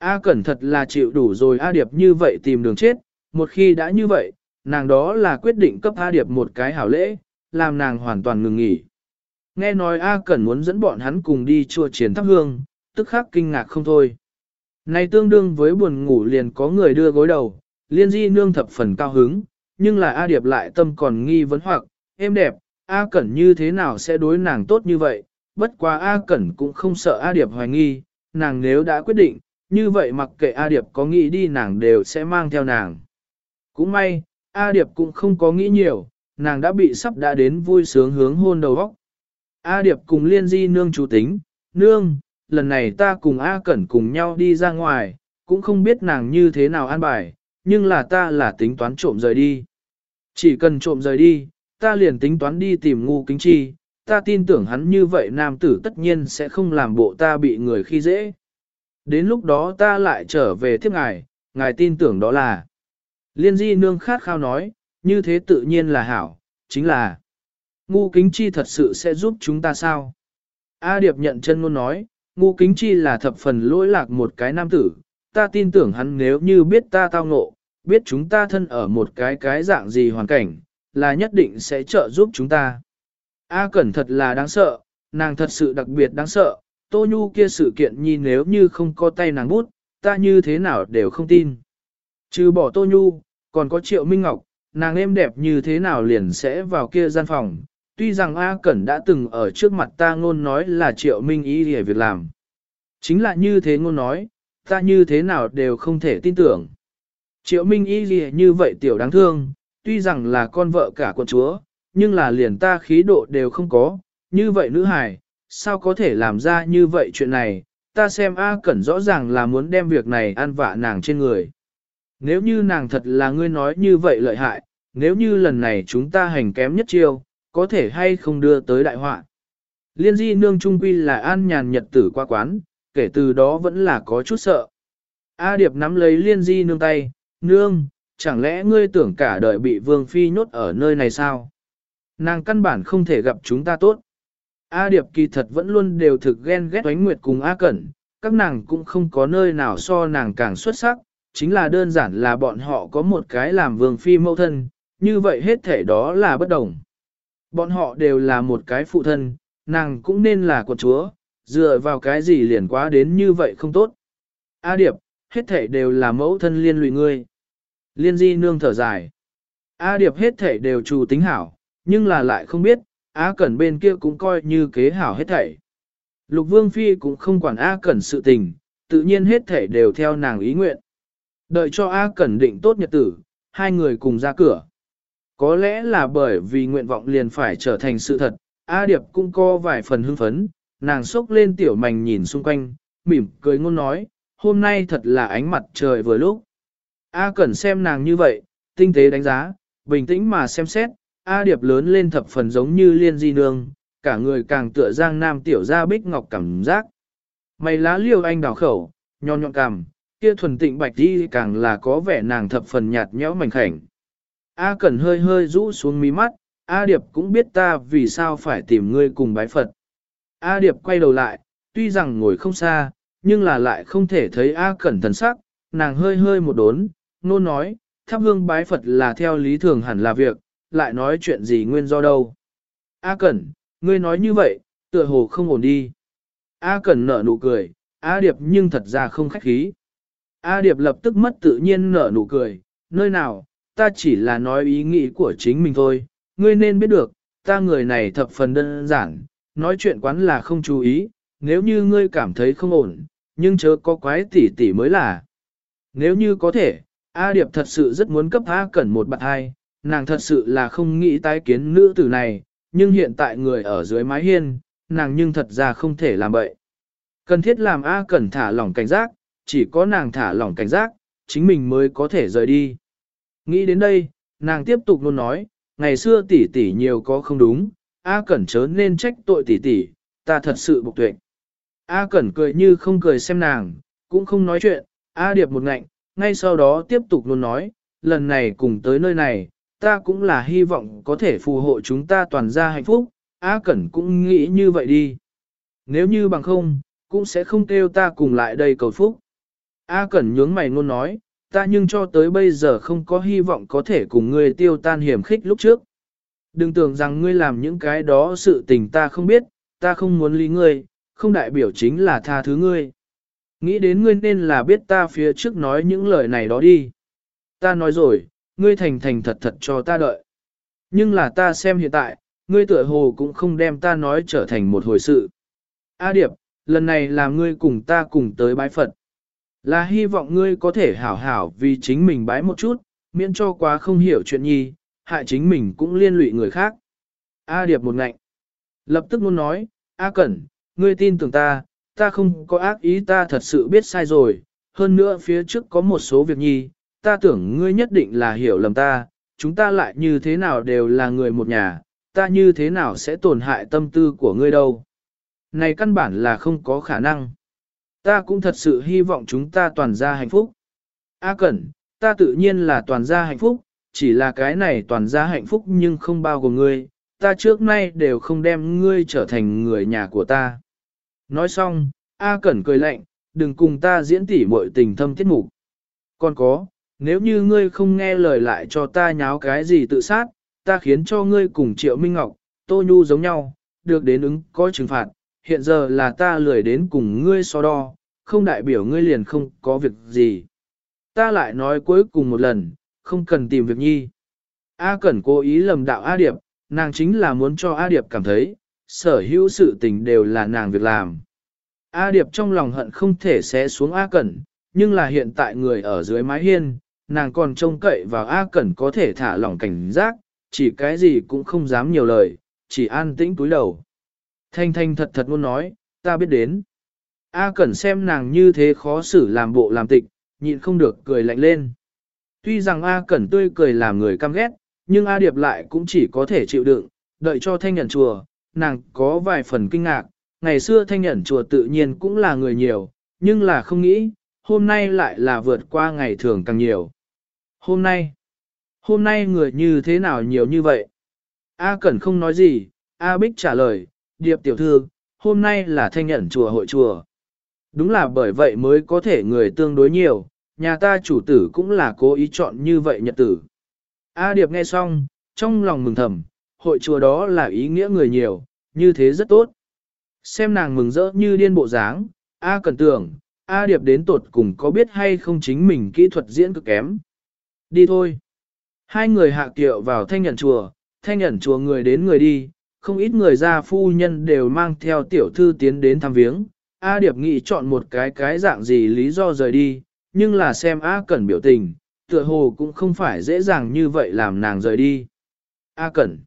A Cẩn thật là chịu đủ rồi A Điệp như vậy tìm đường chết, một khi đã như vậy, nàng đó là quyết định cấp A Điệp một cái hảo lễ, làm nàng hoàn toàn ngừng nghỉ. Nghe nói A Cẩn muốn dẫn bọn hắn cùng đi chùa chiến thắp hương, tức khắc kinh ngạc không thôi. Này tương đương với buồn ngủ liền có người đưa gối đầu, liên di nương thập phần cao hứng, nhưng là A Điệp lại tâm còn nghi vấn hoặc, êm đẹp, A Cẩn như thế nào sẽ đối nàng tốt như vậy, bất quá A Cẩn cũng không sợ A Điệp hoài nghi, nàng nếu đã quyết định, như vậy mặc kệ A Điệp có nghĩ đi nàng đều sẽ mang theo nàng. Cũng may, A Điệp cũng không có nghĩ nhiều, nàng đã bị sắp đã đến vui sướng hướng hôn đầu góc. A Điệp cùng liên di nương chủ tính, nương, lần này ta cùng A Cẩn cùng nhau đi ra ngoài, cũng không biết nàng như thế nào an bài, nhưng là ta là tính toán trộm rời đi. Chỉ cần trộm rời đi, ta liền tính toán đi tìm ngu kính chi, ta tin tưởng hắn như vậy nam tử tất nhiên sẽ không làm bộ ta bị người khi dễ. Đến lúc đó ta lại trở về tiếp ngài, ngài tin tưởng đó là. Liên di nương khát khao nói, như thế tự nhiên là hảo, chính là ngu kính chi thật sự sẽ giúp chúng ta sao? A Điệp nhận chân ngôn nói, ngu kính chi là thập phần lỗi lạc một cái nam tử, ta tin tưởng hắn nếu như biết ta tao ngộ, biết chúng ta thân ở một cái cái dạng gì hoàn cảnh, là nhất định sẽ trợ giúp chúng ta. A Cẩn thật là đáng sợ, nàng thật sự đặc biệt đáng sợ, Tô Nhu kia sự kiện nhi nếu như không có tay nàng bút, ta như thế nào đều không tin. Trừ bỏ Tô Nhu, còn có Triệu Minh Ngọc, nàng êm đẹp như thế nào liền sẽ vào kia gian phòng. Tuy rằng A Cẩn đã từng ở trước mặt ta ngôn nói là Triệu Minh ý để việc làm. Chính là như thế ngôn nói, ta như thế nào đều không thể tin tưởng. Triệu Minh y gì như vậy tiểu đáng thương, tuy rằng là con vợ cả quận chúa, nhưng là liền ta khí độ đều không có, như vậy nữ hài, sao có thể làm ra như vậy chuyện này, ta xem A Cẩn rõ ràng là muốn đem việc này ăn vạ nàng trên người. Nếu như nàng thật là ngươi nói như vậy lợi hại, nếu như lần này chúng ta hành kém nhất chiêu, có thể hay không đưa tới đại họa. Liên di nương trung quy là an nhàn nhật tử qua quán, kể từ đó vẫn là có chút sợ. A Điệp nắm lấy liên di nương tay, nương, chẳng lẽ ngươi tưởng cả đời bị vương phi nhốt ở nơi này sao? Nàng căn bản không thể gặp chúng ta tốt. A Điệp kỳ thật vẫn luôn đều thực ghen ghét oánh nguyệt cùng A Cẩn, các nàng cũng không có nơi nào so nàng càng xuất sắc, chính là đơn giản là bọn họ có một cái làm vương phi mẫu thân, như vậy hết thể đó là bất đồng. Bọn họ đều là một cái phụ thân, nàng cũng nên là quận chúa, dựa vào cái gì liền quá đến như vậy không tốt. A Điệp, hết thể đều là mẫu thân liên lụy ngươi. Liên di nương thở dài. A Điệp hết thể đều trù tính hảo, nhưng là lại không biết, A Cẩn bên kia cũng coi như kế hảo hết thảy. Lục Vương Phi cũng không quản A Cẩn sự tình, tự nhiên hết thảy đều theo nàng ý nguyện. Đợi cho A Cẩn định tốt nhật tử, hai người cùng ra cửa. Có lẽ là bởi vì nguyện vọng liền phải trở thành sự thật, A Điệp cũng có vài phần hưng phấn, nàng sốc lên tiểu mảnh nhìn xung quanh, mỉm cười ngôn nói, hôm nay thật là ánh mặt trời vừa lúc. A Cẩn xem nàng như vậy, tinh tế đánh giá, bình tĩnh mà xem xét, A Điệp lớn lên thập phần giống như liên di nương, cả người càng tựa giang nam tiểu ra bích ngọc cảm giác. Mày lá liêu anh đào khẩu, nhon nhọn cằm, kia thuần tịnh bạch đi càng là có vẻ nàng thập phần nhạt nhẽo mảnh khảnh. A Cẩn hơi hơi rũ xuống mí mắt, A Điệp cũng biết ta vì sao phải tìm ngươi cùng bái Phật. A Điệp quay đầu lại, tuy rằng ngồi không xa, nhưng là lại không thể thấy A Cẩn thần sắc, nàng hơi hơi một đốn, nôn nói, thắp hương bái Phật là theo lý thường hẳn là việc, lại nói chuyện gì nguyên do đâu. A Cẩn, ngươi nói như vậy, tựa hồ không ổn đi. A Cẩn nở nụ cười, A Điệp nhưng thật ra không khách khí. A Điệp lập tức mất tự nhiên nở nụ cười, nơi nào, ta chỉ là nói ý nghĩ của chính mình thôi, ngươi nên biết được, ta người này thập phần đơn giản, nói chuyện quán là không chú ý, nếu như ngươi cảm thấy không ổn, nhưng chớ có quái tỉ tỉ mới là. Nếu như có thể, A Điệp thật sự rất muốn cấp A Cẩn một bạn hai, nàng thật sự là không nghĩ tái kiến nữ tử này, nhưng hiện tại người ở dưới mái hiên, nàng nhưng thật ra không thể làm vậy. Cần thiết làm A Cẩn thả lỏng cảnh giác, chỉ có nàng thả lỏng cảnh giác, chính mình mới có thể rời đi. Nghĩ đến đây, nàng tiếp tục luôn nói, ngày xưa tỷ tỷ nhiều có không đúng, A Cẩn chớ nên trách tội tỷ tỷ, ta thật sự bục tuệ. A Cẩn cười như không cười xem nàng, cũng không nói chuyện, A Điệp một ngạnh, ngay sau đó tiếp tục luôn nói, lần này cùng tới nơi này, ta cũng là hy vọng có thể phù hộ chúng ta toàn ra hạnh phúc, A Cẩn cũng nghĩ như vậy đi. Nếu như bằng không, cũng sẽ không kêu ta cùng lại đây cầu phúc. A Cẩn nhướng mày ngôn nói, ta nhưng cho tới bây giờ không có hy vọng có thể cùng ngươi tiêu tan hiểm khích lúc trước. Đừng tưởng rằng ngươi làm những cái đó sự tình ta không biết, ta không muốn lý ngươi, không đại biểu chính là tha thứ ngươi. Nghĩ đến ngươi nên là biết ta phía trước nói những lời này đó đi. Ta nói rồi, ngươi thành thành thật thật cho ta đợi. Nhưng là ta xem hiện tại, ngươi tựa hồ cũng không đem ta nói trở thành một hồi sự. A Điệp, lần này là ngươi cùng ta cùng tới bái Phật. Là hy vọng ngươi có thể hảo hảo vì chính mình bái một chút, miễn cho quá không hiểu chuyện nhi, hại chính mình cũng liên lụy người khác. A Điệp một ngạnh. Lập tức muốn nói, A Cẩn, ngươi tin tưởng ta, ta không có ác ý ta thật sự biết sai rồi, hơn nữa phía trước có một số việc nhi, ta tưởng ngươi nhất định là hiểu lầm ta, chúng ta lại như thế nào đều là người một nhà, ta như thế nào sẽ tổn hại tâm tư của ngươi đâu. Này căn bản là không có khả năng. Ta cũng thật sự hy vọng chúng ta toàn ra hạnh phúc. A Cẩn, ta tự nhiên là toàn ra hạnh phúc, chỉ là cái này toàn ra hạnh phúc nhưng không bao gồm ngươi, ta trước nay đều không đem ngươi trở thành người nhà của ta. Nói xong, A Cẩn cười lạnh, đừng cùng ta diễn tỉ muội tình thâm tiết mục. Còn có, nếu như ngươi không nghe lời lại cho ta nháo cái gì tự sát, ta khiến cho ngươi cùng Triệu Minh Ngọc, Tô Nhu giống nhau, được đến ứng có trừng phạt, hiện giờ là ta lười đến cùng ngươi so đo, không đại biểu ngươi liền không có việc gì. Ta lại nói cuối cùng một lần, không cần tìm việc nhi. A Cẩn cố ý lầm đạo A Điệp, nàng chính là muốn cho A Điệp cảm thấy, sở hữu sự tình đều là nàng việc làm. A Điệp trong lòng hận không thể xé xuống A Cẩn, nhưng là hiện tại người ở dưới mái hiên, nàng còn trông cậy vào A Cẩn có thể thả lỏng cảnh giác, chỉ cái gì cũng không dám nhiều lời, chỉ an tĩnh túi đầu. Thanh thanh thật thật muốn nói, ta biết đến. A Cẩn xem nàng như thế khó xử làm bộ làm tịch, nhịn không được cười lạnh lên. Tuy rằng A Cẩn tươi cười làm người căm ghét, nhưng A Điệp lại cũng chỉ có thể chịu đựng, đợi cho thanh nhận chùa, nàng có vài phần kinh ngạc, ngày xưa thanh nhận chùa tự nhiên cũng là người nhiều, nhưng là không nghĩ, hôm nay lại là vượt qua ngày thường càng nhiều. Hôm nay, hôm nay người như thế nào nhiều như vậy? A Cẩn không nói gì, A Bích trả lời, Điệp tiểu thư, hôm nay là thanh nhận chùa hội chùa. Đúng là bởi vậy mới có thể người tương đối nhiều, nhà ta chủ tử cũng là cố ý chọn như vậy nhật tử. A Điệp nghe xong, trong lòng mừng thầm, hội chùa đó là ý nghĩa người nhiều, như thế rất tốt. Xem nàng mừng rỡ như điên bộ dáng, A cẩn tưởng, A Điệp đến tột cùng có biết hay không chính mình kỹ thuật diễn cực kém. Đi thôi. Hai người hạ kiệu vào thanh nhận chùa, thanh nhận chùa người đến người đi, không ít người gia phu nhân đều mang theo tiểu thư tiến đến thăm viếng. A Điệp nghĩ chọn một cái cái dạng gì lý do rời đi, nhưng là xem A Cẩn biểu tình, tựa hồ cũng không phải dễ dàng như vậy làm nàng rời đi. A Cẩn.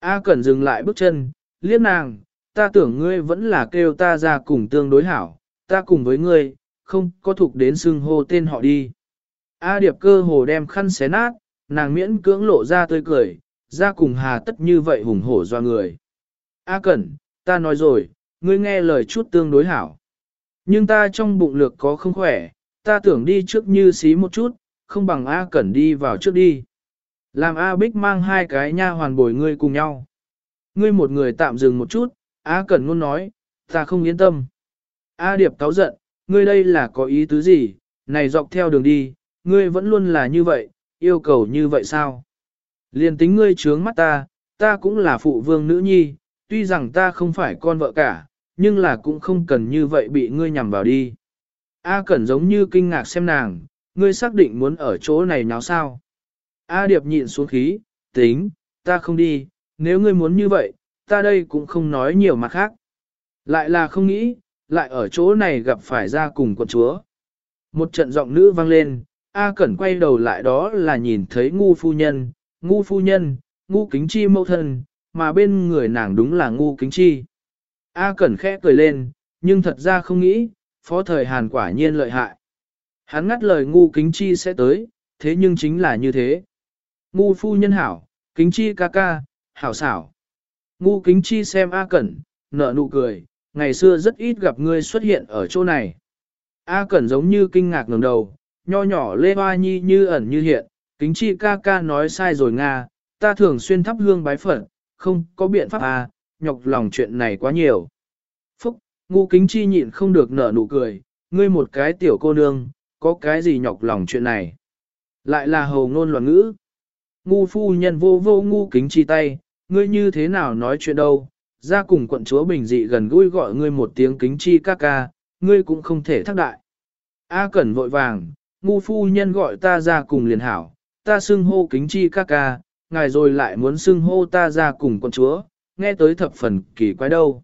A Cẩn dừng lại bước chân, liếc nàng, ta tưởng ngươi vẫn là kêu ta ra cùng tương đối hảo, ta cùng với ngươi, không có thuộc đến xưng hô tên họ đi. A Điệp cơ hồ đem khăn xé nát, nàng miễn cưỡng lộ ra tươi cười, ra cùng hà tất như vậy hùng hổ do người. A Cẩn, ta nói rồi, ngươi nghe lời chút tương đối hảo. Nhưng ta trong bụng lược có không khỏe, ta tưởng đi trước như xí một chút, không bằng A Cẩn đi vào trước đi. Làm A Bích mang hai cái nha hoàn bồi ngươi cùng nhau. Ngươi một người tạm dừng một chút, A Cẩn luôn nói, ta không yên tâm. A Điệp cáo giận, ngươi đây là có ý tứ gì, này dọc theo đường đi, ngươi vẫn luôn là như vậy, yêu cầu như vậy sao? Liên tính ngươi trướng mắt ta, ta cũng là phụ vương nữ nhi, tuy rằng ta không phải con vợ cả, nhưng là cũng không cần như vậy bị ngươi nhằm vào đi. A Cẩn giống như kinh ngạc xem nàng, ngươi xác định muốn ở chỗ này nháo sao? A Điệp nhịn xuống khí, tính, ta không đi, nếu ngươi muốn như vậy, ta đây cũng không nói nhiều mặt khác. Lại là không nghĩ, lại ở chỗ này gặp phải ra cùng quận chúa. Một trận giọng nữ vang lên, A Cẩn quay đầu lại đó là nhìn thấy ngu phu nhân, ngu phu nhân, ngu kính chi mâu thân, mà bên người nàng đúng là ngu kính chi. A Cẩn khẽ cười lên, nhưng thật ra không nghĩ, phó thời Hàn quả nhiên lợi hại. Hắn ngắt lời ngu kính chi sẽ tới, thế nhưng chính là như thế. Ngu phu nhân hảo, kính chi ca ca, hảo xảo. Ngu kính chi xem A Cẩn, nở nụ cười, ngày xưa rất ít gặp ngươi xuất hiện ở chỗ này. A Cẩn giống như kinh ngạc ngẩng đầu, nho nhỏ lê hoa nhi như ẩn như hiện, kính chi ca ca nói sai rồi Nga, ta thường xuyên thắp hương bái phận, không có biện pháp à, nhọc lòng chuyện này quá nhiều. Phúc, ngu kính chi nhịn không được nở nụ cười, ngươi một cái tiểu cô nương, có cái gì nhọc lòng chuyện này. Lại là hầu ngôn loạn ngữ. Ngu phu nhân vô vô ngu kính chi tay, ngươi như thế nào nói chuyện đâu, ra cùng quận chúa bình dị gần gũi gọi ngươi một tiếng kính chi ca ca, ngươi cũng không thể thác đại. A cẩn vội vàng, ngu phu nhân gọi ta ra cùng liền hảo, ta xưng hô kính chi ca ca, ngài rồi lại muốn xưng hô ta ra cùng con chúa, nghe tới thập phần kỳ quái đâu.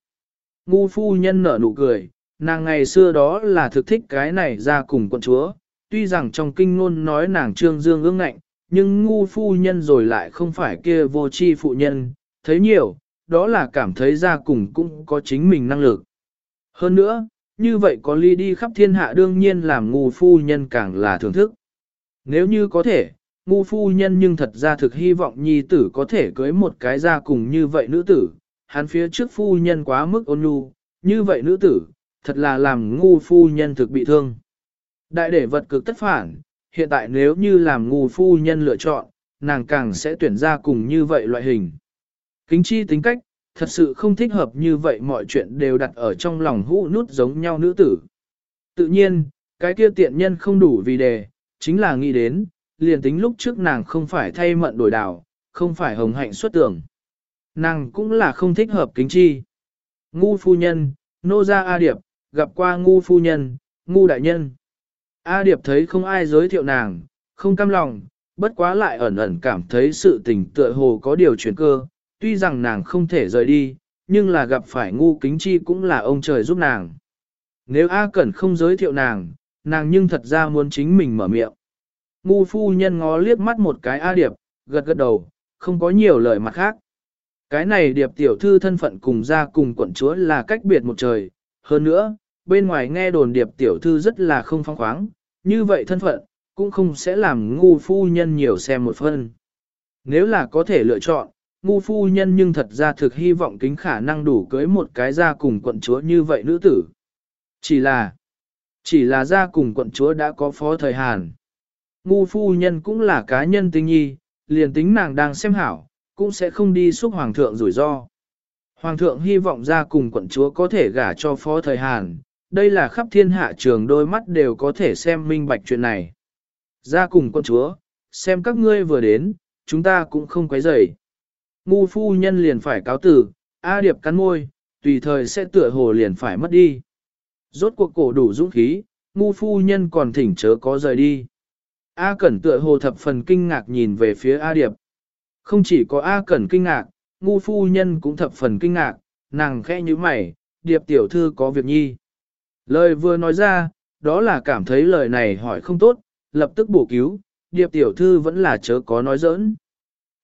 Ngu phu nhân nở nụ cười, nàng ngày xưa đó là thực thích cái này ra cùng con chúa, tuy rằng trong kinh ngôn nói nàng trương dương ương ngạnh, nhưng ngu phu nhân rồi lại không phải kia vô chi phụ nhân, thấy nhiều, đó là cảm thấy ra cùng cũng có chính mình năng lực. Hơn nữa, như vậy có ly đi khắp thiên hạ đương nhiên làm ngu phu nhân càng là thưởng thức. Nếu như có thể, ngu phu nhân nhưng thật ra thực hy vọng nhi tử có thể cưới một cái ra cùng như vậy nữ tử, hắn phía trước phu nhân quá mức ôn nhu, như vậy nữ tử, thật là làm ngu phu nhân thực bị thương. Đại để vật cực tất phản, hiện tại nếu như làm ngu phu nhân lựa chọn, nàng càng sẽ tuyển ra cùng như vậy loại hình. Kính chi tính cách, thật sự không thích hợp như vậy mọi chuyện đều đặt ở trong lòng hũ nút giống nhau nữ tử. Tự nhiên, cái kia tiện nhân không đủ vì đề, chính là nghĩ đến, liền tính lúc trước nàng không phải thay mận đổi đảo, không phải hồng hạnh xuất tưởng. Nàng cũng là không thích hợp kính chi. Ngu phu nhân, nô gia A Điệp, gặp qua ngu phu nhân, ngu đại nhân. A Điệp thấy không ai giới thiệu nàng, không cam lòng, bất quá lại ẩn ẩn cảm thấy sự tình tựa hồ có điều chuyển cơ, tuy rằng nàng không thể rời đi, nhưng là gặp phải ngu kính chi cũng là ông trời giúp nàng. Nếu A Cẩn không giới thiệu nàng, nàng nhưng thật ra muốn chính mình mở miệng. Ngu phu nhân ngó liếc mắt một cái A Điệp, gật gật đầu, không có nhiều lời mặt khác. Cái này Điệp tiểu thư thân phận cùng ra cùng quận chúa là cách biệt một trời, hơn nữa, bên ngoài nghe đồn Điệp tiểu thư rất là không phong khoáng, như vậy thân phận, cũng không sẽ làm ngu phu nhân nhiều xem một phân. Nếu là có thể lựa chọn, ngu phu nhân nhưng thật ra thực hy vọng kính khả năng đủ cưới một cái ra cùng quận chúa như vậy nữ tử. Chỉ là, chỉ là ra cùng quận chúa đã có phó thời Hàn. Ngu phu nhân cũng là cá nhân tinh nhi, liền tính nàng đang xem hảo, cũng sẽ không đi xúc hoàng thượng rủi ro. Hoàng thượng hy vọng ra cùng quận chúa có thể gả cho phó thời Hàn, đây là khắp thiên hạ trường đôi mắt đều có thể xem minh bạch chuyện này. Ra cùng quận chúa, xem các ngươi vừa đến, chúng ta cũng không quấy rầy. Ngu phu nhân liền phải cáo tử, A Điệp cắn môi, tùy thời sẽ tựa hồ liền phải mất đi. Rốt cuộc cổ đủ dũng khí, ngu phu nhân còn thỉnh chớ có rời đi. A Cẩn tựa hồ thập phần kinh ngạc nhìn về phía A Điệp. Không chỉ có A Cẩn kinh ngạc, ngu phu nhân cũng thập phần kinh ngạc, nàng khẽ như mày, Điệp tiểu thư có việc nhi. Lời vừa nói ra, đó là cảm thấy lời này hỏi không tốt, lập tức bổ cứu, Điệp tiểu thư vẫn là chớ có nói giỡn.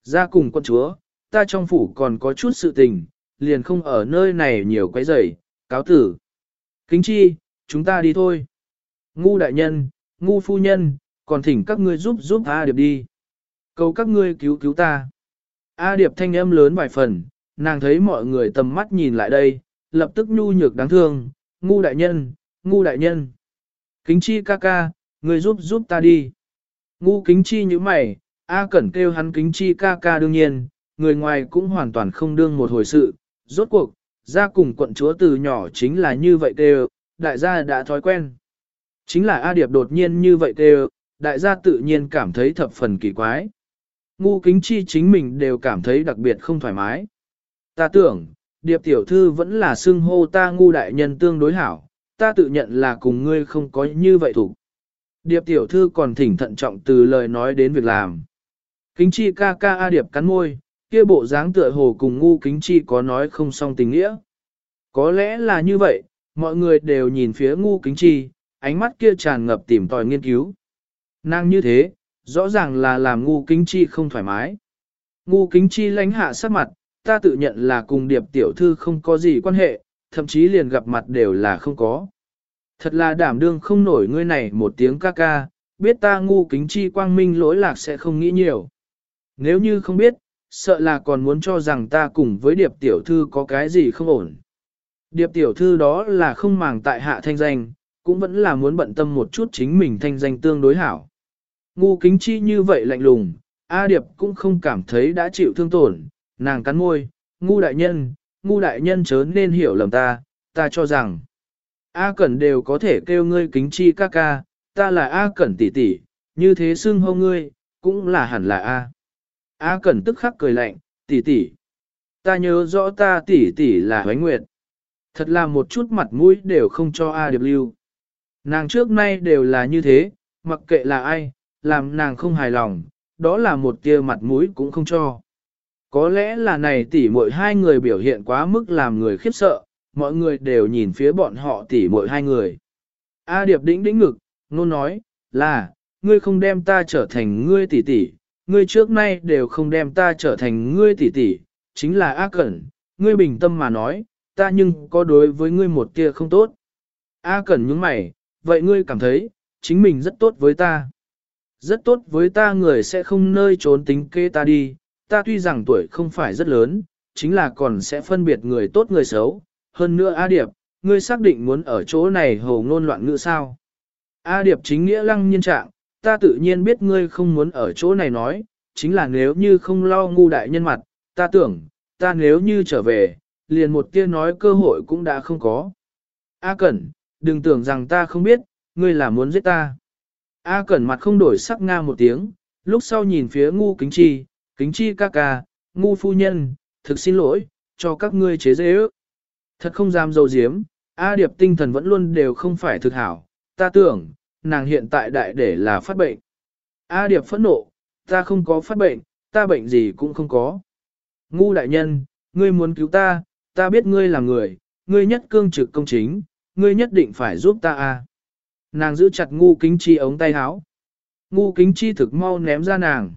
Ra cùng con chúa, ta trong phủ còn có chút sự tình, liền không ở nơi này nhiều quấy rầy, cáo tử. Kính chi, chúng ta đi thôi. Ngu đại nhân, ngu phu nhân, còn thỉnh các ngươi giúp giúp A Điệp đi. Cầu các ngươi cứu cứu ta. A Điệp thanh âm lớn vài phần, nàng thấy mọi người tầm mắt nhìn lại đây, lập tức nhu nhược đáng thương, ngu đại nhân, ngu đại nhân. Kính chi ca ca, ngươi giúp giúp ta đi. Ngu kính chi như mày, A Cẩn kêu hắn kính chi ca ca đương nhiên, người ngoài cũng hoàn toàn không đương một hồi sự, rốt cuộc, ra cùng quận chúa từ nhỏ chính là như vậy đều, đại gia đã thói quen. Chính là A Điệp đột nhiên như vậy đều, đại gia tự nhiên cảm thấy thập phần kỳ quái. Ngu kính chi chính mình đều cảm thấy đặc biệt không thoải mái. Ta tưởng, Điệp tiểu thư vẫn là xưng hô ta ngu đại nhân tương đối hảo, ta tự nhận là cùng ngươi không có như vậy thủ. Điệp tiểu thư còn thỉnh thận trọng từ lời nói đến việc làm. Kính chi ca ca A Điệp cắn môi, kia bộ dáng tựa hồ cùng ngu kính chi có nói không song tình nghĩa. Có lẽ là như vậy, mọi người đều nhìn phía ngu kính chi, ánh mắt kia tràn ngập tìm tòi nghiên cứu. Nàng như thế, rõ ràng là làm ngu kính chi không thoải mái. Ngu kính chi lánh hạ sắc mặt, ta tự nhận là cùng điệp tiểu thư không có gì quan hệ, thậm chí liền gặp mặt đều là không có. Thật là đảm đương không nổi ngươi này một tiếng ca ca, biết ta ngu kính chi quang minh lỗi lạc sẽ không nghĩ nhiều. Nếu như không biết, sợ là còn muốn cho rằng ta cùng với điệp tiểu thư có cái gì không ổn. Điệp tiểu thư đó là không màng tại hạ thanh danh, cũng vẫn là muốn bận tâm một chút chính mình thanh danh tương đối hảo. Ngu kính chi như vậy lạnh lùng, A Điệp cũng không cảm thấy đã chịu thương tổn, nàng cắn môi, ngu đại nhân, ngu đại nhân chớ nên hiểu lầm ta, ta cho rằng, A Cẩn đều có thể kêu ngươi kính chi ca ca, ta là A Cẩn tỷ tỷ, như thế xưng hô ngươi, cũng là hẳn là A. A Cẩn tức khắc cười lạnh, tỷ tỷ. Ta nhớ rõ ta tỷ tỷ là Huế Nguyệt. Thật là một chút mặt mũi đều không cho A Điệp lưu. Nàng trước nay đều là như thế, mặc kệ là ai, làm nàng không hài lòng, đó là một tia mặt mũi cũng không cho. Có lẽ là này tỷ muội hai người biểu hiện quá mức làm người khiếp sợ, mọi người đều nhìn phía bọn họ tỷ muội hai người. A Điệp đĩnh đĩnh ngực, nôn nói, là, ngươi không đem ta trở thành ngươi tỷ tỷ, ngươi trước nay đều không đem ta trở thành ngươi tỷ tỷ, chính là A Cẩn, ngươi bình tâm mà nói, ta nhưng có đối với ngươi một kia không tốt. A Cẩn nhướng mày, vậy ngươi cảm thấy, chính mình rất tốt với ta. Rất tốt với ta người sẽ không nơi trốn tính kê ta đi, ta tuy rằng tuổi không phải rất lớn, chính là còn sẽ phân biệt người tốt người xấu. Hơn nữa A Điệp, ngươi xác định muốn ở chỗ này hồ ngôn loạn ngữ sao. A Điệp chính nghĩa lăng nhiên trạng, ta tự nhiên biết ngươi không muốn ở chỗ này nói, chính là nếu như không lo ngu đại nhân mặt, ta tưởng, ta nếu như trở về, liền một tia nói cơ hội cũng đã không có. A Cẩn, đừng tưởng rằng ta không biết, ngươi là muốn giết ta. A Cẩn mặt không đổi sắc nga một tiếng, lúc sau nhìn phía ngu kính chi, kính chi ca ca, ngu phu nhân, thực xin lỗi, cho các ngươi chế dễ ước. Thật không dám dâu diếm, A Điệp tinh thần vẫn luôn đều không phải thực hảo, ta tưởng, nàng hiện tại đại để là phát bệnh. A Điệp phẫn nộ, ta không có phát bệnh, ta bệnh gì cũng không có. Ngu đại nhân, ngươi muốn cứu ta, ta biết ngươi là người, ngươi nhất cương trực công chính, ngươi nhất định phải giúp ta a. Nàng giữ chặt ngu kính chi ống tay áo. Ngu kính chi thực mau ném ra nàng.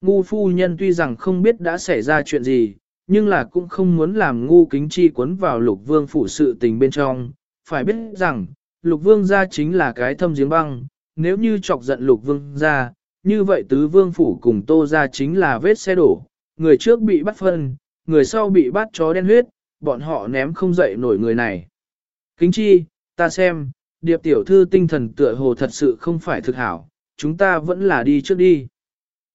Ngu phu nhân tuy rằng không biết đã xảy ra chuyện gì, nhưng là cũng không muốn làm ngu kính chi cuốn vào lục vương phủ sự tình bên trong. Phải biết rằng, lục vương gia chính là cái thâm giếng băng, nếu như chọc giận lục vương gia, như vậy tứ vương phủ cùng tô gia chính là vết xe đổ, người trước bị bắt phân, người sau bị bắt chó đen huyết, bọn họ ném không dậy nổi người này. Kính chi, ta xem, điệp tiểu thư tinh thần tựa hồ thật sự không phải thực hảo, chúng ta vẫn là đi trước đi.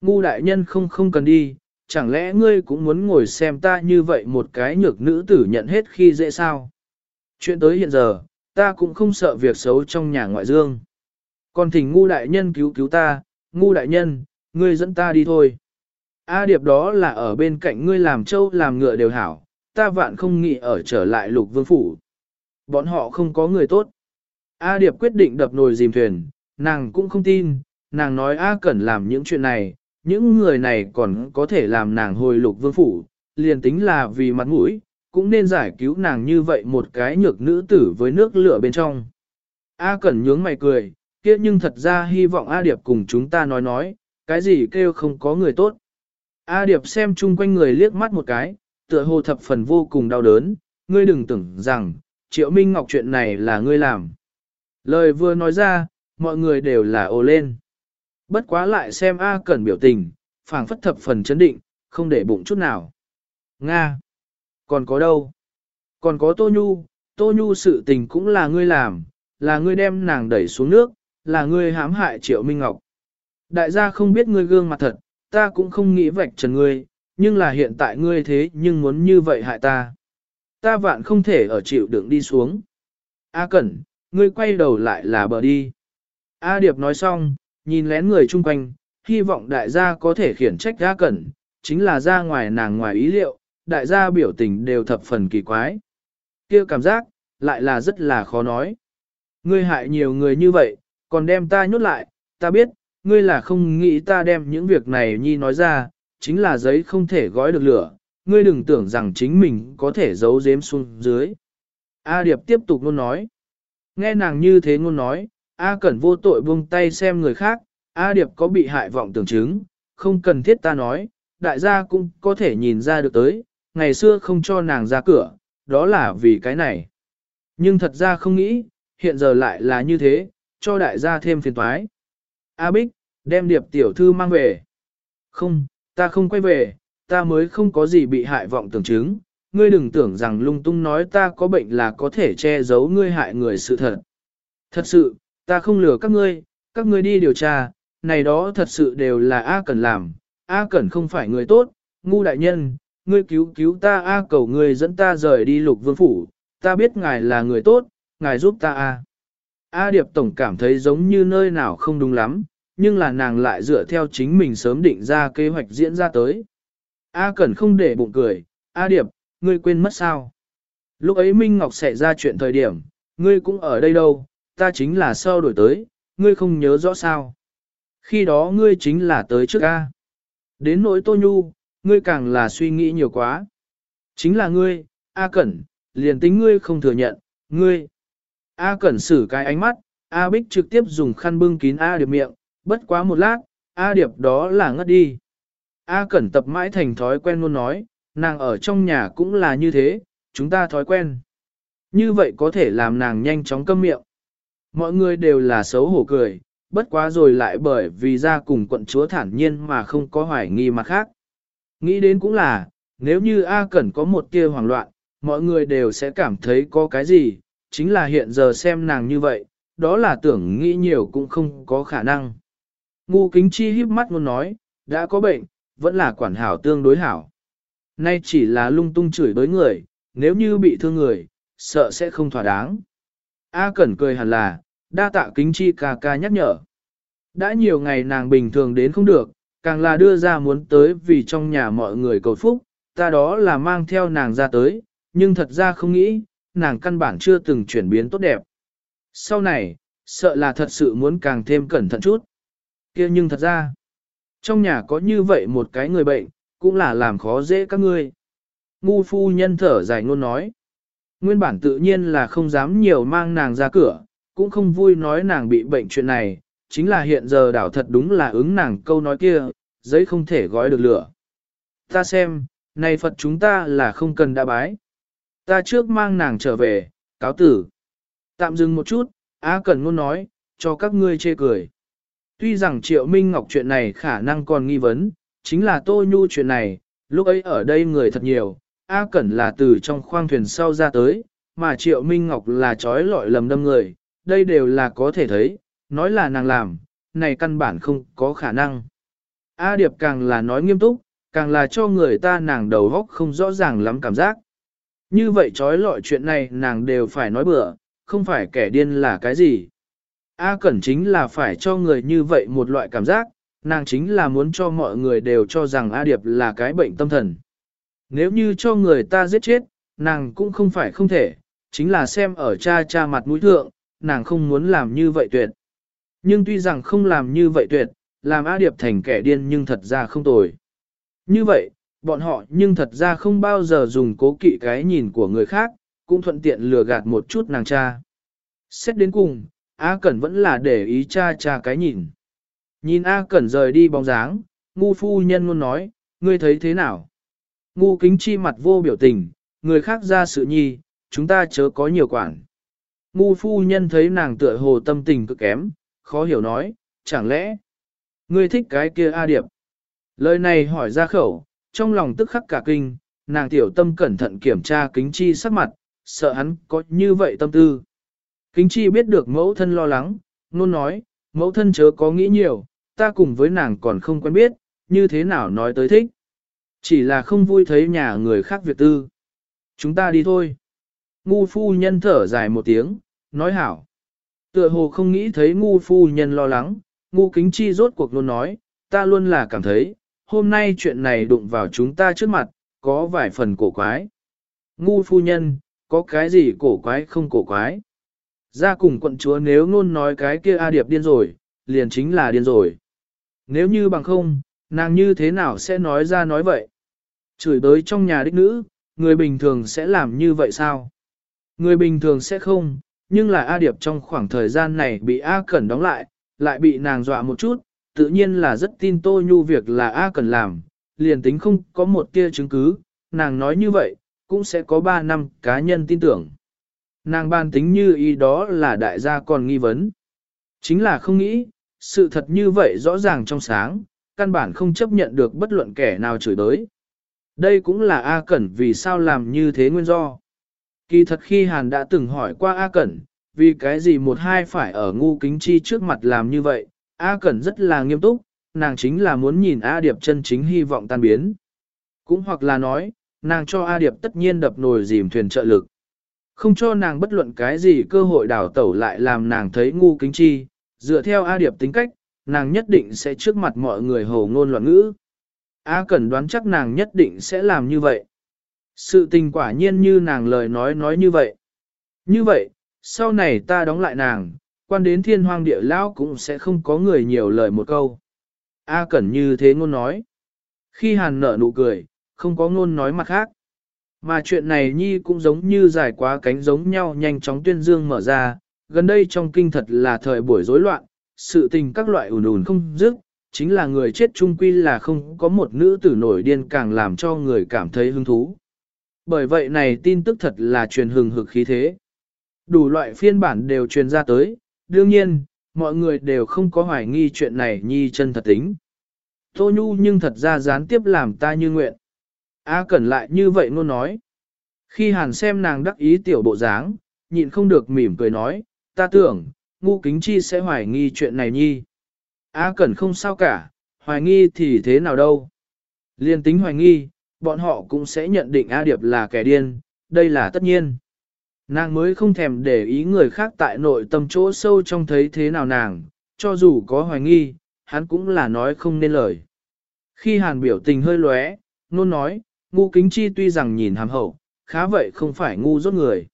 Ngu đại nhân không không cần đi, chẳng lẽ ngươi cũng muốn ngồi xem ta như vậy một cái nhược nữ tử nhận hết khi dễ sao? Chuyện tới hiện giờ, ta cũng không sợ việc xấu trong nhà ngoại dương. Còn thỉnh ngu đại nhân cứu cứu ta, ngu đại nhân, ngươi dẫn ta đi thôi. A điệp đó là ở bên cạnh ngươi làm trâu làm ngựa đều hảo, ta vạn không nghĩ ở trở lại lục vương phủ. Bọn họ không có người tốt. A điệp quyết định đập nồi dìm thuyền, nàng cũng không tin, nàng nói A cần làm những chuyện này, những người này còn có thể làm nàng hồi lục vương phủ, liền tính là vì mặt mũi, cũng nên giải cứu nàng như vậy một cái nhược nữ tử với nước lửa bên trong. A Cẩn nhướng mày cười, kia nhưng thật ra hy vọng A Điệp cùng chúng ta nói nói, cái gì kêu không có người tốt. A Điệp xem chung quanh người liếc mắt một cái, tựa hồ thập phần vô cùng đau đớn, ngươi đừng tưởng rằng, Triệu Minh Ngọc chuyện này là ngươi làm. Lời vừa nói ra, mọi người đều là ồ lên. Bất quá lại xem A Cẩn biểu tình, phảng phất thập phần chấn định, không để bụng chút nào. Nga! Còn có đâu? Còn có Tô Nhu, Tô Nhu sự tình cũng là ngươi làm, là ngươi đem nàng đẩy xuống nước, là ngươi hãm hại Triệu Minh Ngọc. Đại gia không biết ngươi gương mặt thật, ta cũng không nghĩ vạch trần ngươi, nhưng là hiện tại ngươi thế nhưng muốn như vậy hại ta. Ta vạn không thể ở chịu đựng đi xuống. A Cẩn, ngươi quay đầu lại là bờ đi. A Điệp nói xong, nhìn lén người chung quanh, hy vọng đại gia có thể khiển trách A Cẩn, chính là ra ngoài nàng ngoài ý liệu, đại gia biểu tình đều thập phần kỳ quái. kia cảm giác, lại là rất là khó nói. Ngươi hại nhiều người như vậy, còn đem ta nhốt lại, ta biết, ngươi là không nghĩ ta đem những việc này nhi nói ra, chính là giấy không thể gói được lửa, ngươi đừng tưởng rằng chính mình có thể giấu giếm xuống dưới. A Điệp tiếp tục luôn nói. Nghe nàng như thế ngôn nói, A Cẩn vô tội buông tay xem người khác, A Điệp có bị hại vọng tưởng chứng, không cần thiết ta nói, đại gia cũng có thể nhìn ra được tới, ngày xưa không cho nàng ra cửa, đó là vì cái này. Nhưng thật ra không nghĩ, hiện giờ lại là như thế, cho đại gia thêm phiền toái. A Bích, đem điệp tiểu thư mang về. Không, ta không quay về, ta mới không có gì bị hại vọng tưởng chứng. Ngươi đừng tưởng rằng lung tung nói ta có bệnh là có thể che giấu ngươi hại người sự thật. Thật sự, ta không lừa các ngươi, các ngươi đi điều tra, này đó thật sự đều là A Cẩn làm. A Cẩn không phải người tốt, ngu đại nhân, ngươi cứu cứu ta A cầu ngươi dẫn ta rời đi lục vương phủ, ta biết ngài là người tốt, ngài giúp ta A. A Điệp Tổng cảm thấy giống như nơi nào không đúng lắm, nhưng là nàng lại dựa theo chính mình sớm định ra kế hoạch diễn ra tới. A Cẩn không để bụng cười, A Điệp, ngươi quên mất sao? Lúc ấy Minh Ngọc xảy ra chuyện thời điểm, ngươi cũng ở đây đâu, ta chính là sau đổi tới, ngươi không nhớ rõ sao. Khi đó ngươi chính là tới trước A. Đến nỗi Tô Nhu, ngươi càng là suy nghĩ nhiều quá. Chính là ngươi, A Cẩn, liền tính ngươi không thừa nhận, ngươi. A Cẩn xử cái ánh mắt, A Bích trực tiếp dùng khăn bưng kín A Điệp miệng, bất quá một lát, A Điệp đó là ngất đi. A Cẩn tập mãi thành thói quen luôn nói, nàng ở trong nhà cũng là như thế, chúng ta thói quen. Như vậy có thể làm nàng nhanh chóng câm miệng. Mọi người đều là xấu hổ cười, bất quá rồi lại bởi vì ra cùng quận chúa thản nhiên mà không có hoài nghi mặt khác. Nghĩ đến cũng là, nếu như A Cẩn có một tia hoảng loạn, mọi người đều sẽ cảm thấy có cái gì, chính là hiện giờ xem nàng như vậy, đó là tưởng nghĩ nhiều cũng không có khả năng. Ngu kính chi híp mắt muốn nói, đã có bệnh, vẫn là quản hảo tương đối hảo. Nay chỉ là lung tung chửi đối người, nếu như bị thương người, sợ sẽ không thỏa đáng. A Cẩn cười hẳn là, đa tạ kính chi ca ca nhắc nhở. Đã nhiều ngày nàng bình thường đến không được, càng là đưa ra muốn tới vì trong nhà mọi người cầu phúc, ta đó là mang theo nàng ra tới, nhưng thật ra không nghĩ, nàng căn bản chưa từng chuyển biến tốt đẹp. Sau này, sợ là thật sự muốn càng thêm cẩn thận chút. kia nhưng thật ra, trong nhà có như vậy một cái người bệnh, cũng là làm khó dễ các ngươi. Ngu phu nhân thở dài ngôn nói. Nguyên bản tự nhiên là không dám nhiều mang nàng ra cửa, cũng không vui nói nàng bị bệnh chuyện này, chính là hiện giờ đảo thật đúng là ứng nàng câu nói kia, giấy không thể gói được lửa. Ta xem, này Phật chúng ta là không cần đã bái. Ta trước mang nàng trở về, cáo tử. Tạm dừng một chút, Á Cẩn Ngôn nói, cho các ngươi chê cười. Tuy rằng Triệu Minh Ngọc chuyện này khả năng còn nghi vấn, chính là Tô Nhu chuyện này, lúc ấy ở đây người thật nhiều, A Cẩn là từ trong khoang thuyền sau ra tới, mà Triệu Minh Ngọc là trói lọi lầm đâm người, đây đều là có thể thấy, nói là nàng làm, này căn bản không có khả năng. A Điệp càng là nói nghiêm túc, càng là cho người ta nàng đầu góc không rõ ràng lắm cảm giác. Như vậy trói lọi chuyện này nàng đều phải nói bừa, không phải kẻ điên là cái gì. A Cẩn chính là phải cho người như vậy một loại cảm giác, nàng chính là muốn cho mọi người đều cho rằng A Điệp là cái bệnh tâm thần. Nếu như cho người ta giết chết, nàng cũng không phải không thể, chính là xem ở cha cha mặt mũi thượng, nàng không muốn làm như vậy tuyệt. Nhưng tuy rằng không làm như vậy tuyệt, làm A Điệp thành kẻ điên nhưng thật ra không tồi. Như vậy, bọn họ nhưng thật ra không bao giờ dùng cố kỵ cái nhìn của người khác, cũng thuận tiện lừa gạt một chút nàng cha. Xét đến cùng, A Cẩn vẫn là để ý cha cha cái nhìn. Nhìn A Cẩn rời đi bóng dáng, ngu phu nhân luôn nói, ngươi thấy thế nào? Ngu kính chi mặt vô biểu tình, người khác ra sự nhi, chúng ta chớ có nhiều quản. Ngu phu nhân thấy nàng tựa hồ tâm tình cực kém, khó hiểu nói, chẳng lẽ, ngươi thích cái kia A Điệp? Lời này hỏi ra khẩu, trong lòng tức khắc cả kinh, nàng tiểu tâm cẩn thận kiểm tra kính chi sắc mặt, sợ hắn có như vậy tâm tư. Kính chi biết được mẫu thân lo lắng, luôn nói, mẫu thân chớ có nghĩ nhiều, ta cùng với nàng còn không quen biết, như thế nào nói tới thích. Chỉ là không vui thấy nhà người khác việc tư. Chúng ta đi thôi. Ngu phu nhân thở dài một tiếng, nói hảo. Tựa hồ không nghĩ thấy ngu phu nhân lo lắng, ngu kính chi rốt cuộc luôn nói, ta luôn là cảm thấy, hôm nay chuyện này đụng vào chúng ta trước mặt, có vài phần cổ quái. Ngu phu nhân, có cái gì cổ quái không cổ quái. Ra cùng quận chúa nếu luôn nói cái kia A Điệp điên rồi, liền chính là điên rồi. Nếu như bằng không, nàng như thế nào sẽ nói ra nói vậy? Chửi tới trong nhà đích nữ, người bình thường sẽ làm như vậy sao? Người bình thường sẽ không, nhưng là A Điệp trong khoảng thời gian này bị A Cẩn đóng lại, lại bị nàng dọa một chút, tự nhiên là rất tin Tô Nhu việc là A Cẩn làm, liền tính không có một tia chứng cứ, nàng nói như vậy, cũng sẽ có 3 năm cá nhân tin tưởng. Nàng ban tính như ý đó là đại gia còn nghi vấn. Chính là không nghĩ, sự thật như vậy rõ ràng trong sáng, căn bản không chấp nhận được bất luận kẻ nào chửi tới. Đây cũng là A Cẩn vì sao làm như thế nguyên do. Kỳ thật khi Hàn đã từng hỏi qua A Cẩn, vì cái gì một hai phải ở ngu kính chi trước mặt làm như vậy, A Cẩn rất là nghiêm túc, nàng chính là muốn nhìn A Điệp chân chính hy vọng tan biến. Cũng hoặc là nói, nàng cho A Điệp tất nhiên đập nồi dìm thuyền trợ lực. Không cho nàng bất luận cái gì cơ hội đảo tẩu lại làm nàng thấy ngu kính chi, dựa theo A Điệp tính cách, nàng nhất định sẽ trước mặt mọi người hồ ngôn loạn ngữ. A Cẩn đoán chắc nàng nhất định sẽ làm như vậy. Sự tình quả nhiên như nàng lời nói nói như vậy. Như vậy, sau này ta đóng lại nàng, quan đến thiên hoang địa lão cũng sẽ không có người nhiều lời một câu. A Cẩn như thế ngôn nói. Khi hàn nở nụ cười, không có ngôn nói mặt khác. Mà chuyện này nhi cũng giống như dài quá cánh giống nhau nhanh chóng tuyên dương mở ra, gần đây trong kinh thật là thời buổi rối loạn, sự tình các loại ùn ùn không dứt, chính là người chết trung quy là không có một nữ tử nổi điên càng làm cho người cảm thấy hứng thú. Bởi vậy này tin tức thật là truyền hừng hực khí thế. Đủ loại phiên bản đều truyền ra tới, đương nhiên, mọi người đều không có hoài nghi chuyện này nhi chân thật tính. Tô Nhu nhưng thật ra gián tiếp làm ta như nguyện. A Cẩn lại như vậy ngôn nói. Khi hàn xem nàng đắc ý tiểu bộ dáng, nhịn không được mỉm cười nói, ta tưởng, ngu kính chi sẽ hoài nghi chuyện này nhi. A Cẩn không sao cả, hoài nghi thì thế nào đâu. Liên tính hoài nghi, bọn họ cũng sẽ nhận định A Điệp là kẻ điên, đây là tất nhiên. Nàng mới không thèm để ý người khác tại nội tâm chỗ sâu trong thấy thế nào nàng, cho dù có hoài nghi, hắn cũng là nói không nên lời. Khi hàn biểu tình hơi lóe, nôn nói, ngu kính chi tuy rằng nhìn hàm hậu, khá vậy không phải ngu rốt người.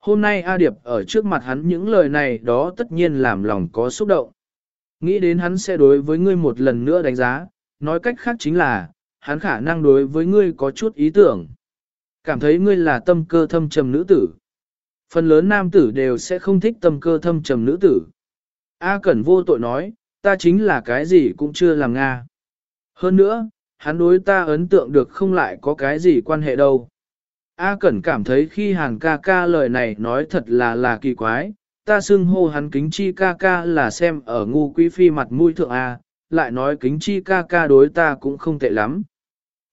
Hôm nay A Điệp ở trước mặt hắn những lời này đó tất nhiên làm lòng có xúc động. Nghĩ đến hắn sẽ đối với ngươi một lần nữa đánh giá, nói cách khác chính là, hắn khả năng đối với ngươi có chút ý tưởng. Cảm thấy ngươi là tâm cơ thâm trầm nữ tử. Phần lớn nam tử đều sẽ không thích tâm cơ thâm trầm nữ tử. A Cẩn vô tội nói, ta chính là cái gì cũng chưa làm Nga. Hơn nữa, hắn đối ta ấn tượng được không lại có cái gì quan hệ đâu. A Cẩn cảm thấy khi hàng ca ca lời này nói thật là là kỳ quái, ta xưng hô hắn kính chi ca ca là xem ở ngu quý phi mặt mũi thượng A, lại nói kính chi ca ca đối ta cũng không tệ lắm.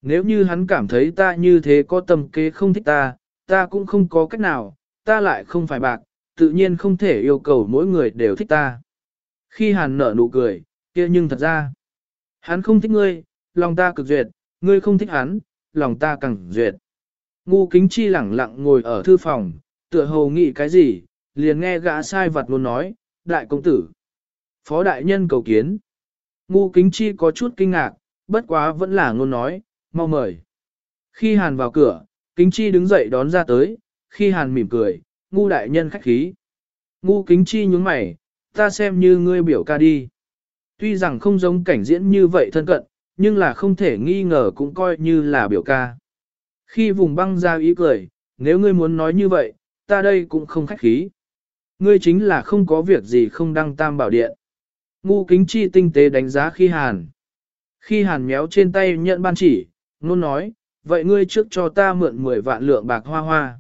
Nếu như hắn cảm thấy ta như thế có tâm kế không thích ta, ta cũng không có cách nào, ta lại không phải bạc, tự nhiên không thể yêu cầu mỗi người đều thích ta. Khi hàn nở nụ cười, kia nhưng thật ra, hắn không thích ngươi, lòng ta cực duyệt, ngươi không thích hắn, lòng ta càng duyệt. Ngu kính chi lẳng lặng ngồi ở thư phòng, tựa hồ nghĩ cái gì, liền nghe gã sai vật luôn nói, đại công tử. Phó đại nhân cầu kiến. Ngu kính chi có chút kinh ngạc, bất quá vẫn là ngôn nói, mau mời. Khi hàn vào cửa, kính chi đứng dậy đón ra tới, khi hàn mỉm cười, ngu đại nhân khách khí. Ngu kính chi nhúng mày, ta xem như ngươi biểu ca đi. Tuy rằng không giống cảnh diễn như vậy thân cận, nhưng là không thể nghi ngờ cũng coi như là biểu ca. Khi vùng băng ra ý cười, nếu ngươi muốn nói như vậy, ta đây cũng không khách khí. Ngươi chính là không có việc gì không đăng tam bảo điện. Ngu kính chi tinh tế đánh giá khi hàn. Khi hàn méo trên tay nhận ban chỉ, nôn nói, vậy ngươi trước cho ta mượn 10 vạn lượng bạc hoa hoa.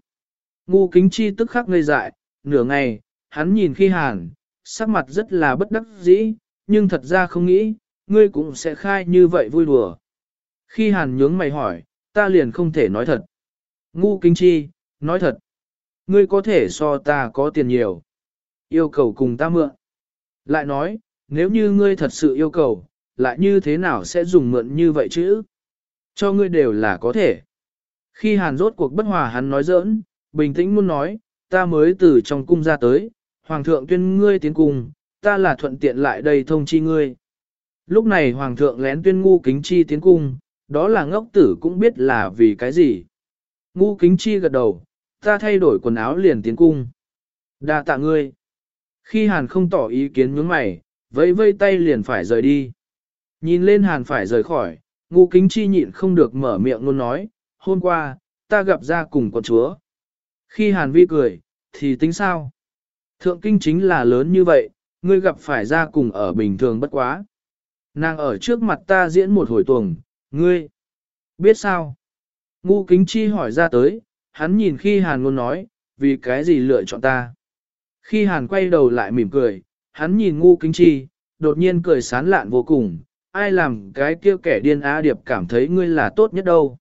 Ngu kính chi tức khắc ngây dại, nửa ngày, hắn nhìn khi hàn, sắc mặt rất là bất đắc dĩ, nhưng thật ra không nghĩ, ngươi cũng sẽ khai như vậy vui đùa. Khi hàn nhướng mày hỏi, ta liền không thể nói thật. Ngu kính chi, nói thật. Ngươi có thể so ta có tiền nhiều. Yêu cầu cùng ta mượn. Lại nói, nếu như ngươi thật sự yêu cầu, lại như thế nào sẽ dùng mượn như vậy chứ? Cho ngươi đều là có thể. Khi hàn rốt cuộc bất hòa hắn nói giỡn, bình tĩnh muốn nói, ta mới từ trong cung ra tới, hoàng thượng tuyên ngươi tiến cung, ta là thuận tiện lại đây thông chi ngươi. Lúc này hoàng thượng lén tuyên ngu kính chi tiến cung, đó là ngốc tử cũng biết là vì cái gì. Ngu kính chi gật đầu, ta thay đổi quần áo liền tiến cung. đa tạ ngươi. Khi hàn không tỏ ý kiến nhướng mày, vẫy vây tay liền phải rời đi. Nhìn lên hàn phải rời khỏi, ngu kính chi nhịn không được mở miệng luôn nói, hôm qua, ta gặp ra cùng con chúa. Khi hàn vi cười, thì tính sao? Thượng kinh chính là lớn như vậy, ngươi gặp phải ra cùng ở bình thường bất quá. Nàng ở trước mặt ta diễn một hồi tuồng, ngươi, biết sao? Ngu kính chi hỏi ra tới, hắn nhìn khi hàn luôn nói, vì cái gì lựa chọn ta? Khi hàn quay đầu lại mỉm cười, hắn nhìn ngu kính chi, đột nhiên cười sán lạn vô cùng, ai làm cái kia kẻ điên á điệp cảm thấy ngươi là tốt nhất đâu.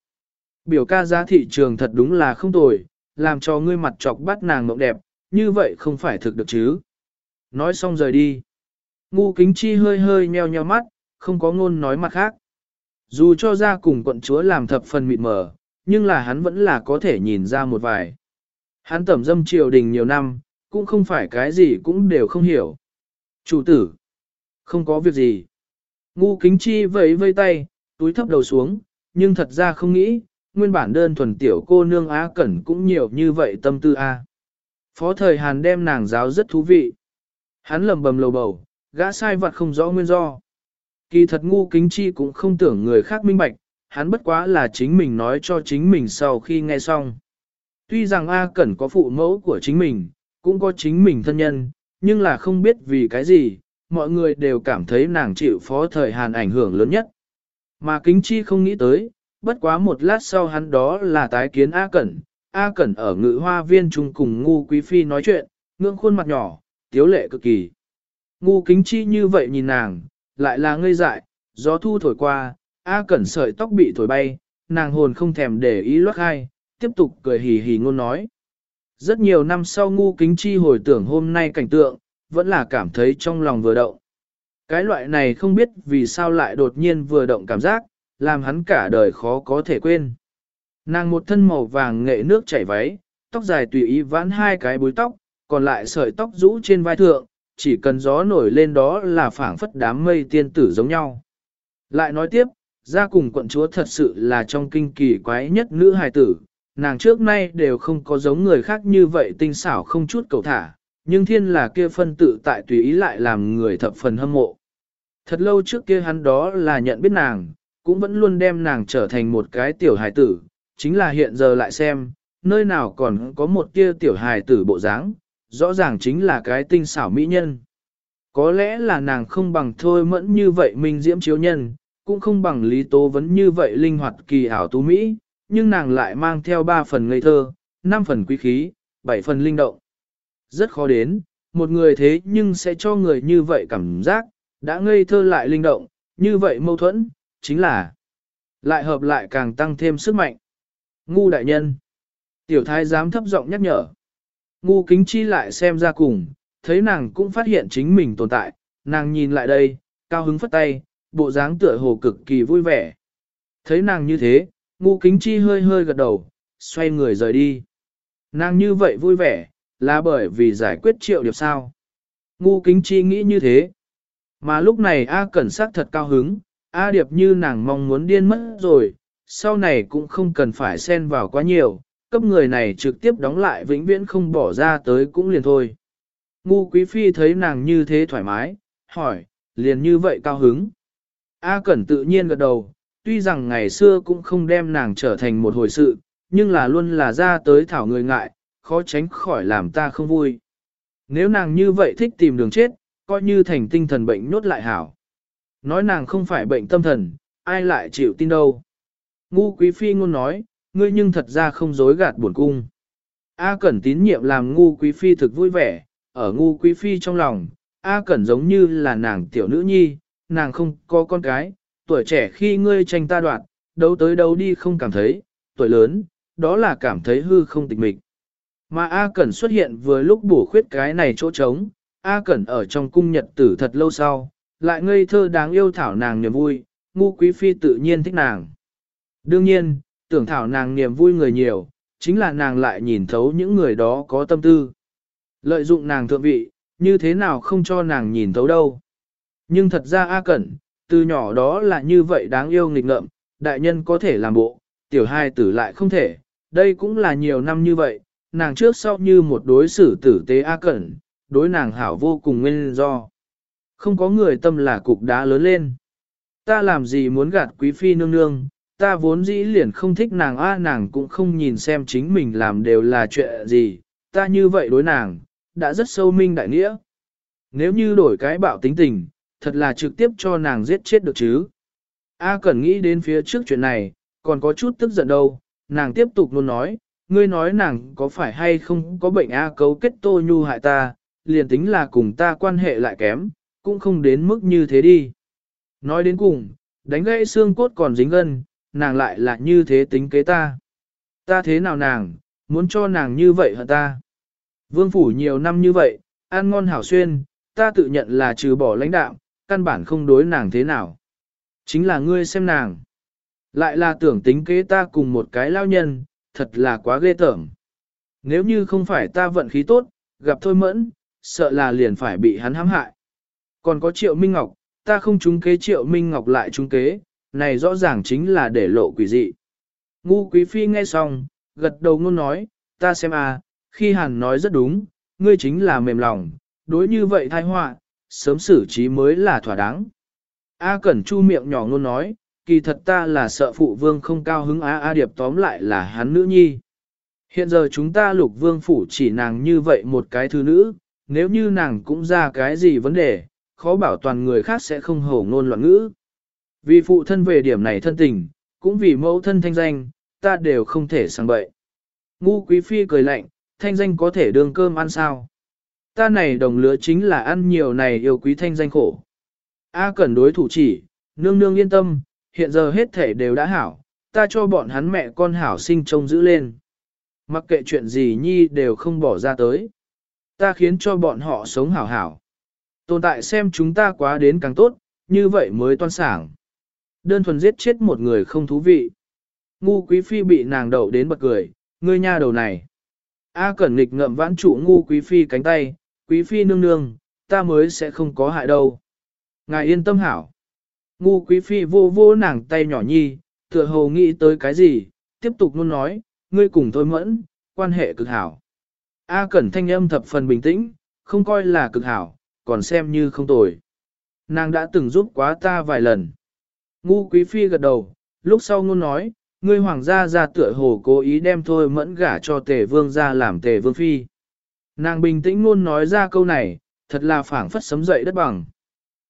Biểu ca giá thị trường thật đúng là không tồi, làm cho ngươi mặt chọc bắt nàng mộng đẹp, như vậy không phải thực được chứ. Nói xong rời đi. Ngu kính chi hơi hơi nheo nheo mắt, không có ngôn nói mặt khác. Dù cho ra cùng quận chúa làm thập phần mịt mờ, nhưng là hắn vẫn là có thể nhìn ra một vài. Hắn tẩm dâm triều đình nhiều năm, cũng không phải cái gì cũng đều không hiểu. Chủ tử, không có việc gì. Ngu kính chi vẫy vây tay, túi thấp đầu xuống, nhưng thật ra không nghĩ, nguyên bản đơn thuần tiểu cô nương Á Cẩn cũng nhiều như vậy tâm tư A. Phó thời Hàn đem nàng giáo rất thú vị. Hắn lầm bầm lầu bầu, gã sai vặt không rõ nguyên do. Kỳ thật ngu kính chi cũng không tưởng người khác minh bạch, hắn bất quá là chính mình nói cho chính mình sau khi nghe xong. Tuy rằng A Cẩn có phụ mẫu của chính mình, cũng có chính mình thân nhân, nhưng là không biết vì cái gì, mọi người đều cảm thấy nàng chịu phó thời Hàn ảnh hưởng lớn nhất. Mà kính chi không nghĩ tới, bất quá một lát sau hắn đó là tái kiến A Cẩn. A Cẩn ở ngự hoa viên chung cùng ngu quý phi nói chuyện, ngưỡng khuôn mặt nhỏ, tiếu lệ cực kỳ. Ngu kính chi như vậy nhìn nàng, lại là ngây dại, gió thu thổi qua, A Cẩn sợi tóc bị thổi bay, nàng hồn không thèm để ý loát hai, tiếp tục cười hì hì ngôn nói. Rất nhiều năm sau ngu kính chi hồi tưởng hôm nay cảnh tượng, vẫn là cảm thấy trong lòng vừa động. Cái loại này không biết vì sao lại đột nhiên vừa động cảm giác, làm hắn cả đời khó có thể quên. Nàng một thân màu vàng nghệ nước chảy váy, tóc dài tùy ý vãn hai cái búi tóc, còn lại sợi tóc rũ trên vai thượng, chỉ cần gió nổi lên đó là phảng phất đám mây tiên tử giống nhau. Lại nói tiếp, ra cùng quận chúa thật sự là trong kinh kỳ quái nhất nữ hài tử, nàng trước nay đều không có giống người khác như vậy tinh xảo không chút cầu thả, nhưng thiên là kia phân tự tại tùy ý lại làm người thập phần hâm mộ. Thật lâu trước kia hắn đó là nhận biết nàng, cũng vẫn luôn đem nàng trở thành một cái tiểu hài tử, chính là hiện giờ lại xem, nơi nào còn có một tia tiểu hài tử bộ dáng, rõ ràng chính là cái tinh xảo mỹ nhân. Có lẽ là nàng không bằng thôi mẫn như vậy Minh diễm chiếu nhân, cũng không bằng lý tố vấn như vậy linh hoạt kỳ ảo tú mỹ, nhưng nàng lại mang theo ba phần ngây thơ, năm phần quý khí, bảy phần linh động. Rất khó đến, một người thế nhưng sẽ cho người như vậy cảm giác, đã ngây thơ lại linh động, như vậy mâu thuẫn, chính là lại hợp lại càng tăng thêm sức mạnh. Ngu đại nhân. Tiểu thái giám thấp giọng nhắc nhở. Ngu kính chi lại xem ra cùng, thấy nàng cũng phát hiện chính mình tồn tại, nàng nhìn lại đây, cao hứng phất tay, bộ dáng tựa hồ cực kỳ vui vẻ. Thấy nàng như thế, ngu kính chi hơi hơi gật đầu, xoay người rời đi. Nàng như vậy vui vẻ, là bởi vì giải quyết triệu điệp sao. Ngu kính chi nghĩ như thế. Mà lúc này A Cẩn sắc thật cao hứng, A Điệp như nàng mong muốn điên mất rồi, sau này cũng không cần phải xen vào quá nhiều, cấp người này trực tiếp đóng lại vĩnh viễn không bỏ ra tới cũng liền thôi. Ngu quý phi thấy nàng như thế thoải mái, hỏi, liền như vậy cao hứng. A Cẩn tự nhiên gật đầu, tuy rằng ngày xưa cũng không đem nàng trở thành một hồi sự, nhưng là luôn là ra tới thảo người ngại, khó tránh khỏi làm ta không vui. Nếu nàng như vậy thích tìm đường chết, coi như thành tinh thần bệnh nhốt lại hảo. Nói nàng không phải bệnh tâm thần, ai lại chịu tin đâu. Ngu quý phi ngôn nói, ngươi nhưng thật ra không dối gạt buồn cung. A Cẩn tín nhiệm làm ngu quý phi thực vui vẻ, ở ngu quý phi trong lòng, A Cẩn giống như là nàng tiểu nữ nhi, nàng không có con cái, tuổi trẻ khi ngươi tranh ta đoạn, đấu tới đấu đi không cảm thấy, tuổi lớn, đó là cảm thấy hư không tịch mịch. Mà A Cẩn xuất hiện vừa lúc bổ khuyết cái này chỗ trống, A Cẩn ở trong cung nhật tử thật lâu sau, lại ngây thơ đáng yêu thảo nàng niềm vui, ngu quý phi tự nhiên thích nàng. Đương nhiên, tưởng thảo nàng niềm vui người nhiều, chính là nàng lại nhìn thấu những người đó có tâm tư. Lợi dụng nàng thượng vị, như thế nào không cho nàng nhìn thấu đâu. Nhưng thật ra A Cẩn, từ nhỏ đó là như vậy đáng yêu nghịch ngợm, đại nhân có thể làm bộ, tiểu hai tử lại không thể, đây cũng là nhiều năm như vậy, nàng trước sau như một đối xử tử tế A Cẩn, đối nàng hảo vô cùng nguyên do. Không có người tâm là cục đá lớn lên. Ta làm gì muốn gạt quý phi nương nương, ta vốn dĩ liền không thích nàng a nàng cũng không nhìn xem chính mình làm đều là chuyện gì, ta như vậy đối nàng, đã rất sâu minh đại nghĩa. Nếu như đổi cái bạo tính tình, thật là trực tiếp cho nàng giết chết được chứ. A cần nghĩ đến phía trước chuyện này, còn có chút tức giận đâu, nàng tiếp tục luôn nói, ngươi nói nàng có phải hay không có bệnh A cấu kết tô nhu hại ta, liền tính là cùng ta quan hệ lại kém, cũng không đến mức như thế đi. Nói đến cùng, đánh gãy xương cốt còn dính gân, nàng lại là như thế tính kế ta. Ta thế nào nàng, muốn cho nàng như vậy hả ta? Vương phủ nhiều năm như vậy, ăn ngon hảo xuyên, ta tự nhận là trừ bỏ lãnh đạo, căn bản không đối nàng thế nào. Chính là ngươi xem nàng. Lại là tưởng tính kế ta cùng một cái lao nhân, thật là quá ghê tởm. Nếu như không phải ta vận khí tốt, gặp thôi mẫn, sợ là liền phải bị hắn hãm hại. Còn có triệu Minh Ngọc, ta không trúng kế triệu Minh Ngọc lại trúng kế, này rõ ràng chính là để lộ quỷ dị. Ngu quý phi nghe xong, gật đầu ngôn nói, ta xem à, khi hàn nói rất đúng, ngươi chính là mềm lòng, đối như vậy thai họa, sớm xử trí mới là thỏa đáng. A Cẩn Chu miệng nhỏ ngôn nói, kỳ thật ta là sợ phụ vương không cao hứng A A Điệp tóm lại là hắn nữ nhi. Hiện giờ chúng ta lục vương phủ chỉ nàng như vậy một cái thứ nữ, nếu như nàng cũng ra cái gì vấn đề, khó bảo toàn người khác sẽ không hổ ngôn loạn ngữ. Vì phụ thân về điểm này thân tình, cũng vì mẫu thân thanh danh, ta đều không thể sang bậy. Ngu quý phi cười lạnh, thanh danh có thể đương cơm ăn sao. Ta này đồng lứa chính là ăn nhiều này yêu quý thanh danh khổ. A cần đối thủ chỉ, nương nương yên tâm, hiện giờ hết thể đều đã hảo, ta cho bọn hắn mẹ con hảo sinh trông giữ lên. Mặc kệ chuyện gì nhi đều không bỏ ra tới. Ta khiến cho bọn họ sống hảo hảo. Tồn tại xem chúng ta quá đến càng tốt, như vậy mới toan sảng. Đơn thuần giết chết một người không thú vị. Ngu quý phi bị nàng đậu đến bật cười, ngươi nha đầu này. A cẩn nghịch ngậm vãn trụ ngu quý phi cánh tay, quý phi nương nương, ta mới sẽ không có hại đâu. Ngài yên tâm hảo. Ngu quý phi vô vô nàng tay nhỏ nhi, tựa hồ nghĩ tới cái gì, tiếp tục luôn nói, ngươi cùng tôi mẫn, quan hệ cực hảo. A cẩn thanh âm thập phần bình tĩnh, không coi là cực hảo, còn xem như không tồi. Nàng đã từng giúp quá ta vài lần. Ngu quý phi gật đầu, lúc sau ngôn nói, ngươi hoàng gia ra tựa hồ cố ý đem thôi mẫn gả cho tề vương ra làm tề vương phi. Nàng bình tĩnh ngôn nói ra câu này, thật là phảng phất sấm dậy đất bằng.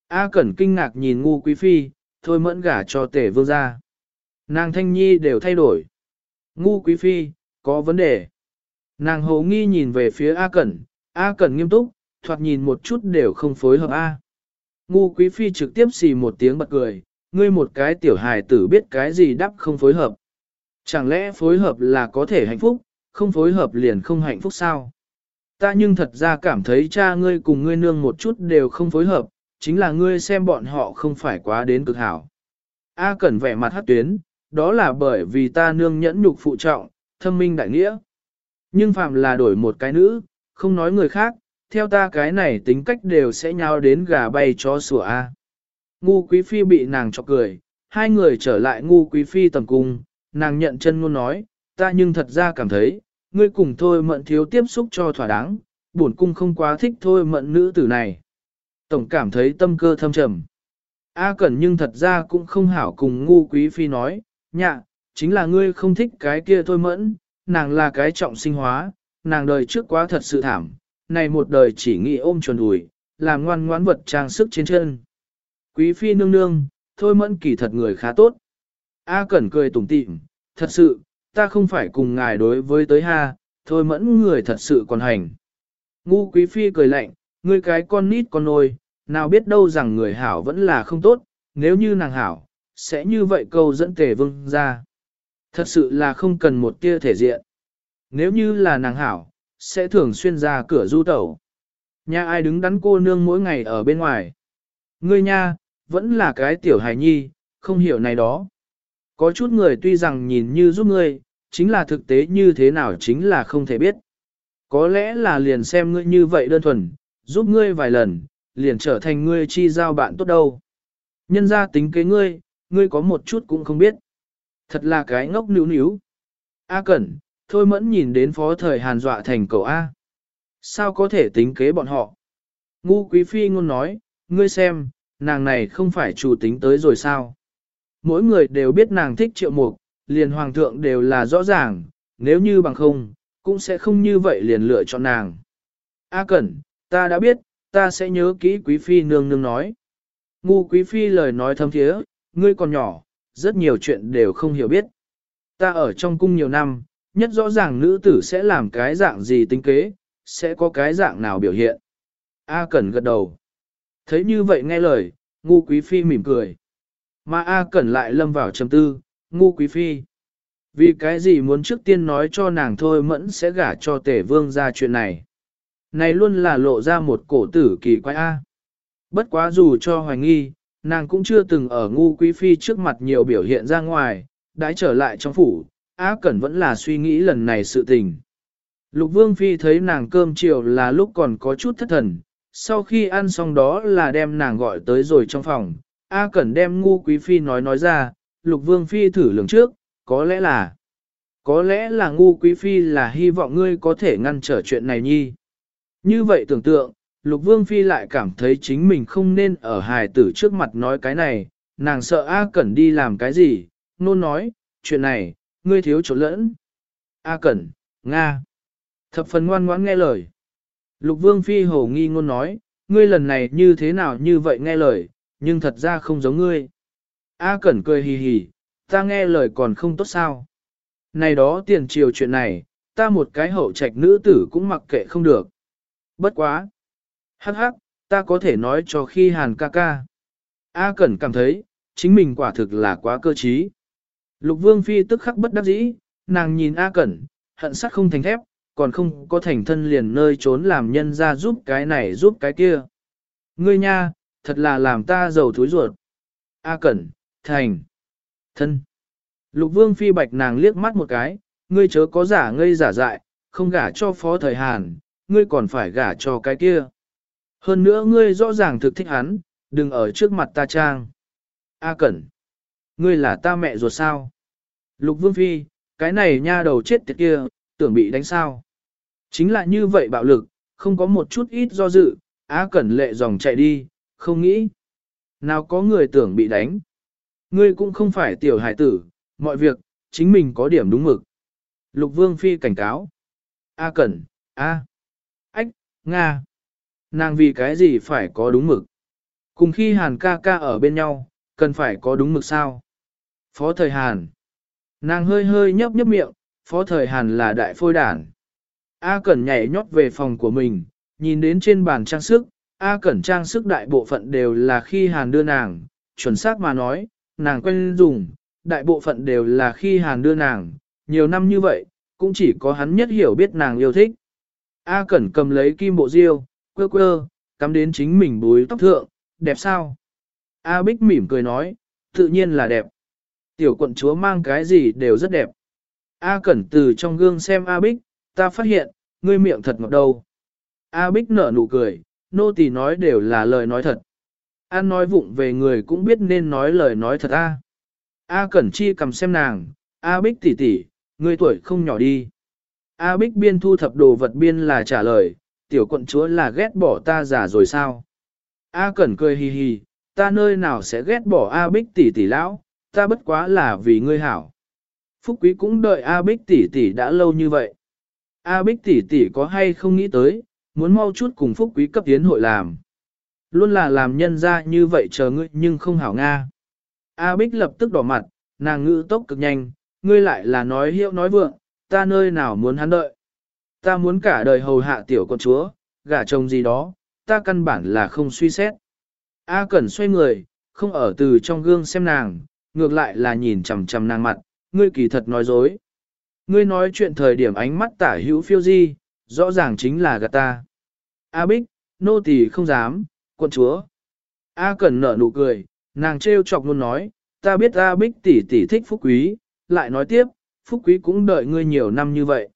A Cẩn kinh ngạc nhìn ngu quý phi, thôi mẫn gả cho tề vương ra. Nàng thanh nhi đều thay đổi. Ngu quý phi, có vấn đề. Nàng hồ nghi nhìn về phía A Cẩn, A Cẩn nghiêm túc, thoạt nhìn một chút đều không phối hợp A. Ngu quý phi trực tiếp xì một tiếng bật cười, ngươi một cái tiểu hài tử biết cái gì đắp không phối hợp. Chẳng lẽ phối hợp là có thể hạnh phúc, không phối hợp liền không hạnh phúc sao? Ta nhưng thật ra cảm thấy cha ngươi cùng ngươi nương một chút đều không phối hợp, chính là ngươi xem bọn họ không phải quá đến cực hảo. A Cẩn vẻ mặt hát tuyến, đó là bởi vì ta nương nhẫn nhục phụ trọng, thâm minh đại nghĩa. Nhưng phạm là đổi một cái nữ, không nói người khác, theo ta cái này tính cách đều sẽ nhau đến gà bay chó sủa A. Ngu quý phi bị nàng chọc cười, hai người trở lại ngu quý phi tầm cung, nàng nhận chân ngôn nói, ta nhưng thật ra cảm thấy, ngươi cùng thôi mận thiếu tiếp xúc cho thỏa đáng, bổn cung không quá thích thôi mận nữ tử này. Tổng cảm thấy tâm cơ thâm trầm. A Cẩn nhưng thật ra cũng không hảo cùng ngu quý phi nói, nhạ, chính là ngươi không thích cái kia thôi mẫn, nàng là cái trọng sinh hóa, nàng đời trước quá thật sự thảm, này một đời chỉ nghĩ ôm chuồn đùi, làm ngoan ngoãn vật trang sức trên chân. Quý phi nương nương, thôi mẫn kỳ thật người khá tốt. A Cẩn cười tủm tỉm, thật sự, ta không phải cùng ngài đối với tới ha, thôi mẫn người thật sự còn hành. Ngu quý phi cười lạnh, ngươi cái con nít con nôi, nào biết đâu rằng người hảo vẫn là không tốt, nếu như nàng hảo, sẽ như vậy câu dẫn tề vương ra. Thật sự là không cần một tia thể diện. Nếu như là nàng hảo, sẽ thường xuyên ra cửa du tẩu. Nhà ai đứng đắn cô nương mỗi ngày ở bên ngoài. Ngươi nha, vẫn là cái tiểu hài nhi, không hiểu này đó. Có chút người tuy rằng nhìn như giúp ngươi, chính là thực tế như thế nào chính là không thể biết. Có lẽ là liền xem ngươi như vậy đơn thuần, giúp ngươi vài lần, liền trở thành ngươi chi giao bạn tốt đâu. Nhân ra tính kế ngươi, ngươi có một chút cũng không biết. Thật là cái ngốc níu níu. A Cẩn, thôi mẫn nhìn đến phó thời hàn dọa thành cầu A. Sao có thể tính kế bọn họ? Ngu quý phi ngôn nói, ngươi xem, nàng này không phải chủ tính tới rồi sao? Mỗi người đều biết nàng thích triệu mục, liền hoàng thượng đều là rõ ràng, nếu như bằng không, cũng sẽ không như vậy liền lựa chọn nàng. A Cẩn, ta đã biết, ta sẽ nhớ kỹ quý phi nương nương nói. Ngu quý phi lời nói thâm thiế, ngươi còn nhỏ, rất nhiều chuyện đều không hiểu biết. Ta ở trong cung nhiều năm, nhất rõ ràng nữ tử sẽ làm cái dạng gì tính kế, sẽ có cái dạng nào biểu hiện. A Cẩn gật đầu. Thấy như vậy nghe lời, ngu quý phi mỉm cười. Mà A Cẩn lại lâm vào trầm tư, ngu quý phi. Vì cái gì muốn trước tiên nói cho nàng thôi mẫn sẽ gả cho tể vương ra chuyện này. Này luôn là lộ ra một cổ tử kỳ quái A. Bất quá dù cho hoài nghi, nàng cũng chưa từng ở ngu quý phi trước mặt nhiều biểu hiện ra ngoài, đãi trở lại trong phủ, Á Cẩn vẫn là suy nghĩ lần này sự tình. Lục Vương Phi thấy nàng cơm chiều là lúc còn có chút thất thần, sau khi ăn xong đó là đem nàng gọi tới rồi trong phòng. A Cẩn đem ngu quý phi nói nói ra, Lục Vương Phi thử lường trước, có lẽ là, có lẽ là ngu quý phi là hy vọng ngươi có thể ngăn trở chuyện này nhi. Như vậy tưởng tượng, Lục Vương Phi lại cảm thấy chính mình không nên ở hài tử trước mặt nói cái này, nàng sợ A Cẩn đi làm cái gì, nôn nói, chuyện này, ngươi thiếu chỗ lẫn. A Cẩn, Nga. Thập phần ngoan ngoãn nghe lời. Lục Vương Phi hổ nghi ngôn nói, ngươi lần này như thế nào như vậy nghe lời, nhưng thật ra không giống ngươi. A Cẩn cười hì hì, ta nghe lời còn không tốt sao. Này đó tiền triều chuyện này, ta một cái hậu trạch nữ tử cũng mặc kệ không được. Bất quá. Hắc hắc, ta có thể nói cho khi hàn ca ca. A Cẩn cảm thấy, chính mình quả thực là quá cơ trí. Lục Vương Phi tức khắc bất đắc dĩ, nàng nhìn A Cẩn, hận sắc không thành thép, còn không có thành thân liền nơi trốn làm nhân ra giúp cái này giúp cái kia. Ngươi nha, thật là làm ta giàu thúi ruột. A Cẩn, thành, thân. Lục Vương Phi bạch nàng liếc mắt một cái, ngươi chớ có giả ngây giả dại, không gả cho phó thời Hàn, ngươi còn phải gả cho cái kia. Hơn nữa ngươi rõ ràng thực thích hắn, đừng ở trước mặt ta trang. A Cẩn, ngươi là ta mẹ ruột sao? Lục Vương Phi, cái này nha đầu chết tiệt kia, tưởng bị đánh sao? Chính là như vậy bạo lực, không có một chút ít do dự, A Cẩn lệ dòng chạy đi, không nghĩ. Nào có người tưởng bị đánh. Ngươi cũng không phải tiểu hải tử, mọi việc, chính mình có điểm đúng mực. Lục Vương Phi cảnh cáo. A Cẩn, A. Ách, Nga. Nàng vì cái gì phải có đúng mực? Cùng khi Hàn ca ca ở bên nhau, cần phải có đúng mực sao? Phó thời Hàn. Nàng hơi hơi nhấp nhấp miệng, phó thời Hàn là đại phôi đản. A Cẩn nhảy nhót về phòng của mình, nhìn đến trên bàn trang sức, A Cẩn trang sức đại bộ phận đều là khi Hàn đưa nàng, chuẩn xác mà nói, nàng quen dùng, đại bộ phận đều là khi Hàn đưa nàng, nhiều năm như vậy, cũng chỉ có hắn nhất hiểu biết nàng yêu thích. A Cẩn cầm lấy kim bộ diêu, quơ quơ, cắm đến chính mình búi tóc thượng, đẹp sao? A Bích mỉm cười nói, tự nhiên là đẹp. Tiểu quận chúa mang cái gì đều rất đẹp. A Cẩn từ trong gương xem A Bích, ta phát hiện, ngươi miệng thật ngọt đâu. A Bích nở nụ cười, nô tỳ nói đều là lời nói thật. An nói vụng về người cũng biết nên nói lời nói thật a. A Cẩn Chi cầm xem nàng, A Bích tỷ tỷ, ngươi tuổi không nhỏ đi. A Bích biên thu thập đồ vật biên là trả lời, tiểu quận chúa là ghét bỏ ta già rồi sao? A Cẩn cười hì hì, ta nơi nào sẽ ghét bỏ A Bích tỷ tỷ lão, ta bất quá là vì ngươi hảo. Phúc Quý cũng đợi A Bích tỷ tỷ đã lâu như vậy. A Bích tỷ tỷ có hay không nghĩ tới, muốn mau chút cùng Phúc Quý cấp tiến hội làm. Luôn là làm nhân ra như vậy chờ ngươi nhưng không hảo Nga. A Bích lập tức đỏ mặt, nàng ngữ tốc cực nhanh, ngươi lại là nói hiệu nói vượng, ta nơi nào muốn hắn đợi. Ta muốn cả đời hầu hạ tiểu con chúa, gả chồng gì đó, ta căn bản là không suy xét. A Cẩn xoay người, không ở từ trong gương xem nàng, ngược lại là nhìn chằm chằm nàng mặt, ngươi kỳ thật nói dối. Ngươi nói chuyện thời điểm ánh mắt tả hữu phiêu di, rõ ràng chính là gạt ta. A Bích, nô tỳ không dám, quân chúa. A Cẩn nở nụ cười, nàng trêu chọc luôn nói, ta biết A Bích tỷ tỷ thích Phúc Quý, lại nói tiếp, Phúc Quý cũng đợi ngươi nhiều năm như vậy.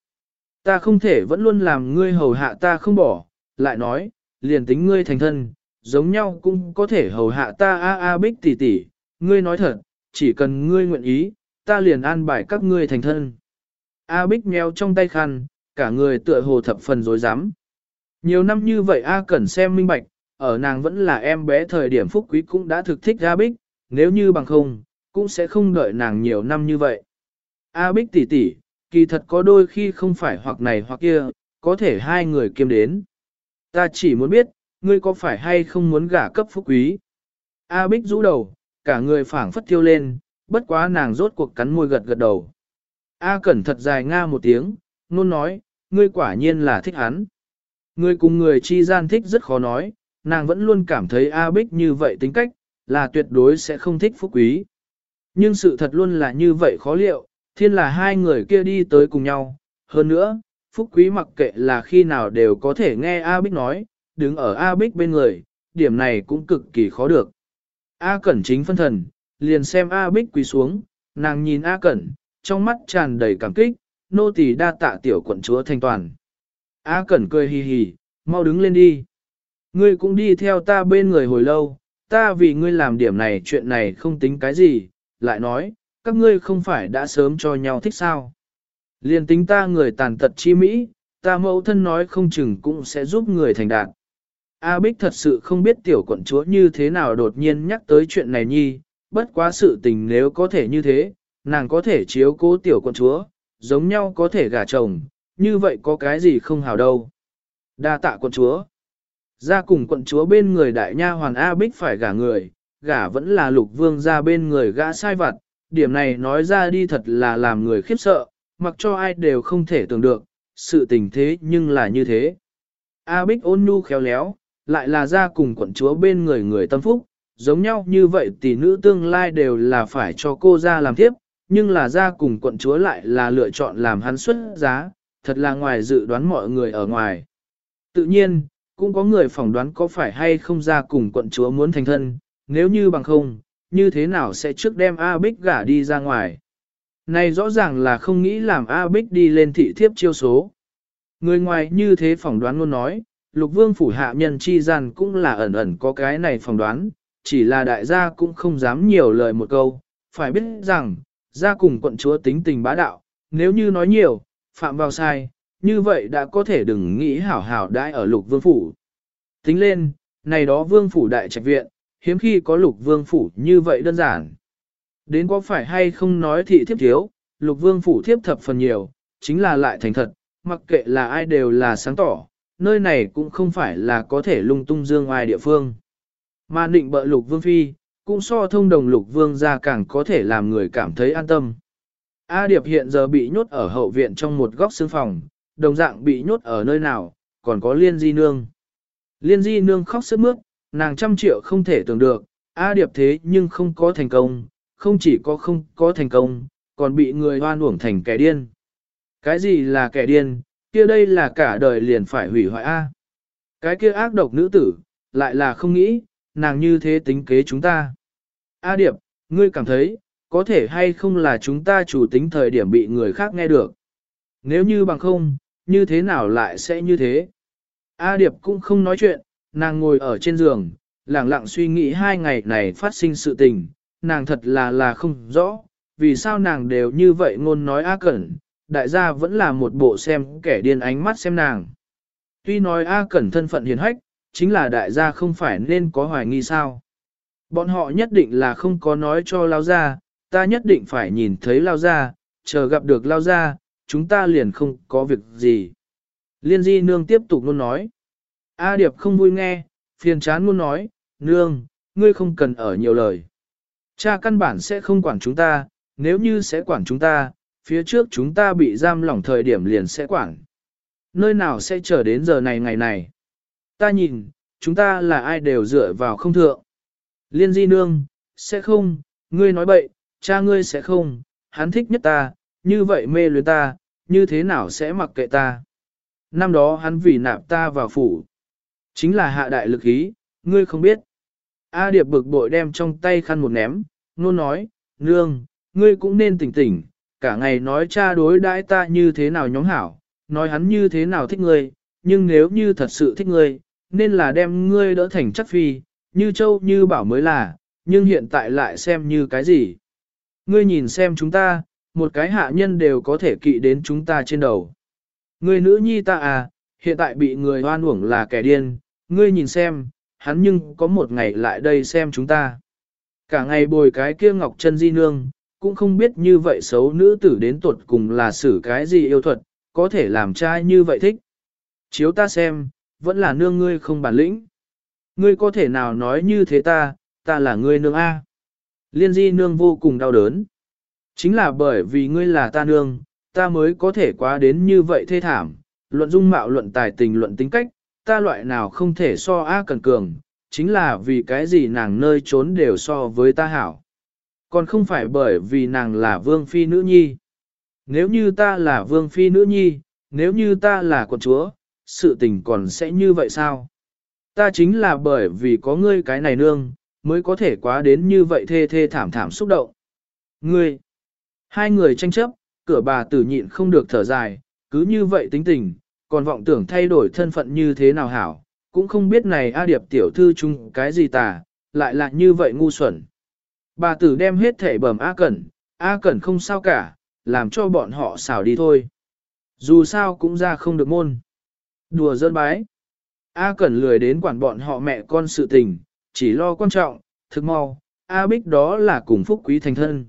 Ta không thể vẫn luôn làm ngươi hầu hạ ta không bỏ, lại nói, liền tính ngươi thành thân, giống nhau cũng có thể hầu hạ ta A A Bích tỷ tỷ, ngươi nói thật, chỉ cần ngươi nguyện ý, ta liền an bài các ngươi thành thân. A Bích mèo trong tay khăn, cả người tựa hồ thập phần dối rắm Nhiều năm như vậy A Cẩn xem minh bạch, ở nàng vẫn là em bé thời điểm phúc quý cũng đã thực thích A Bích, nếu như bằng không, cũng sẽ không đợi nàng nhiều năm như vậy. A Bích tỷ tỷ, kỳ thật có đôi khi không phải hoặc này hoặc kia, có thể hai người kiêm đến. Ta chỉ muốn biết, ngươi có phải hay không muốn gả cấp phúc quý. A Bích rũ đầu, cả người phảng phất thiêu lên, bất quá nàng rốt cuộc cắn môi gật gật đầu. A Cẩn thật dài nga một tiếng, nôn nói, ngươi quả nhiên là thích hắn. Ngươi cùng người chi gian thích rất khó nói, nàng vẫn luôn cảm thấy A Bích như vậy tính cách, là tuyệt đối sẽ không thích phúc quý. Nhưng sự thật luôn là như vậy khó liệu, thiên là hai người kia đi tới cùng nhau. Hơn nữa, phúc quý mặc kệ là khi nào đều có thể nghe A Bích nói, đứng ở A Bích bên người, điểm này cũng cực kỳ khó được. A Cẩn chính phân thần, liền xem A Bích quỳ xuống, nàng nhìn A Cẩn, trong mắt tràn đầy cảm kích, nô tỳ đa tạ tiểu quận chúa thanh toàn. A Cẩn cười hì hì, mau đứng lên đi. Ngươi cũng đi theo ta bên người hồi lâu, ta vì ngươi làm điểm này chuyện này không tính cái gì, lại nói, các ngươi không phải đã sớm cho nhau thích sao. Liên tính ta người tàn tật chi mỹ, ta mẫu thân nói không chừng cũng sẽ giúp người thành đạt. A Bích thật sự không biết tiểu quận chúa như thế nào đột nhiên nhắc tới chuyện này nhi, bất quá sự tình nếu có thể như thế, nàng có thể chiếu cố tiểu quận chúa, giống nhau có thể gả chồng, như vậy có cái gì không hào đâu. Đa tạ quận chúa. Ra cùng quận chúa bên người đại nha hoàn A Bích phải gả người, gả vẫn là lục vương ra bên người gã sai vặt, điểm này nói ra đi thật là làm người khiếp sợ, mặc cho ai đều không thể tưởng được, sự tình thế nhưng là như thế. A Bích ôn nhu khéo léo, lại là ra cùng quận chúa bên người người tâm phúc, giống nhau như vậy tỷ nữ tương lai đều là phải cho cô ra làm tiếp, nhưng là ra cùng quận chúa lại là lựa chọn làm hắn xuất giá, thật là ngoài dự đoán mọi người ở ngoài. Tự nhiên, cũng có người phỏng đoán có phải hay không ra cùng quận chúa muốn thành thân, nếu như bằng không, như thế nào sẽ trước đem A Bích gả đi ra ngoài. Này rõ ràng là không nghĩ làm A Bích đi lên thị thiếp chiêu số. Người ngoài như thế phỏng đoán luôn nói, lục vương phủ hạ nhân chi gian cũng là ẩn ẩn có cái này phỏng đoán, chỉ là đại gia cũng không dám nhiều lời một câu, phải biết rằng, gia cùng quận chúa tính tình bá đạo, nếu như nói nhiều, phạm vào sai, như vậy đã có thể đừng nghĩ hảo hảo đãi ở lục vương phủ. Tính lên, này đó vương phủ đại trạch viện, hiếm khi có lục vương phủ như vậy đơn giản. Đến có phải hay không nói thị thiếp thiếu, lục vương phủ thiếp thập phần nhiều, chính là lại thành thật, mặc kệ là ai đều là sáng tỏ, nơi này cũng không phải là có thể lung tung dương ai địa phương. Mà định bợ lục vương phi, cũng so thông đồng lục vương ra càng có thể làm người cảm thấy an tâm. A Điệp hiện giờ bị nhốt ở hậu viện trong một góc xương phòng, đồng dạng bị nhốt ở nơi nào, còn có liên di nương. Liên di nương khóc sức mướt, nàng trăm triệu không thể tưởng được, A Điệp thế nhưng không có thành công, không chỉ có không có thành công, còn bị người hoan uổng thành kẻ điên. Cái gì là kẻ điên, kia đây là cả đời liền phải hủy hoại A. Cái kia ác độc nữ tử, lại là không nghĩ, nàng như thế tính kế chúng ta. A Điệp, ngươi cảm thấy, có thể hay không là chúng ta chủ tính thời điểm bị người khác nghe được. Nếu như bằng không, như thế nào lại sẽ như thế? A Điệp cũng không nói chuyện, nàng ngồi ở trên giường, lặng lặng suy nghĩ hai ngày này phát sinh sự tình, nàng thật là là không rõ, vì sao nàng đều như vậy ngôn nói A Cẩn, đại gia vẫn là một bộ xem kẻ điên ánh mắt xem nàng. Tuy nói A Cẩn thân phận hiền hách, chính là đại gia không phải nên có hoài nghi sao. Bọn họ nhất định là không có nói cho lao ra, ta nhất định phải nhìn thấy lao ra, chờ gặp được lao ra, chúng ta liền không có việc gì. Liên di nương tiếp tục luôn nói. A Điệp không vui nghe, phiền chán luôn nói, nương, ngươi không cần ở nhiều lời. Cha căn bản sẽ không quản chúng ta, nếu như sẽ quản chúng ta, phía trước chúng ta bị giam lỏng thời điểm liền sẽ quản. Nơi nào sẽ chờ đến giờ này ngày này? Ta nhìn, chúng ta là ai đều dựa vào không thượng. Liên di nương, sẽ không, ngươi nói bậy, cha ngươi sẽ không, hắn thích nhất ta, như vậy mê luyến ta, như thế nào sẽ mặc kệ ta. Năm đó hắn vì nạp ta vào phủ. Chính là hạ đại lực ý, ngươi không biết. A Điệp bực bội đem trong tay khăn một ném, nôn nói, nương, ngươi cũng nên tỉnh tỉnh, cả ngày nói cha đối đãi ta như thế nào nhóm hảo, nói hắn như thế nào thích ngươi, nhưng nếu như thật sự thích ngươi, nên là đem ngươi đỡ thành chất phi, như châu như bảo mới là, nhưng hiện tại lại xem như cái gì. Ngươi nhìn xem chúng ta, một cái hạ nhân đều có thể kỵ đến chúng ta trên đầu. Ngươi nữ nhi ta à, hiện tại bị người hoan uổng là kẻ điên, ngươi nhìn xem, hắn nhưng có một ngày lại đây xem chúng ta. Cả ngày bồi cái kia ngọc chân di nương, cũng không biết như vậy xấu nữ tử đến tuột cùng là xử cái gì yêu thuật, có thể làm trai như vậy thích. Chiếu ta xem, vẫn là nương ngươi không bản lĩnh. Ngươi có thể nào nói như thế ta, ta là ngươi nương A. Liên di nương vô cùng đau đớn. Chính là bởi vì ngươi là ta nương, ta mới có thể quá đến như vậy thê thảm, luận dung mạo luận tài tình luận tính cách, ta loại nào không thể so A cần cường, chính là vì cái gì nàng nơi trốn đều so với ta hảo. Còn không phải bởi vì nàng là vương phi nữ nhi. Nếu như ta là vương phi nữ nhi, nếu như ta là quận chúa, sự tình còn sẽ như vậy sao? Ta chính là bởi vì có ngươi cái này nương, mới có thể quá đến như vậy thê thê thảm thảm xúc động. Ngươi, hai người tranh chấp, cửa bà tử nhịn không được thở dài, cứ như vậy tính tình, còn vọng tưởng thay đổi thân phận như thế nào hảo, cũng không biết này A Điệp tiểu thư chung cái gì tà, lại là như vậy ngu xuẩn. Bà tử đem hết thể bẩm A Cẩn, A Cẩn không sao cả, làm cho bọn họ xảo đi thôi. Dù sao cũng ra không được môn. Đùa dân bái. A Cẩn lười đến quản bọn họ mẹ con sự tình, chỉ lo quan trọng, thực mau, A Bích đó là cùng Phúc Quý thành thân.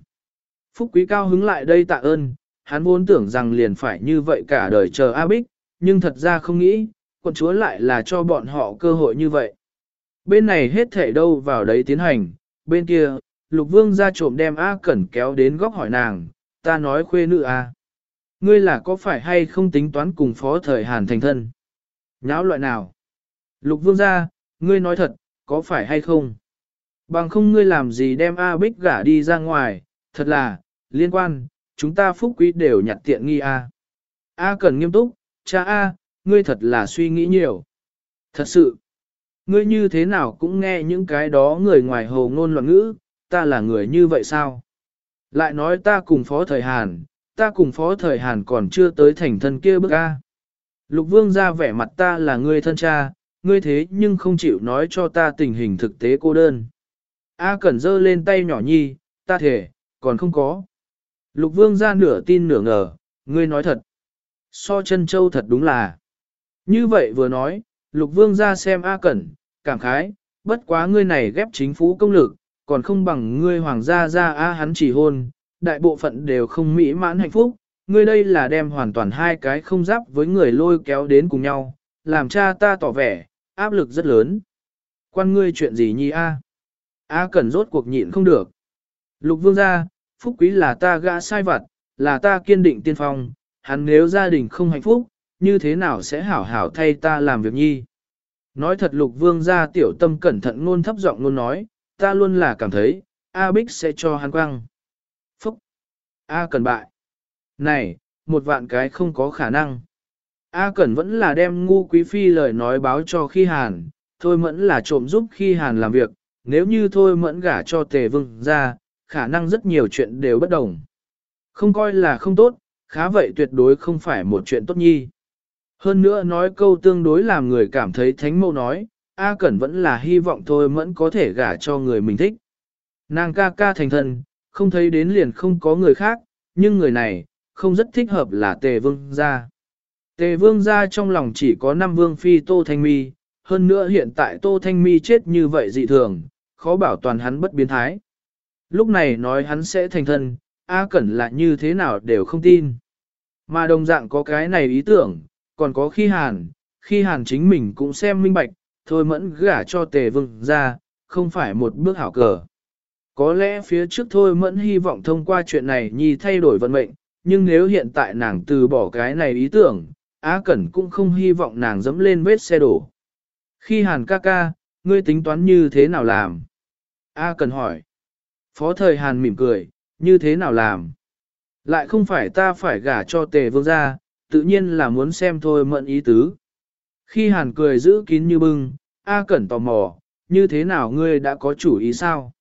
Phúc Quý cao hứng lại đây tạ ơn, hắn vốn tưởng rằng liền phải như vậy cả đời chờ A Bích, nhưng thật ra không nghĩ, quận chúa lại là cho bọn họ cơ hội như vậy. Bên này hết thể đâu vào đấy tiến hành, bên kia, lục vương ra trộm đem A Cẩn kéo đến góc hỏi nàng, ta nói khuê nữ A. Ngươi là có phải hay không tính toán cùng phó thời Hàn thành thân? Nháo loại nào? Lục vương ra, ngươi nói thật, có phải hay không? Bằng không ngươi làm gì đem A Bích gả đi ra ngoài, thật là, liên quan, chúng ta phúc quý đều nhặt tiện nghi A. A Cẩn nghiêm túc, cha A, ngươi thật là suy nghĩ nhiều. Thật sự, ngươi như thế nào cũng nghe những cái đó người ngoài hồ ngôn loạn ngữ, ta là người như vậy sao? Lại nói ta cùng phó thời Hàn, ta cùng phó thời Hàn còn chưa tới thành thân kia bước A. Lục vương ra vẻ mặt ta là người thân cha, ngươi thế nhưng không chịu nói cho ta tình hình thực tế cô đơn. A Cẩn giơ lên tay nhỏ nhi, ta thể, còn không có. Lục vương ra nửa tin nửa ngờ, ngươi nói thật. So chân châu thật đúng là. Như vậy vừa nói, lục vương ra xem A Cẩn, cảm khái, bất quá ngươi này ghép chính phủ công lực, còn không bằng ngươi hoàng gia gia A hắn chỉ hôn, đại bộ phận đều không mỹ mãn hạnh phúc, ngươi đây là đem hoàn toàn hai cái không giáp với người lôi kéo đến cùng nhau, làm cha ta tỏ vẻ, áp lực rất lớn. Quan ngươi chuyện gì nhi A? A cần rốt cuộc nhịn không được. Lục vương gia, phúc quý là ta gã sai vặt, là ta kiên định tiên phong, hắn nếu gia đình không hạnh phúc, như thế nào sẽ hảo hảo thay ta làm việc nhi. Nói thật lục vương gia tiểu tâm cẩn thận ngôn thấp giọng luôn nói, ta luôn là cảm thấy, A Bích sẽ cho hắn quăng. Phúc! A cần bại. Này, một vạn cái không có khả năng. A Cẩn vẫn là đem ngu quý phi lời nói báo cho khi hàn, thôi mẫn là trộm giúp khi hàn làm việc, nếu như thôi mẫn gả cho tề vương ra, khả năng rất nhiều chuyện đều bất đồng. Không coi là không tốt, khá vậy tuyệt đối không phải một chuyện tốt nhi. Hơn nữa nói câu tương đối làm người cảm thấy thánh mâu nói, A Cẩn vẫn là hy vọng thôi mẫn có thể gả cho người mình thích. Nàng ca ca thành thân, không thấy đến liền không có người khác, nhưng người này, không rất thích hợp là tề vương gia. Tề vương gia trong lòng chỉ có năm vương phi Tô Thanh Mi, hơn nữa hiện tại Tô Thanh Mi chết như vậy dị thường, khó bảo toàn hắn bất biến thái. Lúc này nói hắn sẽ thành thân, A Cẩn là như thế nào đều không tin. Mà đồng dạng có cái này ý tưởng, còn có khi hàn, khi hàn chính mình cũng xem minh bạch, thôi mẫn gả cho tề vương ra, không phải một bước hảo cờ. Có lẽ phía trước thôi mẫn hy vọng thông qua chuyện này nhi thay đổi vận mệnh, nhưng nếu hiện tại nàng từ bỏ cái này ý tưởng, Á Cẩn cũng không hy vọng nàng dẫm lên vết xe đổ. Khi hàn ca ca, ngươi tính toán như thế nào làm? A Cẩn hỏi. Phó thời hàn mỉm cười, như thế nào làm? Lại không phải ta phải gả cho tề vương gia, tự nhiên là muốn xem thôi mận ý tứ. Khi hàn cười giữ kín như bưng, A Cẩn tò mò, như thế nào ngươi đã có chủ ý sao?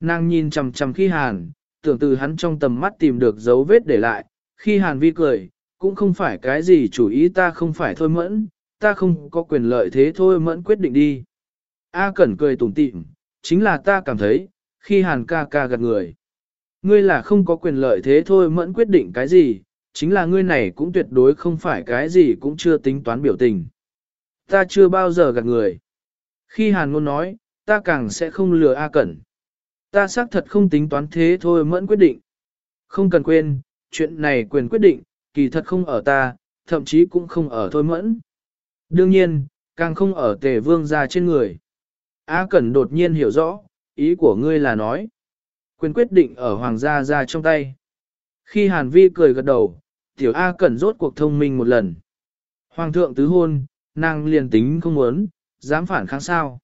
Nàng nhìn chằm chằm khi hàn, tưởng từ hắn trong tầm mắt tìm được dấu vết để lại, khi hàn vi cười, cũng không phải cái gì chủ ý ta không phải thôi mẫn, ta không có quyền lợi thế thôi mẫn quyết định đi. A Cẩn cười tủm tỉm, chính là ta cảm thấy, khi hàn ca ca gật người. Ngươi là không có quyền lợi thế thôi mẫn quyết định cái gì, chính là ngươi này cũng tuyệt đối không phải cái gì cũng chưa tính toán biểu tình. Ta chưa bao giờ gạt người. Khi hàn ngôn nói, ta càng sẽ không lừa A Cẩn. Ta xác thật không tính toán thế thôi mẫn quyết định. Không cần quên, chuyện này quyền quyết định, kỳ thật không ở ta, thậm chí cũng không ở thôi mẫn. Đương nhiên, càng không ở tề vương ra trên người. A Cẩn đột nhiên hiểu rõ, ý của ngươi là nói. Quyền quyết định ở hoàng gia ra trong tay. Khi Hàn Vi cười gật đầu, tiểu A Cẩn rốt cuộc thông minh một lần. Hoàng thượng tứ hôn, nàng liền tính không muốn, dám phản kháng sao.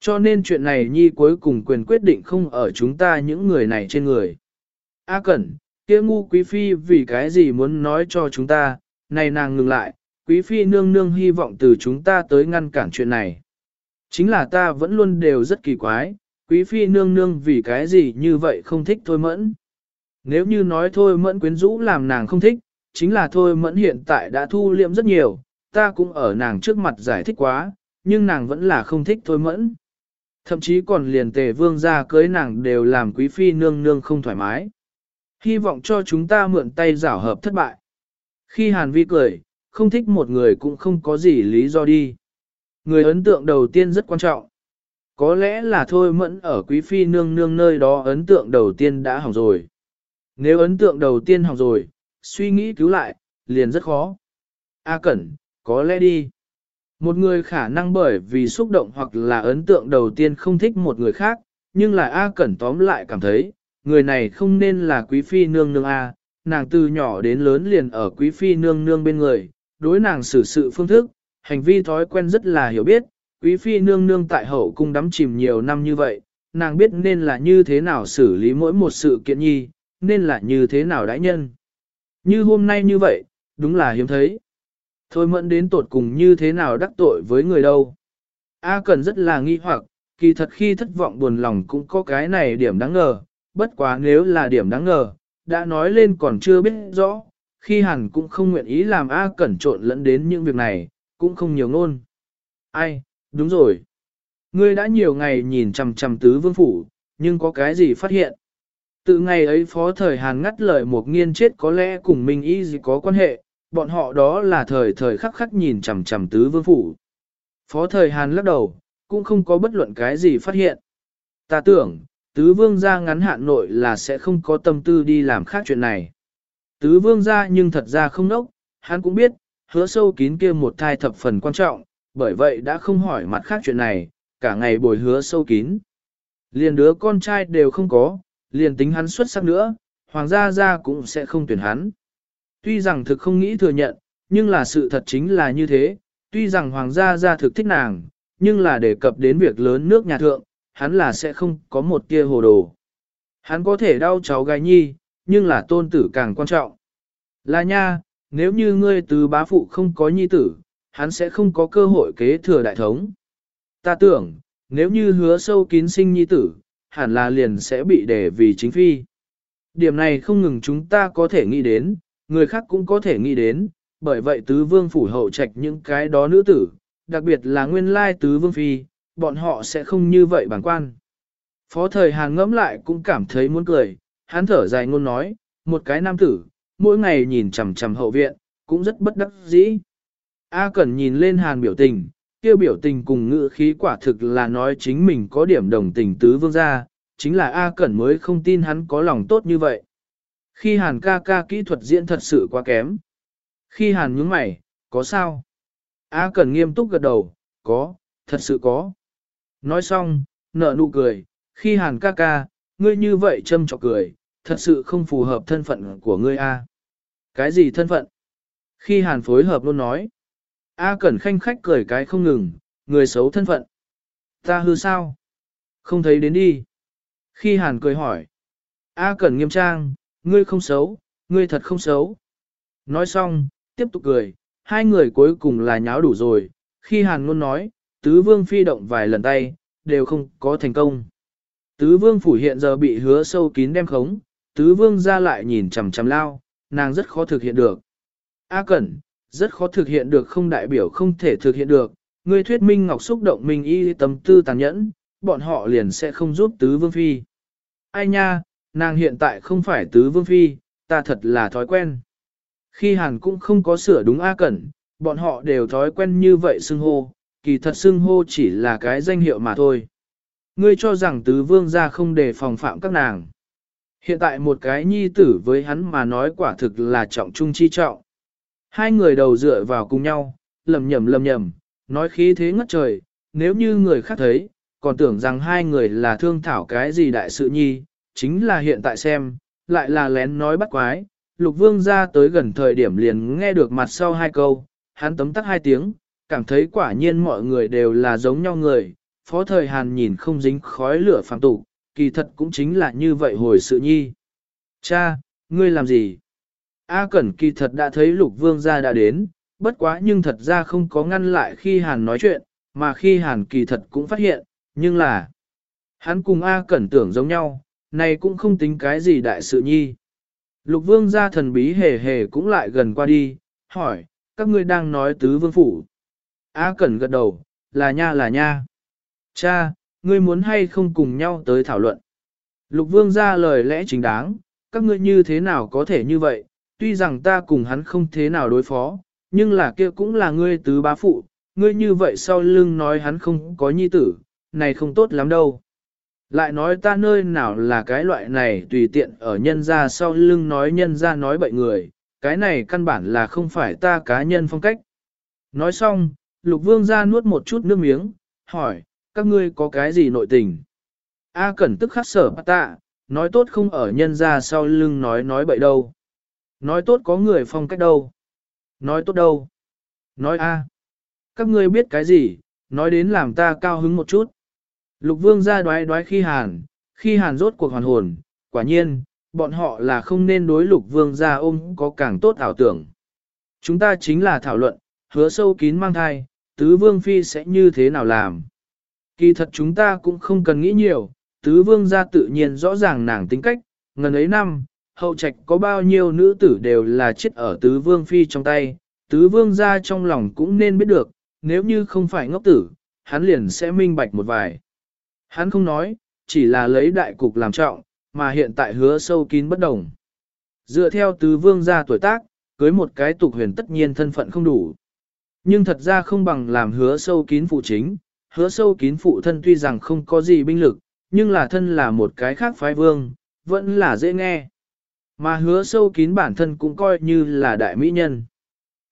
Cho nên chuyện này nhi cuối cùng quyền quyết định không ở chúng ta những người này trên người. A Cẩn, kia ngu quý phi vì cái gì muốn nói cho chúng ta, này nàng ngừng lại, quý phi nương nương hy vọng từ chúng ta tới ngăn cản chuyện này. Chính là ta vẫn luôn đều rất kỳ quái, quý phi nương nương vì cái gì như vậy không thích thôi mẫn. Nếu như nói thôi mẫn quyến rũ làm nàng không thích, chính là thôi mẫn hiện tại đã thu liệm rất nhiều, ta cũng ở nàng trước mặt giải thích quá, nhưng nàng vẫn là không thích thôi mẫn. Thậm chí còn liền tề vương ra cưới nàng đều làm quý phi nương nương không thoải mái. Hy vọng cho chúng ta mượn tay giảo hợp thất bại. Khi Hàn Vi cười, không thích một người cũng không có gì lý do đi. Người ấn tượng đầu tiên rất quan trọng. Có lẽ là thôi mẫn ở quý phi nương nương nơi đó ấn tượng đầu tiên đã hỏng rồi. Nếu ấn tượng đầu tiên hỏng rồi, suy nghĩ cứu lại, liền rất khó. A Cẩn, có lẽ đi. Một người khả năng bởi vì xúc động hoặc là ấn tượng đầu tiên không thích một người khác, nhưng là A Cẩn tóm lại cảm thấy, người này không nên là quý phi nương nương A, nàng từ nhỏ đến lớn liền ở quý phi nương nương bên người, đối nàng xử sự phương thức, hành vi thói quen rất là hiểu biết, quý phi nương nương tại hậu cung đắm chìm nhiều năm như vậy, nàng biết nên là như thế nào xử lý mỗi một sự kiện nhi, nên là như thế nào đãi nhân. Như hôm nay như vậy, đúng là hiếm thấy. Thôi mẫn đến tột cùng như thế nào đắc tội với người đâu. A cần rất là nghi hoặc, kỳ thật khi thất vọng buồn lòng cũng có cái này điểm đáng ngờ, bất quá nếu là điểm đáng ngờ, đã nói lên còn chưa biết rõ, khi hẳn cũng không nguyện ý làm A cẩn trộn lẫn đến những việc này, cũng không nhiều ngôn. Ai, đúng rồi. Ngươi đã nhiều ngày nhìn chằm chằm tứ vương phủ, nhưng có cái gì phát hiện? Từ ngày ấy phó thời Hàn ngắt lời một nghiên chết có lẽ cùng Minh Y gì có quan hệ, bọn họ đó là thời thời khắc khắc nhìn chằm chằm tứ vương phủ. Phó thời Hàn lắc đầu, cũng không có bất luận cái gì phát hiện. Ta tưởng, tứ vương gia ngắn hạn nội là sẽ không có tâm tư đi làm khác chuyện này. Tứ vương gia nhưng thật ra không nốc, hắn cũng biết, hứa sâu kín kia một thai thập phần quan trọng, bởi vậy đã không hỏi mặt khác chuyện này, cả ngày bồi hứa sâu kín. Liền đứa con trai đều không có, liền tính hắn xuất sắc nữa, hoàng gia gia cũng sẽ không tuyển hắn. Tuy rằng thực không nghĩ thừa nhận, nhưng là sự thật chính là như thế, tuy rằng hoàng gia gia thực thích nàng, nhưng là đề cập đến việc lớn nước nhà thượng, hắn là sẽ không có một tia hồ đồ. Hắn có thể đau cháu gái nhi, nhưng là tôn tử càng quan trọng. Là nha, nếu như ngươi từ bá phụ không có nhi tử, hắn sẽ không có cơ hội kế thừa đại thống. Ta tưởng, nếu như hứa sâu kín sinh nhi tử, hẳn là liền sẽ bị để vì chính phi. Điểm này không ngừng chúng ta có thể nghĩ đến, người khác cũng có thể nghĩ đến, bởi vậy tứ vương phủ hậu trạch những cái đó nữ tử, đặc biệt là nguyên lai tứ vương phi, bọn họ sẽ không như vậy bằng quan. Phó thời Hàn ngẫm lại cũng cảm thấy muốn cười, hắn thở dài ngôn nói, một cái nam tử, mỗi ngày nhìn chằm chằm hậu viện, cũng rất bất đắc dĩ. A Cẩn nhìn lên Hàn biểu tình, kia biểu tình cùng ngữ khí quả thực là nói chính mình có điểm đồng tình tứ vương gia, chính là A Cẩn mới không tin hắn có lòng tốt như vậy. Khi Hàn ca ca kỹ thuật diễn thật sự quá kém. Khi Hàn nhướng mày, có sao? A Cần nghiêm túc gật đầu, có, thật sự có. Nói xong, nở nụ cười, khi Hàn ca ca, ngươi như vậy châm trọc cười, thật sự không phù hợp thân phận của ngươi A. Cái gì thân phận? Khi Hàn phối hợp luôn nói. A Cẩn khanh khách cười cái không ngừng, người xấu thân phận. Ta hư sao? Không thấy đến đi. Khi Hàn cười hỏi. A Cẩn nghiêm trang, ngươi không xấu, ngươi thật không xấu. Nói xong, tiếp tục cười, hai người cuối cùng là nháo đủ rồi. Khi Hàn Ngôn nói, tứ vương phi động vài lần tay, đều không có thành công. Tứ vương phủ hiện giờ bị hứa sâu kín đem khống, tứ vương ra lại nhìn chằm chằm lao, nàng rất khó thực hiện được. A Cẩn, rất khó thực hiện được không đại biểu không thể thực hiện được, ngươi thuyết minh ngọc xúc động mình y tâm tư tàn nhẫn, bọn họ liền sẽ không giúp tứ vương phi. Ai nha, nàng hiện tại không phải tứ vương phi, ta thật là thói quen. Khi hàn cũng không có sửa đúng A Cẩn, bọn họ đều thói quen như vậy xưng hô, kỳ thật xưng hô chỉ là cái danh hiệu mà thôi. Ngươi cho rằng tứ vương ra không để phòng phạm các nàng. Hiện tại một cái nhi tử với hắn mà nói quả thực là trọng trung chi trọng. Hai người đầu dựa vào cùng nhau, lầm nhầm lầm nhầm, nói khí thế ngất trời, nếu như người khác thấy, còn tưởng rằng hai người là thương thảo cái gì đại sự nhi, chính là hiện tại xem, lại là lén nói bắt quái. Lục vương ra tới gần thời điểm liền nghe được mặt sau hai câu, hắn tấm tắc hai tiếng, cảm thấy quả nhiên mọi người đều là giống nhau người, phó thời hàn nhìn không dính khói lửa phàm tục, kỳ thật cũng chính là như vậy hồi sự nhi. Cha, ngươi làm gì? A Cẩn kỳ thật đã thấy lục vương gia đã đến, bất quá nhưng thật ra không có ngăn lại khi Hàn nói chuyện, mà khi Hàn kỳ thật cũng phát hiện, nhưng là hắn cùng A Cẩn tưởng giống nhau, này cũng không tính cái gì đại sự nhi. Lục vương gia thần bí hề hề cũng lại gần qua đi, hỏi, các ngươi đang nói tứ vương phủ. A Cẩn gật đầu, là nha là nha. Cha, ngươi muốn hay không cùng nhau tới thảo luận. Lục vương ra lời lẽ chính đáng, các ngươi như thế nào có thể như vậy, tuy rằng ta cùng hắn không thế nào đối phó, nhưng là kia cũng là ngươi tứ bá phụ, ngươi như vậy sau lưng nói hắn không có nhi tử, này không tốt lắm đâu. Lại nói ta nơi nào là cái loại này tùy tiện ở nhân ra sau lưng nói nhân ra nói bậy người, cái này căn bản là không phải ta cá nhân phong cách. Nói xong, lục vương ra nuốt một chút nước miếng, hỏi, các ngươi có cái gì nội tình? A Cẩn tức khắc sở tạ, nói tốt không ở nhân ra sau lưng nói nói bậy đâu. Nói tốt có người phong cách đâu. Nói tốt đâu. Nói A. Các ngươi biết cái gì, nói đến làm ta cao hứng một chút. Lục vương ra đoái đoái khi hàn, khi hàn rốt cuộc hoàn hồn, quả nhiên, bọn họ là không nên đối lục vương ra ôm có càng tốt ảo tưởng. Chúng ta chính là thảo luận, hứa sâu kín mang thai, tứ vương phi sẽ như thế nào làm. Kỳ thật chúng ta cũng không cần nghĩ nhiều, tứ vương gia tự nhiên rõ ràng nàng tính cách, ngần ấy năm, hậu trạch có bao nhiêu nữ tử đều là chết ở tứ vương phi trong tay, tứ vương gia trong lòng cũng nên biết được, nếu như không phải ngốc tử, hắn liền sẽ minh bạch một vài. Hắn không nói, chỉ là lấy đại cục làm trọng, mà hiện tại hứa sâu kín bất đồng. Dựa theo tứ vương gia tuổi tác, cưới một cái tục huyền tất nhiên thân phận không đủ. Nhưng thật ra không bằng làm hứa sâu kín phụ chính, hứa sâu kín phụ thân tuy rằng không có gì binh lực, nhưng là thân là một cái khác phái vương, vẫn là dễ nghe. Mà hứa sâu kín bản thân cũng coi như là đại mỹ nhân.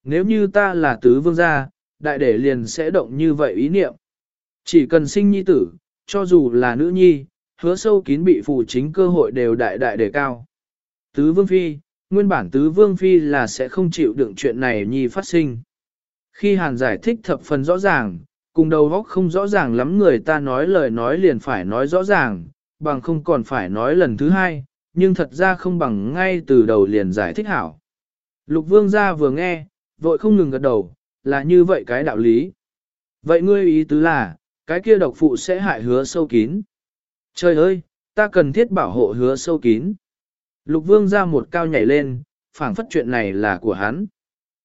Nếu như ta là tứ vương gia, đại đệ liền sẽ động như vậy ý niệm. Chỉ cần sinh nhi tử, cho dù là nữ nhi, hứa sâu kín bị phụ chính cơ hội đều đại đại đề cao. Tứ vương phi, nguyên bản tứ vương phi là sẽ không chịu đựng chuyện này nhi phát sinh. Khi hàn giải thích thập phần rõ ràng, cùng đầu góc không rõ ràng lắm người ta nói lời nói liền phải nói rõ ràng, bằng không còn phải nói lần thứ hai, nhưng thật ra không bằng ngay từ đầu liền giải thích hảo. Lục vương gia vừa nghe, vội không ngừng gật đầu, là như vậy cái đạo lý. Vậy ngươi ý tứ là, cái kia độc phụ sẽ hại hứa sâu kín. Trời ơi, ta cần thiết bảo hộ hứa sâu kín. Lục vương ra một cao nhảy lên, phảng phất chuyện này là của hắn.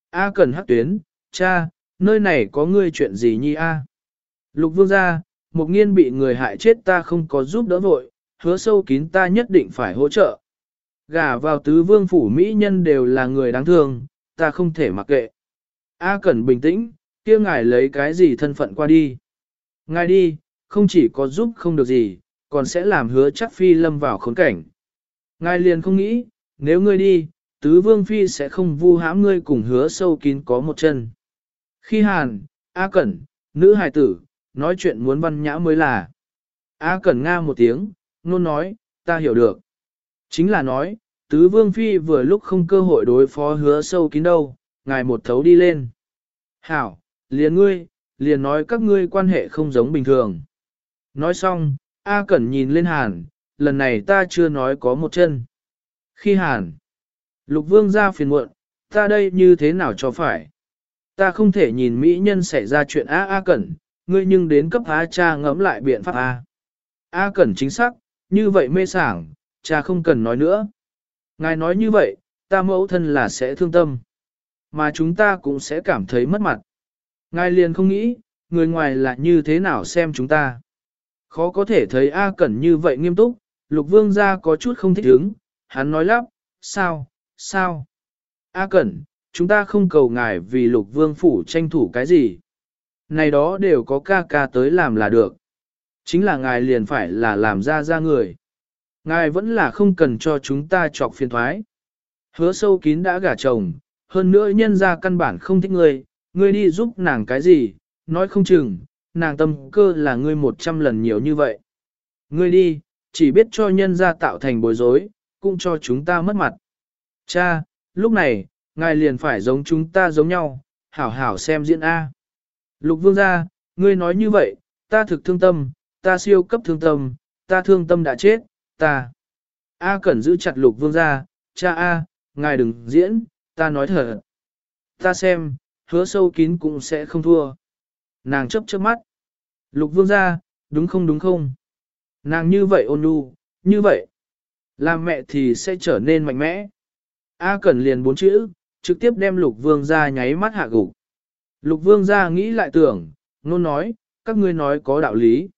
A cần hắc tuyến, cha, nơi này có ngươi chuyện gì nhi a? Lục vương ra, một nghiên bị người hại chết ta không có giúp đỡ vội, hứa sâu kín ta nhất định phải hỗ trợ. Gả vào tứ vương phủ Mỹ nhân đều là người đáng thương, ta không thể mặc kệ. A cần bình tĩnh, kia ngài lấy cái gì thân phận qua đi. Ngài đi, không chỉ có giúp không được gì, còn sẽ làm hứa chắc phi lâm vào khốn cảnh. Ngài liền không nghĩ, nếu ngươi đi, tứ vương phi sẽ không vu hãm ngươi cùng hứa sâu kín có một chân. Khi hàn, A Cẩn, nữ hài tử, nói chuyện muốn văn nhã mới là. A Cẩn nga một tiếng, nôn nói, ta hiểu được. Chính là nói, tứ vương phi vừa lúc không cơ hội đối phó hứa sâu kín đâu, ngài một thấu đi lên. Hảo, liền ngươi, liền nói các ngươi quan hệ không giống bình thường. Nói xong, A Cẩn nhìn lên Hàn, lần này ta chưa nói có một chân. Khi Hàn, Lục Vương ra phiền muộn, ta đây như thế nào cho phải? Ta không thể nhìn mỹ nhân xảy ra chuyện A A Cẩn, ngươi nhưng đến cấp A cha ngẫm lại biện pháp A. A Cẩn chính xác, như vậy mê sảng, cha không cần nói nữa. Ngài nói như vậy, ta mẫu thân là sẽ thương tâm. Mà chúng ta cũng sẽ cảm thấy mất mặt. Ngài liền không nghĩ, người ngoài là như thế nào xem chúng ta. Khó có thể thấy A Cẩn như vậy nghiêm túc, lục vương gia có chút không thích ứng, hắn nói lắp, sao, sao. A Cẩn, chúng ta không cầu ngài vì lục vương phủ tranh thủ cái gì. Này đó đều có ca ca tới làm là được. Chính là ngài liền phải là làm ra ra người. Ngài vẫn là không cần cho chúng ta chọc phiền thoái. Hứa sâu kín đã gả chồng, hơn nữa nhân ra căn bản không thích ngươi, ngươi đi giúp nàng cái gì, nói không chừng, nàng tâm cơ là ngươi một trăm lần nhiều như vậy. Ngươi đi, chỉ biết cho nhân ra tạo thành bối rối, cũng cho chúng ta mất mặt. Cha, lúc này, ngài liền phải giống chúng ta giống nhau, hảo hảo xem diễn A. Lục vương gia, ngươi nói như vậy, ta thực thương tâm, ta siêu cấp thương tâm, ta thương tâm đã chết, ta. A cần giữ chặt lục vương gia, cha A, ngài đừng diễn, ta nói thở, Ta xem, hứa sâu kín cũng sẽ không thua. Nàng chấp chớp mắt. Lục vương gia, đúng không đúng không? Nàng như vậy ôn nhu, như vậy. Làm mẹ thì sẽ trở nên mạnh mẽ. A Cẩn liền bốn chữ, trực tiếp đem lục vương ra nháy mắt hạ gục. Lục vương ra nghĩ lại tưởng, nôn nói, các ngươi nói có đạo lý.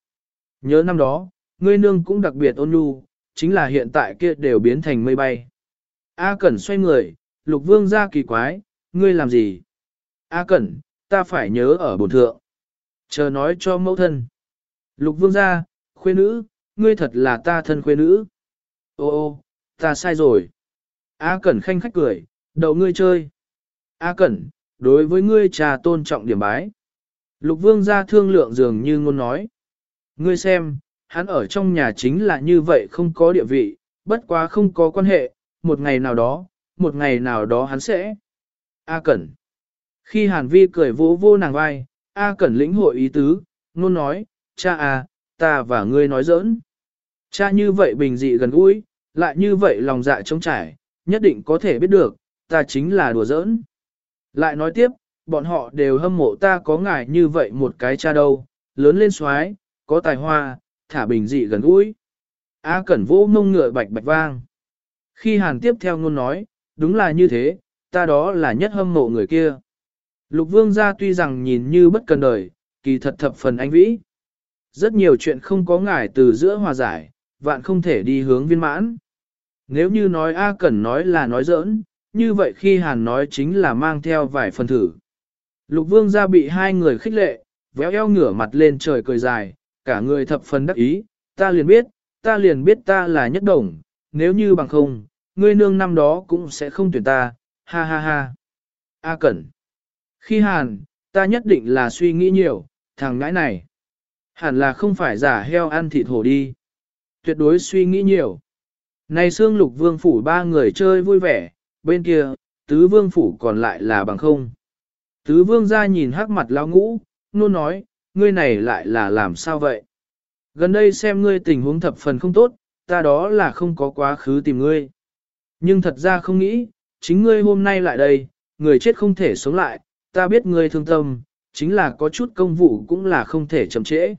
Nhớ năm đó, ngươi nương cũng đặc biệt ôn nhu, chính là hiện tại kia đều biến thành mây bay. A Cẩn xoay người, lục vương ra kỳ quái, ngươi làm gì? A Cẩn, ta phải nhớ ở bổn thượng. Chờ nói cho mẫu thân. Lục vương gia, khuê nữ, ngươi thật là ta thân khuê nữ. Ô ô, ta sai rồi. A Cẩn khanh khách cười, đậu ngươi chơi. A Cẩn, đối với ngươi trà tôn trọng điểm bái. Lục vương gia thương lượng dường như ngôn nói. Ngươi xem, hắn ở trong nhà chính là như vậy không có địa vị, bất quá không có quan hệ, một ngày nào đó, một ngày nào đó hắn sẽ. A Cẩn. Khi Hàn Vi cười vỗ vô nàng vai, A Cẩn lĩnh hội ý tứ, Nôn nói, cha à, ta và ngươi nói giỡn. Cha như vậy bình dị gần gũi, lại như vậy lòng dạ trống trải, nhất định có thể biết được, ta chính là đùa giỡn. Lại nói tiếp, bọn họ đều hâm mộ ta có ngài như vậy một cái cha đâu, lớn lên xoái, có tài hoa, thả bình dị gần gũi. A Cẩn vỗ mông ngựa bạch bạch vang. Khi Hàn tiếp theo ngôn nói, đúng là như thế, ta đó là nhất hâm mộ người kia. Lục vương gia tuy rằng nhìn như bất cần đời, kỳ thật thập phần anh vĩ. Rất nhiều chuyện không có ngải từ giữa hòa giải, vạn không thể đi hướng viên mãn. Nếu như nói A Cẩn nói là nói giỡn, như vậy khi Hàn nói chính là mang theo vài phần thử. Lục vương gia bị hai người khích lệ, véo eo ngửa mặt lên trời cười dài, cả người thập phần đắc ý, ta liền biết, ta liền biết ta là nhất đồng, nếu như bằng không, ngươi nương năm đó cũng sẽ không tuyển ta, ha ha ha. A Cẩn. Khi Hàn, ta nhất định là suy nghĩ nhiều, thằng ngãi này. Hẳn là không phải giả heo ăn thịt hổ đi. Tuyệt đối suy nghĩ nhiều. Này xương lục vương phủ ba người chơi vui vẻ, bên kia, tứ vương phủ còn lại là bằng không. Tứ vương ra nhìn hắc mặt lao ngũ, nôn nói, ngươi này lại là làm sao vậy? Gần đây xem ngươi tình huống thập phần không tốt, ta đó là không có quá khứ tìm ngươi. Nhưng thật ra không nghĩ, chính ngươi hôm nay lại đây, người chết không thể sống lại, ta biết ngươi thương tâm, chính là có chút công vụ cũng là không thể chậm trễ.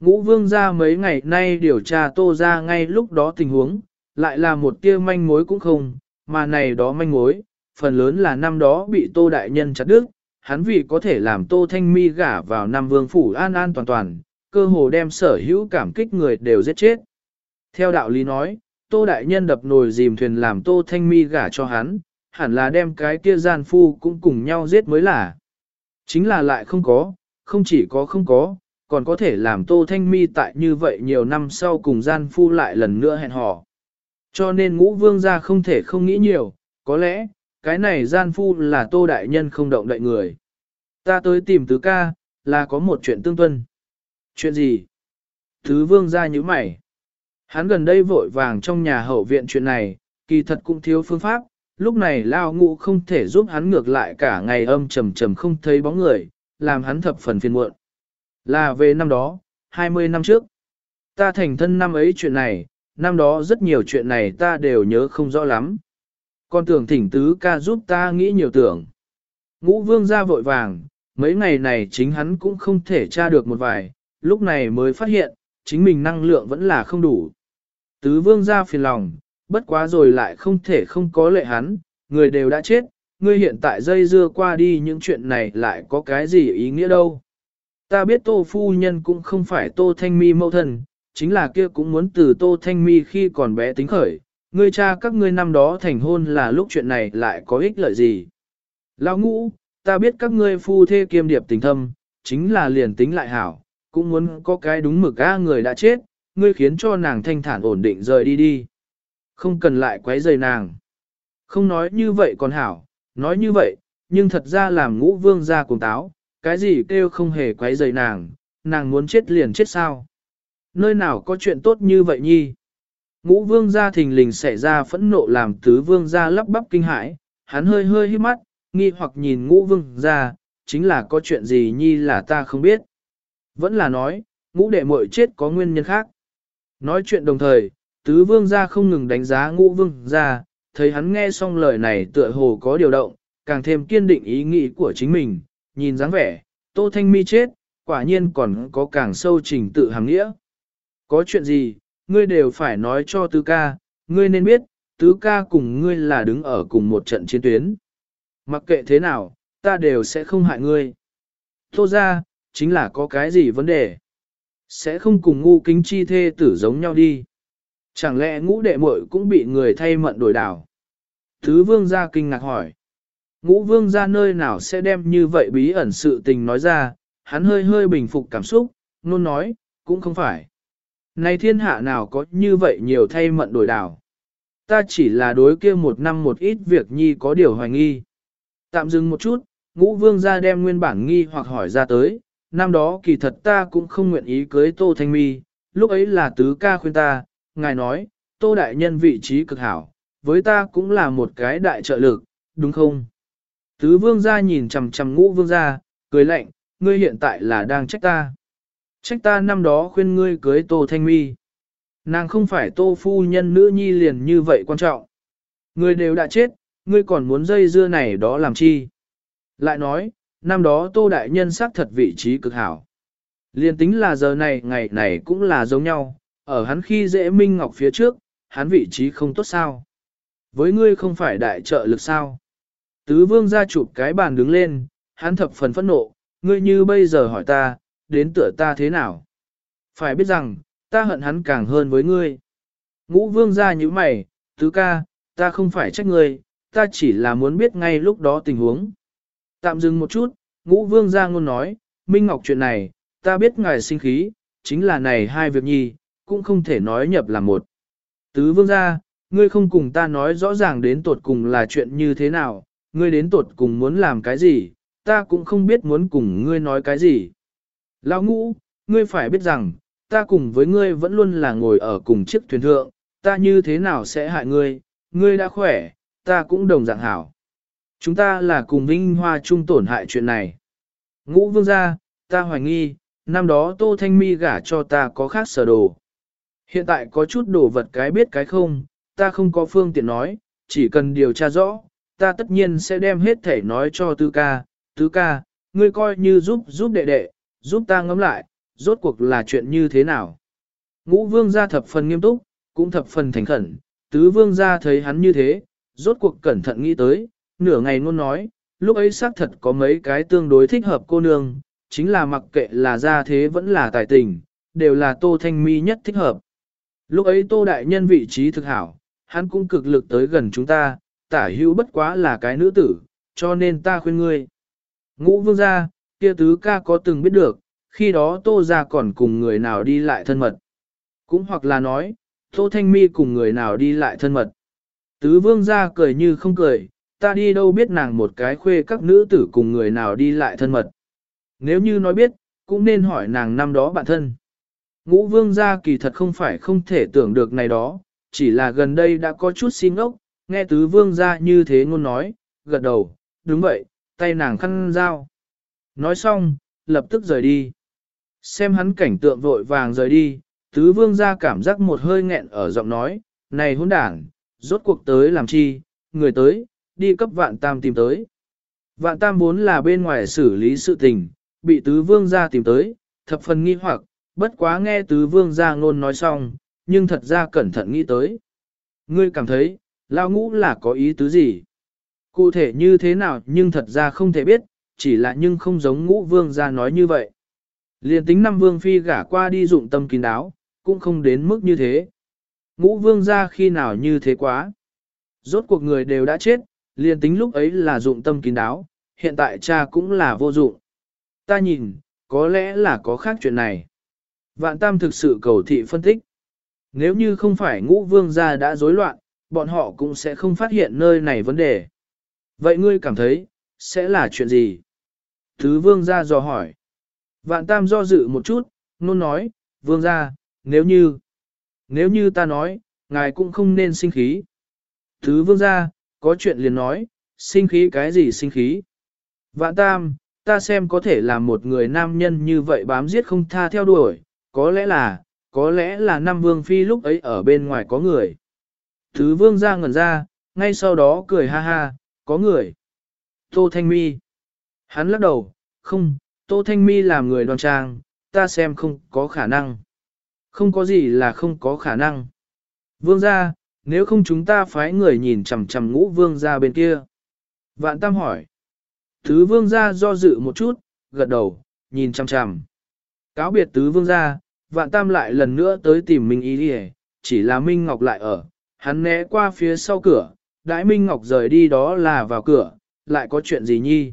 Ngũ vương ra mấy ngày nay điều tra tô ra ngay lúc đó tình huống, lại là một tia manh mối cũng không, mà này đó manh mối, phần lớn là năm đó bị tô đại nhân chặt đứt, hắn vì có thể làm tô thanh mi gả vào năm vương phủ an an toàn toàn, cơ hồ đem sở hữu cảm kích người đều giết chết. Theo đạo lý nói, tô đại nhân đập nồi dìm thuyền làm tô thanh mi gả cho hắn, hẳn là đem cái kia gian phu cũng cùng nhau giết mới là. Chính là lại không có, không chỉ có không có, còn có thể làm Tô Thanh Mi tại như vậy nhiều năm sau cùng gian phu lại lần nữa hẹn hò. Cho nên ngũ vương gia không thể không nghĩ nhiều, có lẽ, cái này gian phu là Tô Đại Nhân không động đậy người. Ta tới tìm tứ ca, là có một chuyện tương tuân. Chuyện gì? Tứ vương gia như mày. Hắn gần đây vội vàng trong nhà hậu viện chuyện này, kỳ thật cũng thiếu phương pháp, lúc này lao ngũ không thể giúp hắn ngược lại cả ngày âm trầm trầm không thấy bóng người, làm hắn thập phần phiền muộn. Là về năm đó, 20 năm trước. Ta thành thân năm ấy chuyện này, năm đó rất nhiều chuyện này ta đều nhớ không rõ lắm. Con tưởng thỉnh tứ ca giúp ta nghĩ nhiều tưởng. Ngũ vương ra vội vàng, mấy ngày này chính hắn cũng không thể tra được một vài, lúc này mới phát hiện, chính mình năng lượng vẫn là không đủ. Tứ vương ra phiền lòng, bất quá rồi lại không thể không có lệ hắn, người đều đã chết, ngươi hiện tại dây dưa qua đi những chuyện này lại có cái gì ý nghĩa đâu. Ta biết tô phu nhân cũng không phải tô thanh mi mẫu thân, chính là kia cũng muốn từ tô thanh mi khi còn bé tính khởi, ngươi cha các ngươi năm đó thành hôn là lúc chuyện này lại có ích lợi gì. Lão ngũ, ta biết các ngươi phu thê kiêm điệp tình thâm, chính là liền tính lại hảo, cũng muốn có cái đúng mực a người đã chết, ngươi khiến cho nàng thanh thản ổn định rời đi đi. Không cần lại quấy rầy nàng. Không nói như vậy còn hảo, nói như vậy, nhưng thật ra làm ngũ vương ra cùng táo, cái gì kêu không hề quấy rầy nàng, nàng muốn chết liền chết sao. Nơi nào có chuyện tốt như vậy nhi? Ngũ vương gia thình lình xảy ra phẫn nộ làm tứ vương gia lắp bắp kinh hãi, hắn hơi hơi hít mắt, nghi hoặc nhìn ngũ vương gia, chính là có chuyện gì nhi là ta không biết. Vẫn là nói, ngũ đệ muội chết có nguyên nhân khác. Nói chuyện đồng thời, tứ vương gia không ngừng đánh giá ngũ vương gia, thấy hắn nghe xong lời này tựa hồ có điều động, càng thêm kiên định ý nghĩ của chính mình, nhìn dáng vẻ, Tô Thanh Mi chết, quả nhiên còn có càng sâu trình tự hàng nghĩa. Có chuyện gì, ngươi đều phải nói cho tứ ca, ngươi nên biết, tứ ca cùng ngươi là đứng ở cùng một trận chiến tuyến. Mặc kệ thế nào, ta đều sẽ không hại ngươi. Tô ra, chính là có cái gì vấn đề. Sẽ không cùng ngu kính chi thê tử giống nhau đi. Chẳng lẽ ngũ đệ muội cũng bị người thay mận đổi đảo? Thứ vương gia kinh ngạc hỏi. Ngũ vương gia nơi nào sẽ đem như vậy bí ẩn sự tình nói ra, hắn hơi hơi bình phục cảm xúc, nôn nói, cũng không phải. Này thiên hạ nào có như vậy nhiều thay mận đổi đảo. Ta chỉ là đối kia một năm một ít việc nhi có điều hoài nghi. Tạm dừng một chút, ngũ vương gia đem nguyên bản nghi hoặc hỏi ra tới, năm đó kỳ thật ta cũng không nguyện ý cưới Tô Thanh Mi, lúc ấy là tứ ca khuyên ta, ngài nói, Tô Đại Nhân vị trí cực hảo, với ta cũng là một cái đại trợ lực, đúng không? Tứ vương gia nhìn chằm chằm ngũ vương gia, cười lạnh, ngươi hiện tại là đang trách ta. Trách ta năm đó khuyên ngươi cưới Tô Thanh Mi. Nàng không phải Tô Phu Nhân nữ nhi liền như vậy quan trọng. Ngươi đều đã chết, ngươi còn muốn dây dưa này đó làm chi? Lại nói, năm đó Tô Đại Nhân xác thật vị trí cực hảo. Liên tính là giờ này ngày này cũng là giống nhau, ở hắn khi dễ Minh Ngọc phía trước, hắn vị trí không tốt sao. Với ngươi không phải đại trợ lực sao. Tứ vương ra chụp cái bàn đứng lên, hắn thập phần phẫn nộ, ngươi như bây giờ hỏi ta, đến tựa ta thế nào. Phải biết rằng, ta hận hắn càng hơn với ngươi. Ngũ vương ra như mày, tứ ca, ta không phải trách ngươi, ta chỉ là muốn biết ngay lúc đó tình huống. Tạm dừng một chút, ngũ vương ra ngôn nói, Minh Ngọc chuyện này, ta biết ngài sinh khí, chính là này hai việc nhi, cũng không thể nói nhập là một. Tứ vương ra, ngươi không cùng ta nói rõ ràng đến tột cùng là chuyện như thế nào, ngươi đến tột cùng muốn làm cái gì, ta cũng không biết muốn cùng ngươi nói cái gì. Lão ngũ, ngươi phải biết rằng, ta cùng với ngươi vẫn luôn là ngồi ở cùng chiếc thuyền thượng, ta như thế nào sẽ hại ngươi, ngươi đã khỏe, ta cũng đồng dạng hảo. Chúng ta là cùng Vinh Hoa chung tổn hại chuyện này. Ngũ vương gia, ta hoài nghi, năm đó Tô Thanh Mi gả cho ta có khác sở đồ. Hiện tại có chút đồ vật cái biết cái không, ta không có phương tiện nói, chỉ cần điều tra rõ, ta tất nhiên sẽ đem hết thể nói cho Tư ca. Tứ ca, ngươi coi như giúp giúp đệ đệ, giúp ta ngẫm lại, rốt cuộc là chuyện như thế nào. Ngũ vương gia thập phần nghiêm túc, cũng thập phần thành khẩn, tứ vương gia thấy hắn như thế, rốt cuộc cẩn thận nghĩ tới, nửa ngày ngôn nói, lúc ấy xác thật có mấy cái tương đối thích hợp cô nương, chính là mặc kệ là gia thế vẫn là tài tình, đều là tô thanh mi nhất thích hợp. Lúc ấy tô đại nhân vị trí thực hảo, hắn cũng cực lực tới gần chúng ta, tả hữu bất quá là cái nữ tử, cho nên ta khuyên ngươi. Ngũ vương gia, kia tứ ca có từng biết được, khi đó tô ra còn cùng người nào đi lại thân mật. Cũng hoặc là nói, tô thanh mi cùng người nào đi lại thân mật. Tứ vương gia cười như không cười, ta đi đâu biết nàng một cái khuê các nữ tử cùng người nào đi lại thân mật. Nếu như nói biết, cũng nên hỏi nàng năm đó bạn thân. Ngũ vương gia kỳ thật không phải không thể tưởng được này đó, chỉ là gần đây đã có chút xin ốc, nghe tứ vương gia như thế ngôn nói, gật đầu, đúng vậy, tay nàng khăn dao. Nói xong, lập tức rời đi. Xem hắn cảnh tượng vội vàng rời đi, tứ vương gia cảm giác một hơi nghẹn ở giọng nói, này hôn đảng, rốt cuộc tới làm chi, người tới, đi cấp vạn tam tìm tới. Vạn tam vốn là bên ngoài xử lý sự tình, bị tứ vương gia tìm tới, thập phần nghi hoặc, bất quá nghe tứ vương gia ngôn nói xong, nhưng thật ra cẩn thận nghĩ tới. Ngươi cảm thấy, lao ngũ là có ý tứ gì? Cụ thể như thế nào nhưng thật ra không thể biết, chỉ là nhưng không giống ngũ vương gia nói như vậy. Liên tính năm vương phi gả qua đi dụng tâm kín đáo, cũng không đến mức như thế. Ngũ vương gia khi nào như thế quá. Rốt cuộc người đều đã chết, liên tính lúc ấy là dụng tâm kín đáo, hiện tại cha cũng là vô dụng. Ta nhìn, có lẽ là có khác chuyện này. Vạn Tam thực sự cầu thị phân tích. Nếu như không phải ngũ vương gia đã rối loạn, bọn họ cũng sẽ không phát hiện nơi này vấn đề. Vậy ngươi cảm thấy, sẽ là chuyện gì? Thứ vương gia dò hỏi. Vạn tam do dự một chút, nôn nói, vương gia, nếu như, nếu như ta nói, ngài cũng không nên sinh khí. Thứ vương gia, có chuyện liền nói, sinh khí cái gì sinh khí? Vạn tam, ta xem có thể là một người nam nhân như vậy bám giết không tha theo đuổi, có lẽ là, có lẽ là năm vương phi lúc ấy ở bên ngoài có người. Thứ vương gia ngẩn ra, ngay sau đó cười ha ha, có người. Tô Thanh Mi. Hắn lắc đầu, không, Tô Thanh Mi làm người đoan trang, ta xem không có khả năng. Không có gì là không có khả năng. Vương gia, nếu không chúng ta phái người nhìn chằm chằm ngũ vương gia bên kia. Vạn Tam hỏi. thứ vương gia do dự một chút, gật đầu, nhìn chăm chăm. Cáo biệt tứ vương gia, vạn tam lại lần nữa tới tìm Minh Y đi chỉ là Minh Ngọc lại ở, hắn né qua phía sau cửa, đãi Minh Ngọc rời đi đó là vào cửa, lại có chuyện gì nhi.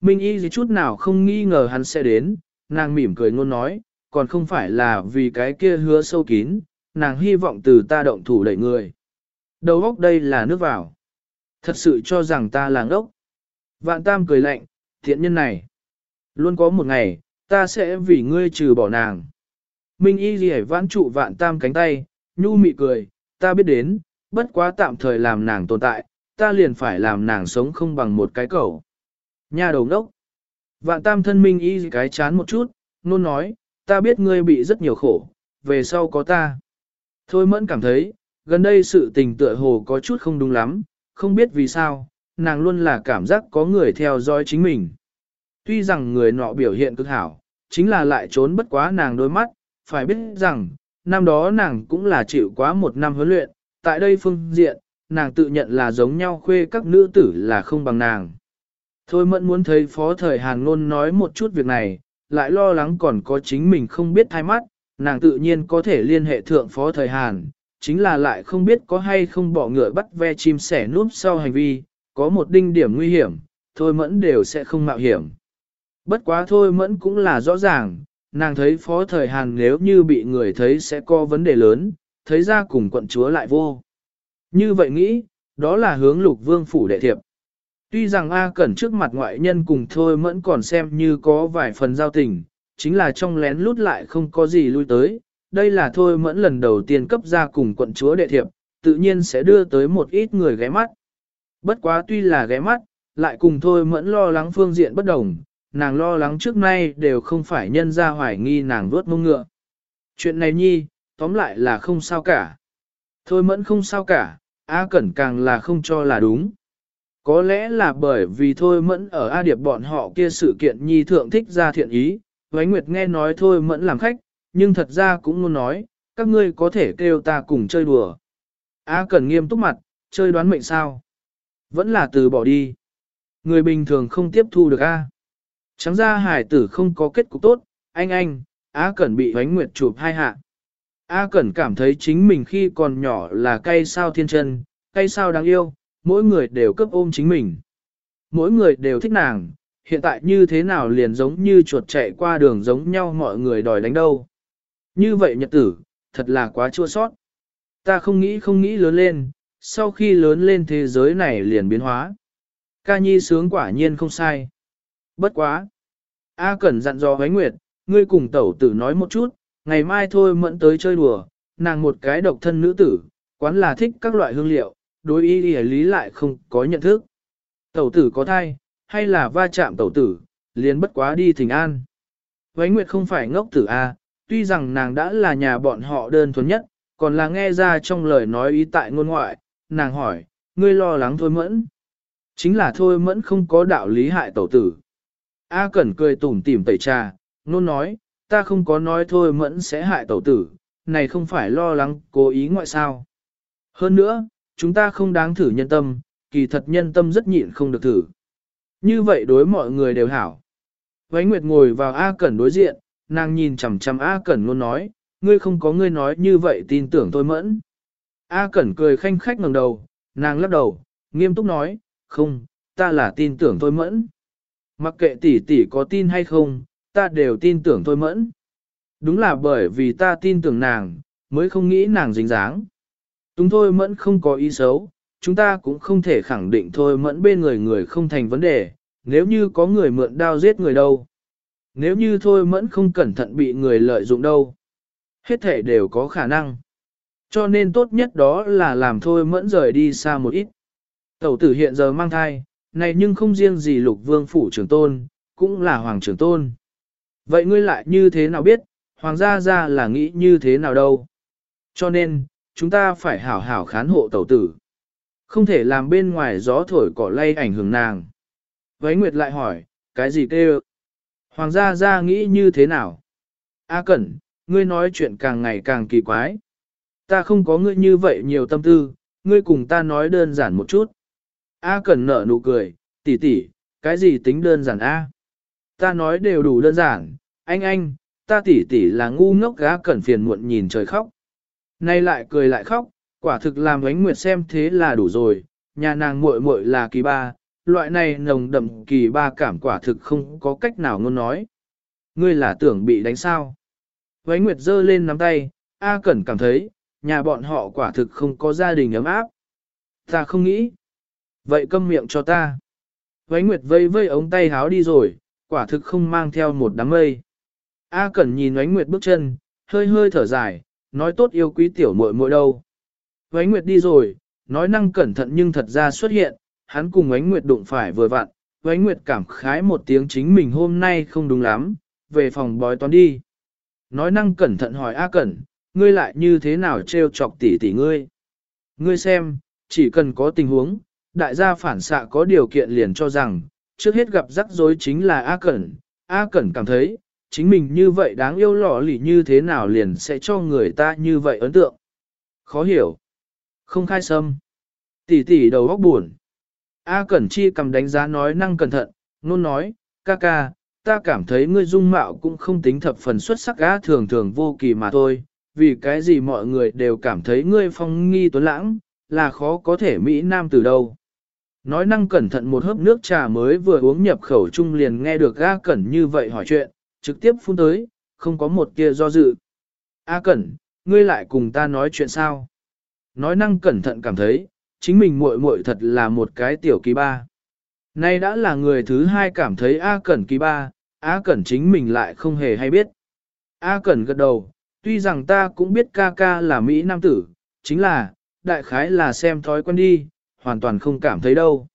Minh Y gì chút nào không nghi ngờ hắn sẽ đến, nàng mỉm cười ngôn nói, còn không phải là vì cái kia hứa sâu kín, nàng hy vọng từ ta động thủ đẩy người. Đầu óc đây là nước vào. Thật sự cho rằng ta là ngốc. Vạn tam cười lạnh, thiện nhân này. Luôn có một ngày, ta sẽ vì ngươi trừ bỏ nàng. Minh y gì vãn trụ vạn tam cánh tay, nhu mị cười, ta biết đến, bất quá tạm thời làm nàng tồn tại, ta liền phải làm nàng sống không bằng một cái cầu. Nhà đầu đốc. Vạn tam thân minh y cái chán một chút, nôn nói, ta biết ngươi bị rất nhiều khổ, về sau có ta. Thôi mẫn cảm thấy, gần đây sự tình tựa hồ có chút không đúng lắm, không biết vì sao, nàng luôn là cảm giác có người theo dõi chính mình. Tuy rằng người nọ biểu hiện cực hảo, chính là lại trốn bất quá nàng đôi mắt, phải biết rằng, năm đó nàng cũng là chịu quá một năm huấn luyện, tại đây phương diện, nàng tự nhận là giống nhau khuê các nữ tử là không bằng nàng. Thôi mẫn muốn thấy phó thời Hàn Ngôn nói một chút việc này, lại lo lắng còn có chính mình không biết thay mắt, nàng tự nhiên có thể liên hệ thượng phó thời Hàn, chính là lại không biết có hay không bỏ ngựa bắt ve chim sẻ núp sau hành vi, có một đinh điểm nguy hiểm, thôi mẫn đều sẽ không mạo hiểm. Bất quá thôi mẫn cũng là rõ ràng, nàng thấy phó thời Hàn nếu như bị người thấy sẽ có vấn đề lớn, thấy ra cùng quận chúa lại vô. Như vậy nghĩ, đó là hướng lục vương phủ đệ thiệp. Tuy rằng A Cẩn trước mặt ngoại nhân cùng thôi mẫn còn xem như có vài phần giao tình, chính là trong lén lút lại không có gì lui tới. Đây là thôi mẫn lần đầu tiên cấp ra cùng quận chúa đệ thiệp, tự nhiên sẽ đưa tới một ít người ghé mắt. Bất quá tuy là ghé mắt, lại cùng thôi mẫn lo lắng phương diện bất đồng, nàng lo lắng trước nay đều không phải nhân ra hoài nghi nàng vuốt mông ngựa. Chuyện này nhi, tóm lại là không sao cả. Thôi mẫn không sao cả, A Cẩn càng là không cho là đúng. Có lẽ là bởi vì thôi mẫn ở A Điệp bọn họ kia sự kiện nhi thượng thích ra thiện ý, Vánh Nguyệt nghe nói thôi mẫn làm khách, nhưng thật ra cũng luôn nói, các ngươi có thể kêu ta cùng chơi đùa. A Cẩn nghiêm túc mặt, chơi đoán mệnh sao? Vẫn là từ bỏ đi. Người bình thường không tiếp thu được A. Trắng ra hải tử không có kết cục tốt, anh anh, A Cẩn bị Huánh Nguyệt chụp hai hạ. A Cẩn cảm thấy chính mình khi còn nhỏ là cây sao thiên chân, cây sao đáng yêu, mỗi người đều cấp ôm chính mình. Mỗi người đều thích nàng, hiện tại như thế nào liền giống như chuột chạy qua đường giống nhau mọi người đòi đánh đâu. Như vậy nhật tử, thật là quá chua sót. Ta không nghĩ không nghĩ lớn lên, sau khi lớn lên thế giới này liền biến hóa. Ca nhi sướng quả nhiên không sai. Bất quá. A Cẩn dặn dò Huế Nguyệt, ngươi cùng tẩu tử nói một chút, ngày mai thôi mẫn tới chơi đùa, nàng một cái độc thân nữ tử, quán là thích các loại hương liệu, đối ý ý lý lại không có nhận thức. Tẩu tử có thai, hay là va chạm tẩu tử, liền bất quá đi thỉnh an. Huế Nguyệt không phải ngốc tử A, tuy rằng nàng đã là nhà bọn họ đơn thuần nhất, còn là nghe ra trong lời nói ý tại ngôn ngoại, nàng hỏi, ngươi lo lắng thôi mẫn. Chính là thôi mẫn không có đạo lý hại tẩu tử. A Cẩn cười tủm tỉm tẩy trà, nôn nói, ta không có nói thôi mẫn sẽ hại tẩu tử, này không phải lo lắng cố ý ngoại sao. Hơn nữa, chúng ta không đáng thử nhân tâm, kỳ thật nhân tâm rất nhịn không được thử. Như vậy đối mọi người đều hảo. Vánh Nguyệt ngồi vào A Cẩn đối diện, nàng nhìn chằm chằm A Cẩn luôn nói, ngươi không có ngươi nói như vậy tin tưởng tôi mẫn. A Cẩn cười khanh khách ngẩng đầu, nàng lắc đầu, nghiêm túc nói, không, ta là tin tưởng tôi mẫn. Mặc kệ tỷ tỷ có tin hay không, ta đều tin tưởng thôi mẫn. Đúng là bởi vì ta tin tưởng nàng, mới không nghĩ nàng dính dáng. Chúng thôi mẫn không có ý xấu, chúng ta cũng không thể khẳng định thôi mẫn bên người người không thành vấn đề, nếu như có người mượn đao giết người đâu. Nếu như thôi mẫn không cẩn thận bị người lợi dụng đâu. Hết thể đều có khả năng. Cho nên tốt nhất đó là làm thôi mẫn rời đi xa một ít. Tẩu tử hiện giờ mang thai, này nhưng không riêng gì lục vương phủ trưởng tôn, cũng là hoàng trưởng tôn. Vậy ngươi lại như thế nào biết, hoàng gia gia là nghĩ như thế nào đâu. Cho nên, chúng ta phải hảo hảo khán hộ tẩu tử. Không thể làm bên ngoài gió thổi cỏ lay ảnh hưởng nàng. Vấy Nguyệt lại hỏi, cái gì kêu? Hoàng gia gia nghĩ như thế nào? A Cẩn, ngươi nói chuyện càng ngày càng kỳ quái. Ta không có ngươi như vậy nhiều tâm tư, ngươi cùng ta nói đơn giản một chút. A Cẩn nở nụ cười, Tỷ tỷ, cái gì tính đơn giản a? Ta nói đều đủ đơn giản, anh anh, ta tỷ tỷ là ngu ngốc gá cẩn phiền muộn nhìn trời khóc. Nay lại cười lại khóc, quả thực làm ánh nguyệt xem thế là đủ rồi, nhà nàng muội muội là kỳ ba, loại này nồng đậm kỳ ba cảm quả thực không có cách nào ngôn nói. Ngươi là tưởng bị đánh sao? Vánh Nguyệt giơ lên nắm tay, A Cẩn cảm thấy, nhà bọn họ quả thực không có gia đình ấm áp. Ta không nghĩ. Vậy câm miệng cho ta. Vánh Nguyệt vây vây ống tay háo đi rồi, quả thực không mang theo một đám mây. A Cẩn nhìn Vánh Nguyệt bước chân, hơi hơi thở dài, nói tốt yêu quý tiểu muội muội đâu. Vánh Nguyệt đi rồi, nói năng cẩn thận nhưng thật ra xuất hiện, hắn cùng Vánh Nguyệt đụng phải vừa vặn, Vánh Nguyệt cảm khái một tiếng chính mình hôm nay không đúng lắm, về phòng bói toán đi. Nói năng cẩn thận hỏi A Cẩn, ngươi lại như thế nào trêu chọc tỷ tỷ ngươi? Ngươi xem, chỉ cần có tình huống, đại gia phản xạ có điều kiện liền cho rằng, trước hết gặp rắc rối chính là A Cẩn. A Cẩn cảm thấy, chính mình như vậy đáng yêu lọ lì như thế nào liền sẽ cho người ta như vậy ấn tượng. Khó hiểu. Không khai sâm. Tỷ tỷ đầu óc buồn. A Cẩn Chi cầm đánh giá nói năng cẩn thận, nôn nói, ca ca, ta cảm thấy ngươi dung mạo cũng không tính thập phần xuất sắc á thường thường vô kỳ mà thôi, vì cái gì mọi người đều cảm thấy ngươi phong nghi tuấn lãng, là khó có thể Mỹ Nam từ đâu. Nói năng cẩn thận một hớp nước trà mới vừa uống nhập khẩu chung liền nghe được A Cẩn như vậy hỏi chuyện, trực tiếp phun tới, không có một kia do dự. A Cẩn, ngươi lại cùng ta nói chuyện sao? Nói năng cẩn thận cảm thấy, chính mình muội muội thật là một cái tiểu kỳ ba. Nay đã là người thứ hai cảm thấy A Cẩn kỳ ba, A Cẩn chính mình lại không hề hay biết. A Cẩn gật đầu, tuy rằng ta cũng biết ca ca là Mỹ Nam tử, chính là, đại khái là xem thói quen đi, hoàn toàn không cảm thấy đâu.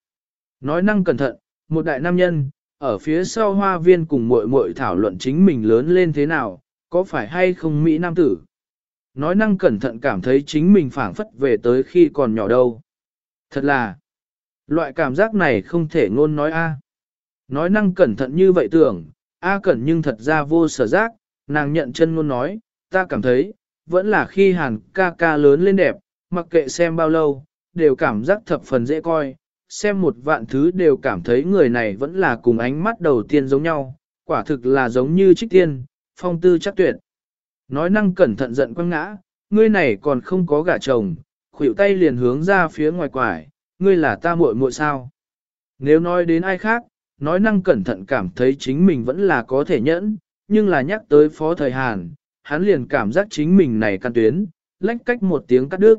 Nói năng cẩn thận, một đại nam nhân, ở phía sau hoa viên cùng muội muội thảo luận chính mình lớn lên thế nào, có phải hay không Mỹ Nam tử. Nói năng cẩn thận cảm thấy chính mình phảng phất về tới khi còn nhỏ đâu. Thật là, loại cảm giác này không thể ngôn nói a. Nói năng cẩn thận như vậy tưởng, A Cẩn nhưng thật ra vô sở giác, nàng nhận chân ngôn nói, ta cảm thấy, vẫn là khi hàn ca ca lớn lên đẹp, mặc kệ xem bao lâu, đều cảm giác thập phần dễ coi, xem một vạn thứ đều cảm thấy người này vẫn là cùng ánh mắt đầu tiên giống nhau, quả thực là giống như trích tiên, phong tư chắc tuyệt. Nói năng cẩn thận giận quăng ngã, ngươi này còn không có gả chồng, khuỷu tay liền hướng ra phía ngoài quải, ngươi là ta muội muội sao. Nếu nói đến ai khác, nói năng cẩn thận cảm thấy chính mình vẫn là có thể nhẫn, nhưng là nhắc tới phó thời Hàn, hắn liền cảm giác chính mình này căn tuyến, lách cách một tiếng cắt đứt.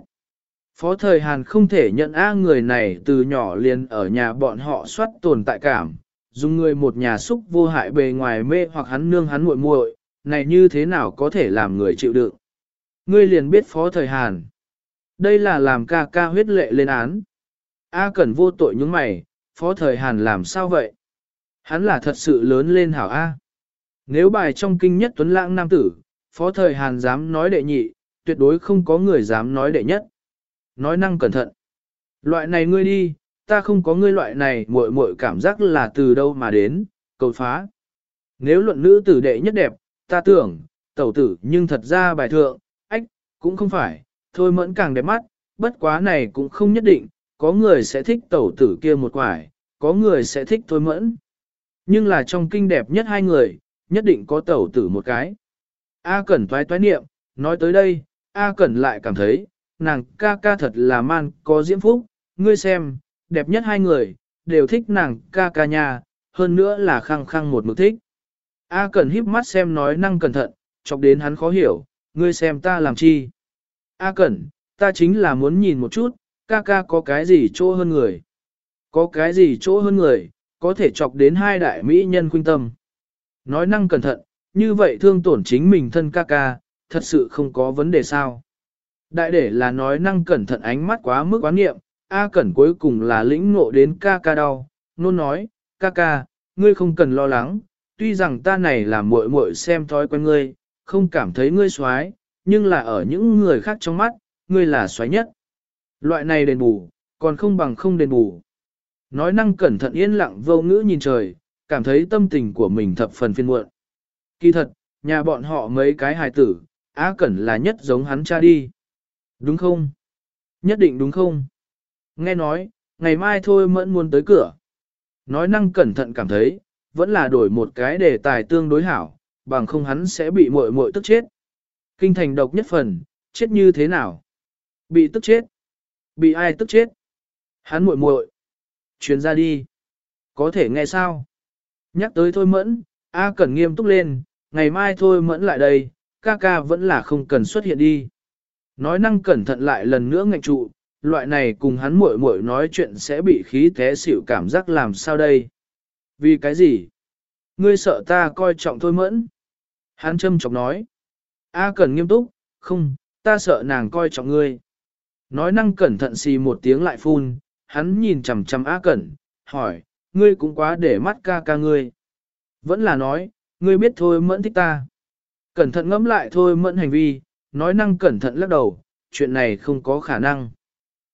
Phó thời Hàn không thể nhận A người này từ nhỏ liền ở nhà bọn họ soát tồn tại cảm, dùng người một nhà xúc vô hại bề ngoài mê hoặc hắn nương hắn muội muội, này như thế nào có thể làm người chịu đựng. Ngươi liền biết phó thời Hàn. Đây là làm ca ca huyết lệ lên án. A Cẩn vô tội những mày, phó thời Hàn làm sao vậy? Hắn là thật sự lớn lên hảo A. Nếu bài trong kinh nhất tuấn lãng nam tử, phó thời Hàn dám nói đệ nhị, tuyệt đối không có người dám nói đệ nhất. Nói năng cẩn thận. Loại này ngươi đi, ta không có ngươi loại này muội muội cảm giác là từ đâu mà đến, cầu phá. Nếu luận nữ tử đệ nhất đẹp, ta tưởng, tẩu tử nhưng thật ra bài thượng, ách, cũng không phải, thôi mẫn càng đẹp mắt, bất quá này cũng không nhất định, có người sẽ thích tẩu tử kia một quải, có người sẽ thích thôi mẫn. Nhưng là trong kinh đẹp nhất hai người, nhất định có tẩu tử một cái. A Cẩn toái toái niệm, nói tới đây, A Cẩn lại cảm thấy, nàng ca ca thật là man có diễm phúc, ngươi xem, đẹp nhất hai người, đều thích nàng ca ca nhà, hơn nữa là khăng khăng một mực thích. A Cẩn híp mắt xem nói năng cẩn thận, chọc đến hắn khó hiểu, ngươi xem ta làm chi. A Cẩn, ta chính là muốn nhìn một chút, ca ca có cái gì chỗ hơn người. Có cái gì chỗ hơn người, có thể chọc đến hai đại mỹ nhân khuynh tâm. Nói năng cẩn thận, như vậy thương tổn chính mình thân ca ca, thật sự không có vấn đề sao. Đại để là nói năng cẩn thận ánh mắt quá mức quán nghiệm, A Cẩn cuối cùng là lĩnh ngộ đến ca ca đau, nôn nói, ca ca, ngươi không cần lo lắng, tuy rằng ta này là muội muội xem thói quen ngươi, không cảm thấy ngươi xoái, nhưng là ở những người khác trong mắt, ngươi là xoái nhất. Loại này đền bù, còn không bằng không đền bù. Nói năng cẩn thận yên lặng vô ngữ nhìn trời, cảm thấy tâm tình của mình thập phần phiên muộn. Kỳ thật, nhà bọn họ mấy cái hài tử, Á Cẩn là nhất giống hắn cha đi. Đúng không? Nhất định đúng không? Nghe nói, ngày mai thôi mẫn muốn tới cửa. Nói năng cẩn thận cảm thấy, vẫn là đổi một cái đề tài tương đối hảo, bằng không hắn sẽ bị muội muội tức chết. Kinh thành độc nhất phần, chết như thế nào? Bị tức chết. Bị ai tức chết? Hắn muội muội. Chuyến ra đi. Có thể nghe sao? Nhắc tới thôi mẫn, A Cẩn nghiêm túc lên, ngày mai thôi mẫn lại đây, ca ca vẫn là không cần xuất hiện đi. Nói năng cẩn thận lại lần nữa ngạch trụ, loại này cùng hắn muội muội nói chuyện sẽ bị khí thế xỉu cảm giác làm sao đây? Vì cái gì? Ngươi sợ ta coi trọng thôi mẫn? Hắn châm chọc nói. A Cẩn nghiêm túc, không, ta sợ nàng coi trọng ngươi. Nói năng cẩn thận xì một tiếng lại phun, hắn nhìn chằm chằm A Cẩn, hỏi, ngươi cũng quá để mắt ca ca ngươi. Vẫn là nói, ngươi biết thôi mẫn thích ta. Cẩn thận ngẫm lại thôi mẫn hành vi, nói năng cẩn thận lắc đầu, chuyện này không có khả năng.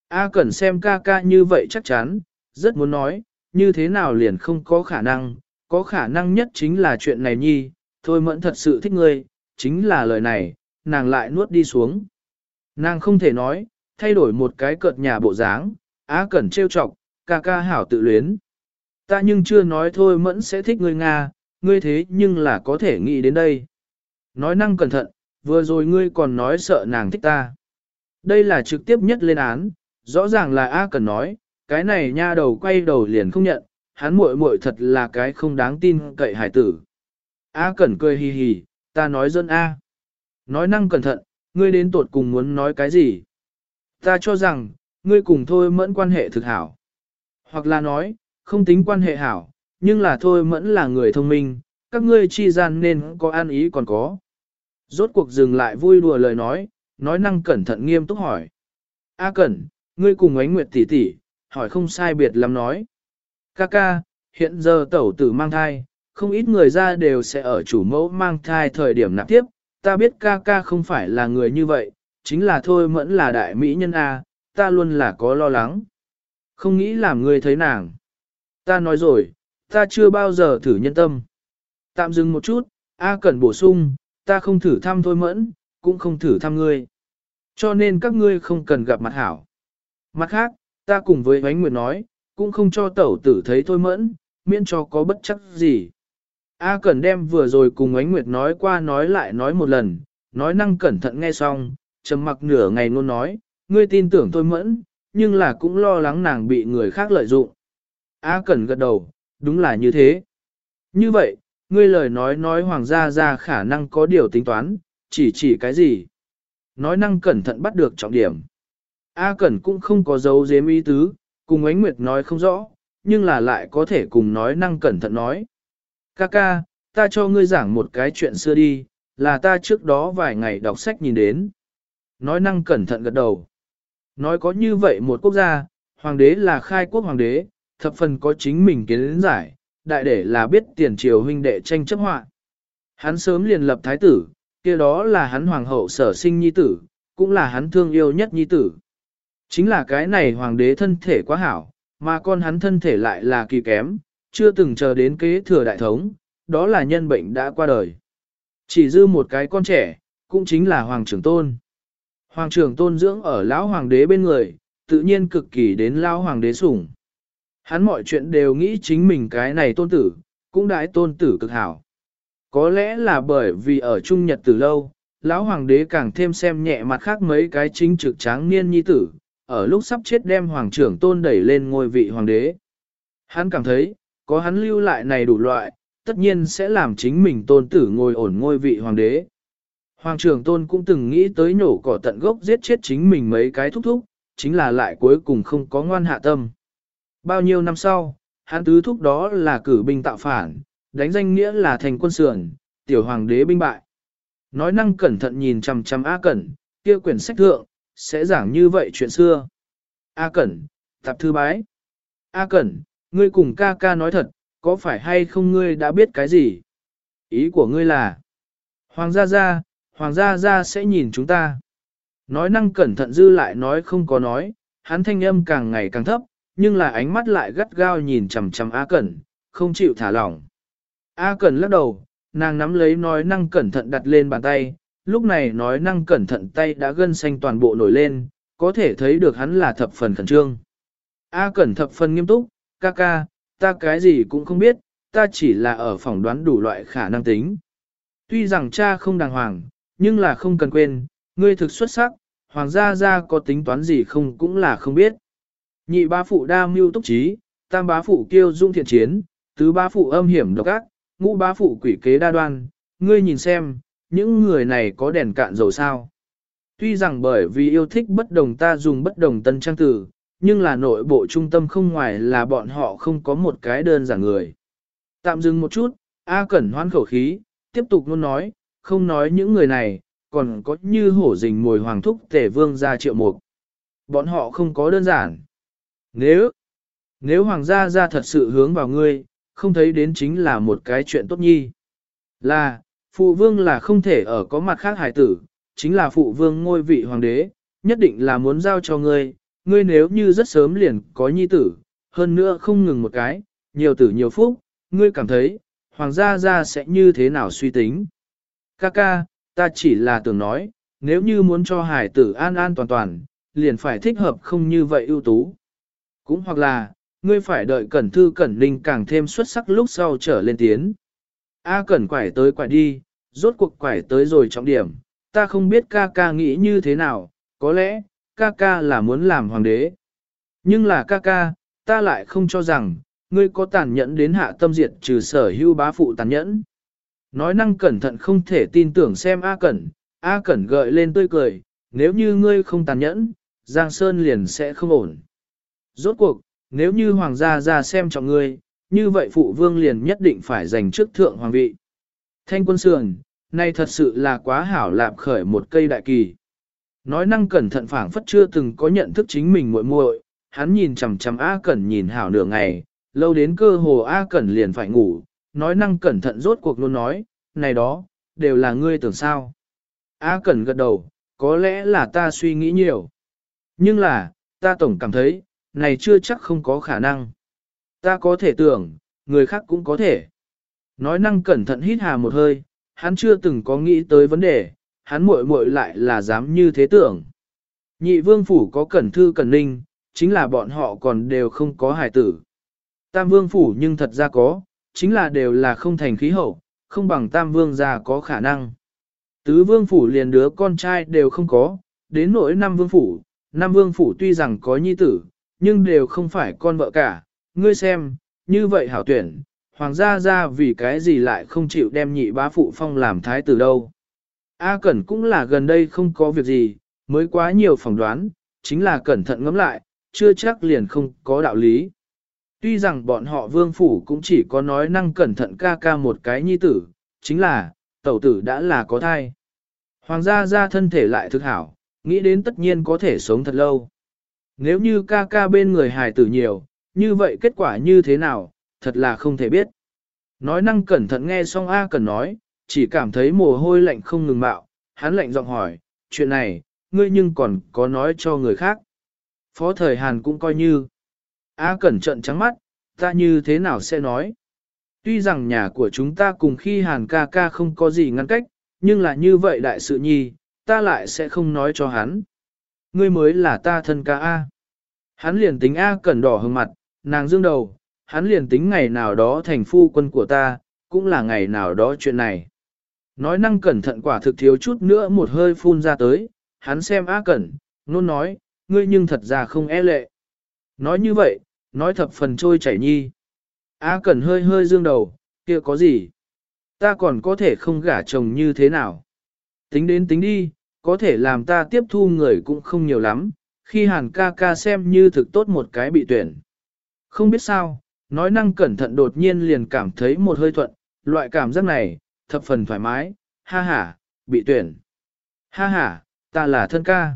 A Cẩn xem ca ca như vậy chắc chắn, rất muốn nói, như thế nào liền không có khả năng, có khả năng nhất chính là chuyện này nhi, thôi mẫn thật sự thích ngươi, chính là lời này, nàng lại nuốt đi xuống. Nàng không thể nói, thay đổi một cái cợt nhà bộ dáng, á cẩn trêu chọc, ca ca hảo tự luyến. Ta nhưng chưa nói thôi mẫn sẽ thích ngươi Nga, ngươi thế nhưng là có thể nghĩ đến đây. Nói năng cẩn thận, vừa rồi ngươi còn nói sợ nàng thích ta. Đây là trực tiếp nhất lên án, rõ ràng là A Cẩn nói, cái này nha đầu quay đầu liền không nhận, hắn muội muội thật là cái không đáng tin cậy hải tử. A Cẩn cười hì hì, ta nói dân A. Nói năng cẩn thận, ngươi đến tột cùng muốn nói cái gì? Ta cho rằng, ngươi cùng thôi mẫn quan hệ thực hảo. Hoặc là nói, không tính quan hệ hảo, nhưng là thôi mẫn là người thông minh, các ngươi chi gian nên có an ý còn có. Rốt cuộc dừng lại vui đùa lời nói, nói năng cẩn thận nghiêm túc hỏi. A Cẩn, ngươi cùng ánh nguyệt tỷ tỷ, hỏi không sai biệt lắm nói. Ca ca, hiện giờ tẩu tử mang thai, không ít người ra đều sẽ ở chủ mẫu mang thai thời điểm nạp tiếp, ta biết ca ca không phải là người như vậy, chính là thôi mẫn là đại mỹ nhân A, ta luôn là có lo lắng. Không nghĩ làm người thấy nàng. Ta nói rồi, ta chưa bao giờ thử nhân tâm. Tạm dừng một chút, A Cẩn bổ sung, ta không thử thăm thôi mẫn, cũng không thử thăm ngươi. Cho nên các ngươi không cần gặp mặt hảo. Mặt khác, ta cùng với Ánh Nguyệt nói, cũng không cho tẩu tử thấy thôi mẫn, miễn cho có bất chắc gì. A Cẩn đem vừa rồi cùng Ánh Nguyệt nói qua nói lại nói một lần, nói năng cẩn thận nghe xong, trầm mặc nửa ngày luôn nói, ngươi tin tưởng tôi mẫn, nhưng là cũng lo lắng nàng bị người khác lợi dụng. A Cẩn gật đầu, đúng là như thế. Như vậy, ngươi lời nói nói hoàng gia ra khả năng có điều tính toán, chỉ chỉ cái gì. Nói năng cẩn thận bắt được trọng điểm. A Cẩn cũng không có dấu dếm ý tứ, cùng Ánh Nguyệt nói không rõ, nhưng là lại có thể cùng nói năng cẩn thận nói. Kaka, ta cho ngươi giảng một cái chuyện xưa đi, là ta trước đó vài ngày đọc sách nhìn đến. Nói năng cẩn thận gật đầu. Nói có như vậy một quốc gia, hoàng đế là khai quốc hoàng đế, thập phần có chính mình kiến giải, đại để là biết tiền triều huynh đệ tranh chấp họa. Hắn sớm liền lập thái tử, kia đó là hắn hoàng hậu sở sinh nhi tử, cũng là hắn thương yêu nhất nhi tử. Chính là cái này hoàng đế thân thể quá hảo, mà con hắn thân thể lại là kỳ kém, chưa từng chờ đến kế thừa đại thống, đó là nhân bệnh đã qua đời. Chỉ dư một cái con trẻ, cũng chính là Hoàng trưởng tôn. Hoàng trưởng tôn dưỡng ở lão hoàng đế bên người, tự nhiên cực kỳ đến lão hoàng đế sủng. Hắn mọi chuyện đều nghĩ chính mình cái này tôn tử, cũng đãi tôn tử cực hảo. Có lẽ là bởi vì ở Trung Nhật từ lâu, lão hoàng đế càng thêm xem nhẹ mặt khác mấy cái chính trực tráng niên nhi tử, ở lúc sắp chết đem hoàng trưởng tôn đẩy lên ngôi vị hoàng đế. Hắn cảm thấy, có hắn lưu lại này đủ loại, tất nhiên sẽ làm chính mình tôn tử ngồi ổn ngôi vị hoàng đế. Hoàng trưởng tôn cũng từng nghĩ tới nổ cỏ tận gốc giết chết chính mình mấy cái thúc thúc, chính là lại cuối cùng không có ngoan hạ tâm. Bao nhiêu năm sau, hắn tứ thúc đó là cử binh tạo phản, đánh danh nghĩa là thành quân sườn, tiểu hoàng đế binh bại. Nói năng cẩn thận nhìn chằm chằm A Cẩn, kia quyển sách thượng, sẽ giảng như vậy chuyện xưa. A Cẩn, tập thư bái. A Cẩn, ngươi cùng ca ca nói thật, có phải hay không ngươi đã biết cái gì? Ý của ngươi là, Hoàng gia gia, Hoàng gia gia sẽ nhìn chúng ta. Nói năng cẩn thận dư lại nói không có nói, hắn thanh âm càng ngày càng thấp, nhưng là ánh mắt lại gắt gao nhìn chằm chằm A Cẩn, không chịu thả lỏng. A Cẩn lắc đầu, nàng nắm lấy nói năng cẩn thận đặt lên bàn tay, lúc này nói năng cẩn thận tay đã gân xanh toàn bộ nổi lên, có thể thấy được hắn là thập phần khẩn trương. A Cẩn thập phần nghiêm túc, ca ca, ta cái gì cũng không biết, ta chỉ là ở phỏng đoán đủ loại khả năng tính. Tuy rằng cha không đàng hoàng, nhưng là không cần quên, ngươi thực xuất sắc, hoàng gia gia có tính toán gì không cũng là không biết. Nhị bá phụ đa mưu túc trí, tam bá phụ kiêu dung thiện chiến, tứ bá phụ âm hiểm độc ác, ngũ bá phụ quỷ kế đa đoan, ngươi nhìn xem, những người này có đèn cạn dầu sao. Tuy rằng bởi vì yêu thích bất đồng ta dùng bất đồng tân trang tử, nhưng là nội bộ trung tâm không ngoài là bọn họ không có một cái đơn giản người. Tạm dừng một chút, A Cẩn hoan khẩu khí, tiếp tục luôn nói, không nói những người này, còn có như hổ rình mồi hoàng thúc tể vương ra triệu mục. Bọn họ không có đơn giản. Nếu, nếu hoàng gia ra thật sự hướng vào ngươi, không thấy đến chính là một cái chuyện tốt nhi. Là, phụ vương là không thể ở có mặt khác hải tử, chính là phụ vương ngôi vị hoàng đế, nhất định là muốn giao cho ngươi, ngươi nếu như rất sớm liền có nhi tử, hơn nữa không ngừng một cái, nhiều tử nhiều phúc, ngươi cảm thấy, hoàng gia gia sẽ như thế nào suy tính. Kaka, ta chỉ là tưởng nói, nếu như muốn cho hải tử an an toàn toàn, liền phải thích hợp không như vậy ưu tú. Cũng hoặc là, ngươi phải đợi cẩn thư cẩn Ninh càng thêm xuất sắc lúc sau trở lên tiến. A cẩn quải tới quải đi, rốt cuộc quải tới rồi trọng điểm, ta không biết ca ca nghĩ như thế nào, có lẽ, ca ca là muốn làm hoàng đế. Nhưng là ca ca, ta lại không cho rằng, ngươi có tàn nhẫn đến hạ tâm diệt trừ sở hưu bá phụ tàn nhẫn. Nói năng cẩn thận không thể tin tưởng xem A Cẩn, A Cẩn gợi lên tươi cười, nếu như ngươi không tàn nhẫn, Giang Sơn liền sẽ không ổn. Rốt cuộc, nếu như hoàng gia ra xem trọng ngươi, như vậy phụ vương liền nhất định phải giành trước thượng hoàng vị. Thanh quân sườn, này thật sự là quá hảo lạp khởi một cây đại kỳ. Nói năng cẩn thận phảng phất chưa từng có nhận thức chính mình muội muội, hắn nhìn chằm chằm A Cẩn nhìn hảo nửa ngày, lâu đến cơ hồ A Cẩn liền phải ngủ, nói năng cẩn thận rốt cuộc luôn nói, này đó, đều là ngươi tưởng sao. A Cẩn gật đầu, có lẽ là ta suy nghĩ nhiều. Nhưng là, ta tổng cảm thấy, này chưa chắc không có khả năng. Ta có thể tưởng, người khác cũng có thể. Nói năng cẩn thận hít hà một hơi, hắn chưa từng có nghĩ tới vấn đề, hắn muội muội lại là dám như thế tưởng. Nhị vương phủ có cẩn thư cẩn ninh, chính là bọn họ còn đều không có hài tử. Tam vương phủ nhưng thật ra có, chính là đều là không thành khí hậu, không bằng tam vương gia có khả năng. Tứ vương phủ liền đứa con trai đều không có, đến nỗi năm vương phủ, năm vương phủ tuy rằng có nhi tử, nhưng đều không phải con vợ cả, ngươi xem, như vậy hảo tuyển, hoàng gia gia vì cái gì lại không chịu đem nhị bá phụ phong làm thái tử đâu. A Cẩn cũng là gần đây không có việc gì, mới quá nhiều phỏng đoán, chính là cẩn thận ngẫm lại, chưa chắc liền không có đạo lý. Tuy rằng bọn họ vương phủ cũng chỉ có nói năng cẩn thận ca ca một cái nhi tử, chính là, tẩu tử đã là có thai. Hoàng gia gia thân thể lại thực hảo, nghĩ đến tất nhiên có thể sống thật lâu. Nếu như ca ca bên người hài tử nhiều, như vậy kết quả như thế nào, thật là không thể biết. Nói năng cẩn thận nghe xong A cần nói, chỉ cảm thấy mồ hôi lạnh không ngừng mạo, hắn lạnh giọng hỏi, chuyện này, ngươi nhưng còn có nói cho người khác. Phó thời Hàn cũng coi như, A cẩn trận trắng mắt, ta như thế nào sẽ nói. Tuy rằng nhà của chúng ta cùng khi Hàn ca ca không có gì ngăn cách, nhưng là như vậy đại sự nhi, ta lại sẽ không nói cho hắn. Ngươi mới là ta thân ca A. Hắn liền tính A cẩn đỏ hừng mặt, nàng dương đầu, hắn liền tính ngày nào đó thành phu quân của ta, cũng là ngày nào đó chuyện này. Nói năng cẩn thận quả thực thiếu chút nữa một hơi phun ra tới, hắn xem A cẩn, nôn nói, ngươi nhưng thật ra không e lệ. Nói như vậy, nói thập phần trôi chảy nhi. A cẩn hơi hơi dương đầu, kia có gì? Ta còn có thể không gả chồng như thế nào? Tính đến tính đi, có thể làm ta tiếp thu người cũng không nhiều lắm, khi hàn ca ca xem như thực tốt một cái bị tuyển. Không biết sao, nói năng cẩn thận đột nhiên liền cảm thấy một hơi thuận, loại cảm giác này, thập phần thoải mái, ha ha, bị tuyển. Ha ha, ta là thân ca.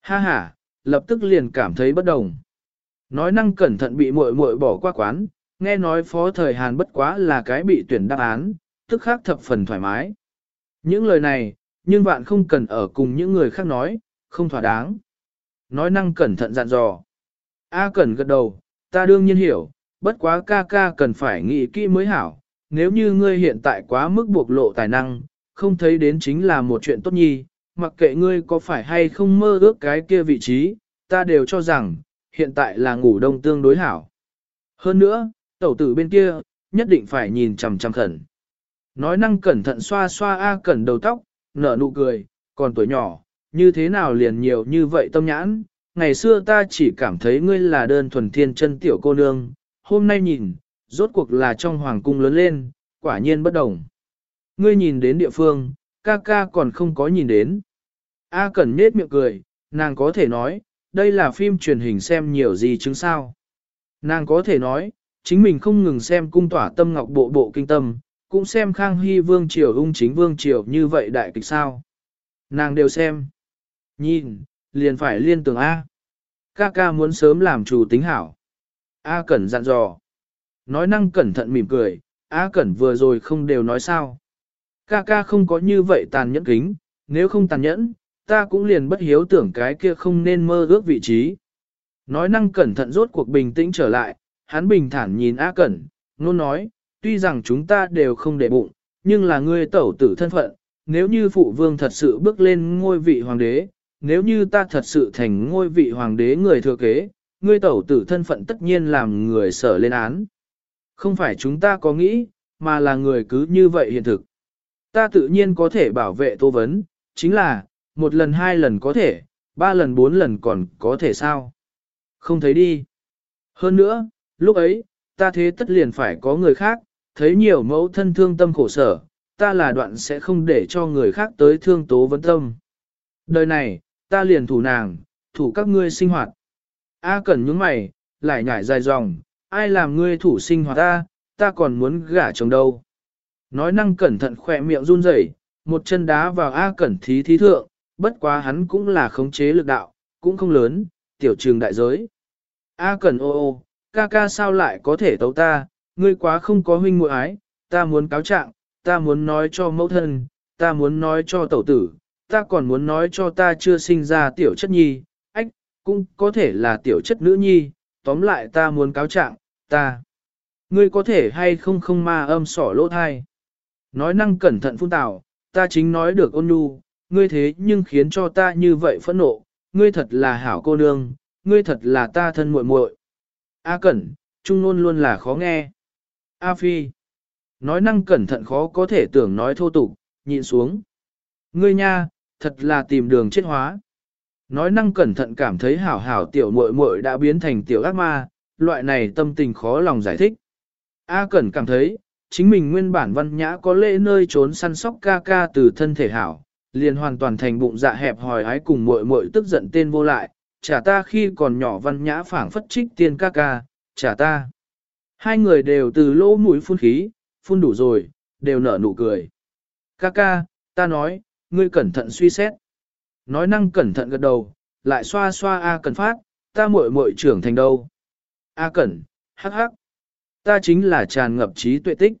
Ha ha, lập tức liền cảm thấy bất đồng. Nói năng cẩn thận bị muội muội bỏ qua quán, nghe nói phó thời Hàn bất quá là cái bị tuyển đáp án, tức khác thập phần thoải mái. Những lời này, nhưng bạn không cần ở cùng những người khác nói, không thỏa đáng. Nói năng cẩn thận dặn dò. A cẩn gật đầu, ta đương nhiên hiểu, bất quá ca ca cần phải nghĩ kỹ mới hảo, nếu như ngươi hiện tại quá mức buộc lộ tài năng, không thấy đến chính là một chuyện tốt nhi, mặc kệ ngươi có phải hay không mơ ước cái kia vị trí, ta đều cho rằng, hiện tại là ngủ đông tương đối hảo. Hơn nữa, tẩu tử bên kia, nhất định phải nhìn chằm chằm khẩn. Nói năng cẩn thận xoa xoa A cẩn đầu tóc, nở nụ cười, còn tuổi nhỏ, như thế nào liền nhiều như vậy tâm nhãn. Ngày xưa ta chỉ cảm thấy ngươi là đơn thuần thiên chân tiểu cô nương, hôm nay nhìn, rốt cuộc là trong hoàng cung lớn lên, quả nhiên bất đồng. Ngươi nhìn đến địa phương, ca ca còn không có nhìn đến. A Cẩn nết miệng cười, nàng có thể nói, đây là phim truyền hình xem nhiều gì chứng sao. Nàng có thể nói, chính mình không ngừng xem cung tỏa tâm ngọc bộ bộ kinh tâm, cũng xem Khang Hy Vương Triều ung chính Vương Triều như vậy đại kịch sao. Nàng đều xem. Nhìn, liền phải liên tưởng A. Ca ca muốn sớm làm chủ tính hảo. A Cẩn dặn dò. Nói năng cẩn thận mỉm cười, A Cẩn vừa rồi không đều nói sao. Ca ca không có như vậy tàn nhẫn kính, nếu không tàn nhẫn, ta cũng liền bất hiếu tưởng cái kia không nên mơ ước vị trí. Nói năng cẩn thận rốt cuộc bình tĩnh trở lại, hắn bình thản nhìn A Cẩn, luôn nói, tuy rằng chúng ta đều không để bụng, nhưng là ngươi tẩu tử thân phận, nếu như phụ vương thật sự bước lên ngôi vị hoàng đế, nếu như ta thật sự thành ngôi vị hoàng đế người thừa kế, ngươi tẩu tử thân phận tất nhiên làm người sở lên án. Không phải chúng ta có nghĩ, mà là người cứ như vậy hiện thực. Ta tự nhiên có thể bảo vệ tô vấn, chính là, một lần hai lần có thể, ba lần bốn lần còn có thể sao? Không thấy đi. Hơn nữa, lúc ấy, ta thế tất liền phải có người khác, thấy nhiều mẫu thân thương tâm khổ sở, ta là đoạn sẽ không để cho người khác tới thương tố vấn tâm. Đời này, ta liền thủ nàng, thủ các ngươi sinh hoạt. A cần những mày, lại nhảy dài dòng, ai làm ngươi thủ sinh hoạt ta, ta còn muốn gả chồng đâu. Nói năng cẩn thận khỏe miệng run rẩy, một chân đá vào A cẩn thí thí thượng, bất quá hắn cũng là khống chế lực đạo, cũng không lớn, tiểu trường đại giới. A cẩn ô ô, ca ca sao lại có thể tấu ta, ngươi quá không có huynh muội ái, ta muốn cáo trạng, ta muốn nói cho mẫu thân, ta muốn nói cho tẩu tử, ta còn muốn nói cho ta chưa sinh ra tiểu chất nhi, ách, cũng có thể là tiểu chất nữ nhi, tóm lại ta muốn cáo trạng, ta. Ngươi có thể hay không không ma âm sỏ lỗ thai. Nói năng cẩn thận phun tảo, ta chính nói được ôn nhu, ngươi thế nhưng khiến cho ta như vậy phẫn nộ, ngươi thật là hảo cô nương, ngươi thật là ta thân muội muội. A Cẩn, trung luôn luôn là khó nghe. A Phi, nói năng cẩn thận khó có thể tưởng nói thô tục, nhịn xuống. Ngươi nha, thật là tìm đường chết hóa. Nói năng cẩn thận cảm thấy hảo hảo tiểu muội muội đã biến thành tiểu ác ma, loại này tâm tình khó lòng giải thích. A Cẩn cảm thấy, chính mình nguyên bản văn nhã có lễ nơi trốn săn sóc ca ca từ thân thể hảo, liền hoàn toàn thành bụng dạ hẹp hòi ái cùng muội muội tức giận tên vô lại, trả ta khi còn nhỏ văn nhã phảng phất trích tiên ca ca, trả ta. Hai người đều từ lỗ mũi phun khí, phun đủ rồi, đều nở nụ cười. Ca ca, ta nói, ngươi cẩn thận suy xét. Nói năng cẩn thận gật đầu, lại xoa xoa A Cẩn phát, ta muội muội trưởng thành đâu. A Cẩn, hắc hắc. Ta chính là tràn ngập trí tuệ tích.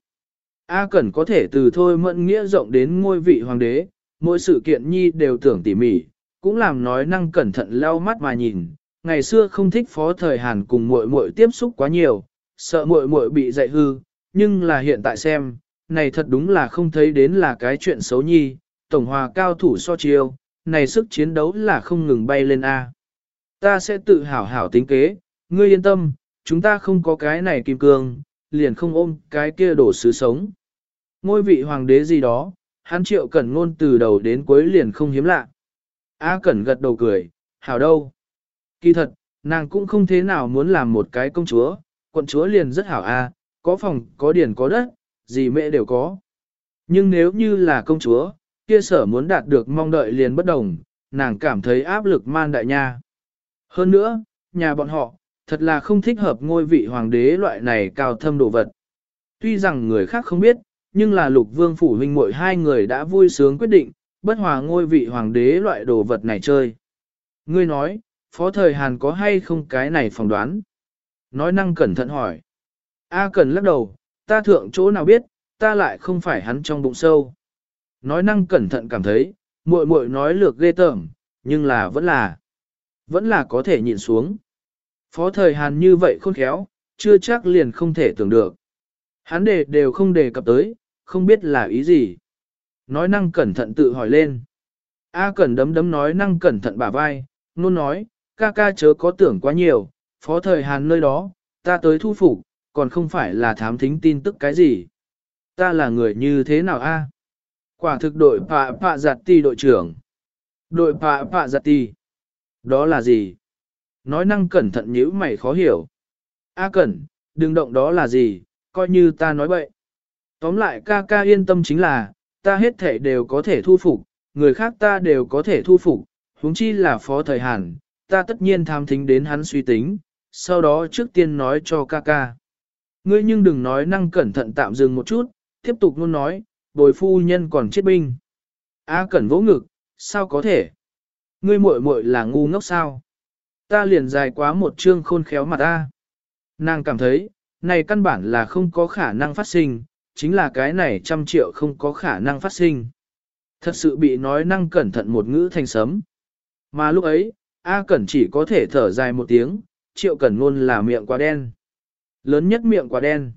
A Cẩn có thể từ thôi mẫn nghĩa rộng đến ngôi vị hoàng đế, mỗi sự kiện nhi đều tưởng tỉ mỉ, cũng làm nói năng cẩn thận lau mắt mà nhìn. Ngày xưa không thích phó thời Hàn cùng muội muội tiếp xúc quá nhiều, sợ muội muội bị dạy hư, nhưng là hiện tại xem, này thật đúng là không thấy đến là cái chuyện xấu nhi, tổng hòa cao thủ so chiêu, này sức chiến đấu là không ngừng bay lên A. Ta sẽ tự hảo hảo tính kế, ngươi yên tâm, chúng ta không có cái này kim cương, liền không ôm cái kia đổ sứ sống. Ngôi vị hoàng đế gì đó, hắn triệu cẩn ngôn từ đầu đến cuối liền không hiếm lạ. A cẩn gật đầu cười, hảo đâu. Kỳ thật, nàng cũng không thế nào muốn làm một cái công chúa, quận chúa liền rất hảo A, có phòng, có điển có đất, gì mẹ đều có. Nhưng nếu như là công chúa, kia sở muốn đạt được mong đợi liền bất đồng, nàng cảm thấy áp lực man đại nha. Hơn nữa, nhà bọn họ, thật là không thích hợp ngôi vị hoàng đế loại này cao thâm đồ vật. Tuy rằng người khác không biết, nhưng là lục vương phủ huynh muội hai người đã vui sướng quyết định, bất hòa ngôi vị hoàng đế loại đồ vật này chơi. Ngươi nói, phó thời Hàn có hay không cái này phỏng đoán? Nói năng cẩn thận hỏi. A cần lắc đầu, ta thượng chỗ nào biết, ta lại không phải hắn trong bụng sâu. Nói năng cẩn thận cảm thấy, muội muội nói lược ghê tởm, nhưng là vẫn là, vẫn là có thể nhịn xuống. Phó thời Hàn như vậy khôn khéo, chưa chắc liền không thể tưởng được. Hắn đề đều không đề cập tới, không biết là ý gì. Nói năng cẩn thận tự hỏi lên. A cẩn đấm đấm nói năng cẩn thận bả vai, nôn nói, ca ca chớ có tưởng quá nhiều, phó thời Hàn nơi đó, ta tới thu phục, còn không phải là thám thính tin tức cái gì. Ta là người như thế nào a? Quả thực đội pạ pạ giặt ti đội trưởng. Đội pạ pạ giặt ti. Đó là gì? Nói năng cẩn thận nhữ mày khó hiểu. A cẩn, đừng động đó là gì, coi như ta nói bậy. Tóm lại ca ca yên tâm chính là, ta hết thể đều có thể thu phục, người khác ta đều có thể thu phục, huống chi là phó thời Hàn, ta tất nhiên tham thính đến hắn suy tính, sau đó trước tiên nói cho ca ca. Ngươi nhưng đừng nói năng cẩn thận tạm dừng một chút, tiếp tục luôn nói, bồi phu nhân còn chết binh. A cẩn vỗ ngực, sao có thể? Ngươi muội muội là ngu ngốc sao? Ta liền dài quá một chương khôn khéo mặt ta. Nàng cảm thấy, này căn bản là không có khả năng phát sinh, chính là cái này trăm triệu không có khả năng phát sinh. Thật sự bị nói năng cẩn thận một ngữ thành sấm. Mà lúc ấy, A Cẩn chỉ có thể thở dài một tiếng, triệu cẩn luôn là miệng quá đen. Lớn nhất miệng quá đen.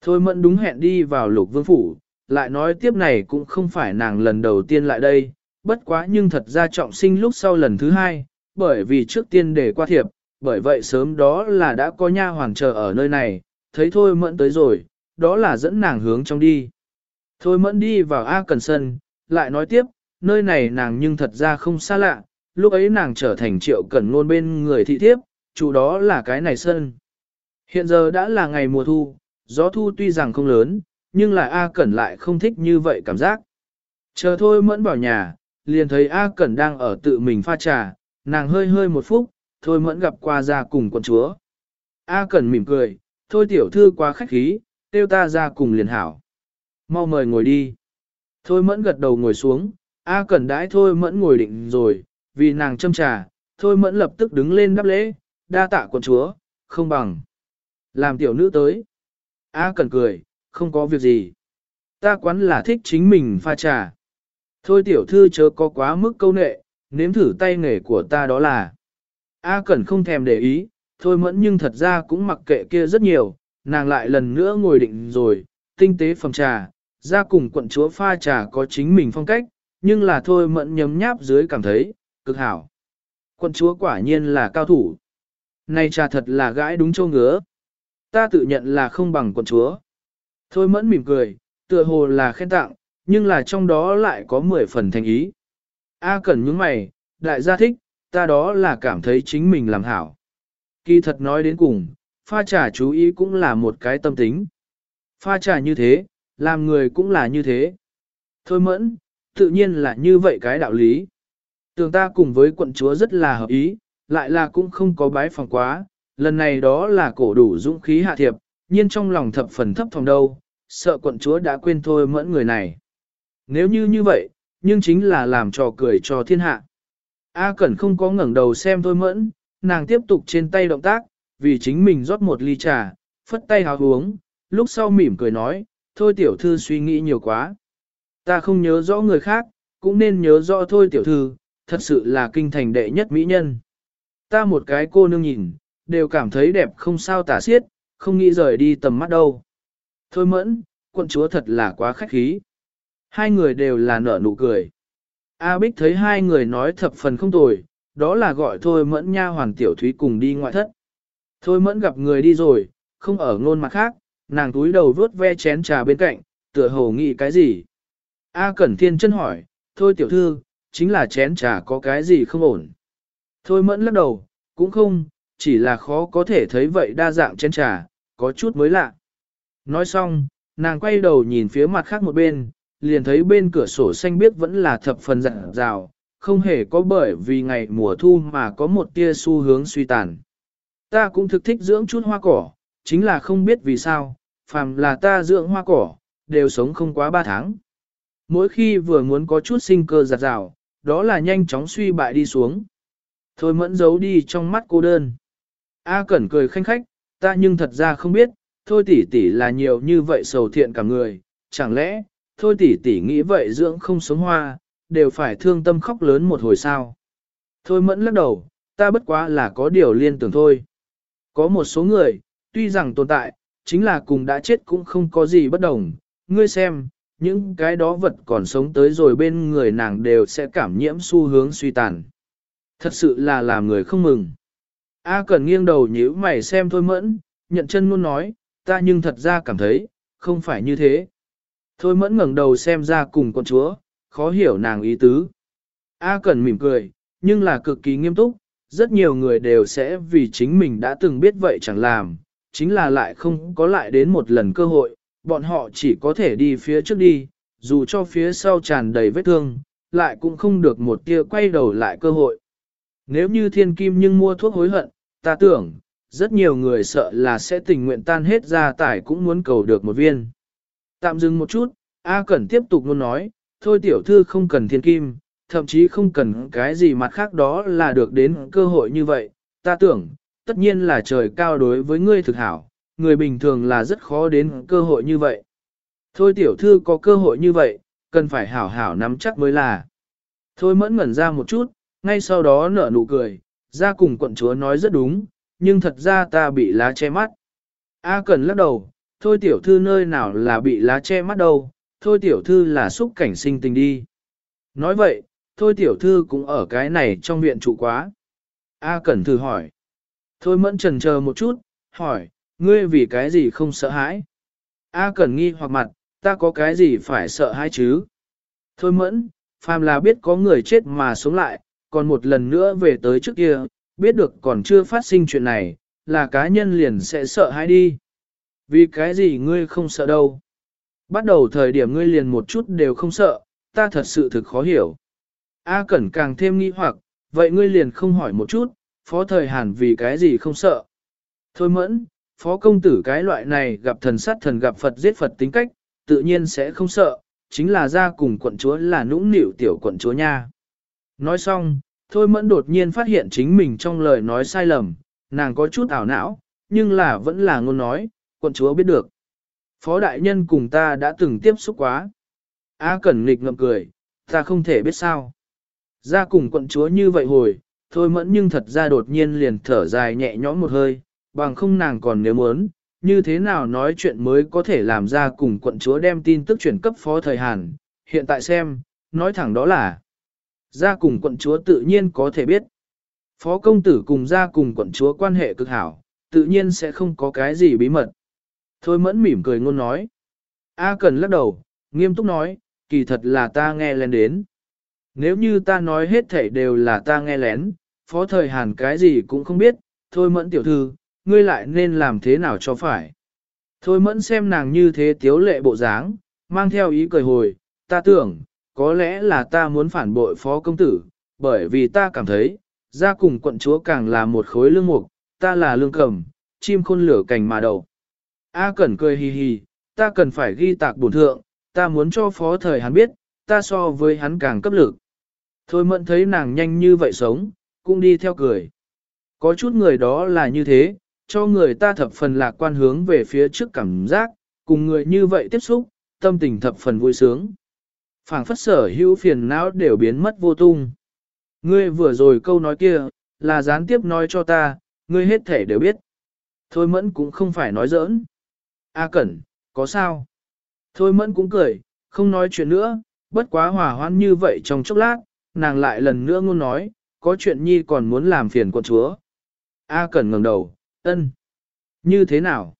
Thôi mẫn đúng hẹn đi vào lục vương phủ, lại nói tiếp này cũng không phải nàng lần đầu tiên lại đây, bất quá nhưng thật ra trọng sinh lúc sau lần thứ hai, bởi vì trước tiên để qua thiệp, bởi vậy sớm đó là đã có nha hoàng chờ ở nơi này, thấy thôi mẫn tới rồi, đó là dẫn nàng hướng trong đi. Thôi mẫn đi vào A Cần Sân, lại nói tiếp, nơi này nàng nhưng thật ra không xa lạ, lúc ấy nàng trở thành triệu cẩn ngôn bên người thị thiếp, chủ đó là cái này sân. Hiện giờ đã là ngày mùa thu, gió thu tuy rằng không lớn, nhưng là A Cẩn lại không thích như vậy cảm giác. Chờ thôi mẫn bảo nhà, liền thấy A Cẩn đang ở tự mình pha trà, nàng hơi hơi một phút, thôi mẫn gặp qua ra cùng quận chúa. A Cẩn mỉm cười, thôi tiểu thư quá khách khí, tiêu ta ra cùng liền hảo. Mau mời ngồi đi. Thôi mẫn gật đầu ngồi xuống, A Cẩn đãi thôi mẫn ngồi định rồi, vì nàng châm trà, thôi mẫn lập tức đứng lên đáp lễ, đa tạ quận chúa, không bằng. Làm tiểu nữ tới. A cần cười, không có việc gì. Ta quán là thích chính mình pha trà. Thôi tiểu thư chớ có quá mức câu nệ, nếm thử tay nghề của ta đó là. A Cẩn không thèm để ý, thôi mẫn nhưng thật ra cũng mặc kệ kia rất nhiều, nàng lại lần nữa ngồi định rồi, tinh tế phẩm trà, ra cùng quận chúa pha trà có chính mình phong cách, nhưng là thôi mẫn nhấm nháp dưới cảm thấy, cực hảo. Quận chúa quả nhiên là cao thủ. Này trà thật là gãi đúng châu ngứa. Ta tự nhận là không bằng quận chúa. Thôi mẫn mỉm cười, tựa hồ là khen tặng, nhưng là trong đó lại có 10 phần thành ý. A cẩn những mày, đại gia thích, ta đó là cảm thấy chính mình làm hảo. Kỳ thật nói đến cùng, pha trà chú ý cũng là một cái tâm tính. Pha trà như thế, làm người cũng là như thế. Thôi mẫn, tự nhiên là như vậy cái đạo lý. Tường ta cùng với quận chúa rất là hợp ý, lại là cũng không có bái phòng quá, lần này đó là cổ đủ dũng khí hạ thiệp, nhiên trong lòng thập phần thấp phòng đâu, sợ quận chúa đã quên thôi mẫn người này. Nếu như như vậy, nhưng chính là làm trò cười cho thiên hạ. A Cẩn không có ngẩng đầu xem thôi mẫn, nàng tiếp tục trên tay động tác, vì chính mình rót một ly trà, phất tay hào uống, lúc sau mỉm cười nói, thôi tiểu thư suy nghĩ nhiều quá. Ta không nhớ rõ người khác, cũng nên nhớ rõ thôi tiểu thư, thật sự là kinh thành đệ nhất mỹ nhân. Ta một cái cô nương nhìn, đều cảm thấy đẹp không sao tả xiết, không nghĩ rời đi tầm mắt đâu. Thôi mẫn, quận chúa thật là quá khách khí. Hai người đều là nở nụ cười. A Bích thấy hai người nói thập phần không tồi, đó là gọi thôi mẫn nha hoàn tiểu thúy cùng đi ngoại thất. Thôi mẫn gặp người đi rồi, không ở ngôn mặt khác, nàng túi đầu vớt ve chén trà bên cạnh, tựa hồ nghĩ cái gì. A Cẩn Thiên chân hỏi, thôi tiểu thư, chính là chén trà có cái gì không ổn. Thôi mẫn lắc đầu, cũng không, chỉ là khó có thể thấy vậy đa dạng chén trà, có chút mới lạ. Nói xong, nàng quay đầu nhìn phía mặt khác một bên, liền thấy bên cửa sổ xanh biếc vẫn là thập phần rạng rào, không hề có bởi vì ngày mùa thu mà có một tia xu hướng suy tàn. Ta cũng thực thích dưỡng chút hoa cỏ, chính là không biết vì sao, phàm là ta dưỡng hoa cỏ, đều sống không quá ba tháng. Mỗi khi vừa muốn có chút sinh cơ giặt rào, đó là nhanh chóng suy bại đi xuống. Thôi mẫn giấu đi trong mắt cô đơn. A Cẩn cười khanh khách, ta nhưng thật ra không biết, thôi tỷ tỷ là nhiều như vậy sầu thiện cả người, chẳng lẽ, thôi tỷ tỷ nghĩ vậy dưỡng không sống hoa, đều phải thương tâm khóc lớn một hồi sao. Thôi mẫn lắc đầu, ta bất quá là có điều liên tưởng thôi. Có một số người, tuy rằng tồn tại, chính là cùng đã chết cũng không có gì bất đồng. Ngươi xem, những cái đó vật còn sống tới rồi bên người nàng đều sẽ cảm nhiễm xu hướng suy tàn. Thật sự là làm người không mừng. A Cẩn nghiêng đầu nhíu mày xem thôi mẫn, nhận chân luôn nói, ta nhưng thật ra cảm thấy, không phải như thế. Thôi mẫn ngẩng đầu xem ra cùng con chúa, khó hiểu nàng ý tứ. A Cẩn mỉm cười, nhưng là cực kỳ nghiêm túc, rất nhiều người đều sẽ vì chính mình đã từng biết vậy chẳng làm, chính là lại không có lại đến một lần cơ hội, bọn họ chỉ có thể đi phía trước đi, dù cho phía sau tràn đầy vết thương, lại cũng không được một tia quay đầu lại cơ hội. Nếu như thiên kim nhưng mua thuốc hối hận, ta tưởng, rất nhiều người sợ là sẽ tình nguyện tan hết gia tài cũng muốn cầu được một viên. Tạm dừng một chút, A Cẩn tiếp tục luôn nói, thôi tiểu thư không cần thiên kim, thậm chí không cần cái gì mặt khác đó là được đến cơ hội như vậy. Ta tưởng, tất nhiên là trời cao đối với ngươi thực hảo, người bình thường là rất khó đến cơ hội như vậy. Thôi tiểu thư có cơ hội như vậy, cần phải hảo hảo nắm chắc mới là. Thôi mẫn ngẩn ra một chút, ngay sau đó nở nụ cười, ra cùng quận chúa nói rất đúng, nhưng thật ra ta bị lá che mắt. A cần lắc đầu, thôi tiểu thư nơi nào là bị lá che mắt đâu, thôi tiểu thư là xúc cảnh sinh tình đi. Nói vậy, thôi tiểu thư cũng ở cái này trong viện trụ quá. A Cẩn thử hỏi. Thôi mẫn trần chờ một chút, hỏi, ngươi vì cái gì không sợ hãi? A Cẩn nghi hoặc mặt, ta có cái gì phải sợ hãi chứ? Thôi mẫn, phàm là biết có người chết mà sống lại, còn một lần nữa về tới trước kia, biết được còn chưa phát sinh chuyện này, là cá nhân liền sẽ sợ hãi đi. Vì cái gì ngươi không sợ đâu? Bắt đầu thời điểm ngươi liền một chút đều không sợ, ta thật sự thực khó hiểu. A Cẩn càng thêm nghi hoặc, vậy ngươi liền không hỏi một chút, phó thời Hàn vì cái gì không sợ. Thôi mẫn, phó công tử cái loại này gặp thần sát thần gặp Phật giết Phật tính cách, tự nhiên sẽ không sợ, chính là ra cùng quận chúa là nũng nịu tiểu quận chúa nha. Nói xong, thôi mẫn đột nhiên phát hiện chính mình trong lời nói sai lầm, nàng có chút ảo não, nhưng là vẫn là ngôn nói, quận chúa biết được. Phó đại nhân cùng ta đã từng tiếp xúc quá. A Cẩn nghịch ngậm cười, ta không thể biết sao. Ra cùng quận chúa như vậy hồi, thôi mẫn nhưng thật ra đột nhiên liền thở dài nhẹ nhõm một hơi, bằng không nàng còn nếu muốn, như thế nào nói chuyện mới có thể làm ra cùng quận chúa đem tin tức chuyển cấp phó thời Hàn. Hiện tại xem, nói thẳng đó là, gia cùng quận chúa tự nhiên có thể biết. Phó công tử cùng gia cùng quận chúa quan hệ cực hảo, tự nhiên sẽ không có cái gì bí mật. Thôi mẫn mỉm cười ngôn nói. A cần lắc đầu, nghiêm túc nói, kỳ thật là ta nghe lén đến. Nếu như ta nói hết thảy đều là ta nghe lén, phó thời hàn cái gì cũng không biết, thôi mẫn tiểu thư, ngươi lại nên làm thế nào cho phải. Thôi mẫn xem nàng như thế tiếu lệ bộ dáng, mang theo ý cười hồi, ta tưởng, có lẽ là ta muốn phản bội phó công tử, bởi vì ta cảm thấy, ra cùng quận chúa càng là một khối lương mục, ta là lương cầm, chim khôn lửa cành mà đầu. A Cẩn cười hì hì, ta cần phải ghi tạc bổn thượng, ta muốn cho phó thời hắn biết, ta so với hắn càng cấp lực. Thôi mẫn thấy nàng nhanh như vậy sống, cũng đi theo cười. Có chút người đó là như thế, cho người ta thập phần lạc quan hướng về phía trước cảm giác, cùng người như vậy tiếp xúc, tâm tình thập phần vui sướng phảng phất sở hữu phiền não đều biến mất vô tung. Ngươi vừa rồi câu nói kia, là gián tiếp nói cho ta, ngươi hết thể đều biết. Thôi mẫn cũng không phải nói giỡn. A Cẩn, có sao? Thôi mẫn cũng cười, không nói chuyện nữa, bất quá hòa hoan như vậy trong chốc lát, nàng lại lần nữa ngôn nói, có chuyện nhi còn muốn làm phiền quận chúa. A Cẩn ngẩng đầu, ân. Như thế nào?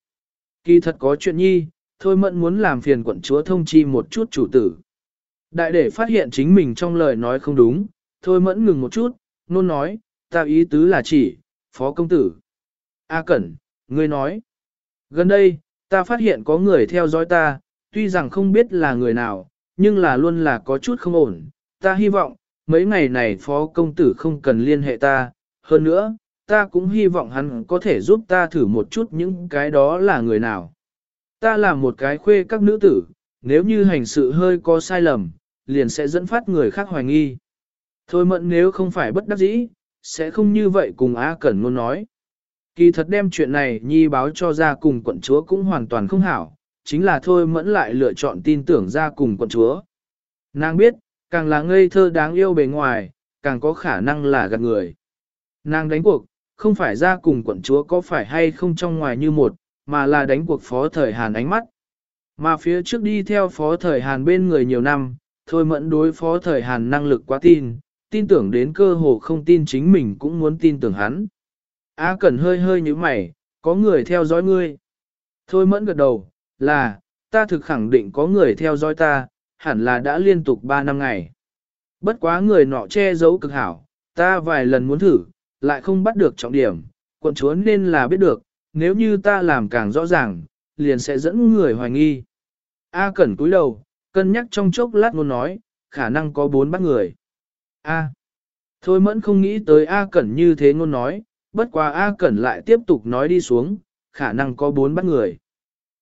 Kỳ thật có chuyện nhi, thôi mẫn muốn làm phiền quận chúa thông chi một chút chủ tử. Đại để phát hiện chính mình trong lời nói không đúng, thôi mẫn ngừng một chút, nôn nói, ta ý tứ là chỉ, phó công tử. A Cẩn, ngươi nói. Gần đây, ta phát hiện có người theo dõi ta, tuy rằng không biết là người nào, nhưng là luôn là có chút không ổn. Ta hy vọng, mấy ngày này phó công tử không cần liên hệ ta, hơn nữa, ta cũng hy vọng hắn có thể giúp ta thử một chút những cái đó là người nào. Ta là một cái khuê các nữ tử, nếu như hành sự hơi có sai lầm, liền sẽ dẫn phát người khác hoài nghi. Thôi mận nếu không phải bất đắc dĩ, sẽ không như vậy cùng A Cẩn muốn nói. Kỳ thật đem chuyện này nhi báo cho ra cùng quận chúa cũng hoàn toàn không hảo, chính là thôi mẫn lại lựa chọn tin tưởng ra cùng quận chúa. Nàng biết, càng là ngây thơ đáng yêu bề ngoài, càng có khả năng là gạt người. Nàng đánh cuộc, không phải ra cùng quận chúa có phải hay không trong ngoài như một, mà là đánh cuộc phó thời Hàn ánh mắt. Mà phía trước đi theo phó thời Hàn bên người nhiều năm, thôi mẫn đối phó thời Hàn năng lực quá tin, tin tưởng đến cơ hồ không tin chính mình cũng muốn tin tưởng hắn. A Cẩn hơi hơi như mày, có người theo dõi ngươi. Thôi mẫn gật đầu, là, ta thực khẳng định có người theo dõi ta, hẳn là đã liên tục 3 năm ngày. Bất quá người nọ che giấu cực hảo, ta vài lần muốn thử, lại không bắt được trọng điểm, quận chúa nên là biết được, nếu như ta làm càng rõ ràng, liền sẽ dẫn người hoài nghi. A Cẩn cúi đầu, cân nhắc trong chốc lát ngôn nói, khả năng có bốn bắt người. A. Thôi mẫn không nghĩ tới A Cẩn như thế ngôn nói, bất quá A Cẩn lại tiếp tục nói đi xuống, khả năng có bốn bắt người.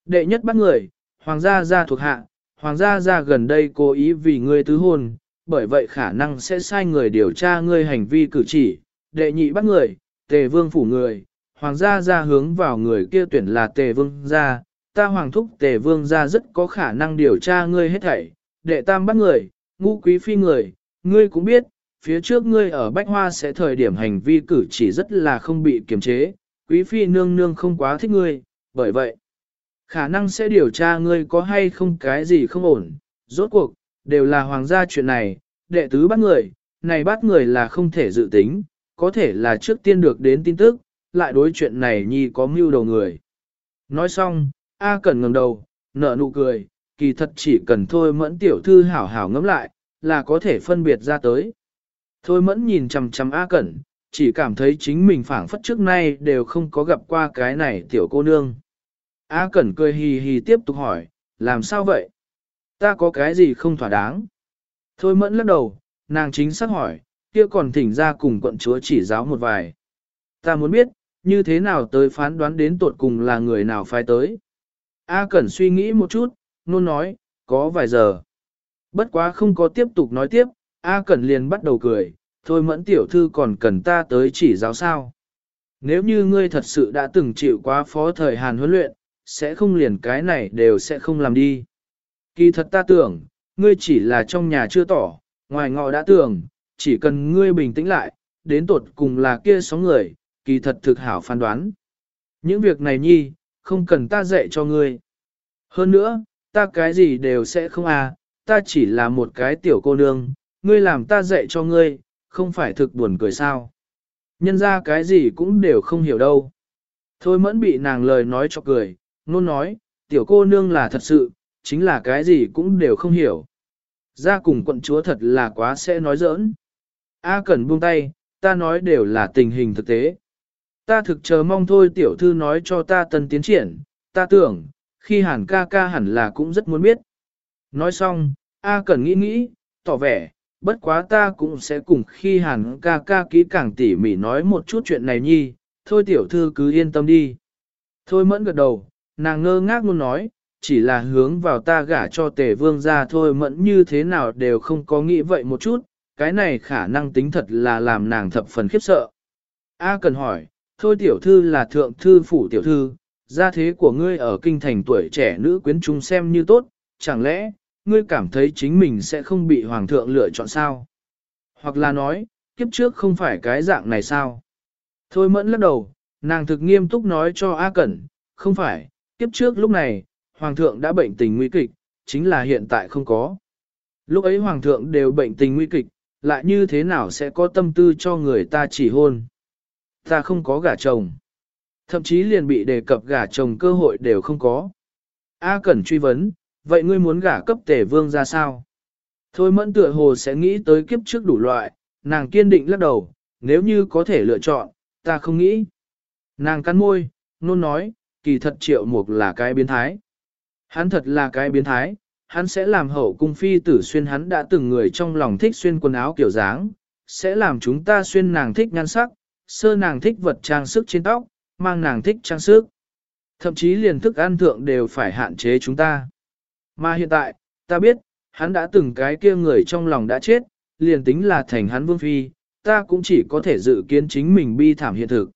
Đệ nhất bắt người, hoàng gia gia thuộc hạ, hoàng gia gia gần đây cố ý vì ngươi tứ hôn, bởi vậy khả năng sẽ sai người điều tra ngươi hành vi cử chỉ. Đệ nhị bắt người, tề vương phủ người, hoàng gia gia hướng vào người kia tuyển là tề vương gia, ta hoàng thúc tề vương gia rất có khả năng điều tra ngươi hết thảy. Đệ tam bắt người, ngũ quý phi người, ngươi cũng biết, phía trước ngươi ở Bách Hoa sẽ thời điểm hành vi cử chỉ rất là không bị kiềm chế, quý phi nương nương không quá thích ngươi, bởi vậy, khả năng sẽ điều tra ngươi có hay không cái gì không ổn, rốt cuộc, đều là hoàng gia chuyện này, đệ tứ bắt người, này bắt người là không thể dự tính, có thể là trước tiên được đến tin tức, lại đối chuyện này nhi có mưu đầu người. Nói xong, A Cẩn ngẩng đầu, nở nụ cười, kỳ thật chỉ cần thôi mẫn tiểu thư hảo hảo ngẫm lại, là có thể phân biệt ra tới. Thôi mẫn nhìn chằm chằm A Cẩn, chỉ cảm thấy chính mình phảng phất trước nay đều không có gặp qua cái này tiểu cô nương. A Cẩn cười hì hì tiếp tục hỏi, làm sao vậy? Ta có cái gì không thỏa đáng? Thôi mẫn lắc đầu, nàng chính xác hỏi, kia còn thỉnh ra cùng quận chúa chỉ giáo một vài. Ta muốn biết, như thế nào tới phán đoán đến tột cùng là người nào phái tới. A Cẩn suy nghĩ một chút, nôn nói, có vài giờ. Bất quá không có tiếp tục nói tiếp, A Cẩn liền bắt đầu cười, thôi mẫn tiểu thư còn cần ta tới chỉ giáo sao. Nếu như ngươi thật sự đã từng chịu quá phó thời Hàn huấn luyện, sẽ không liền cái này đều sẽ không làm đi. Kỳ thật ta tưởng, ngươi chỉ là trong nhà chưa tỏ, ngoài ngọ đã tưởng, chỉ cần ngươi bình tĩnh lại, đến tột cùng là kia sóng người, kỳ thật thực hảo phán đoán. Những việc này nhi, không cần ta dạy cho ngươi. Hơn nữa, ta cái gì đều sẽ không à, ta chỉ là một cái tiểu cô nương, ngươi làm ta dạy cho ngươi, không phải thực buồn cười sao. Nhân ra cái gì cũng đều không hiểu đâu. Thôi mẫn bị nàng lời nói cho cười, nôn nói, tiểu cô nương là thật sự, chính là cái gì cũng đều không hiểu. Ra cùng quận chúa thật là quá sẽ nói giỡn. A cần buông tay, ta nói đều là tình hình thực tế. Ta thực chờ mong thôi tiểu thư nói cho ta tân tiến triển, ta tưởng, khi hàn ca ca hẳn là cũng rất muốn biết. Nói xong, A cần nghĩ nghĩ, tỏ vẻ, bất quá ta cũng sẽ cùng khi hàn ca ca kỹ càng tỉ mỉ nói một chút chuyện này nhi, thôi tiểu thư cứ yên tâm đi. Thôi mẫn gật đầu, nàng ngơ ngác luôn nói, chỉ là hướng vào ta gả cho tề vương ra thôi mẫn như thế nào đều không có nghĩ vậy một chút, cái này khả năng tính thật là làm nàng thập phần khiếp sợ. A cần hỏi, thôi tiểu thư là thượng thư phủ tiểu thư, gia thế của ngươi ở kinh thành tuổi trẻ nữ quyến chúng xem như tốt, chẳng lẽ, ngươi cảm thấy chính mình sẽ không bị hoàng thượng lựa chọn sao? Hoặc là nói, kiếp trước không phải cái dạng này sao? Thôi mẫn lắc đầu, nàng thực nghiêm túc nói cho A Cẩn, không phải, kiếp trước lúc này, hoàng thượng đã bệnh tình nguy kịch, chính là hiện tại không có. Lúc ấy hoàng thượng đều bệnh tình nguy kịch, lại như thế nào sẽ có tâm tư cho người ta chỉ hôn? Ta không có gả chồng. Thậm chí liền bị đề cập gả chồng cơ hội đều không có. A Cẩn truy vấn, vậy ngươi muốn gả cấp tể vương ra sao? Thôi mẫn tựa hồ sẽ nghĩ tới kiếp trước đủ loại, nàng kiên định lắc đầu, nếu như có thể lựa chọn, ta không nghĩ. Nàng cắn môi, nôn nói, kỳ thật triệu mục là cái biến thái. Hắn thật là cái biến thái, hắn sẽ làm hậu cung phi tử xuyên hắn đã từng người trong lòng thích xuyên quần áo kiểu dáng, sẽ làm chúng ta xuyên nàng thích nhan sắc, sơ nàng thích vật trang sức trên tóc, mang nàng thích trang sức. Thậm chí liền thức ăn thượng đều phải hạn chế chúng ta. Mà hiện tại, ta biết, hắn đã từng cái kia người trong lòng đã chết, liền tính là thành hắn vương phi, ta cũng chỉ có thể dự kiến chính mình bi thảm hiện thực.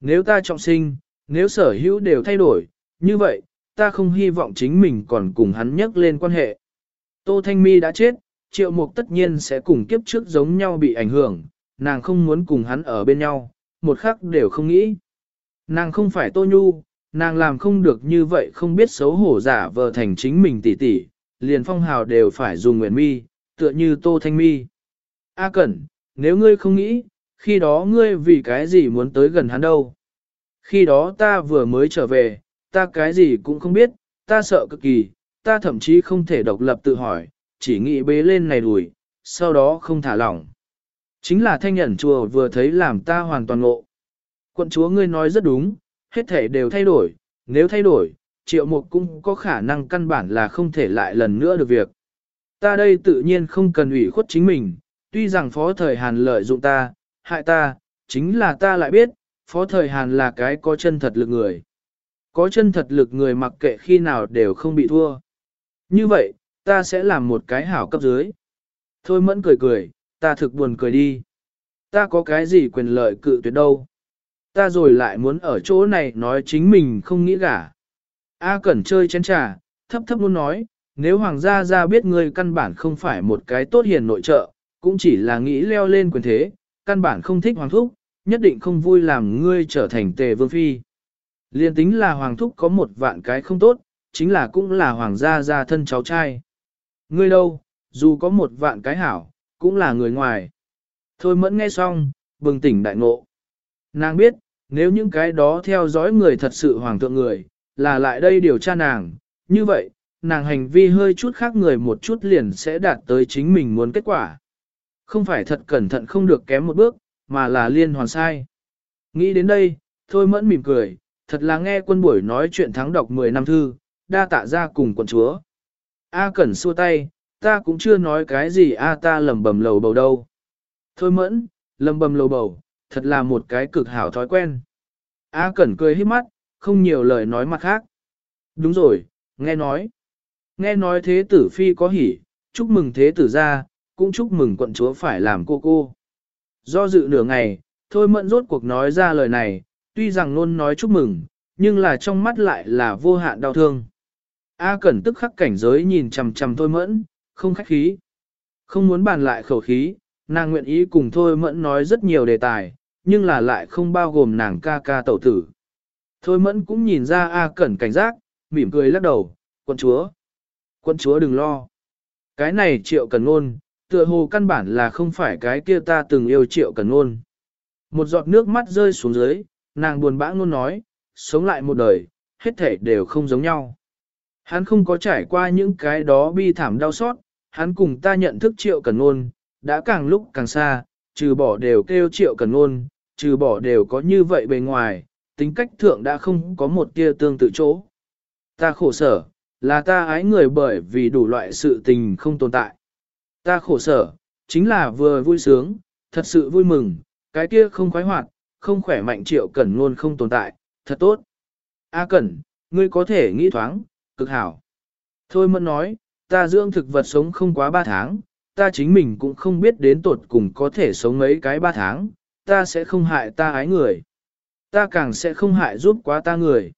Nếu ta trọng sinh, nếu sở hữu đều thay đổi, như vậy, ta không hy vọng chính mình còn cùng hắn nhắc lên quan hệ. Tô Thanh Mi đã chết, triệu mục tất nhiên sẽ cùng kiếp trước giống nhau bị ảnh hưởng, nàng không muốn cùng hắn ở bên nhau, một khắc đều không nghĩ. Nàng không phải Tô Nhu, nàng làm không được như vậy không biết xấu hổ giả vờ thành chính mình tỷ tỷ, liền phong hào đều phải dùng nguyện mi, tựa như Tô Thanh Mi. A Cẩn, nếu ngươi không nghĩ, khi đó ngươi vì cái gì muốn tới gần hắn đâu? Khi đó ta vừa mới trở về, ta cái gì cũng không biết, ta sợ cực kỳ, ta thậm chí không thể độc lập tự hỏi, chỉ nghĩ bế lên này đùi, sau đó không thả lỏng. Chính là thanh nhẫn chùa vừa thấy làm ta hoàn toàn ngộ. Quận chúa ngươi nói rất đúng, hết thể đều thay đổi, nếu thay đổi, triệu mục cũng có khả năng căn bản là không thể lại lần nữa được việc. Ta đây tự nhiên không cần ủy khuất chính mình, tuy rằng phó thời Hàn lợi dụng ta, hại ta, chính là ta lại biết, phó thời Hàn là cái có chân thật lực người. Có chân thật lực người mặc kệ khi nào đều không bị thua. Như vậy, ta sẽ làm một cái hảo cấp dưới. Thôi mẫn cười cười, ta thực buồn cười đi. Ta có cái gì quyền lợi cự tuyệt đâu. Ta rồi lại muốn ở chỗ này nói chính mình không nghĩ gả. A Cẩn chơi chén trà, thấp thấp luôn nói, nếu hoàng gia gia biết ngươi căn bản không phải một cái tốt hiền nội trợ, cũng chỉ là nghĩ leo lên quyền thế, căn bản không thích hoàng thúc, nhất định không vui làm ngươi trở thành tề vương phi. Liên tính là hoàng thúc có một vạn cái không tốt, chính là cũng là hoàng gia gia thân cháu trai. Ngươi đâu, dù có một vạn cái hảo, cũng là người ngoài. Thôi mẫn nghe xong, bừng tỉnh đại ngộ. Nàng biết, nếu những cái đó theo dõi người thật sự hoàng thượng người, là lại đây điều tra nàng, như vậy, nàng hành vi hơi chút khác người một chút liền sẽ đạt tới chính mình muốn kết quả. Không phải thật cẩn thận không được kém một bước, mà là liên hoàn sai. Nghĩ đến đây, thôi mẫn mỉm cười, thật là nghe quân buổi nói chuyện thắng đọc 10 năm thư, đa tạ ra cùng quận chúa. A Cẩn xua tay, ta cũng chưa nói cái gì A ta lầm bầm lầu bầu đâu. Thôi mẫn, lầm bầm lầu bầu, thật là một cái cực hảo thói quen. A Cẩn cười hít mắt, không nhiều lời nói mặt khác. Đúng rồi, nghe nói. Nghe nói thế tử phi có hỉ, chúc mừng thế tử ra, cũng chúc mừng quận chúa phải làm cô cô. Do dự nửa ngày, thôi mẫn rốt cuộc nói ra lời này, tuy rằng luôn nói chúc mừng, nhưng là trong mắt lại là vô hạn đau thương. A Cẩn tức khắc cảnh giới nhìn chằm chằm thôi mẫn, không khách khí. Không muốn bàn lại khẩu khí, nàng nguyện ý cùng thôi mẫn nói rất nhiều đề tài, nhưng là lại không bao gồm nàng ca ca tẩu tử. Thôi mẫn cũng nhìn ra A Cẩn cảnh giác, mỉm cười lắc đầu, quân chúa. Quân chúa đừng lo. Cái này triệu cần ngôn, tựa hồ căn bản là không phải cái kia ta từng yêu triệu cần ngôn. Một giọt nước mắt rơi xuống dưới, nàng buồn bã ngôn nói, sống lại một đời, hết thể đều không giống nhau. Hắn không có trải qua những cái đó bi thảm đau xót, hắn cùng ta nhận thức triệu cần ngôn, đã càng lúc càng xa, trừ bỏ đều kêu triệu cần ngôn, trừ bỏ đều có như vậy bề ngoài, tính cách thượng đã không có một tia tương tự chỗ. Ta khổ sở, là ta ái người bởi vì đủ loại sự tình không tồn tại. Ta khổ sở, chính là vừa vui sướng, thật sự vui mừng, cái kia không khoái hoạt, không khỏe mạnh triệu cẩn luôn không tồn tại, thật tốt. A cẩn, ngươi có thể nghĩ thoáng, cực hảo. Thôi mẫn nói, ta dưỡng thực vật sống không quá 3 tháng, ta chính mình cũng không biết đến tột cùng có thể sống mấy cái 3 tháng, ta sẽ không hại ta ái người. Ta càng sẽ không hại giúp quá ta người.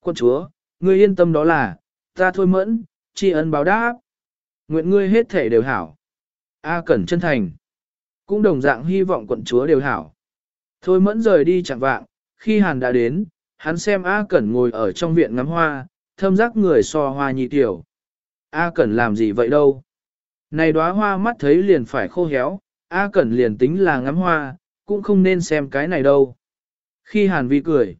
Quân chúa, ngươi yên tâm đó là, ta thôi mẫn, tri ân báo đáp. Nguyện ngươi hết thể đều hảo. A Cẩn chân thành. Cũng đồng dạng hy vọng quận chúa đều hảo. Thôi mẫn rời đi chẳng vạng, khi Hàn đã đến, hắn xem A Cẩn ngồi ở trong viện ngắm hoa, thâm giác người so hoa nhị tiểu. A Cẩn làm gì vậy đâu? Này đóa hoa mắt thấy liền phải khô héo, A Cẩn liền tính là ngắm hoa, cũng không nên xem cái này đâu. Khi Hàn Vi cười,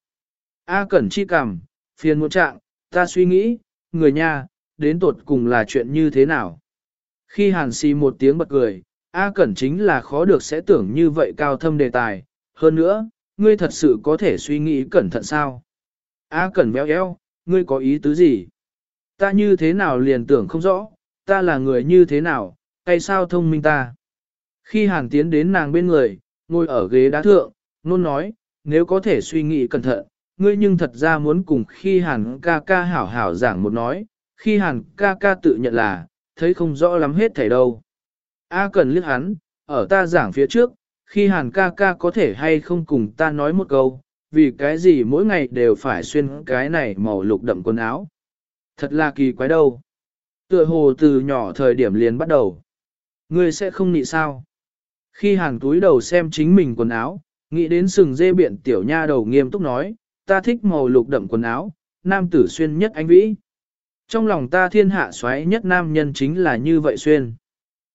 A Cẩn chi cảm, phiền một trạng, ta suy nghĩ, người nha, đến tột cùng là chuyện như thế nào? Khi Hàn xì một tiếng bật cười, A Cẩn chính là khó được sẽ tưởng như vậy cao thâm đề tài. Hơn nữa, ngươi thật sự có thể suy nghĩ cẩn thận sao? A Cẩn béo eo, ngươi có ý tứ gì? Ta như thế nào liền tưởng không rõ, ta là người như thế nào, hay sao thông minh ta? Khi Hàn tiến đến nàng bên người, ngồi ở ghế đá thượng, nôn nói, nếu có thể suy nghĩ cẩn thận, ngươi nhưng thật ra muốn cùng khi Hàn ca ca hảo hảo giảng một nói, khi Hàn ca ca tự nhận là, thấy không rõ lắm hết thảy đâu. A cần liếc hắn, ở ta giảng phía trước, khi Hàn ca ca có thể hay không cùng ta nói một câu, vì cái gì mỗi ngày đều phải xuyên cái này màu lục đậm quần áo. Thật là kỳ quái đâu. Tựa hồ từ nhỏ thời điểm liền bắt đầu. Ngươi sẽ không nị sao. Khi hàng túi đầu xem chính mình quần áo, nghĩ đến sừng dê biện tiểu nha đầu nghiêm túc nói, ta thích màu lục đậm quần áo, nam tử xuyên nhất anh vĩ. Trong lòng ta thiên hạ xoáy nhất nam nhân chính là như vậy xuyên.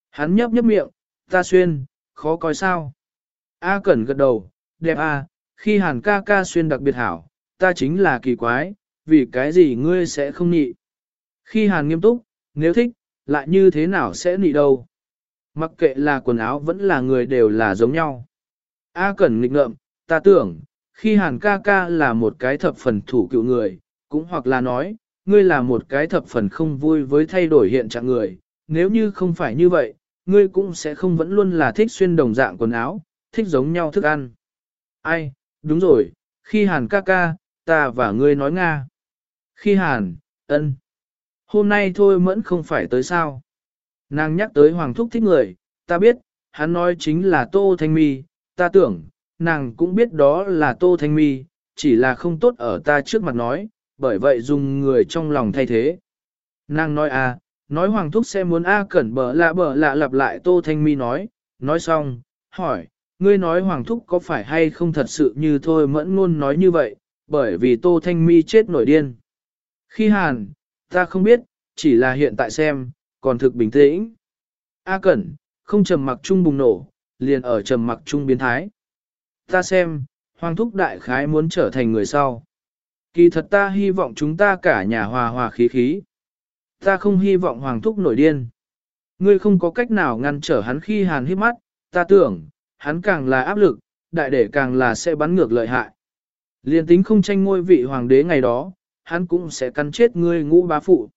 Hắn nhấp nhấp miệng, ta xuyên, khó coi sao. A Cẩn gật đầu, đẹp a, khi hàn ca ca xuyên đặc biệt hảo, ta chính là kỳ quái, vì cái gì ngươi sẽ không nhị. Khi hàn nghiêm túc, nếu thích, lại như thế nào sẽ nhị đâu. Mặc kệ là quần áo vẫn là người đều là giống nhau. A Cẩn nghịch ngợm, ta tưởng, khi hàn ca ca là một cái thập phần thủ cựu người, cũng hoặc là nói, ngươi là một cái thập phần không vui với thay đổi hiện trạng người, nếu như không phải như vậy, ngươi cũng sẽ không vẫn luôn là thích xuyên đồng dạng quần áo, thích giống nhau thức ăn. Ai, đúng rồi, khi hàn ca ca, ta và ngươi nói Nga. Khi hàn, ân, hôm nay thôi mẫn không phải tới sao. Nàng nhắc tới Hoàng Thúc thích người, ta biết, hắn nói chính là Tô Thanh Mi, ta tưởng, nàng cũng biết đó là Tô Thanh Mi, chỉ là không tốt ở ta trước mặt nói, bởi vậy dùng người trong lòng thay thế. Nàng nói à, nói Hoàng Thúc sẽ muốn A cẩn bở lạ bở lạ lặp lại Tô Thanh Mi nói, nói xong, hỏi, ngươi nói Hoàng Thúc có phải hay không thật sự như thôi mẫn ngôn nói như vậy, bởi vì Tô Thanh Mi chết nổi điên. Khi hàn, ta không biết, chỉ là hiện tại xem, còn thực bình tĩnh. A Cẩn, không trầm mặc chung bùng nổ, liền ở trầm mặc chung biến thái. Ta xem, Hoàng Thúc Đại Khái muốn trở thành người sau. Kỳ thật ta hy vọng chúng ta cả nhà hòa hòa khí khí. Ta không hy vọng Hoàng Thúc nổi điên. Ngươi không có cách nào ngăn trở hắn khi hàn hít mắt, ta tưởng, hắn càng là áp lực, đại để càng là sẽ bắn ngược lợi hại. Liên tính không tranh ngôi vị hoàng đế ngày đó, hắn cũng sẽ cắn chết ngươi ngũ bá phụ.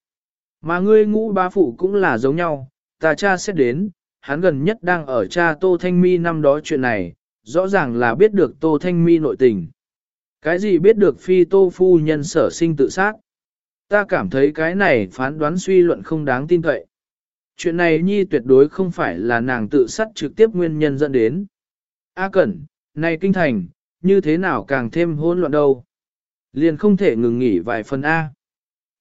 Mà ngươi ngũ bá phụ cũng là giống nhau, ta cha sẽ đến, hắn gần nhất đang ở cha Tô Thanh Mi năm đó chuyện này, rõ ràng là biết được Tô Thanh Mi nội tình. Cái gì biết được phi Tô Phu nhân sở sinh tự sát? Ta cảm thấy cái này phán đoán suy luận không đáng tin cậy. Chuyện này nhi tuyệt đối không phải là nàng tự sát trực tiếp nguyên nhân dẫn đến. A Cẩn, này kinh thành, như thế nào càng thêm hỗn loạn đâu. Liền không thể ngừng nghỉ vài phần A.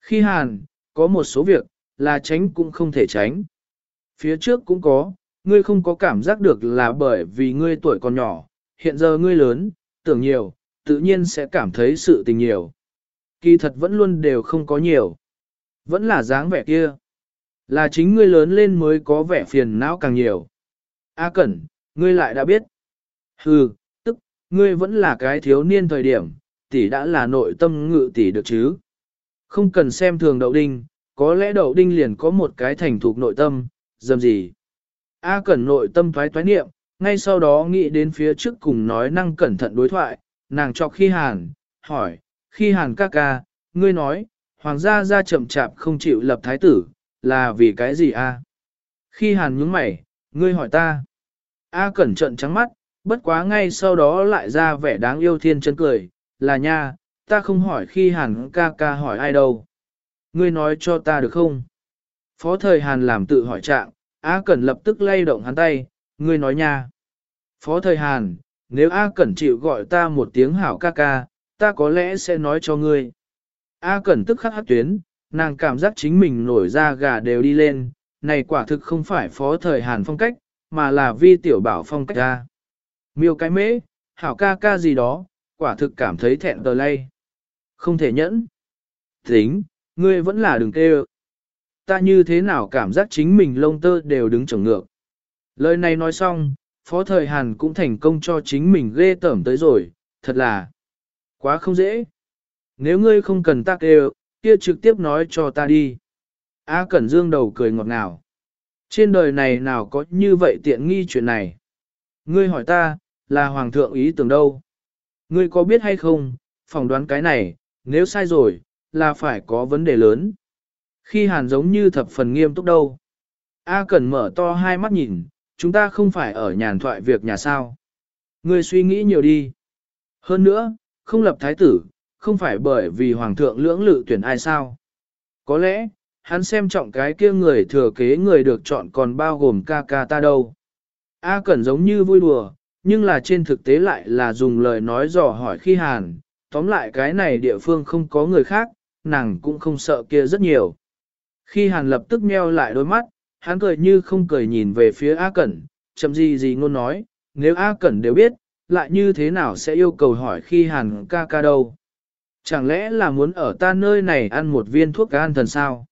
Khi hàn, có một số việc, là tránh cũng không thể tránh. Phía trước cũng có, ngươi không có cảm giác được là bởi vì ngươi tuổi còn nhỏ, hiện giờ ngươi lớn, tưởng nhiều, tự nhiên sẽ cảm thấy sự tình nhiều. Kỳ thật vẫn luôn đều không có nhiều. Vẫn là dáng vẻ kia. Là chính ngươi lớn lên mới có vẻ phiền não càng nhiều. A Cẩn, ngươi lại đã biết. Hừ, tức, ngươi vẫn là cái thiếu niên thời điểm, tỷ đã là nội tâm ngự tỷ được chứ. Không cần xem thường đậu đinh, có lẽ đậu đinh liền có một cái thành thục nội tâm, dầm gì. A cẩn nội tâm thoái thoái niệm, ngay sau đó nghĩ đến phía trước cùng nói năng cẩn thận đối thoại, nàng cho khi hàn, hỏi, khi hàn ca ca, ngươi nói, hoàng gia ra chậm chạp không chịu lập thái tử, là vì cái gì a? Khi hàn nhướng mày, ngươi hỏi ta. A cẩn trận trắng mắt, bất quá ngay sau đó lại ra vẻ đáng yêu thiên chân cười, là nha, ta không hỏi khi hàn ca ca hỏi ai đâu. Ngươi nói cho ta được không? Phó thời hàn làm tự hỏi trạng, A Cẩn lập tức lay động hắn tay, ngươi nói nha. Phó thời hàn, nếu A Cẩn chịu gọi ta một tiếng hảo ca ca, ta có lẽ sẽ nói cho ngươi. A Cẩn tức khắc hát tuyến, nàng cảm giác chính mình nổi da gà đều đi lên, này quả thực không phải phó thời hàn phong cách, mà là vi tiểu bảo phong cách ra. Miêu cái mễ, hảo ca ca gì đó, quả thực cảm thấy thẹn tờ lay. Không thể nhẫn. Tính, ngươi vẫn là đừng kêu. Ta như thế nào cảm giác chính mình lông tơ đều đứng trồng ngược. Lời này nói xong, Phó Thời Hàn cũng thành công cho chính mình ghê tởm tới rồi, thật là quá không dễ. Nếu ngươi không cần ta kêu, kia trực tiếp nói cho ta đi. A Cẩn Dương đầu cười ngọt ngào. Trên đời này nào có như vậy tiện nghi chuyện này. Ngươi hỏi ta, là Hoàng thượng ý tưởng đâu? Ngươi có biết hay không, phỏng đoán cái này, nếu sai rồi, là phải có vấn đề lớn. Khi hàn giống như thập phần nghiêm túc đâu. A Cẩn mở to hai mắt nhìn, chúng ta không phải ở nhàn thoại việc nhà sao. Ngươi suy nghĩ nhiều đi. Hơn nữa, không lập thái tử, không phải bởi vì hoàng thượng lưỡng lự tuyển ai sao. Có lẽ, hắn xem trọng cái kia người thừa kế người được chọn còn bao gồm ca ca ta đâu. A Cẩn giống như vui đùa, nhưng là trên thực tế lại là dùng lời nói dò hỏi khi hàn, tóm lại cái này địa phương không có người khác, nàng cũng không sợ kia rất nhiều. Khi hàn lập tức meo lại đôi mắt, hắn cười như không cười nhìn về phía A Cẩn, chậm gì gì ngôn nói, nếu A Cẩn đều biết, lại như thế nào sẽ yêu cầu hỏi khi hàn ca ca đâu. Chẳng lẽ là muốn ở ta nơi này ăn một viên thuốc an thần sao?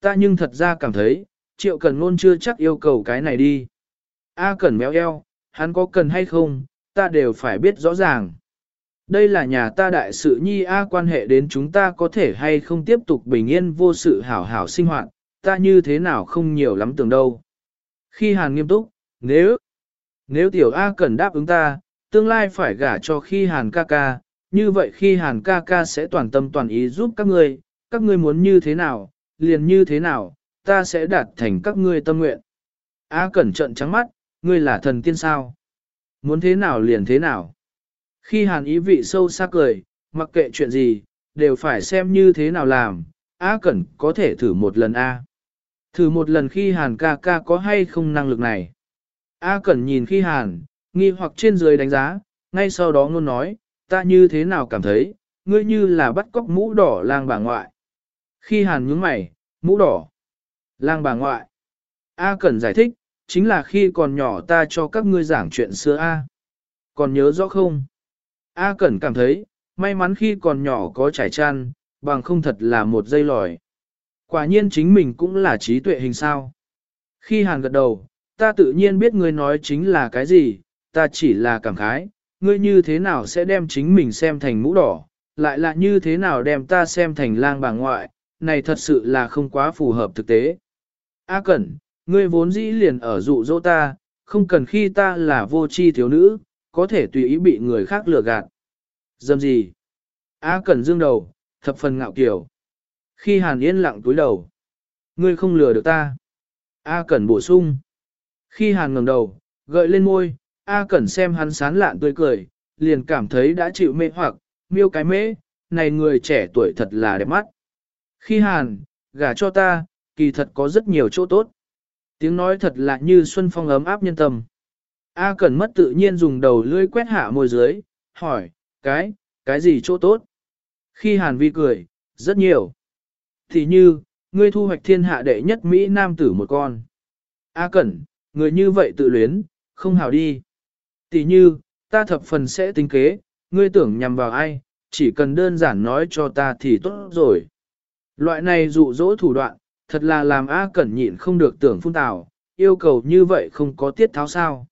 Ta nhưng thật ra cảm thấy, triệu cần ngôn chưa chắc yêu cầu cái này đi. A Cẩn méo eo, hắn có cần hay không, ta đều phải biết rõ ràng. Đây là nhà ta đại sự nhi A quan hệ đến chúng ta có thể hay không tiếp tục bình yên vô sự hảo hảo sinh hoạt, ta như thế nào không nhiều lắm tưởng đâu. Khi Hàn nghiêm túc, nếu, nếu tiểu A cần đáp ứng ta, tương lai phải gả cho khi Hàn ca ca, như vậy khi Hàn ca ca sẽ toàn tâm toàn ý giúp các ngươi, các ngươi muốn như thế nào, liền như thế nào, ta sẽ đạt thành các ngươi tâm nguyện. A cẩn trận trắng mắt, ngươi là thần tiên sao? Muốn thế nào liền thế nào? Khi hàn ý vị sâu sắc cười, mặc kệ chuyện gì, đều phải xem như thế nào làm, A cẩn có thể thử một lần A. Thử một lần khi hàn ca ca có hay không năng lực này. A cẩn nhìn khi hàn, nghi hoặc trên dưới đánh giá, ngay sau đó luôn nói, ta như thế nào cảm thấy, ngươi như là bắt cóc mũ đỏ lang bà ngoại. Khi hàn nhướng mày, mũ đỏ, lang bà ngoại. A cẩn giải thích, chính là khi còn nhỏ ta cho các ngươi giảng chuyện xưa A. Còn nhớ rõ không? A Cẩn cảm thấy, may mắn khi còn nhỏ có trải chăn, bằng không thật là một dây lòi. Quả nhiên chính mình cũng là trí tuệ hình sao. Khi Hàn gật đầu, ta tự nhiên biết ngươi nói chính là cái gì, ta chỉ là cảm khái, ngươi như thế nào sẽ đem chính mình xem thành mũ đỏ, lại là như thế nào đem ta xem thành lang bà ngoại, này thật sự là không quá phù hợp thực tế. A Cẩn, ngươi vốn dĩ liền ở dụ dỗ ta, không cần khi ta là vô tri thiếu nữ, có thể tùy ý bị người khác lừa gạt. Dâm gì? A Cẩn dương đầu, thập phần ngạo kiểu. Khi Hàn Yên lặng túi đầu. Ngươi không lừa được ta. A Cẩn bổ sung. Khi Hàn ngẩng đầu, gợi lên môi, A Cẩn xem hắn sán lạn tươi cười, liền cảm thấy đã chịu mê hoặc, miêu cái mê, này người trẻ tuổi thật là đẹp mắt. Khi Hàn, gả cho ta, kỳ thật có rất nhiều chỗ tốt. Tiếng nói thật là như xuân phong ấm áp nhân tâm. A Cẩn mất tự nhiên dùng đầu lưỡi quét hạ môi dưới, hỏi, cái, cái gì chỗ tốt? Khi Hàn Vi cười, rất nhiều. Thì như, ngươi thu hoạch thiên hạ đệ nhất Mỹ Nam tử một con. A Cẩn, người như vậy tự luyến, không hào đi. Tỷ như, ta thập phần sẽ tính kế, ngươi tưởng nhằm vào ai, chỉ cần đơn giản nói cho ta thì tốt rồi. Loại này dụ dỗ thủ đoạn, thật là làm A Cẩn nhịn không được tưởng phun tào, yêu cầu như vậy không có tiết tháo sao.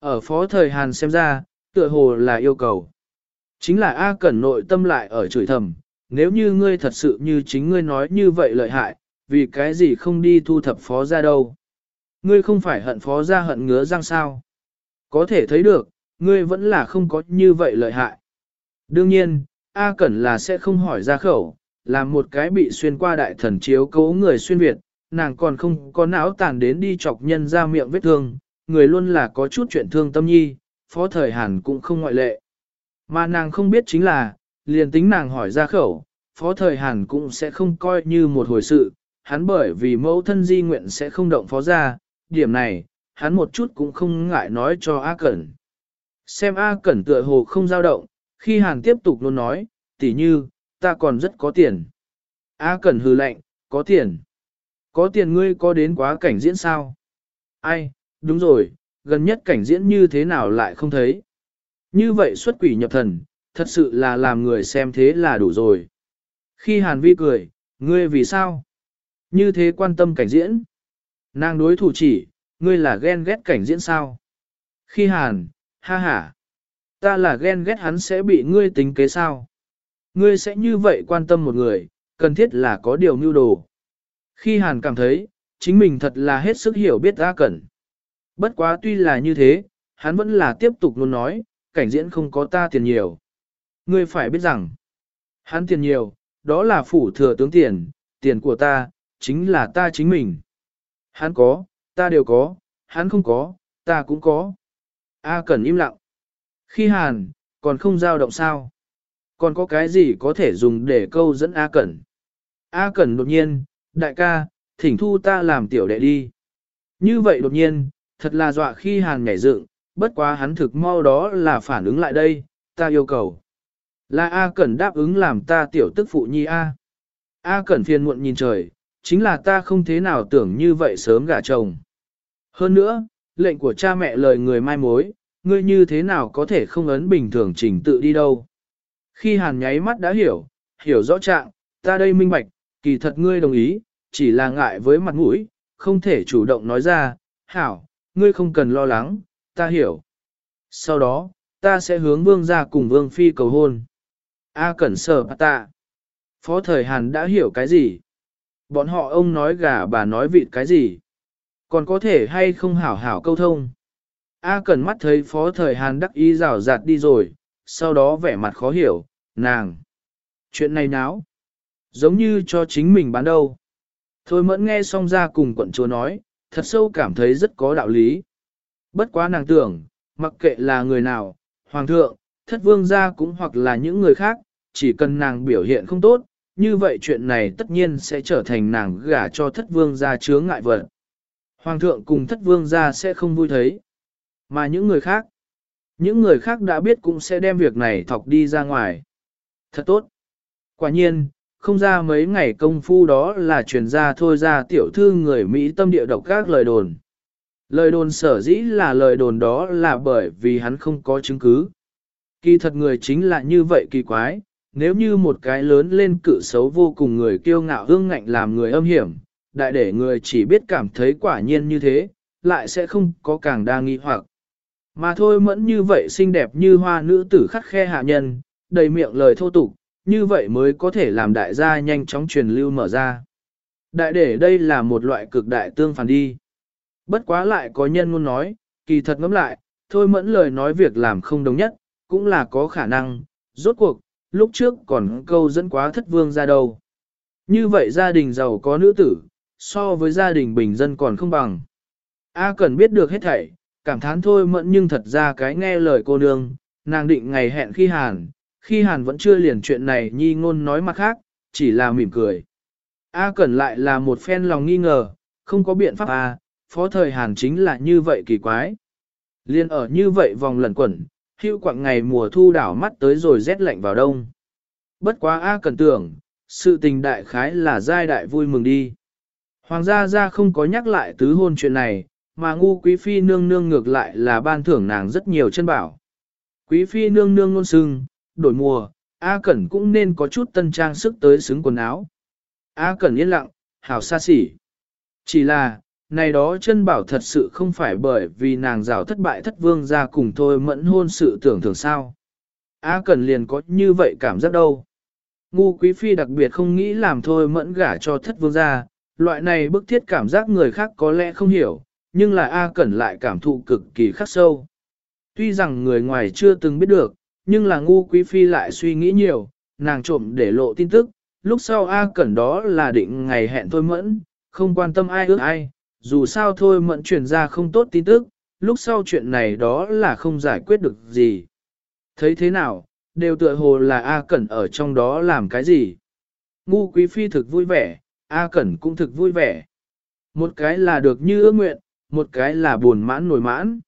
Ở phó thời Hàn xem ra, tựa hồ là yêu cầu. Chính là A Cẩn nội tâm lại ở chửi thầm, nếu như ngươi thật sự như chính ngươi nói như vậy lợi hại, vì cái gì không đi thu thập phó ra đâu. Ngươi không phải hận phó ra hận ngứa răng sao. Có thể thấy được, ngươi vẫn là không có như vậy lợi hại. Đương nhiên, A Cẩn là sẽ không hỏi ra khẩu, là một cái bị xuyên qua đại thần chiếu cố người xuyên Việt, nàng còn không có não tàn đến đi chọc nhân ra miệng vết thương, người luôn là có chút chuyện thương tâm nhi, phó thời Hàn cũng không ngoại lệ. Mà nàng không biết chính là, liền tính nàng hỏi ra khẩu, phó thời Hàn cũng sẽ không coi như một hồi sự, hắn bởi vì mẫu thân di nguyện sẽ không động phó ra, điểm này, hắn một chút cũng không ngại nói cho A Cẩn. Xem A Cẩn tựa hồ không dao động, khi Hàn tiếp tục luôn nói, tỉ như, ta còn rất có tiền. A Cẩn hừ lạnh, có tiền. Có tiền ngươi có đến quá cảnh diễn sao? Ai, đúng rồi, gần nhất cảnh diễn như thế nào lại không thấy. Như vậy xuất quỷ nhập thần, thật sự là làm người xem thế là đủ rồi. Khi Hàn Vi cười, ngươi vì sao? Như thế quan tâm cảnh diễn. Nàng đối thủ chỉ, ngươi là ghen ghét cảnh diễn sao? Khi Hàn, ha ha, ta là ghen ghét hắn sẽ bị ngươi tính kế sao? Ngươi sẽ như vậy quan tâm một người, cần thiết là có điều mưu đồ. Khi Hàn cảm thấy, chính mình thật là hết sức hiểu biết A Cẩn. Bất quá tuy là như thế, hắn vẫn là tiếp tục luôn nói, cảnh diễn không có ta tiền nhiều. Ngươi phải biết rằng, hắn tiền nhiều, đó là phủ thừa tướng tiền, tiền của ta, chính là ta chính mình. Hắn có, ta đều có, hắn không có, ta cũng có. A Cẩn im lặng. Khi Hàn, còn không giao động sao? Còn có cái gì có thể dùng để câu dẫn A Cẩn? A Cẩn đột nhiên, đại ca, thỉnh thu ta làm tiểu đệ đi. Như vậy đột nhiên, thật là dọa khi Hàn nhảy dựng, bất quá hắn thực mau đó là phản ứng lại đây, ta yêu cầu. Là A Cẩn đáp ứng làm ta tiểu tức phụ nhi A. A Cẩn phiền muộn nhìn trời, chính là ta không thế nào tưởng như vậy sớm gả chồng. Hơn nữa, lệnh của cha mẹ lời người mai mối, ngươi như thế nào có thể không ấn bình thường trình tự đi đâu. Khi Hàn nháy mắt đã hiểu, hiểu rõ trạng, ta đây minh bạch, kỳ thật ngươi đồng ý, chỉ là ngại với mặt mũi, không thể chủ động nói ra, hảo, ngươi không cần lo lắng, ta hiểu. Sau đó, Ta sẽ hướng vương ra cùng vương phi cầu hôn. A cẩn sở bà tạ. Phó thời Hàn đã hiểu cái gì? Bọn họ ông nói gà bà nói vịt cái gì? Còn có thể hay không hảo hảo câu thông? A cẩn mắt thấy phó thời Hàn đắc ý rào rạt đi rồi, sau đó vẻ mặt khó hiểu, nàng. Chuyện này náo. Giống như cho chính mình bán đâu. Thôi mẫn nghe xong ra cùng quận chúa nói, thật sâu cảm thấy rất có đạo lý. Bất quá nàng tưởng, mặc kệ là người nào, hoàng thượng, thất vương gia cũng hoặc là những người khác, chỉ cần nàng biểu hiện không tốt, như vậy chuyện này tất nhiên sẽ trở thành nàng gả cho thất vương gia chướng ngại vật. Hoàng thượng cùng thất vương gia sẽ không vui thấy. Mà những người khác, những người khác đã biết cũng sẽ đem việc này thọc đi ra ngoài. Thật tốt. Quả nhiên, không ra mấy ngày công phu đó là truyền ra thôi ra tiểu thư người Mỹ tâm địa độc các lời đồn. Lời đồn sở dĩ là lời đồn đó là bởi vì hắn không có chứng cứ. Kỳ thật người chính là như vậy kỳ quái, nếu như một cái lớn lên cự xấu vô cùng người kiêu ngạo hương ngạnh làm người âm hiểm, đại để người chỉ biết cảm thấy quả nhiên như thế, lại sẽ không có càng đa nghi hoặc. Mà thôi mẫn như vậy xinh đẹp như hoa nữ tử khắc khe hạ nhân, đầy miệng lời thô tục, như vậy mới có thể làm đại gia nhanh chóng truyền lưu mở ra. Đại để đây là một loại cực đại tương phản đi. Bất quá lại có nhân ngôn nói, kỳ thật ngẫm lại, thôi mẫn lời nói việc làm không đồng nhất, cũng là có khả năng, rốt cuộc, lúc trước còn câu dẫn quá thất vương ra đâu. Như vậy gia đình giàu có nữ tử, so với gia đình bình dân còn không bằng. A cần biết được hết thảy, cảm thán thôi mẫn nhưng thật ra cái nghe lời cô nương, nàng định ngày hẹn khi hàn, khi hàn vẫn chưa liền chuyện này nhi ngôn nói mặt khác, chỉ là mỉm cười. A Cẩn lại là một phen lòng nghi ngờ, không có biện pháp A, phó thời hàn chính là như vậy kỳ quái. Liên ở như vậy vòng lẩn quẩn, hưu quặng ngày mùa thu đảo mắt tới rồi rét lạnh vào đông. Bất quá A Cẩn tưởng, sự tình đại khái là giai đại vui mừng đi. Hoàng gia gia không có nhắc lại tứ hôn chuyện này, mà ngu quý phi nương nương ngược lại là ban thưởng nàng rất nhiều chân bảo. Quý phi nương nương luôn sưng, đổi mùa, A Cẩn cũng nên có chút tân trang sức tới xứng quần áo. A Cẩn yên lặng, hảo xa xỉ. Chỉ là, này đó chân bảo thật sự không phải bởi vì nàng rào thất bại thất vương ra cùng thôi mẫn hôn sự tưởng thường sao. A Cẩn liền có như vậy cảm giác đâu. Ngu quý phi đặc biệt không nghĩ làm thôi mẫn gả cho thất vương ra, loại này bức thiết cảm giác người khác có lẽ không hiểu, nhưng là A Cẩn lại cảm thụ cực kỳ khắc sâu. Tuy rằng người ngoài chưa từng biết được, nhưng là ngu quý phi lại suy nghĩ nhiều, nàng trộm để lộ tin tức, lúc sau A Cẩn đó là định ngày hẹn thôi mẫn, không quan tâm ai ước ai, dù sao thôi mẫn truyền ra không tốt tin tức, lúc sau chuyện này đó là không giải quyết được gì. Thấy thế nào, đều tựa hồ là A Cẩn ở trong đó làm cái gì. Ngu quý phi thực vui vẻ, A Cẩn cũng thực vui vẻ. Một cái là được như ước nguyện, một cái là buồn mãn nổi mãn.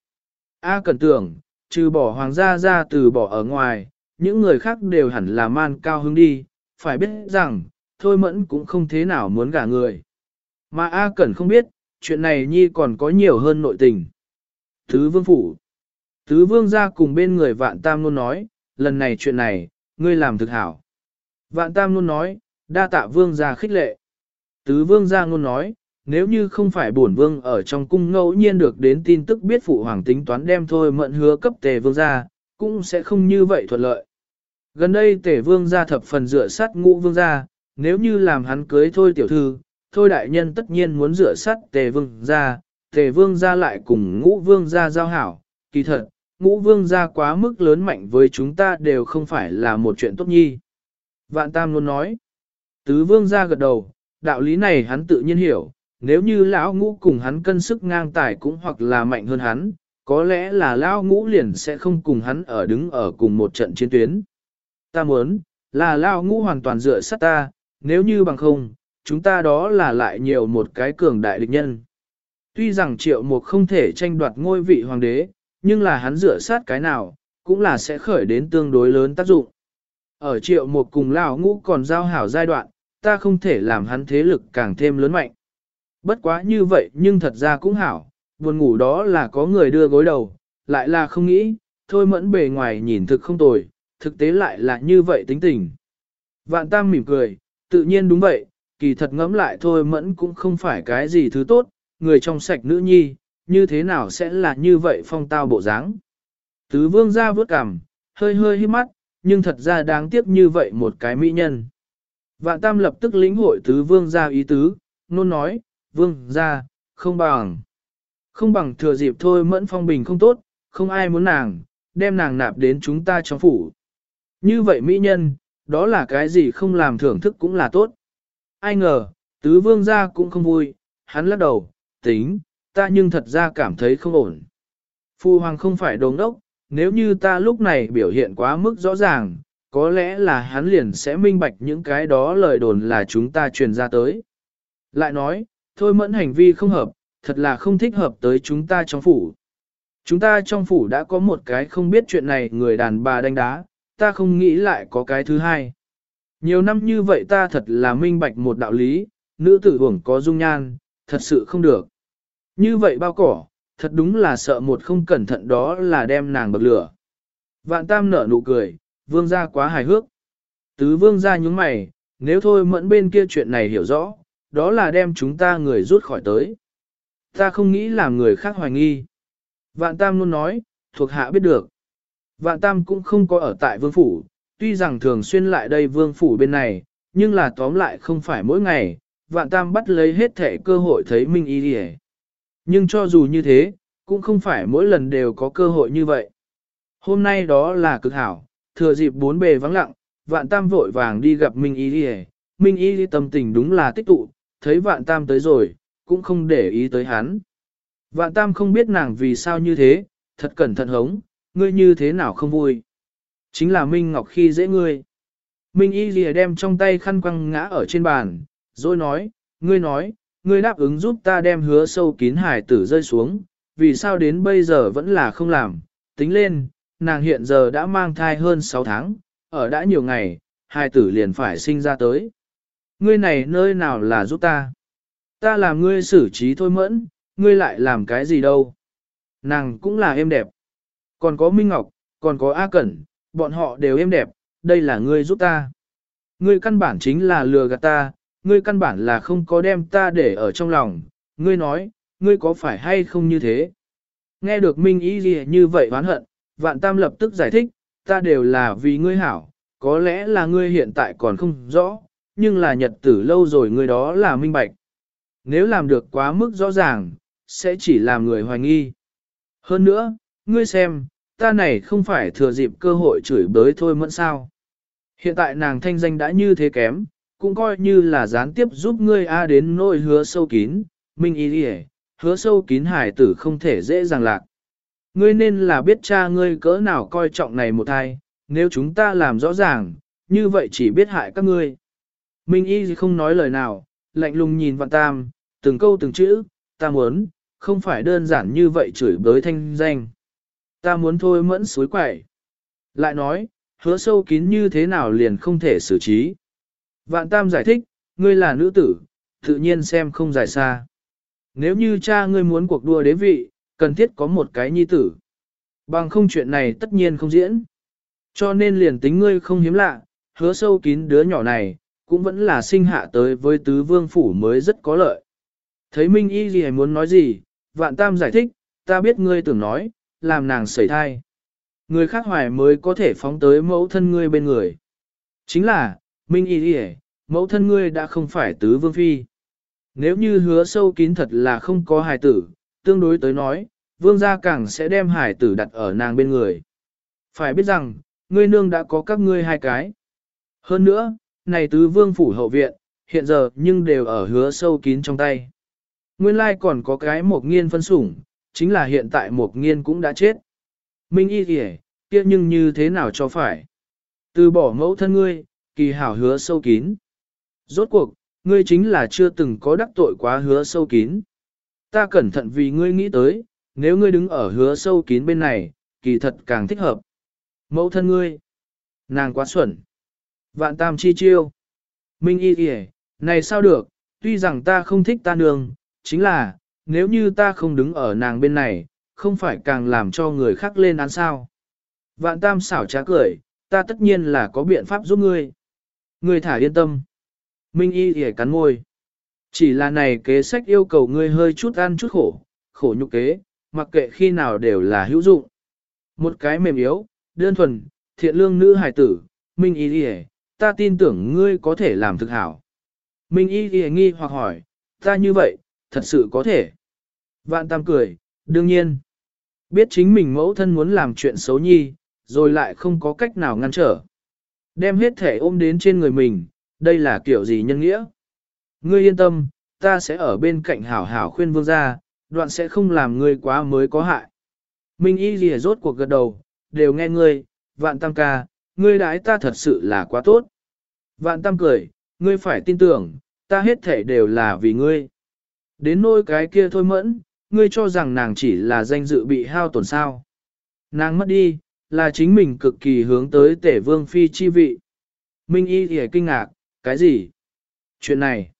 A Cẩn tưởng, trừ bỏ hoàng gia ra từ bỏ ở ngoài, những người khác đều hẳn là man cao hứng đi, phải biết rằng, thôi mẫn cũng không thế nào muốn gả người. Mà A Cẩn không biết, chuyện này nhi còn có nhiều hơn nội tình. Tứ vương phủ. Tứ vương ra cùng bên người vạn tam luôn nói, lần này chuyện này, ngươi làm thực hảo. Vạn tam luôn nói, đa tạ vương ra khích lệ. Tứ vương ra luôn nói, nếu như không phải bổn vương ở trong cung ngẫu nhiên được đến tin tức biết phụ hoàng tính toán đem thôi mận hứa cấp tề vương ra, cũng sẽ không như vậy thuận lợi. Gần đây tề vương ra thập phần dựa sát ngũ vương ra, nếu như làm hắn cưới thôi tiểu thư, thôi đại nhân tất nhiên muốn dựa sát tề vương ra, tề vương ra lại cùng ngũ vương ra giao hảo, kỳ thật, ngũ vương ra quá mức lớn mạnh với chúng ta đều không phải là một chuyện tốt nhi. Vạn Tam luôn nói, tứ vương ra gật đầu, đạo lý này hắn tự nhiên hiểu, nếu như lão ngũ cùng hắn cân sức ngang tài cũng hoặc là mạnh hơn hắn, có lẽ là lão ngũ liền sẽ không cùng hắn ở đứng ở cùng một trận chiến tuyến. Ta muốn, là lão ngũ hoàn toàn dựa sát ta, nếu như bằng không, chúng ta đó là lại nhiều một cái cường đại địch nhân. Tuy rằng triệu mục không thể tranh đoạt ngôi vị hoàng đế, nhưng là hắn dựa sát cái nào, cũng là sẽ khởi đến tương đối lớn tác dụng. Ở triệu mục cùng lão ngũ còn giao hảo giai đoạn, ta không thể làm hắn thế lực càng thêm lớn mạnh. Bất quá như vậy nhưng thật ra cũng hảo, buồn ngủ đó là có người đưa gối đầu, lại là không nghĩ, thôi mẫn bề ngoài nhìn thực không tồi, thực tế lại là như vậy tính tình. Vạn Tam mỉm cười, tự nhiên đúng vậy, kỳ thật ngẫm lại thôi mẫn cũng không phải cái gì thứ tốt, người trong sạch nữ nhi, như thế nào sẽ là như vậy phong tao bộ dáng. Tứ vương ra vớt cằm, hơi hơi hít mắt, nhưng thật ra đáng tiếc như vậy một cái mỹ nhân. Vạn tam lập tức lĩnh hội tứ vương ra ý tứ, nôn nói, vương ra, không bằng. Không bằng thừa dịp thôi mẫn phong bình không tốt, không ai muốn nàng, đem nàng nạp đến chúng ta trong phủ. Như vậy mỹ nhân, đó là cái gì không làm thưởng thức cũng là tốt. Ai ngờ, tứ vương gia cũng không vui, hắn lắc đầu, tính, ta nhưng thật ra cảm thấy không ổn. Phu hoàng không phải đồ đốc, nếu như ta lúc này biểu hiện quá mức rõ ràng, có lẽ là hắn liền sẽ minh bạch những cái đó lời đồn là chúng ta truyền ra tới. Lại nói, thôi mẫn hành vi không hợp, thật là không thích hợp tới chúng ta trong phủ. Chúng ta trong phủ đã có một cái không biết chuyện này người đàn bà đánh đá, ta không nghĩ lại có cái thứ hai. Nhiều năm như vậy ta thật là minh bạch một đạo lý, nữ tử hưởng có dung nhan, thật sự không được. Như vậy bao cỏ, thật đúng là sợ một không cẩn thận đó là đem nàng bậc lửa. Vạn tam nở nụ cười, vương gia quá hài hước. Tứ vương gia nhúng mày, nếu thôi mẫn bên kia chuyện này hiểu rõ, đó là đem chúng ta người rút khỏi tới. Ta không nghĩ làm người khác hoài nghi. Vạn tam luôn nói, thuộc hạ biết được. Vạn tam cũng không có ở tại vương phủ, tuy rằng thường xuyên lại đây vương phủ bên này, nhưng là tóm lại không phải mỗi ngày, vạn tam bắt lấy hết thể cơ hội thấy Minh Y đi Nhưng cho dù như thế, cũng không phải mỗi lần đều có cơ hội như vậy. Hôm nay đó là cực hảo, thừa dịp bốn bề vắng lặng, vạn tam vội vàng đi gặp Minh Y đi Minh Y đi tâm tình đúng là tích tụ, thấy vạn tam tới rồi, cũng không để ý tới hắn. Vạn tam không biết nàng vì sao như thế, thật cẩn thận hống, ngươi như thế nào không vui. Chính là Minh Ngọc khi dễ ngươi. Minh Y lìa đem trong tay khăn quăng ngã ở trên bàn, rồi nói, ngươi nói, ngươi đáp ứng giúp ta đem hứa sâu kín hải tử rơi xuống, vì sao đến bây giờ vẫn là không làm, tính lên, nàng hiện giờ đã mang thai hơn 6 tháng, ở đã nhiều ngày, hải tử liền phải sinh ra tới. Ngươi này nơi nào là giúp ta? Ta làm ngươi xử trí thôi mẫn, ngươi lại làm cái gì đâu? Nàng cũng là em đẹp. Còn có Minh Ngọc, còn có A Cẩn, bọn họ đều em đẹp, đây là ngươi giúp ta. Ngươi căn bản chính là lừa gạt ta, ngươi căn bản là không có đem ta để ở trong lòng, ngươi nói, ngươi có phải hay không như thế? Nghe được Minh ý gì như vậy oán hận, vạn tam lập tức giải thích, ta đều là vì ngươi hảo, có lẽ là ngươi hiện tại còn không rõ, nhưng là nhật tử lâu rồi người đó là minh bạch. Nếu làm được quá mức rõ ràng, sẽ chỉ làm người hoài nghi. Hơn nữa, ngươi xem, ta này không phải thừa dịp cơ hội chửi bới thôi mẫn sao. Hiện tại nàng thanh danh đã như thế kém, cũng coi như là gián tiếp giúp ngươi A đến nỗi hứa sâu kín, minh ý đi hứa sâu kín hải tử không thể dễ dàng lạc. Ngươi nên là biết cha ngươi cỡ nào coi trọng này một thai, nếu chúng ta làm rõ ràng, như vậy chỉ biết hại các ngươi. Minh y không nói lời nào, lạnh lùng nhìn vạn tam, từng câu từng chữ, ta muốn, không phải đơn giản như vậy chửi bới thanh danh. Ta muốn thôi mẫn suối quẩy. Lại nói, hứa sâu kín như thế nào liền không thể xử trí. Vạn tam giải thích, ngươi là nữ tử, tự nhiên xem không dài xa. Nếu như cha ngươi muốn cuộc đua đế vị, cần thiết có một cái nhi tử. Bằng không chuyện này tất nhiên không diễn. Cho nên liền tính ngươi không hiếm lạ, hứa sâu kín đứa nhỏ này, cũng vẫn là sinh hạ tới với tứ vương phủ mới rất có lợi. Thấy Minh Y gì muốn nói gì, vạn tam giải thích, ta biết ngươi tưởng nói, làm nàng sẩy thai. Người khác hoài mới có thể phóng tới mẫu thân ngươi bên người. Chính là, Minh Y gì mẫu thân ngươi đã không phải tứ vương phi. Nếu như hứa sâu kín thật là không có hài tử, tương đối tới nói, vương gia càng sẽ đem hài tử đặt ở nàng bên người. Phải biết rằng, ngươi nương đã có các ngươi hai cái. Hơn nữa, này tứ vương phủ hậu viện, hiện giờ nhưng đều ở hứa sâu kín trong tay. Nguyên lai còn có cái một nghiên phân sủng, chính là hiện tại một nghiên cũng đã chết. Minh y kìa, kia nhưng như thế nào cho phải. Từ bỏ mẫu thân ngươi, kỳ hảo hứa sâu kín. Rốt cuộc, ngươi chính là chưa từng có đắc tội quá hứa sâu kín. Ta cẩn thận vì ngươi nghĩ tới, nếu ngươi đứng ở hứa sâu kín bên này, kỳ thật càng thích hợp. Mẫu thân ngươi, nàng quá xuẩn. Vạn tam chi chiêu. Minh y kìa, này sao được, tuy rằng ta không thích ta nương, chính là, nếu như ta không đứng ở nàng bên này, không phải càng làm cho người khác lên án sao. Vạn tam xảo trá cười, ta tất nhiên là có biện pháp giúp ngươi. Ngươi thả yên tâm. Minh y kìa cắn môi. Chỉ là này kế sách yêu cầu ngươi hơi chút ăn chút khổ, khổ nhục kế, mặc kệ khi nào đều là hữu dụng. Một cái mềm yếu, đơn thuần, thiện lương nữ hài tử, Minh Y Ghi ta tin tưởng ngươi có thể làm thực hảo. Minh Y Ghi nghi hoặc hỏi, ta như vậy, thật sự có thể. Vạn Tam cười, đương nhiên. Biết chính mình mẫu thân muốn làm chuyện xấu nhi, rồi lại không có cách nào ngăn trở. Đem hết thể ôm đến trên người mình, đây là kiểu gì nhân nghĩa. Ngươi yên tâm, ta sẽ ở bên cạnh hảo hảo khuyên vương gia, đoạn sẽ không làm ngươi quá mới có hại. Minh y gì rốt cuộc gật đầu, đều nghe ngươi, vạn tam ca, ngươi đãi ta thật sự là quá tốt. Vạn tam cười, ngươi phải tin tưởng, ta hết thể đều là vì ngươi. Đến nôi cái kia thôi mẫn, ngươi cho rằng nàng chỉ là danh dự bị hao tổn sao. Nàng mất đi, là chính mình cực kỳ hướng tới tể vương phi chi vị. Minh y thì kinh ngạc, cái gì? Chuyện này,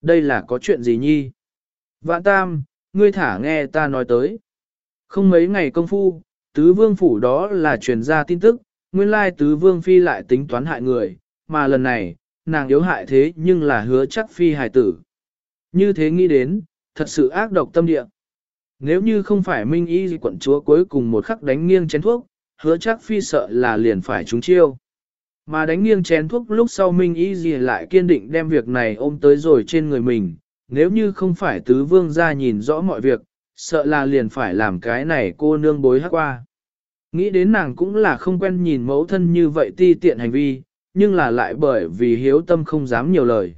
đây là có chuyện gì nhi? Vạn tam, ngươi thả nghe ta nói tới. Không mấy ngày công phu, tứ vương phủ đó là truyền ra tin tức, nguyên lai tứ vương phi lại tính toán hại người, mà lần này, nàng yếu hại thế nhưng là hứa chắc phi hài tử. Như thế nghĩ đến, thật sự ác độc tâm địa. Nếu như không phải minh y quận chúa cuối cùng một khắc đánh nghiêng chén thuốc, hứa chắc phi sợ là liền phải trúng chiêu. Mà đánh nghiêng chén thuốc lúc sau minh y gì lại kiên định đem việc này ôm tới rồi trên người mình, nếu như không phải tứ vương ra nhìn rõ mọi việc, sợ là liền phải làm cái này cô nương bối hắc qua. Nghĩ đến nàng cũng là không quen nhìn mẫu thân như vậy ti tiện hành vi, nhưng là lại bởi vì hiếu tâm không dám nhiều lời.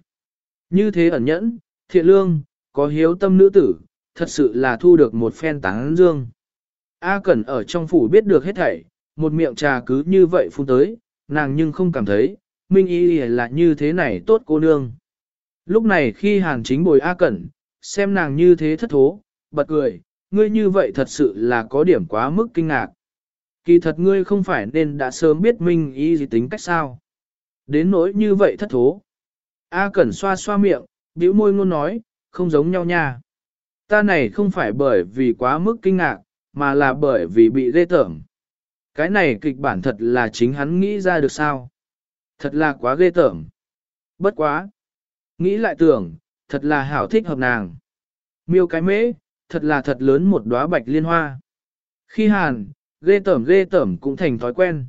Như thế ẩn nhẫn, thiện lương, có hiếu tâm nữ tử, thật sự là thu được một phen tán dương. A Cẩn ở trong phủ biết được hết thảy, một miệng trà cứ như vậy phun tới, nàng nhưng không cảm thấy, Minh Y là như thế này tốt cô nương. Lúc này khi Hàn chính bồi A Cẩn, xem nàng như thế thất thố, bật cười, ngươi như vậy thật sự là có điểm quá mức kinh ngạc. Kỳ thật ngươi không phải nên đã sớm biết Minh Y gì tính cách sao. Đến nỗi như vậy thất thố. A Cẩn xoa xoa miệng, bĩu môi ngôn nói, không giống nhau nha. Ta này không phải bởi vì quá mức kinh ngạc, mà là bởi vì bị ghê tởm. Cái này kịch bản thật là chính hắn nghĩ ra được sao? Thật là quá ghê tởm. Bất quá. Nghĩ lại tưởng, thật là hảo thích hợp nàng. Miêu cái mễ, thật là thật lớn một đóa bạch liên hoa. Khi hàn, ghê tởm ghê tởm cũng thành thói quen.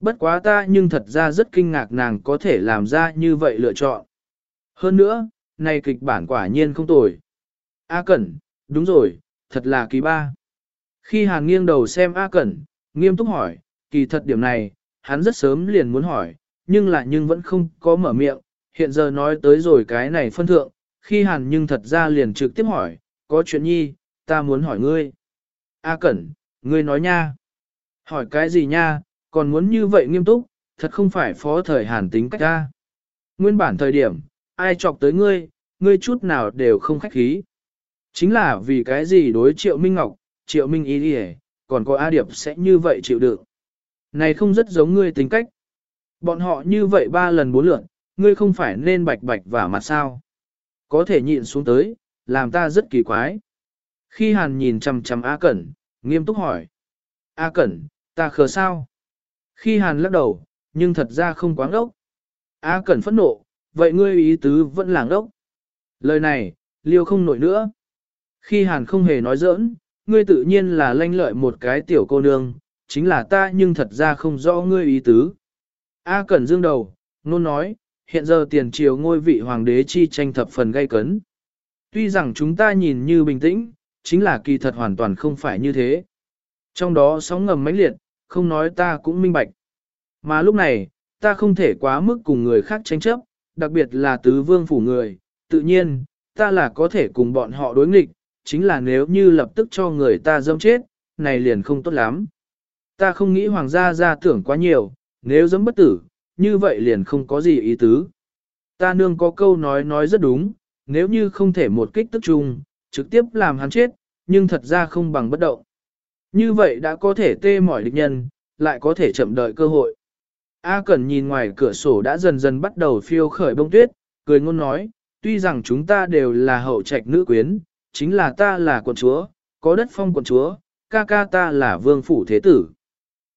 Bất quá ta nhưng thật ra rất kinh ngạc nàng có thể làm ra như vậy lựa chọn. Hơn nữa, này kịch bản quả nhiên không tồi. A Cẩn, đúng rồi, thật là kỳ ba. Khi Hàn nghiêng đầu xem A Cẩn, nghiêm túc hỏi, kỳ thật điểm này, hắn rất sớm liền muốn hỏi, nhưng lại nhưng vẫn không có mở miệng, hiện giờ nói tới rồi cái này phân thượng, khi Hàn nhưng thật ra liền trực tiếp hỏi, có chuyện nhi, ta muốn hỏi ngươi. A Cẩn, ngươi nói nha. Hỏi cái gì nha, còn muốn như vậy nghiêm túc, thật không phải phó thời Hàn tính cách ta. Nguyên bản thời điểm, ai chọc tới ngươi, ngươi chút nào đều không khách khí. Chính là vì cái gì đối triệu Minh Ngọc, triệu Minh ý đi còn có A Điệp sẽ như vậy chịu đựng. Này không rất giống ngươi tính cách. Bọn họ như vậy ba lần bốn lượt, ngươi không phải nên bạch bạch và mặt sao. Có thể nhịn xuống tới, làm ta rất kỳ quái. Khi Hàn nhìn chằm chằm A Cẩn, nghiêm túc hỏi. A Cẩn, ta khờ sao? Khi Hàn lắc đầu, nhưng thật ra không quá ngốc. A Cẩn phẫn nộ, vậy ngươi ý tứ vẫn là ngốc. Lời này, liêu không nổi nữa. Khi Hàn không hề nói giỡn, ngươi tự nhiên là lanh lợi một cái tiểu cô nương, chính là ta nhưng thật ra không rõ ngươi ý tứ. A Cẩn dương đầu, nôn nói, hiện giờ tiền triều ngôi vị hoàng đế chi tranh thập phần gây cấn. Tuy rằng chúng ta nhìn như bình tĩnh, chính là kỳ thật hoàn toàn không phải như thế. Trong đó sóng ngầm mãnh liệt, không nói ta cũng minh bạch. Mà lúc này, ta không thể quá mức cùng người khác tranh chấp, đặc biệt là tứ vương phủ người, tự nhiên, ta là có thể cùng bọn họ đối nghịch, chính là nếu như lập tức cho người ta dâm chết, này liền không tốt lắm. Ta không nghĩ hoàng gia ra tưởng quá nhiều, nếu dâm bất tử, như vậy liền không có gì ý tứ. Ta nương có câu nói nói rất đúng, nếu như không thể một kích tức chung, trực tiếp làm hắn chết, nhưng thật ra không bằng bất động. Như vậy đã có thể tê mỏi địch nhân, lại có thể chậm đợi cơ hội. A Cẩn nhìn ngoài cửa sổ đã dần dần bắt đầu phiêu khởi bông tuyết, cười ngôn nói, tuy rằng chúng ta đều là hậu trạch nữ quyến, chính là ta là quận chúa, có đất phong quận chúa, ca ca ta là vương phủ thế tử.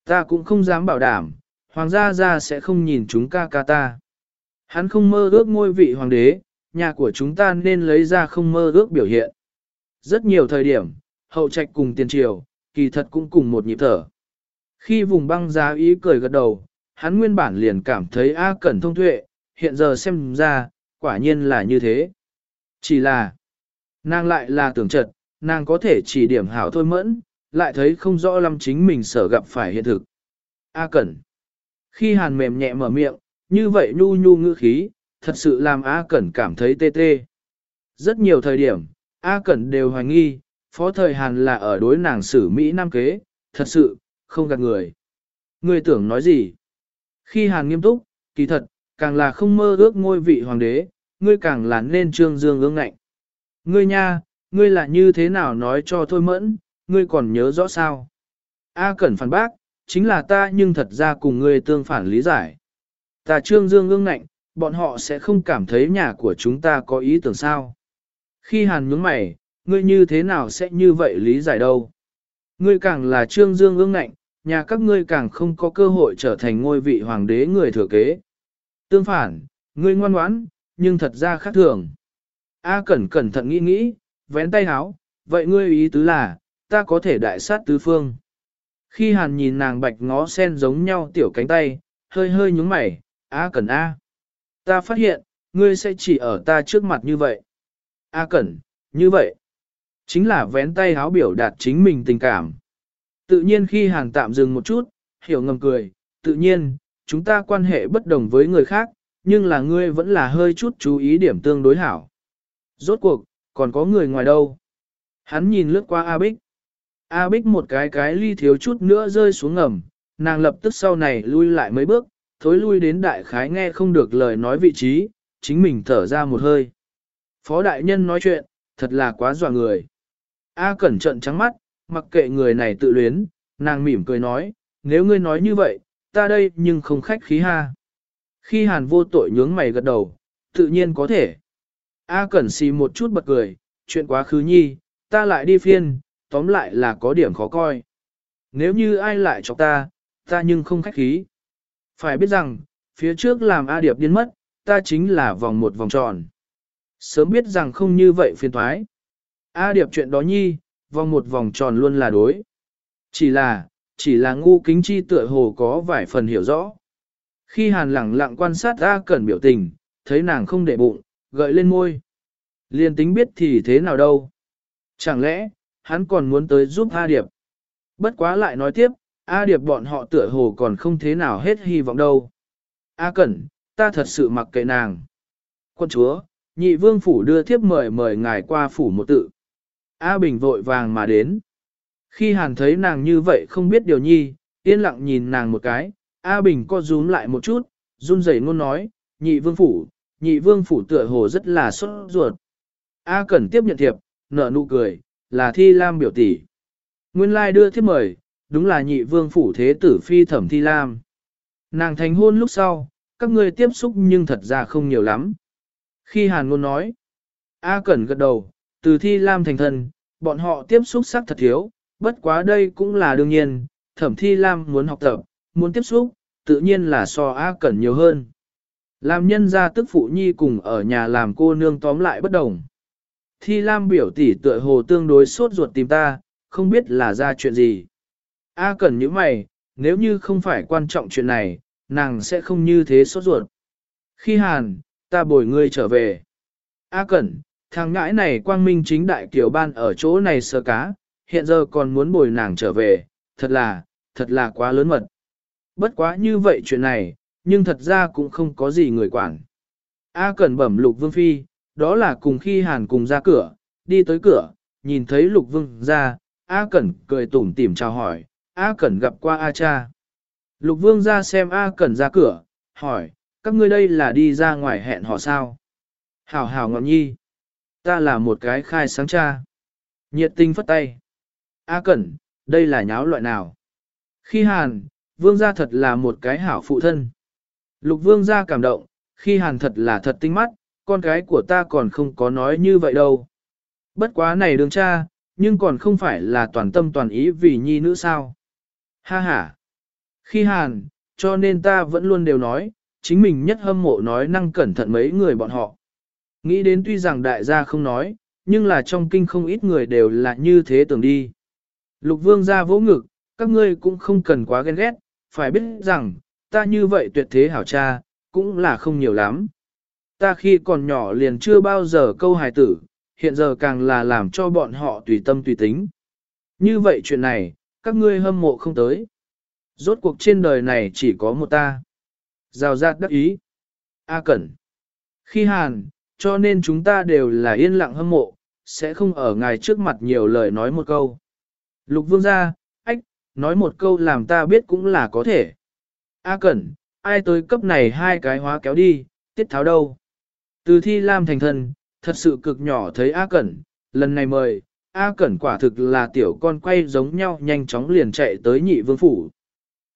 Ta cũng không dám bảo đảm, hoàng gia gia sẽ không nhìn chúng ca ca ta. Hắn không mơ ước ngôi vị hoàng đế, nhà của chúng ta nên lấy ra không mơ ước biểu hiện. Rất nhiều thời điểm, hậu trạch cùng tiền triều, kỳ thật cũng cùng một nhịp thở. Khi vùng băng giá ý cười gật đầu, hắn nguyên bản liền cảm thấy A Cẩn thông tuệ, hiện giờ xem ra, quả nhiên là như thế. Chỉ là, nàng lại là tưởng trật, nàng có thể chỉ điểm hảo thôi mẫn, lại thấy không rõ lắm chính mình sở gặp phải hiện thực. A Cẩn. Khi hàn mềm nhẹ mở miệng, như vậy nhu nhu ngữ khí, thật sự làm A Cẩn cảm thấy tê tê. Rất nhiều thời điểm, A Cẩn đều hoài nghi, phó thời hàn là ở đối nàng xử Mỹ Nam kế, thật sự, không gạt người. Người tưởng nói gì? Khi hàn nghiêm túc, kỳ thật, càng là không mơ ước ngôi vị hoàng đế, ngươi càng là nên trương dương ương ngạnh. Ngươi nha, ngươi là như thế nào nói cho thôi mẫn, ngươi còn nhớ rõ sao? A Cẩn phản bác, chính là ta nhưng thật ra cùng ngươi tương phản lý giải. Ta trương dương ương ngạnh, bọn họ sẽ không cảm thấy nhà của chúng ta có ý tưởng sao. Khi hàn nhướng mày, ngươi như thế nào sẽ như vậy lý giải đâu? Ngươi càng là trương dương ương ngạnh, nhà các ngươi càng không có cơ hội trở thành ngôi vị hoàng đế người thừa kế. Tương phản, ngươi ngoan ngoãn, nhưng thật ra khác thường. A cẩn cẩn thận nghĩ nghĩ, vén tay háo, vậy ngươi ý tứ là, ta có thể đại sát tứ phương. Khi hàn nhìn nàng bạch ngó sen giống nhau tiểu cánh tay, hơi hơi nhúng mày, A cẩn A. Ta phát hiện, ngươi sẽ chỉ ở ta trước mặt như vậy. A cẩn, như vậy. Chính là vén tay háo biểu đạt chính mình tình cảm. Tự nhiên khi hàn tạm dừng một chút, hiểu ngầm cười, tự nhiên, chúng ta quan hệ bất đồng với người khác, nhưng là ngươi vẫn là hơi chút chú ý điểm tương đối hảo. Rốt cuộc, còn có người ngoài đâu. Hắn nhìn lướt qua A Bích. A Bích một cái cái ly thiếu chút nữa rơi xuống ngầm, nàng lập tức sau này lui lại mấy bước, thối lui đến đại khái nghe không được lời nói vị trí, chính mình thở ra một hơi. Phó đại nhân nói chuyện, thật là quá dọa người. A cẩn trận trắng mắt, mặc kệ người này tự luyến, nàng mỉm cười nói, nếu ngươi nói như vậy, ta đây nhưng không khách khí ha. Khi hàn vô tội nhướng mày gật đầu, tự nhiên có thể. A cẩn xì một chút bật cười, chuyện quá khứ nhi, ta lại đi phiên, tóm lại là có điểm khó coi. Nếu như ai lại cho ta, ta nhưng không khách khí. Phải biết rằng, phía trước làm A Điệp điên mất, ta chính là vòng một vòng tròn. Sớm biết rằng không như vậy phiền thoái. A Điệp chuyện đó nhi, vòng một vòng tròn luôn là đối. Chỉ là, chỉ là ngu kính chi tựa hồ có vài phần hiểu rõ. Khi hàn lẳng lặng quan sát A Cẩn biểu tình, thấy nàng không để bụng, gợi lên môi. Liên tính biết thì thế nào đâu. Chẳng lẽ, hắn còn muốn tới giúp A Điệp. Bất quá lại nói tiếp, A Điệp bọn họ tựa hồ còn không thế nào hết hy vọng đâu. A Cẩn, ta thật sự mặc kệ nàng. Quân chúa, nhị vương phủ đưa thiếp mời mời ngài qua phủ một tự. A Bình vội vàng mà đến. Khi hàn thấy nàng như vậy không biết điều nhi, yên lặng nhìn nàng một cái, A Bình co rúm lại một chút, run rẩy ngôn nói, nhị vương phủ, nhị vương phủ tựa hồ rất là sốt ruột. A Cẩn tiếp nhận thiệp, nở nụ cười, là thi lam biểu tỷ. Nguyên lai đưa thiếp mời, đúng là nhị vương phủ thế tử phi thẩm thi lam. Nàng thành hôn lúc sau, các ngươi tiếp xúc nhưng thật ra không nhiều lắm. Khi hàn ngôn nói, A Cẩn gật đầu, từ thi lam thành thần, bọn họ tiếp xúc sắc thật thiếu, bất quá đây cũng là đương nhiên, thẩm thi lam muốn học tập, muốn tiếp xúc, tự nhiên là so A Cẩn nhiều hơn. Làm nhân gia tức phụ nhi cùng ở nhà làm cô nương tóm lại bất đồng. Thi Lam biểu tỷ tựa hồ tương đối sốt ruột tìm ta, không biết là ra chuyện gì. A Cẩn như mày, nếu như không phải quan trọng chuyện này, nàng sẽ không như thế sốt ruột. Khi hàn, ta bồi ngươi trở về. A Cẩn, thằng ngãi này quang minh chính đại kiểu ban ở chỗ này sơ cá, hiện giờ còn muốn bồi nàng trở về, thật là, thật là quá lớn mật. Bất quá như vậy chuyện này, nhưng thật ra cũng không có gì người quản. A Cẩn bẩm lục vương phi, đó là cùng khi hàn cùng ra cửa, đi tới cửa, nhìn thấy lục vương ra, A Cẩn cười tủm tỉm chào hỏi, A Cẩn gặp qua A cha. Lục vương ra xem A Cẩn ra cửa, hỏi, các ngươi đây là đi ra ngoài hẹn họ sao? Hảo hảo ngọn nhi. Ta là một cái khai sáng cha. Nhiệt tinh phất tay. A Cẩn, đây là nháo loại nào? Khi hàn, vương gia thật là một cái hảo phụ thân. Lục vương gia cảm động, khi hàn thật là thật tinh mắt, con cái của ta còn không có nói như vậy đâu. Bất quá này đường cha, nhưng còn không phải là toàn tâm toàn ý vì nhi nữ sao. Ha ha. Khi hàn, cho nên ta vẫn luôn đều nói, chính mình nhất hâm mộ nói năng cẩn thận mấy người bọn họ. Nghĩ đến tuy rằng đại gia không nói, nhưng là trong kinh không ít người đều là như thế tưởng đi. Lục vương ra vỗ ngực, các ngươi cũng không cần quá ghen ghét, phải biết rằng, ta như vậy tuyệt thế hảo cha, cũng là không nhiều lắm. Ta khi còn nhỏ liền chưa bao giờ câu hài tử, hiện giờ càng là làm cho bọn họ tùy tâm tùy tính. Như vậy chuyện này, các ngươi hâm mộ không tới. Rốt cuộc trên đời này chỉ có một ta. Rào rạt đắc ý. A Cẩn. Khi Hàn, cho nên chúng ta đều là yên lặng hâm mộ, sẽ không ở ngài trước mặt nhiều lời nói một câu. Lục vương gia, ách, nói một câu làm ta biết cũng là có thể. A Cẩn, ai tới cấp này hai cái hóa kéo đi, tiết tháo đâu. Từ thi lam thành thần, thật sự cực nhỏ thấy A Cẩn, lần này mời, A Cẩn quả thực là tiểu con quay giống nhau nhanh chóng liền chạy tới nhị vương phủ.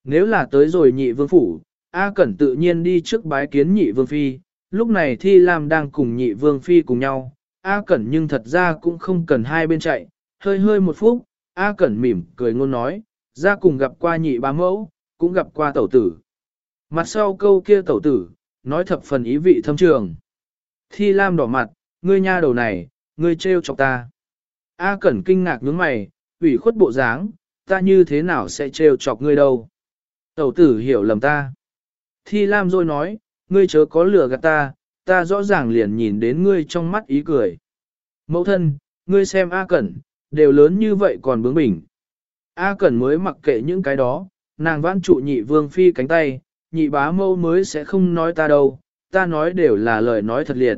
Nếu là tới rồi nhị vương phủ, A Cẩn tự nhiên đi trước bái kiến nhị vương phi, lúc này Thi Lam đang cùng nhị vương phi cùng nhau, A Cẩn nhưng thật ra cũng không cần hai bên chạy, hơi hơi một phút, A Cẩn mỉm cười ngôn nói, ra cùng gặp qua nhị bá mẫu, cũng gặp qua tẩu tử. Mặt sau câu kia tẩu tử, nói thập phần ý vị thâm trường. Thi Lam đỏ mặt, ngươi nha đầu này, ngươi trêu chọc ta. A Cẩn kinh ngạc nhướng mày, ủy khuất bộ dáng, ta như thế nào sẽ trêu chọc ngươi đâu. Tẩu tử hiểu lầm ta. Thi Lam rồi nói, ngươi chớ có lừa gạt ta, ta rõ ràng liền nhìn đến ngươi trong mắt ý cười. Mẫu thân, ngươi xem A Cẩn, đều lớn như vậy còn bướng bỉnh. A Cẩn mới mặc kệ những cái đó, nàng vãn trụ nhị vương phi cánh tay, nhị bá mâu mới sẽ không nói ta đâu, ta nói đều là lời nói thật liệt.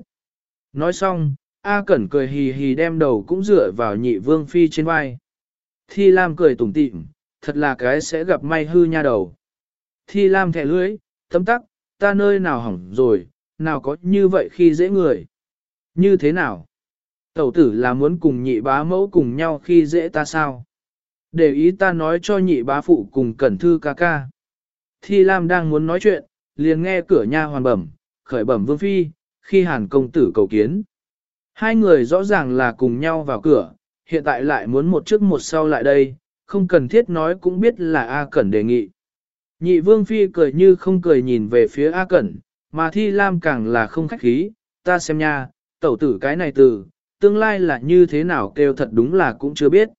Nói xong, A Cẩn cười hì hì đem đầu cũng dựa vào nhị vương phi trên vai. Thi Lam cười tủm tỉm, thật là cái sẽ gặp may hư nha đầu. Thi Lam thẻ lưới, tấm tắc, ta nơi nào hỏng rồi, nào có như vậy khi dễ người. Như thế nào? Tẩu tử là muốn cùng nhị bá mẫu cùng nhau khi dễ ta sao? Để ý ta nói cho nhị bá phụ cùng cẩn thư ca ca. Thi Lam đang muốn nói chuyện, liền nghe cửa nha hoàn bẩm, khởi bẩm vương phi, khi hàn công tử cầu kiến. Hai người rõ ràng là cùng nhau vào cửa, hiện tại lại muốn một trước một sau lại đây, không cần thiết nói cũng biết là A Cẩn đề nghị. Nhị vương phi cười như không cười nhìn về phía A Cẩn, mà Thi Lam càng là không khách khí, ta xem nha, tẩu tử cái này từ, tương lai là như thế nào kêu thật đúng là cũng chưa biết.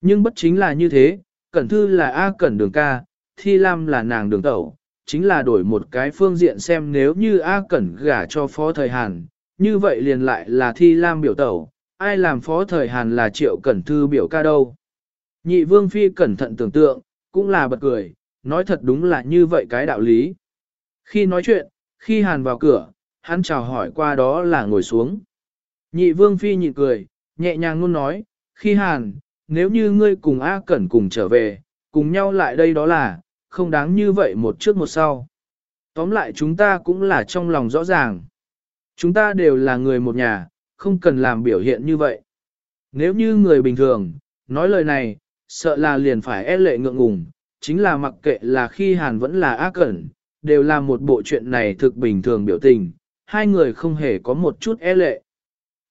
Nhưng bất chính là như thế, Cẩn Thư là A Cẩn đường ca, Thi Lam là nàng đường tẩu, chính là đổi một cái phương diện xem nếu như A Cẩn gả cho phó thời Hàn, như vậy liền lại là Thi Lam biểu tẩu, ai làm phó thời Hàn là Triệu Cẩn Thư biểu ca đâu. Nhị Vương Phi cẩn thận tưởng tượng, cũng là bật cười, nói thật đúng là như vậy cái đạo lý. Khi nói chuyện, khi Hàn vào cửa, hắn chào hỏi qua đó là ngồi xuống. Nhị Vương Phi nhịn cười, nhẹ nhàng luôn nói, khi Hàn, nếu như ngươi cùng A Cẩn cùng trở về, cùng nhau lại đây đó là, không đáng như vậy một trước một sau. Tóm lại chúng ta cũng là trong lòng rõ ràng. Chúng ta đều là người một nhà, không cần làm biểu hiện như vậy. Nếu như người bình thường, nói lời này, sợ là liền phải e lệ ngượng ngùng, chính là mặc kệ là khi Hàn vẫn là ác cẩn, đều là một bộ chuyện này thực bình thường biểu tình, hai người không hề có một chút e lệ.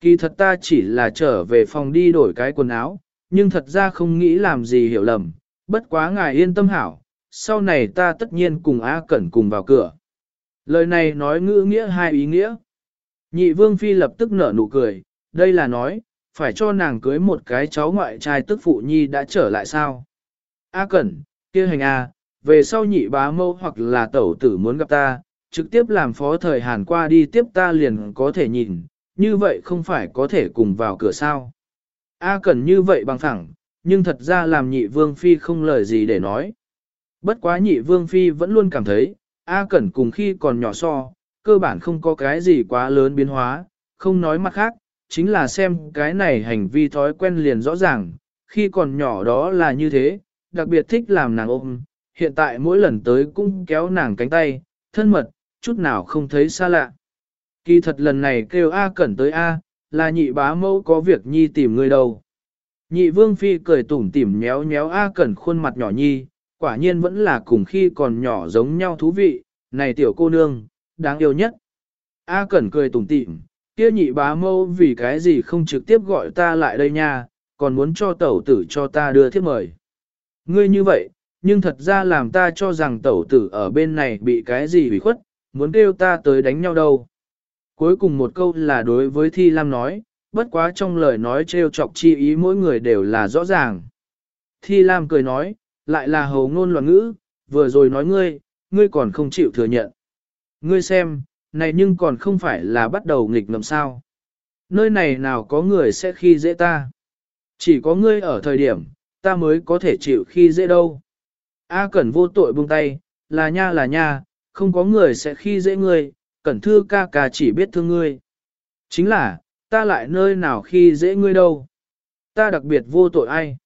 Kỳ thật ta chỉ là trở về phòng đi đổi cái quần áo, nhưng thật ra không nghĩ làm gì hiểu lầm, bất quá ngài yên tâm hảo, sau này ta tất nhiên cùng A Cẩn cùng vào cửa. Lời này nói ngữ nghĩa hai ý nghĩa. Nhị vương phi lập tức nở nụ cười, đây là nói, phải cho nàng cưới một cái cháu ngoại trai tức phụ nhi đã trở lại sao. A Cẩn, kia hành A, về sau nhị bá mâu hoặc là tẩu tử muốn gặp ta, trực tiếp làm phó thời Hàn qua đi tiếp ta liền có thể nhìn, như vậy không phải có thể cùng vào cửa sao. A cần như vậy bằng thẳng, nhưng thật ra làm nhị vương phi không lời gì để nói. Bất quá nhị vương phi vẫn luôn cảm thấy, A Cẩn cùng khi còn nhỏ so, cơ bản không có cái gì quá lớn biến hóa, không nói mặt khác, chính là xem cái này hành vi thói quen liền rõ ràng, khi còn nhỏ đó là như thế, đặc biệt thích làm nàng ôm, hiện tại mỗi lần tới cũng kéo nàng cánh tay, thân mật, chút nào không thấy xa lạ. Kỳ thật lần này kêu A Cẩn tới A, là nhị bá mẫu có việc nhi tìm người đâu. Nhị vương phi cười tủm tỉm nhéo nhéo A Cẩn khuôn mặt nhỏ nhi, quả nhiên vẫn là cùng khi còn nhỏ giống nhau thú vị, này tiểu cô nương, đáng yêu nhất. A Cẩn cười tủm tỉm, kia nhị bá mẫu vì cái gì không trực tiếp gọi ta lại đây nha, còn muốn cho tẩu tử cho ta đưa thiếp mời. Ngươi như vậy, nhưng thật ra làm ta cho rằng tẩu tử ở bên này bị cái gì hủy khuất, muốn kêu ta tới đánh nhau đâu. Cuối cùng một câu là đối với Thi Lam nói, bất quá trong lời nói trêu chọc chi ý mỗi người đều là rõ ràng. Thi Lam cười nói, lại là hầu ngôn loạn ngữ, vừa rồi nói ngươi, ngươi còn không chịu thừa nhận. Ngươi xem, này nhưng còn không phải là bắt đầu nghịch ngầm sao. Nơi này nào có người sẽ khi dễ ta. Chỉ có ngươi ở thời điểm, ta mới có thể chịu khi dễ đâu. A Cẩn vô tội buông tay, là nha là nha, không có người sẽ khi dễ ngươi, Cẩn thư ca ca chỉ biết thương ngươi. Chính là, ta lại nơi nào khi dễ ngươi đâu. Ta đặc biệt vô tội ai.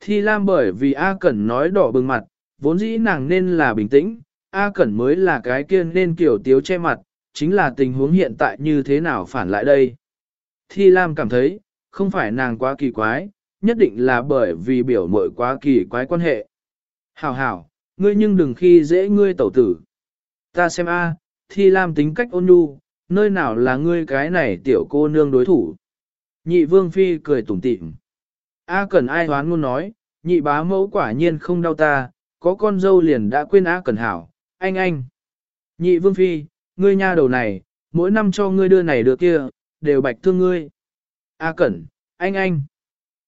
Thi Lam bởi vì A Cẩn nói đỏ bừng mặt, vốn dĩ nàng nên là bình tĩnh, A Cẩn mới là cái kia nên kiểu tiếu che mặt, chính là tình huống hiện tại như thế nào phản lại đây. Thi Lam cảm thấy, không phải nàng quá kỳ quái, nhất định là bởi vì biểu mội quá kỳ quái quan hệ. Hảo hảo, ngươi nhưng đừng khi dễ ngươi tẩu tử. Ta xem a, Thi Lam tính cách ôn nhu, nơi nào là ngươi cái này tiểu cô nương đối thủ. Nhị vương phi cười tủm tỉm. A cần ai hoán ngôn nói, nhị bá mẫu quả nhiên không đau ta, có con dâu liền đã quên A cần hảo, anh anh. Nhị vương phi, ngươi nha đầu này, mỗi năm cho ngươi đưa này đưa kia, đều bạch thương ngươi. A cẩn, anh anh.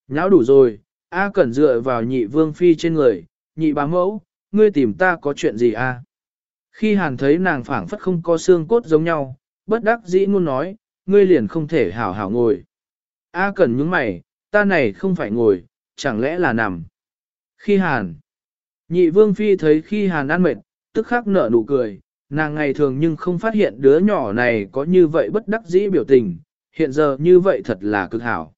Nháo đủ rồi, A cẩn dựa vào nhị vương phi trên người, nhị bá mẫu, ngươi tìm ta có chuyện gì a? Khi hàn thấy nàng phảng phất không có xương cốt giống nhau, bất đắc dĩ luôn nói, ngươi liền không thể hảo hảo ngồi. A cẩn nhướng mày, ta này không phải ngồi, chẳng lẽ là nằm. Khi hàn, nhị vương phi thấy khi hàn ăn mệt, tức khắc nở nụ cười, nàng ngày thường nhưng không phát hiện đứa nhỏ này có như vậy bất đắc dĩ biểu tình, hiện giờ như vậy thật là cực hảo.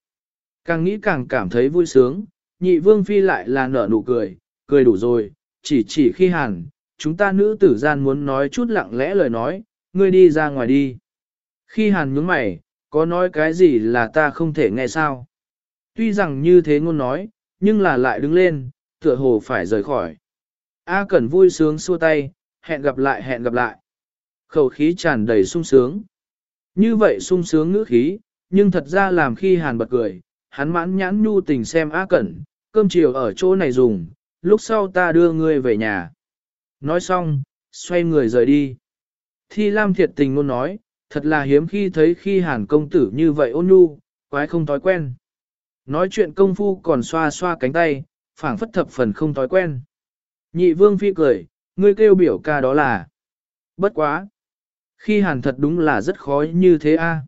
Càng nghĩ càng cảm thấy vui sướng, nhị vương phi lại là nở nụ cười, cười đủ rồi, chỉ chỉ khi hàn, chúng ta nữ tử gian muốn nói chút lặng lẽ lời nói, ngươi đi ra ngoài đi. Khi hàn nhướng mày, có nói cái gì là ta không thể nghe sao? Tuy rằng như thế ngôn nói, nhưng là lại đứng lên, tựa hồ phải rời khỏi. A Cẩn vui sướng xua tay, hẹn gặp lại hẹn gặp lại. Khẩu khí tràn đầy sung sướng. Như vậy sung sướng ngữ khí, nhưng thật ra làm khi hàn bật cười, hắn mãn nhãn nhu tình xem A Cẩn, cơm chiều ở chỗ này dùng, lúc sau ta đưa ngươi về nhà. Nói xong, xoay người rời đi. Thi Lam thiệt tình luôn nói, thật là hiếm khi thấy khi hàn công tử như vậy ôn nhu, quái không thói quen. Nói chuyện công phu còn xoa xoa cánh tay, phảng phất thập phần không thói quen. Nhị vương phi cười, ngươi kêu biểu ca đó là. Bất quá. Khi hàn thật đúng là rất khó như thế a.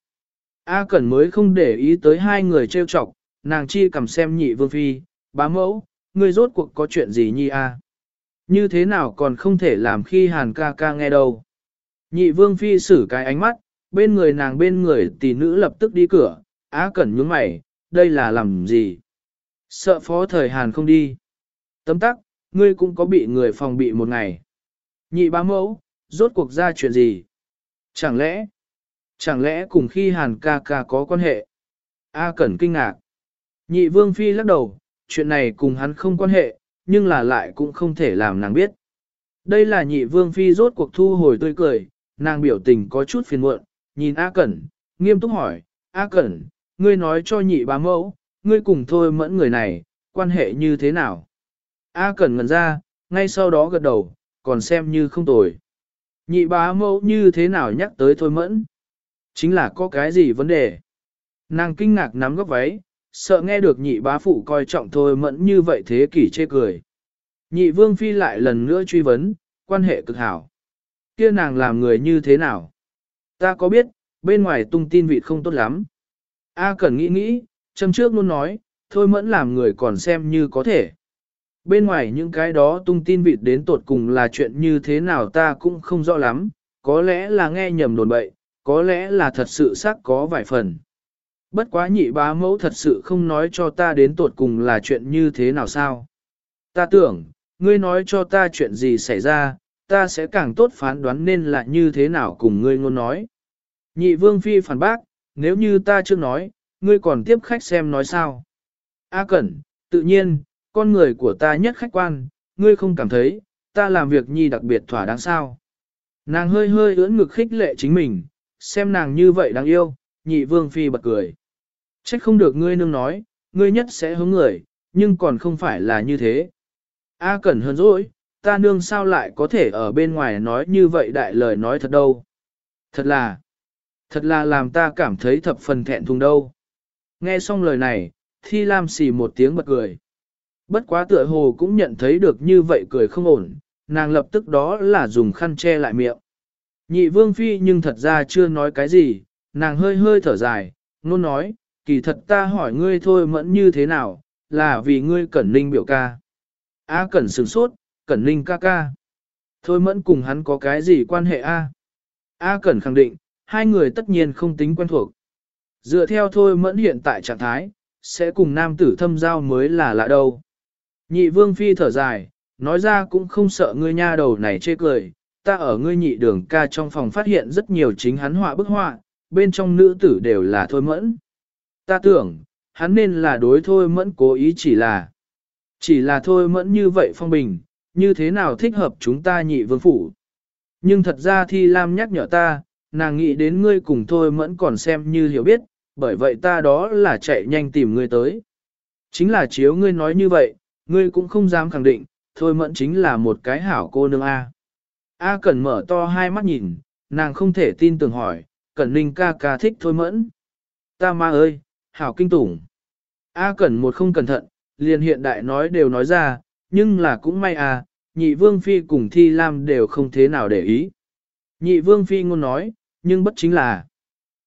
A Cẩn mới không để ý tới hai người trêu chọc, nàng chi cầm xem nhị vương phi, bá mẫu, ngươi rốt cuộc có chuyện gì nhi a? Như thế nào còn không thể làm khi hàn ca ca nghe đâu. Nhị vương phi xử cái ánh mắt, bên người nàng bên người tỷ nữ lập tức đi cửa, á cẩn nhướng mày, đây là làm gì? Sợ phó thời hàn không đi. Tấm tắc, ngươi cũng có bị người phòng bị một ngày. Nhị bá mẫu, rốt cuộc ra chuyện gì? Chẳng lẽ, chẳng lẽ cùng khi hàn ca ca có quan hệ? A Cẩn kinh ngạc. Nhị vương phi lắc đầu, chuyện này cùng hắn không quan hệ, nhưng là lại cũng không thể làm nàng biết. Đây là nhị vương phi rốt cuộc thu hồi tươi cười, nàng biểu tình có chút phiền muộn, nhìn A Cẩn, nghiêm túc hỏi, A Cẩn, ngươi nói cho nhị bá mẫu, ngươi cùng thôi mẫn người này, quan hệ như thế nào? A Cẩn ngần ra, ngay sau đó gật đầu, còn xem như không tồi. Nhị bá mẫu như thế nào nhắc tới thôi mẫn? Chính là có cái gì vấn đề? Nàng kinh ngạc nắm góc váy, sợ nghe được nhị bá phụ coi trọng thôi mẫn như vậy thế kỷ chê cười. Nhị vương phi lại lần nữa truy vấn, quan hệ cực hảo. Kia nàng làm người như thế nào? Ta có biết, bên ngoài tung tin vịt không tốt lắm. A cần nghĩ nghĩ, châm trước luôn nói, thôi mẫn làm người còn xem như có thể. Bên ngoài những cái đó tung tin vịt đến tột cùng là chuyện như thế nào ta cũng không rõ lắm, có lẽ là nghe nhầm đồn bậy, có lẽ là thật sự xác có vài phần. Bất quá nhị bá mẫu thật sự không nói cho ta đến tột cùng là chuyện như thế nào sao. Ta tưởng, ngươi nói cho ta chuyện gì xảy ra, ta sẽ càng tốt phán đoán nên là như thế nào cùng ngươi ngôn nói. Nhị vương phi phản bác, nếu như ta chưa nói, ngươi còn tiếp khách xem nói sao. A Cẩn, tự nhiên, con người của ta nhất khách quan, ngươi không cảm thấy, ta làm việc nhi đặc biệt thỏa đáng sao. Nàng hơi hơi ưỡn ngực khích lệ chính mình, xem nàng như vậy đáng yêu, nhị vương phi bật cười. Trách không được ngươi nương nói, ngươi nhất sẽ hướng người, nhưng còn không phải là như thế. A Cẩn hơn rồi, ta nương sao lại có thể ở bên ngoài nói như vậy đại lời nói thật đâu. Thật là, thật là làm ta cảm thấy thập phần thẹn thùng đâu. Nghe xong lời này, Thi Lam xì một tiếng bật cười. Bất quá tựa hồ cũng nhận thấy được như vậy cười không ổn, nàng lập tức đó là dùng khăn che lại miệng. Nhị vương phi nhưng thật ra chưa nói cái gì, nàng hơi hơi thở dài, nôn nói, kỳ thật ta hỏi ngươi thôi mẫn như thế nào, là vì ngươi cẩn ninh biểu ca. A cẩn sửng sốt, cẩn ninh ca ca. Thôi mẫn cùng hắn có cái gì quan hệ A? A cẩn khẳng định, hai người tất nhiên không tính quen thuộc. Dựa theo thôi mẫn hiện tại trạng thái, sẽ cùng nam tử thâm giao mới là lạ đâu. Nhị vương phi thở dài, nói ra cũng không sợ ngươi nha đầu này chê cười, ta ở ngươi nhị đường ca trong phòng phát hiện rất nhiều chính hắn họa bức họa, bên trong nữ tử đều là thôi mẫn. Ta tưởng, hắn nên là đối thôi mẫn cố ý chỉ là, chỉ là thôi mẫn như vậy phong bình, như thế nào thích hợp chúng ta nhị vương phủ. Nhưng thật ra thi Lam nhắc nhở ta, nàng nghĩ đến ngươi cùng thôi mẫn còn xem như hiểu biết, bởi vậy ta đó là chạy nhanh tìm ngươi tới. Chính là chiếu ngươi nói như vậy, ngươi cũng không dám khẳng định, thôi mẫn chính là một cái hảo cô nương A. A Cẩn mở to hai mắt nhìn, nàng không thể tin tưởng hỏi, Cẩn Ninh ca ca thích thôi mẫn. Ta ma ơi, hảo kinh tủng. A Cẩn một không cẩn thận, liền hiện đại nói đều nói ra, nhưng là cũng may à, nhị vương phi cùng thi lam đều không thế nào để ý. Nhị vương phi ngôn nói, nhưng bất chính là,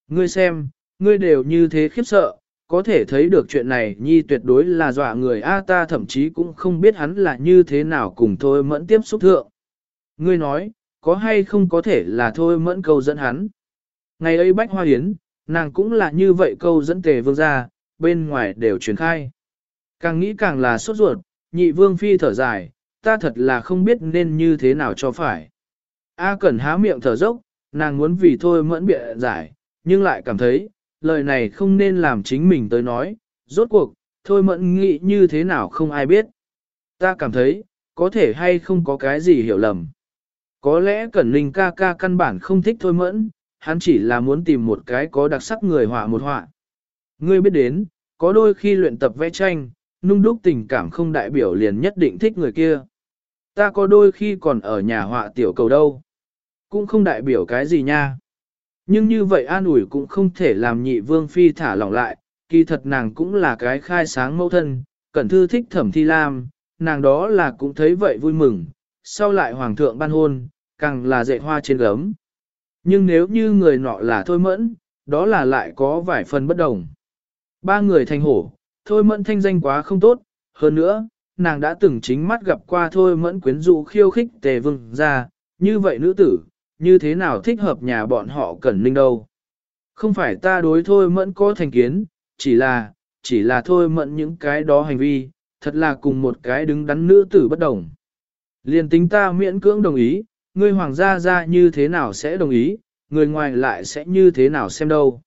ngươi xem, ngươi đều như thế khiếp sợ, có thể thấy được chuyện này nhi tuyệt đối là dọa người A ta thậm chí cũng không biết hắn là như thế nào cùng thôi mẫn tiếp xúc thượng. Ngươi nói, có hay không có thể là thôi mẫn câu dẫn hắn. Ngày ấy bách hoa hiến, nàng cũng là như vậy câu dẫn tề vương ra, bên ngoài đều truyền khai. Càng nghĩ càng là sốt ruột, nhị vương phi thở dài, ta thật là không biết nên như thế nào cho phải. A Cẩn há miệng thở dốc, nàng muốn vì thôi mẫn bịa giải, nhưng lại cảm thấy, lời này không nên làm chính mình tới nói, rốt cuộc, thôi mẫn nghĩ như thế nào không ai biết. Ta cảm thấy, có thể hay không có cái gì hiểu lầm. Có lẽ Cẩn Linh ca ca căn bản không thích thôi mẫn, hắn chỉ là muốn tìm một cái có đặc sắc người họa một họa. Ngươi biết đến, có đôi khi luyện tập vẽ tranh, nung đúc tình cảm không đại biểu liền nhất định thích người kia. Ta có đôi khi còn ở nhà họa tiểu cầu đâu. Cũng không đại biểu cái gì nha. Nhưng như vậy an ủi cũng không thể làm nhị vương phi thả lỏng lại, kỳ thật nàng cũng là cái khai sáng mẫu thân, cẩn thư thích thẩm thi lam, nàng đó là cũng thấy vậy vui mừng, sau lại hoàng thượng ban hôn, càng là dạy hoa trên gấm. Nhưng nếu như người nọ là thôi mẫn, đó là lại có vài phần bất đồng. Ba người thành hổ, thôi mẫn thanh danh quá không tốt, hơn nữa, nàng đã từng chính mắt gặp qua thôi mẫn quyến dụ khiêu khích tề vương ra, như vậy nữ tử, như thế nào thích hợp nhà bọn họ cẩn ninh đâu. Không phải ta đối thôi mẫn có thành kiến, chỉ là, chỉ là thôi mẫn những cái đó hành vi, thật là cùng một cái đứng đắn nữ tử bất đồng. liền tính ta miễn cưỡng đồng ý, Ngươi hoàng gia ra như thế nào sẽ đồng ý, người ngoài lại sẽ như thế nào xem đâu.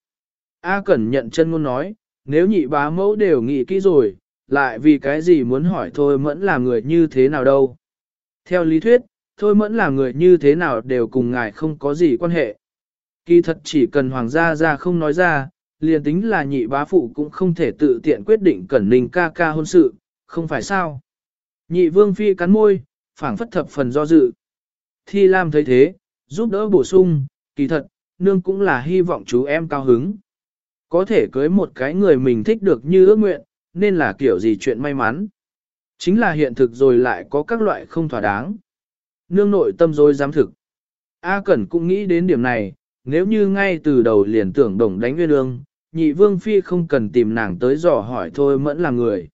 A Cẩn nhận chân ngôn nói, nếu nhị bá mẫu đều nghĩ kỹ rồi, lại vì cái gì muốn hỏi thôi mẫn là người như thế nào đâu. Theo lý thuyết, thôi mẫn là người như thế nào đều cùng ngài không có gì quan hệ. Kỳ thật chỉ cần hoàng gia ra không nói ra, liền tính là nhị bá phụ cũng không thể tự tiện quyết định cẩn ninh ca ca hôn sự, không phải sao. Nhị vương phi cắn môi, phảng phất thập phần do dự. Thi Lam thấy thế, giúp đỡ bổ sung, kỳ thật, nương cũng là hy vọng chú em cao hứng. Có thể cưới một cái người mình thích được như ước nguyện, nên là kiểu gì chuyện may mắn. Chính là hiện thực rồi lại có các loại không thỏa đáng. Nương nội tâm rồi dám thực. A Cẩn cũng nghĩ đến điểm này, nếu như ngay từ đầu liền tưởng đồng đánh nguyên ương, nhị vương phi không cần tìm nàng tới dò hỏi thôi mẫn là người.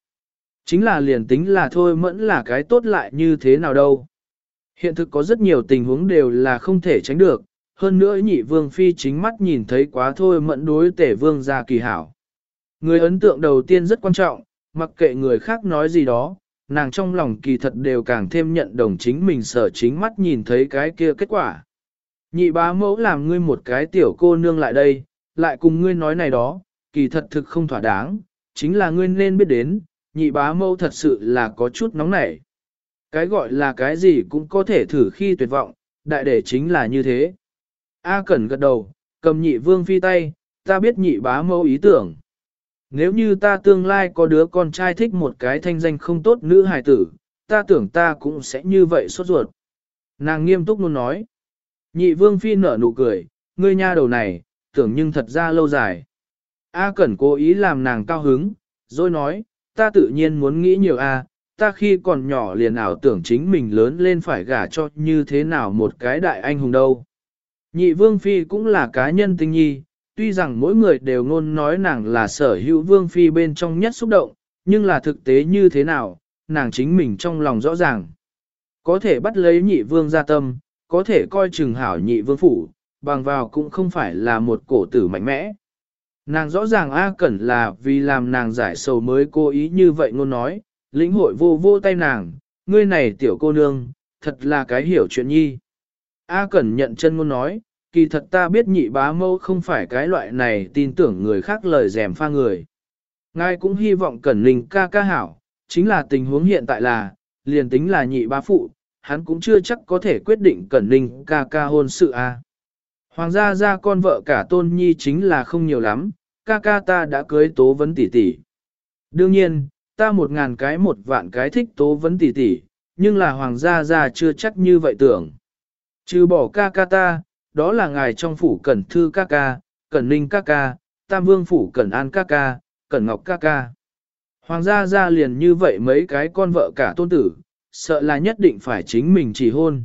Chính là liền tính là thôi mẫn là cái tốt lại như thế nào đâu. Hiện thực có rất nhiều tình huống đều là không thể tránh được, hơn nữa nhị vương phi chính mắt nhìn thấy quá thôi mẫn đối tể vương ra kỳ hảo. Người ấn tượng đầu tiên rất quan trọng, mặc kệ người khác nói gì đó, nàng trong lòng kỳ thật đều càng thêm nhận đồng chính mình sở chính mắt nhìn thấy cái kia kết quả. Nhị bá mẫu làm ngươi một cái tiểu cô nương lại đây, lại cùng ngươi nói này đó, kỳ thật thực không thỏa đáng, chính là ngươi nên biết đến, nhị bá mẫu thật sự là có chút nóng nảy. Cái gọi là cái gì cũng có thể thử khi tuyệt vọng, đại để chính là như thế. A Cẩn gật đầu, cầm nhị vương phi tay, ta biết nhị bá mẫu ý tưởng. Nếu như ta tương lai có đứa con trai thích một cái thanh danh không tốt nữ hài tử, ta tưởng ta cũng sẽ như vậy sốt ruột. Nàng nghiêm túc luôn nói. Nhị vương phi nở nụ cười, ngươi nha đầu này, tưởng nhưng thật ra lâu dài. A Cẩn cố ý làm nàng cao hứng, rồi nói, ta tự nhiên muốn nghĩ nhiều a, ta khi còn nhỏ liền ảo tưởng chính mình lớn lên phải gả cho như thế nào một cái đại anh hùng đâu. Nhị vương phi cũng là cá nhân tinh nhi, tuy rằng mỗi người đều ngôn nói nàng là sở hữu vương phi bên trong nhất xúc động, nhưng là thực tế như thế nào, nàng chính mình trong lòng rõ ràng. Có thể bắt lấy nhị vương gia tâm, có thể coi chừng hảo nhị vương phủ, bằng vào cũng không phải là một cổ tử mạnh mẽ. Nàng rõ ràng A Cẩn là vì làm nàng giải sầu mới cố ý như vậy ngôn nói, lĩnh hội vô vô tay nàng, ngươi này tiểu cô nương, thật là cái hiểu chuyện nhi. A Cẩn nhận chân ngôn nói, kỳ thật ta biết nhị bá mâu không phải cái loại này tin tưởng người khác lời dèm pha người. Ngài cũng hy vọng Cẩn linh ca ca hảo, chính là tình huống hiện tại là, liền tính là nhị bá phụ, hắn cũng chưa chắc có thể quyết định Cẩn linh ca ca hôn sự a. Hoàng gia gia con vợ cả tôn nhi chính là không nhiều lắm, ca ca ta đã cưới tố vấn tỷ tỷ. Đương nhiên, ta một ngàn cái một vạn cái thích tố vấn tỉ tỉ, nhưng là hoàng gia gia chưa chắc như vậy tưởng. Trừ bỏ ca ca ta, đó là ngài trong phủ cẩn thư ca ca, cẩn ninh ca ca, tam vương phủ cẩn an ca ca, cẩn ngọc ca ca. Hoàng gia gia liền như vậy mấy cái con vợ cả tôn tử, sợ là nhất định phải chính mình chỉ hôn.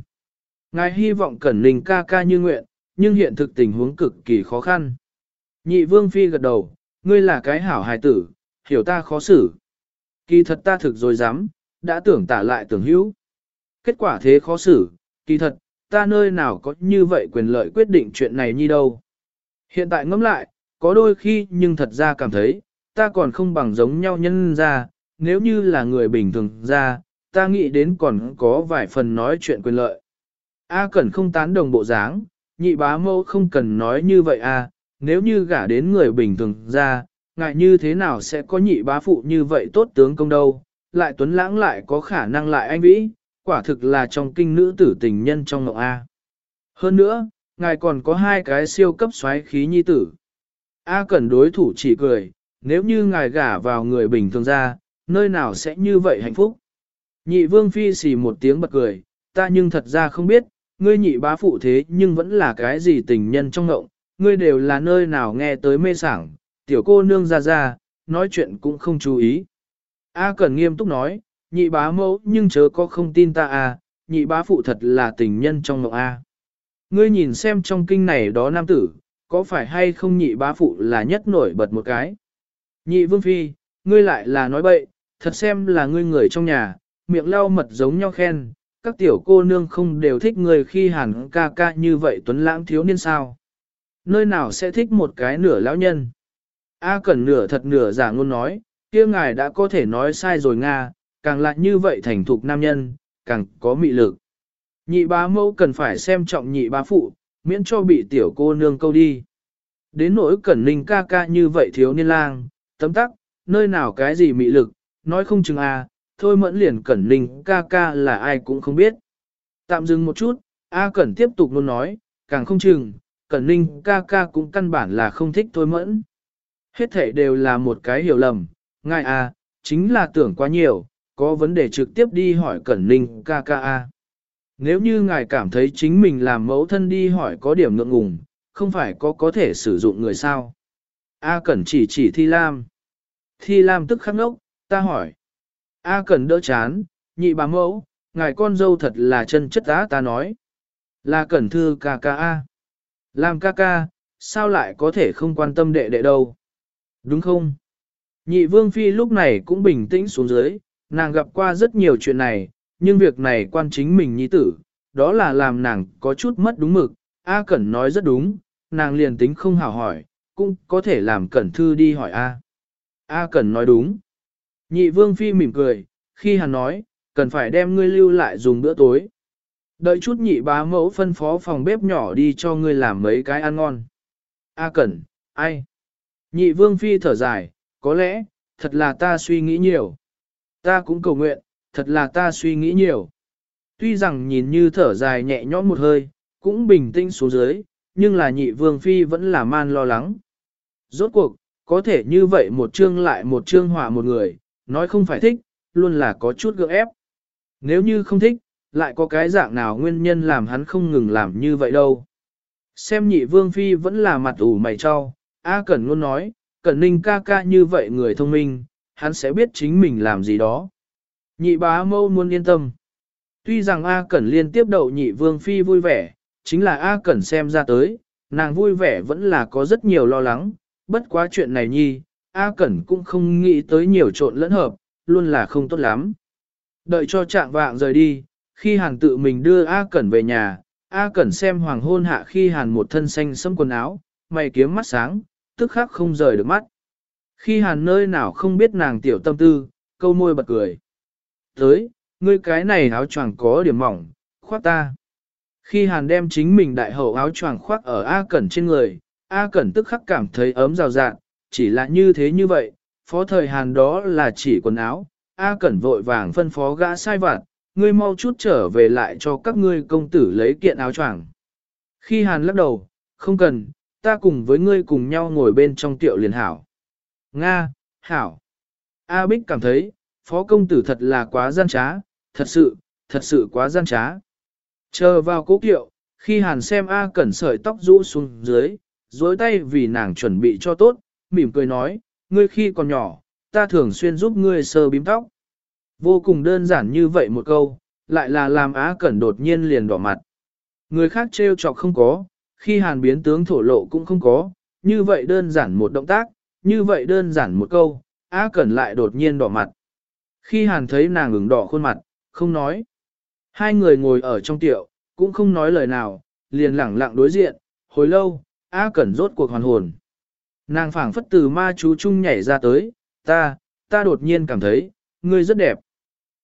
Ngài hy vọng cẩn ninh ca ca như nguyện, nhưng hiện thực tình huống cực kỳ khó khăn. Nhị vương phi gật đầu, ngươi là cái hảo hài tử, hiểu ta khó xử. Kỳ thật ta thực rồi dám, đã tưởng tả lại tưởng hữu. Kết quả thế khó xử, kỳ thật, ta nơi nào có như vậy quyền lợi quyết định chuyện này như đâu. Hiện tại ngẫm lại, có đôi khi nhưng thật ra cảm thấy, ta còn không bằng giống nhau nhân ra, nếu như là người bình thường ra, ta nghĩ đến còn có vài phần nói chuyện quyền lợi. A Cẩn không tán đồng bộ dáng, nhị bá mâu không cần nói như vậy à, nếu như gả đến người bình thường ra, ngại như thế nào sẽ có nhị bá phụ như vậy tốt tướng công đâu, lại tuấn lãng lại có khả năng lại anh vĩ, quả thực là trong kinh nữ tử tình nhân trong ngọc A. Hơn nữa, ngài còn có hai cái siêu cấp xoáy khí nhi tử. A cần đối thủ chỉ cười, nếu như ngài gả vào người bình thường ra, nơi nào sẽ như vậy hạnh phúc. Nhị vương phi xì một tiếng bật cười, ta nhưng thật ra không biết, ngươi nhị bá phụ thế nhưng vẫn là cái gì tình nhân trong ngộng, ngươi đều là nơi nào nghe tới mê sảng, tiểu cô nương ra ra, nói chuyện cũng không chú ý. A Cẩn nghiêm túc nói, nhị bá mẫu nhưng chớ có không tin ta à, nhị bá phụ thật là tình nhân trong mộng A. Ngươi nhìn xem trong kinh này đó nam tử, có phải hay không nhị bá phụ là nhất nổi bật một cái. Nhị vương phi, ngươi lại là nói bậy, thật xem là ngươi người trong nhà, miệng lau mật giống nhau khen, các tiểu cô nương không đều thích người khi hẳn ca ca như vậy tuấn lãng thiếu niên sao. Nơi nào sẽ thích một cái nửa lão nhân. A Cẩn nửa thật nửa giả ngôn nói, kia ngài đã có thể nói sai rồi Nga, càng lại như vậy thành thục nam nhân, càng có mị lực. Nhị bá mẫu cần phải xem trọng nhị bá phụ, miễn cho bị tiểu cô nương câu đi. Đến nỗi cẩn ninh ca ca như vậy thiếu niên lang, tấm tắc, nơi nào cái gì mị lực, nói không chừng à, thôi mẫn liền cẩn ninh ca ca là ai cũng không biết. Tạm dừng một chút, A Cẩn tiếp tục luôn nói, càng không chừng, cẩn ninh ca ca cũng căn bản là không thích thôi mẫn. Hết thể đều là một cái hiểu lầm, ngài à, chính là tưởng quá nhiều, có vấn đề trực tiếp đi hỏi cẩn ninh ca ca a. Nếu như ngài cảm thấy chính mình làm mẫu thân đi hỏi có điểm ngượng ngùng, không phải có có thể sử dụng người sao. A Cẩn chỉ chỉ Thi Lam. Thi Lam tức khắc ngốc, ta hỏi. A Cẩn đỡ chán, nhị bà mẫu, ngài con dâu thật là chân chất á ta nói. Là Cẩn thư ca ca A. Làm ca ca, sao lại có thể không quan tâm đệ đệ đâu? Đúng không? Nhị vương phi lúc này cũng bình tĩnh xuống dưới, nàng gặp qua rất nhiều chuyện này, nhưng việc này quan chính mình nhi tử, đó là làm nàng có chút mất đúng mực. A Cẩn nói rất đúng, nàng liền tính không hào hỏi, cũng có thể làm Cẩn Thư đi hỏi A. A Cẩn nói đúng. Nhị vương phi mỉm cười, khi hắn nói, cần phải đem ngươi lưu lại dùng bữa tối. Đợi chút nhị bá mẫu phân phó phòng bếp nhỏ đi cho ngươi làm mấy cái ăn ngon. A Cẩn, ai? Nhị vương phi thở dài, có lẽ, thật là ta suy nghĩ nhiều. Ta cũng cầu nguyện, thật là ta suy nghĩ nhiều. Tuy rằng nhìn như thở dài nhẹ nhõm một hơi, cũng bình tĩnh xuống dưới, nhưng là nhị vương phi vẫn là man lo lắng. Rốt cuộc, có thể như vậy một chương lại một chương hỏa một người, nói không phải thích, luôn là có chút gượng ép. Nếu như không thích, lại có cái dạng nào nguyên nhân làm hắn không ngừng làm như vậy đâu. Xem nhị vương phi vẫn là mặt ủ mày cho, A Cẩn luôn nói, Cẩn Ninh ca ca như vậy người thông minh, hắn sẽ biết chính mình làm gì đó. Nhị bá mâu muốn yên tâm. Tuy rằng A Cẩn liên tiếp đậu nhị vương phi vui vẻ, chính là A Cẩn xem ra tới, nàng vui vẻ vẫn là có rất nhiều lo lắng, bất quá chuyện này nhi, A Cẩn cũng không nghĩ tới nhiều trộn lẫn hợp, luôn là không tốt lắm. Đợi cho trạng vạng rời đi, khi hàng tự mình đưa A Cẩn về nhà, A Cẩn xem hoàng hôn hạ khi Hàn một thân xanh sẫm quần áo, mày kiếm mắt sáng, tức khắc không rời được mắt. Khi Hàn nơi nào không biết nàng tiểu tâm tư, câu môi bật cười. Tới, ngươi cái này áo choàng có điểm mỏng, khoác ta. Khi Hàn đem chính mình đại hậu áo choàng khoác ở A Cẩn trên người, A Cẩn tức khắc cảm thấy ấm rào rạng, chỉ là như thế như vậy, phó thời Hàn đó là chỉ quần áo, A Cẩn vội vàng phân phó gã sai vặt, ngươi mau chút trở về lại cho các ngươi công tử lấy kiện áo choàng. Khi Hàn lắc đầu, không cần, ta cùng với ngươi cùng nhau ngồi bên trong tiệu liền hảo. Nga, hảo. A Bích cảm thấy, phó công tử thật là quá gian trá, thật sự, thật sự quá gian trá. Chờ vào cố kiệu, khi Hàn xem A Cẩn sợi tóc rũ xuống dưới, dối tay vì nàng chuẩn bị cho tốt, mỉm cười nói, ngươi khi còn nhỏ, ta thường xuyên giúp ngươi sơ bím tóc. Vô cùng đơn giản như vậy một câu, lại là làm Á Cẩn đột nhiên liền đỏ mặt. Người khác trêu chọc không có, khi hàn biến tướng thổ lộ cũng không có, như vậy đơn giản một động tác, như vậy đơn giản một câu, A Cẩn lại đột nhiên đỏ mặt. Khi hàn thấy nàng ửng đỏ khuôn mặt, không nói. Hai người ngồi ở trong tiệu, cũng không nói lời nào, liền lẳng lặng đối diện, hồi lâu, A Cẩn rốt cuộc hoàn hồn. Nàng phảng phất từ ma chú chung nhảy ra tới, ta, ta đột nhiên cảm thấy, ngươi rất đẹp.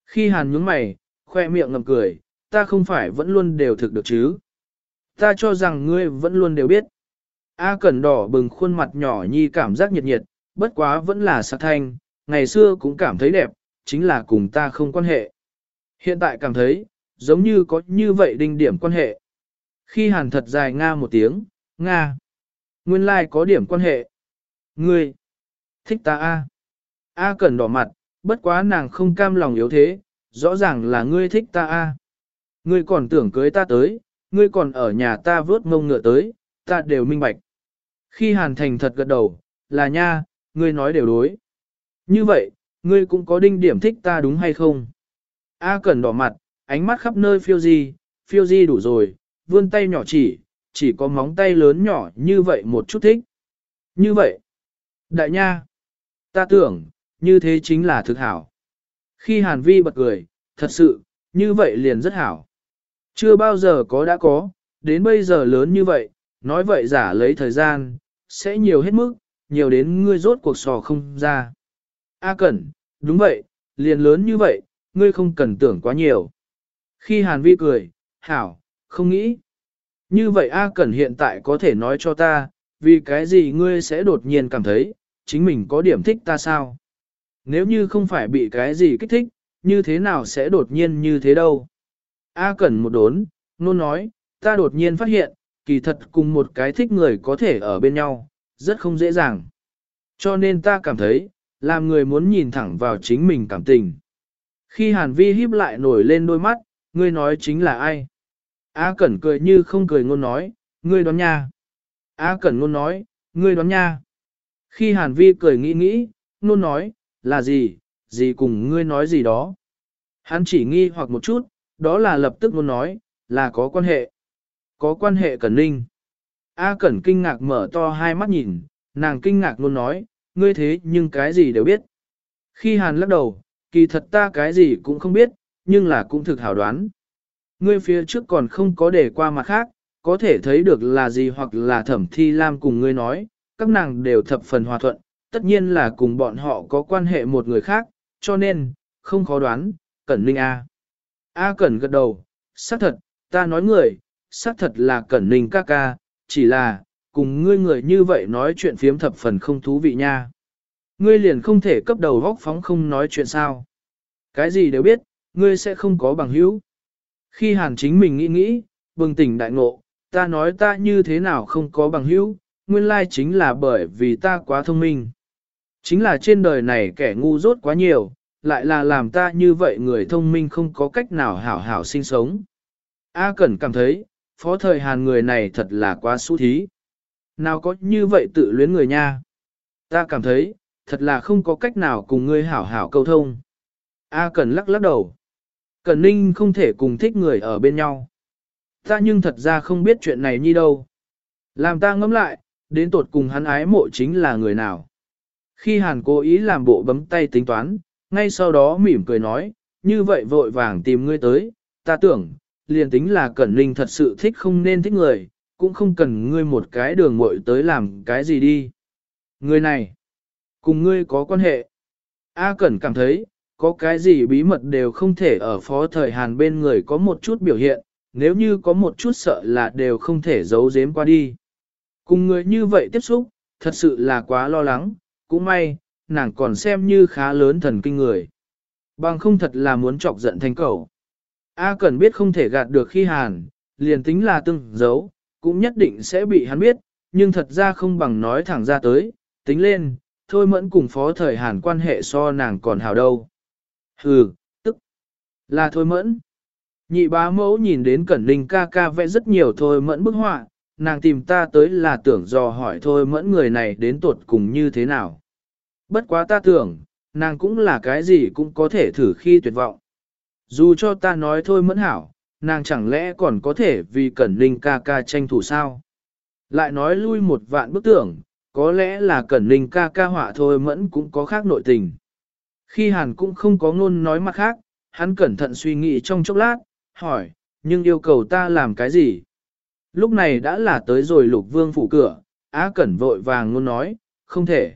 Khi hàn nhướng mày, khoe miệng ngầm cười, ta không phải vẫn luôn đều thực được chứ. Ta cho rằng ngươi vẫn luôn đều biết. A cẩn đỏ bừng khuôn mặt nhỏ nhi cảm giác nhiệt nhiệt, bất quá vẫn là sắc thanh, ngày xưa cũng cảm thấy đẹp, chính là cùng ta không quan hệ. Hiện tại cảm thấy, giống như có như vậy đinh điểm quan hệ. Khi hàn thật dài Nga một tiếng, Nga. Nguyên lai like có điểm quan hệ. Ngươi, thích ta a? A cẩn đỏ mặt, bất quá nàng không cam lòng yếu thế, rõ ràng là ngươi thích ta a. Ngươi còn tưởng cưới ta tới, ngươi còn ở nhà ta vớt mông ngựa tới, ta đều minh bạch. Khi hàn thành thật gật đầu, là nha, ngươi nói đều đối. Như vậy, ngươi cũng có đinh điểm thích ta đúng hay không? A cần đỏ mặt, ánh mắt khắp nơi phiêu di, phiêu di đủ rồi, vươn tay nhỏ chỉ, chỉ có móng tay lớn nhỏ như vậy một chút thích. Như vậy, đại nha, ta tưởng, như thế chính là thực hảo. Khi Hàn Vi bật cười, thật sự, như vậy liền rất hảo. Chưa bao giờ có đã có, đến bây giờ lớn như vậy, nói vậy giả lấy thời gian, sẽ nhiều hết mức, nhiều đến ngươi rốt cuộc sò không ra. A Cẩn, đúng vậy, liền lớn như vậy, ngươi không cần tưởng quá nhiều. Khi Hàn Vi cười, hảo, không nghĩ. Như vậy A Cẩn hiện tại có thể nói cho ta, vì cái gì ngươi sẽ đột nhiên cảm thấy, chính mình có điểm thích ta sao? Nếu như không phải bị cái gì kích thích, như thế nào sẽ đột nhiên như thế đâu? A Cẩn một đốn, nôn nói, ta đột nhiên phát hiện, kỳ thật cùng một cái thích người có thể ở bên nhau, rất không dễ dàng. Cho nên ta cảm thấy, làm người muốn nhìn thẳng vào chính mình cảm tình. Khi Hàn Vi híp lại nổi lên đôi mắt, ngươi nói chính là ai? A Cẩn cười như không cười ngôn nói, ngươi đoán nha. A Cẩn ngôn nói, ngươi đoán nha. Khi Hàn Vi cười nghĩ nghĩ, ngôn nói, là gì, gì cùng ngươi nói gì đó. Hắn chỉ nghi hoặc một chút, đó là lập tức muốn nói, là có quan hệ. Có quan hệ Cẩn Ninh. A Cẩn kinh ngạc mở to hai mắt nhìn, nàng kinh ngạc luôn nói, ngươi thế nhưng cái gì đều biết. Khi Hàn lắc đầu, kỳ thật ta cái gì cũng không biết, nhưng là cũng thực hảo đoán. Ngươi phía trước còn không có để qua mặt khác, có thể thấy được là gì hoặc là thẩm thi lam cùng ngươi nói, các nàng đều thập phần hòa thuận, tất nhiên là cùng bọn họ có quan hệ một người khác, cho nên, không khó đoán, Cẩn Ninh A. A Cẩn gật đầu, xác thật, ta nói người, xác thật là Cẩn Ninh ca ca, chỉ là, cùng ngươi người như vậy nói chuyện phiếm thập phần không thú vị nha. Ngươi liền không thể cấp đầu góc phóng không nói chuyện sao. Cái gì đều biết, ngươi sẽ không có bằng hữu. Khi hàn chính mình nghĩ nghĩ, bừng tỉnh đại ngộ, ta nói ta như thế nào không có bằng hữu, nguyên lai chính là bởi vì ta quá thông minh. Chính là trên đời này kẻ ngu dốt quá nhiều, lại là làm ta như vậy người thông minh không có cách nào hảo hảo sinh sống. A Cẩn cảm thấy, phó thời Hàn người này thật là quá xú thí. Nào có như vậy tự luyến người nha. Ta cảm thấy, thật là không có cách nào cùng ngươi hảo hảo câu thông. A Cẩn lắc lắc đầu. Cẩn Ninh không thể cùng thích người ở bên nhau. Ta nhưng thật ra không biết chuyện này như đâu. Làm ta ngẫm lại, đến tột cùng hắn ái mộ chính là người nào. Khi Hàn cố ý làm bộ bấm tay tính toán, ngay sau đó mỉm cười nói, như vậy vội vàng tìm ngươi tới, ta tưởng, liền tính là Cẩn linh thật sự thích không nên thích người, cũng không cần ngươi một cái đường muội tới làm cái gì đi. Người này, cùng ngươi có quan hệ. A Cẩn cảm thấy, có cái gì bí mật đều không thể ở phó thời Hàn bên người có một chút biểu hiện, nếu như có một chút sợ là đều không thể giấu giếm qua đi. Cùng người như vậy tiếp xúc, thật sự là quá lo lắng, cũng may, nàng còn xem như khá lớn thần kinh người. Bằng không thật là muốn chọc giận thành cầu. A Cẩn biết không thể gạt được khi Hàn, liền tính là tương giấu, cũng nhất định sẽ bị hắn biết, nhưng thật ra không bằng nói thẳng ra tới, tính lên, thôi mẫn cùng phó thời Hàn quan hệ so nàng còn hào đâu. Hừ, tức là thôi mẫn. Nhị bá mẫu nhìn đến Cẩn Linh ca ca vẽ rất nhiều thôi mẫn bức họa, nàng tìm ta tới là tưởng dò hỏi thôi mẫn người này đến tuột cùng như thế nào. Bất quá ta tưởng, nàng cũng là cái gì cũng có thể thử khi tuyệt vọng. Dù cho ta nói thôi mẫn hảo, nàng chẳng lẽ còn có thể vì Cẩn Linh ca ca tranh thủ sao? Lại nói lui một vạn bức tưởng, có lẽ là Cẩn Linh ca ca họa thôi mẫn cũng có khác nội tình. Khi Hàn cũng không có ngôn nói mặt khác, hắn cẩn thận suy nghĩ trong chốc lát, hỏi, nhưng yêu cầu ta làm cái gì? Lúc này đã là tới rồi lục vương phủ cửa, Á Cẩn vội vàng ngôn nói, không thể.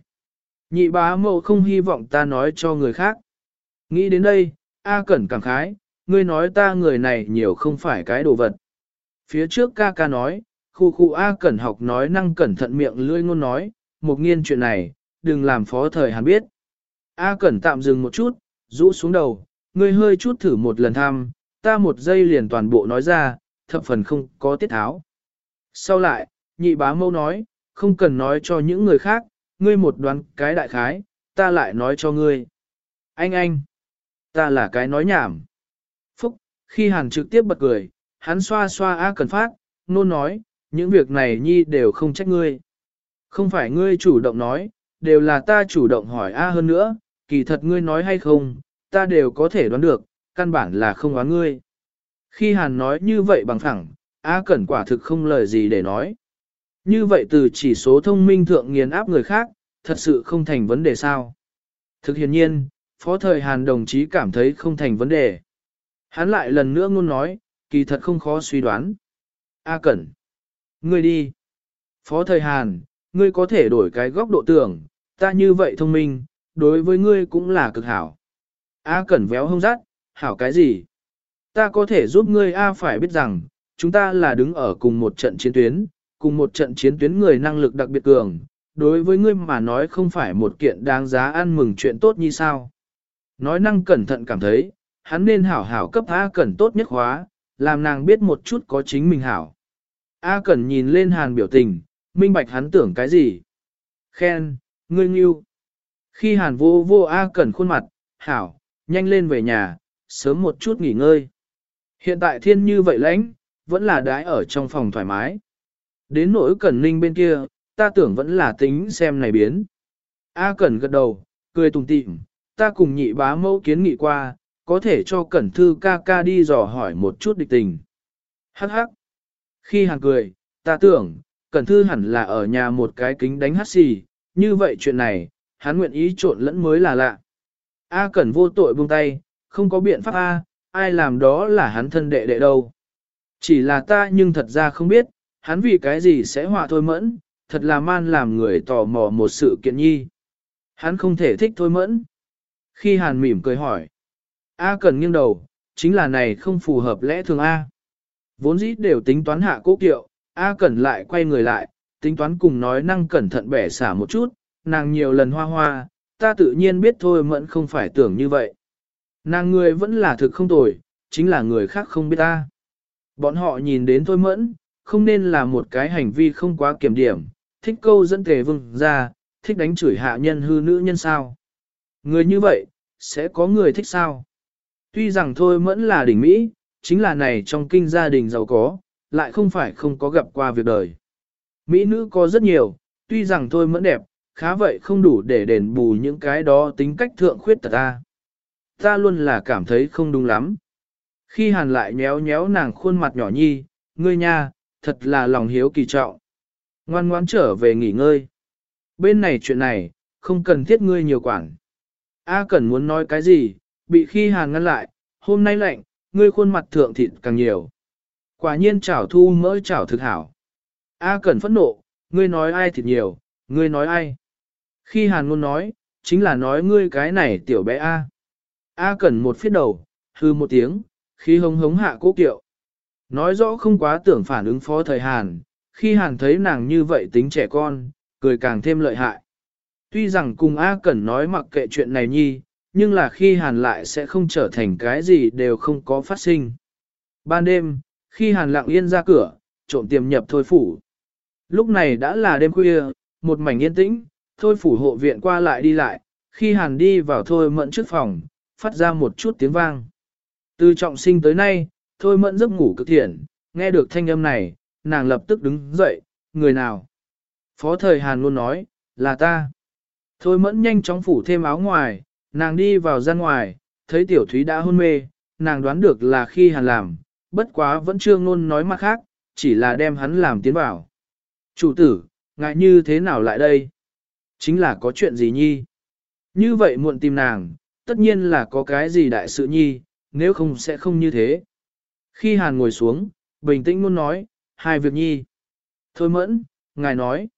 Nhị bá mộ không hy vọng ta nói cho người khác. Nghĩ đến đây, A Cẩn cảm khái, ngươi nói ta người này nhiều không phải cái đồ vật. Phía trước ca ca nói, khu khu A Cẩn học nói năng cẩn thận miệng lưỡi ngôn nói, một nghiên chuyện này, đừng làm phó thời hàn biết. A Cẩn tạm dừng một chút, rũ xuống đầu, ngươi hơi chút thử một lần thăm, ta một giây liền toàn bộ nói ra, thập phần không có tiết tháo. Sau lại, nhị bá mâu nói, không cần nói cho những người khác, ngươi một đoán cái đại khái, ta lại nói cho ngươi. Anh anh, ta là cái nói nhảm. Phúc, khi hàn trực tiếp bật cười, hắn xoa xoa A Cần Phát, nôn nói, những việc này nhi đều không trách ngươi. Không phải ngươi chủ động nói, đều là ta chủ động hỏi A hơn nữa, kỳ thật ngươi nói hay không, ta đều có thể đoán được, căn bản là không oán ngươi. Khi Hàn nói như vậy bằng thẳng, A Cẩn quả thực không lời gì để nói. Như vậy từ chỉ số thông minh thượng nghiền áp người khác, thật sự không thành vấn đề sao. Thực hiện nhiên, Phó Thời Hàn đồng chí cảm thấy không thành vấn đề. Hắn lại lần nữa ngôn nói, kỳ thật không khó suy đoán. A Cẩn, ngươi đi. Phó Thời Hàn, ngươi có thể đổi cái góc độ tưởng, ta như vậy thông minh, đối với ngươi cũng là cực hảo. A Cẩn véo hông rát, hảo cái gì? Ta có thể giúp ngươi A phải biết rằng, chúng ta là đứng ở cùng một trận chiến tuyến, cùng một trận chiến tuyến người năng lực đặc biệt cường, đối với ngươi mà nói không phải một kiện đáng giá ăn mừng chuyện tốt như sao. Nói năng cẩn thận cảm thấy, hắn nên hảo hảo cấp A Cẩn tốt nhất hóa làm nàng biết một chút có chính mình hảo. A Cẩn nhìn lên hàn biểu tình, minh bạch hắn tưởng cái gì. Khen, ngươi nghiêu. Khi hàn vô vô A Cẩn khuôn mặt, hảo, nhanh lên về nhà, sớm một chút nghỉ ngơi. Hiện tại thiên như vậy lãnh, vẫn là đái ở trong phòng thoải mái. Đến nỗi Cẩn Ninh bên kia, ta tưởng vẫn là tính xem này biến. A Cẩn gật đầu, cười tùng tịm, ta cùng nhị bá mẫu kiến nghị qua, có thể cho Cẩn Thư ca ca đi dò hỏi một chút địch tình. Hắc hắc. Khi hàng cười, ta tưởng, Cẩn Thư hẳn là ở nhà một cái kính đánh hát xì, như vậy chuyện này, hắn nguyện ý trộn lẫn mới là lạ. A Cẩn vô tội buông tay, không có biện pháp A, ai làm đó là hắn thân đệ đệ đâu. Chỉ là ta nhưng thật ra không biết, hắn vì cái gì sẽ họa thôi mẫn, thật là man làm người tò mò một sự kiện nhi. Hắn không thể thích thôi mẫn. Khi hàn mỉm cười hỏi, A cần nghiêng đầu, chính là này không phù hợp lẽ thường A. Vốn dĩ đều tính toán hạ cố kiệu, A cần lại quay người lại, tính toán cùng nói năng cẩn thận bẻ xả một chút, nàng nhiều lần hoa hoa, ta tự nhiên biết thôi mẫn không phải tưởng như vậy. Nàng người vẫn là thực không tồi, chính là người khác không biết ta. Bọn họ nhìn đến thôi mẫn, không nên là một cái hành vi không quá kiểm điểm, thích câu dẫn tề vương ra, thích đánh chửi hạ nhân hư nữ nhân sao. Người như vậy, sẽ có người thích sao. Tuy rằng thôi mẫn là đỉnh Mỹ, chính là này trong kinh gia đình giàu có, lại không phải không có gặp qua việc đời. Mỹ nữ có rất nhiều, tuy rằng thôi mẫn đẹp, khá vậy không đủ để đền bù những cái đó tính cách thượng khuyết tật ta. ta luôn là cảm thấy không đúng lắm. Khi hàn lại nhéo nhéo nàng khuôn mặt nhỏ nhi, ngươi nha, thật là lòng hiếu kỳ trọng. Ngoan ngoãn trở về nghỉ ngơi. Bên này chuyện này, không cần thiết ngươi nhiều quản. A Cẩn muốn nói cái gì, bị khi hàn ngăn lại, hôm nay lạnh, ngươi khuôn mặt thượng thịt càng nhiều. Quả nhiên chảo thu mỡ chảo thực hảo. A Cẩn phẫn nộ, ngươi nói ai thịt nhiều, ngươi nói ai. Khi hàn ngôn nói, chính là nói ngươi cái này tiểu bé A. A Cẩn một phiết đầu, hư một tiếng, khi hống hống hạ cố kiệu. Nói rõ không quá tưởng phản ứng phó thời Hàn, khi Hàn thấy nàng như vậy tính trẻ con, cười càng thêm lợi hại. Tuy rằng cùng A Cẩn nói mặc kệ chuyện này nhi, nhưng là khi Hàn lại sẽ không trở thành cái gì đều không có phát sinh. Ban đêm, khi Hàn lặng yên ra cửa, trộm tiềm nhập thôi phủ. Lúc này đã là đêm khuya, một mảnh yên tĩnh, thôi phủ hộ viện qua lại đi lại, khi Hàn đi vào thôi mẫn trước phòng, phát ra một chút tiếng vang. Từ trọng sinh tới nay, thôi mẫn giấc ngủ cực thiện, nghe được thanh âm này, nàng lập tức đứng dậy, người nào? Phó thời Hàn luôn nói, là ta. Thôi mẫn nhanh chóng phủ thêm áo ngoài, nàng đi vào gian ngoài, thấy tiểu thúy đã hôn mê, nàng đoán được là khi Hàn làm, bất quá vẫn chưa ngôn nói mặt khác, chỉ là đem hắn làm tiến vào. Chủ tử, ngại như thế nào lại đây? Chính là có chuyện gì nhi? Như vậy muộn tìm nàng, tất nhiên là có cái gì đại sự nhi, nếu không sẽ không như thế. Khi Hàn ngồi xuống, bình tĩnh muốn nói, hai việc nhi. Thôi mẫn, ngài nói.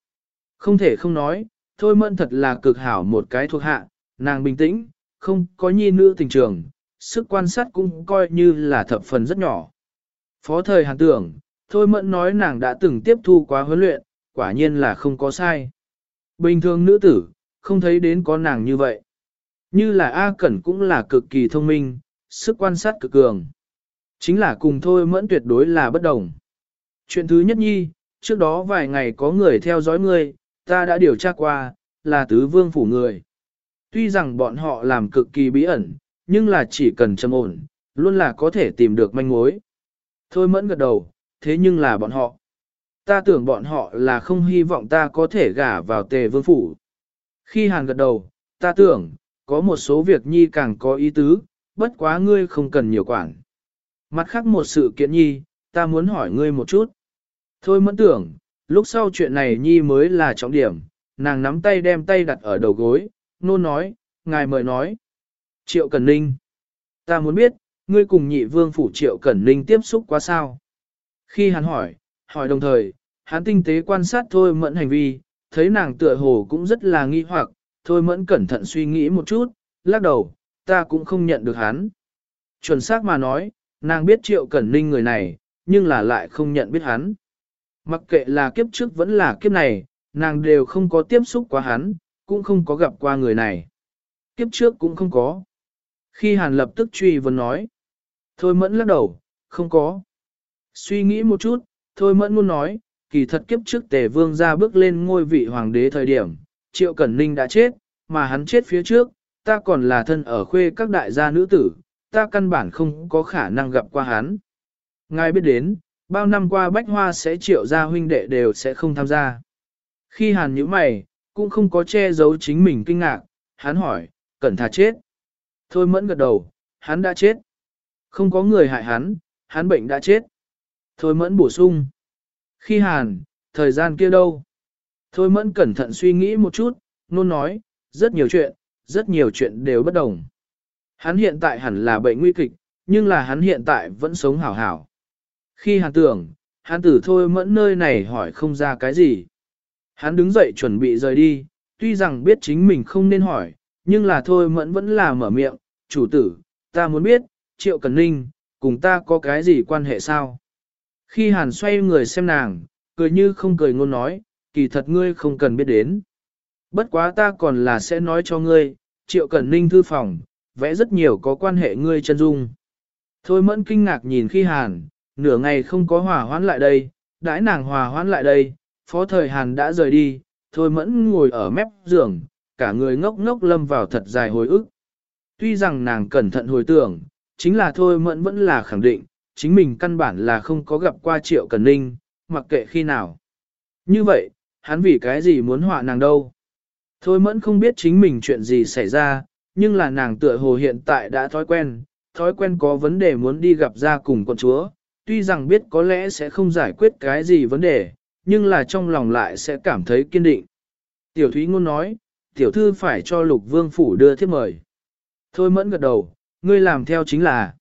Không thể không nói, thôi mẫn thật là cực hảo một cái thuộc hạ, nàng bình tĩnh, không có nhi nữ tình trường, sức quan sát cũng coi như là thập phần rất nhỏ. Phó thời Hàn tưởng, thôi mẫn nói nàng đã từng tiếp thu quá huấn luyện, quả nhiên là không có sai. Bình thường nữ tử, không thấy đến có nàng như vậy. Như là A Cẩn cũng là cực kỳ thông minh, sức quan sát cực cường. Chính là cùng thôi mẫn tuyệt đối là bất đồng. Chuyện thứ nhất nhi, trước đó vài ngày có người theo dõi ngươi, ta đã điều tra qua, là tứ vương phủ người. Tuy rằng bọn họ làm cực kỳ bí ẩn, nhưng là chỉ cần trầm ổn, luôn là có thể tìm được manh mối. Thôi mẫn gật đầu, thế nhưng là bọn họ. Ta tưởng bọn họ là không hy vọng ta có thể gả vào tề vương phủ. Khi hàn gật đầu, ta tưởng, có một số việc nhi càng có ý tứ, bất quá ngươi không cần nhiều quản. Mặt khác một sự kiện nhi, ta muốn hỏi ngươi một chút. Thôi mẫn tưởng, lúc sau chuyện này nhi mới là trọng điểm, nàng nắm tay đem tay đặt ở đầu gối, nôn nói, ngài mời nói. Triệu Cẩn Ninh. Ta muốn biết, ngươi cùng nhị vương phủ Triệu Cẩn Ninh tiếp xúc quá sao? Khi hắn hỏi, hỏi đồng thời, hắn tinh tế quan sát thôi mẫn hành vi, thấy nàng tựa hồ cũng rất là nghi hoặc, thôi mẫn cẩn thận suy nghĩ một chút, lắc đầu, ta cũng không nhận được hắn. Chuẩn xác mà nói, nàng biết triệu cẩn ninh người này, nhưng là lại không nhận biết hắn. Mặc kệ là kiếp trước vẫn là kiếp này, nàng đều không có tiếp xúc qua hắn, cũng không có gặp qua người này. Kiếp trước cũng không có. Khi hàn lập tức truy vấn nói. Thôi mẫn lắc đầu, không có. Suy nghĩ một chút, thôi mẫn muốn nói, kỳ thật kiếp trước tề vương ra bước lên ngôi vị hoàng đế thời điểm, triệu cẩn ninh đã chết, mà hắn chết phía trước, ta còn là thân ở khuê các đại gia nữ tử, ta căn bản không có khả năng gặp qua hắn. Ngài biết đến, bao năm qua bách hoa sẽ triệu gia huynh đệ đều sẽ không tham gia. Khi hàn nhíu mày, cũng không có che giấu chính mình kinh ngạc, hắn hỏi, cẩn thà chết. Thôi mẫn gật đầu, hắn đã chết. Không có người hại hắn, hắn bệnh đã chết. Thôi mẫn bổ sung. Khi hàn, thời gian kia đâu? Thôi mẫn cẩn thận suy nghĩ một chút, nôn nói, rất nhiều chuyện, rất nhiều chuyện đều bất đồng. Hắn hiện tại hẳn là bệnh nguy kịch, nhưng là hắn hiện tại vẫn sống hảo hảo. Khi hắn tưởng, hắn tử thôi mẫn nơi này hỏi không ra cái gì. Hắn đứng dậy chuẩn bị rời đi, tuy rằng biết chính mình không nên hỏi, nhưng là thôi mẫn vẫn là mở miệng, chủ tử, ta muốn biết, Triệu Cần Ninh, cùng ta có cái gì quan hệ sao? Khi hàn xoay người xem nàng, cười như không cười ngôn nói, kỳ thật ngươi không cần biết đến. Bất quá ta còn là sẽ nói cho ngươi, Triệu Cẩn Ninh thư phòng, vẽ rất nhiều có quan hệ ngươi chân dung. Thôi mẫn kinh ngạc nhìn khi hàn, nửa ngày không có hòa hoãn lại đây, đãi nàng hòa hoãn lại đây, phó thời hàn đã rời đi, thôi mẫn ngồi ở mép giường, cả người ngốc ngốc lâm vào thật dài hồi ức. Tuy rằng nàng cẩn thận hồi tưởng, chính là thôi mẫn vẫn là khẳng định, chính mình căn bản là không có gặp qua triệu cần ninh, mặc kệ khi nào. Như vậy, hắn vì cái gì muốn họa nàng đâu? Thôi mẫn không biết chính mình chuyện gì xảy ra, nhưng là nàng tựa hồ hiện tại đã thói quen, thói quen có vấn đề muốn đi gặp ra cùng con chúa, tuy rằng biết có lẽ sẽ không giải quyết cái gì vấn đề, nhưng là trong lòng lại sẽ cảm thấy kiên định. Tiểu Thúy Ngôn nói, tiểu thư phải cho lục vương phủ đưa thiếp mời. Thôi mẫn gật đầu, ngươi làm theo chính là.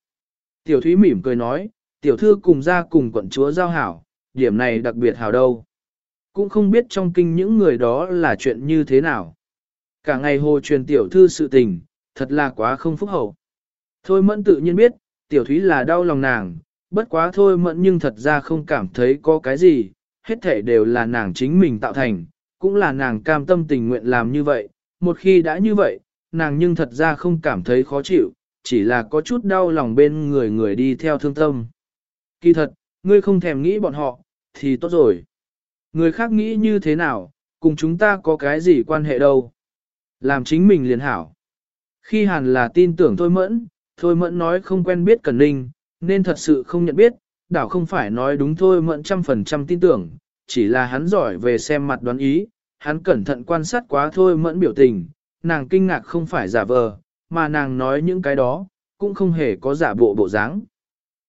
Tiểu Thúy mỉm cười nói, tiểu thư cùng ra cùng quận chúa giao hảo, điểm này đặc biệt hảo đâu. Cũng không biết trong kinh những người đó là chuyện như thế nào. Cả ngày hồ truyền tiểu thư sự tình, thật là quá không phúc hậu. Thôi mẫn tự nhiên biết, tiểu thúy là đau lòng nàng, bất quá thôi mẫn nhưng thật ra không cảm thấy có cái gì, hết thể đều là nàng chính mình tạo thành, cũng là nàng cam tâm tình nguyện làm như vậy, một khi đã như vậy, nàng nhưng thật ra không cảm thấy khó chịu, chỉ là có chút đau lòng bên người người đi theo thương tâm. Kỳ thật, ngươi không thèm nghĩ bọn họ, thì tốt rồi. Người khác nghĩ như thế nào, cùng chúng ta có cái gì quan hệ đâu. Làm chính mình liền hảo. Khi hàn là tin tưởng Thôi Mẫn, Thôi Mẫn nói không quen biết Cẩn Ninh, nên thật sự không nhận biết, đảo không phải nói đúng Thôi Mẫn trăm phần trăm tin tưởng, chỉ là hắn giỏi về xem mặt đoán ý, hắn cẩn thận quan sát quá Thôi Mẫn biểu tình, nàng kinh ngạc không phải giả vờ, mà nàng nói những cái đó, cũng không hề có giả bộ bộ dáng.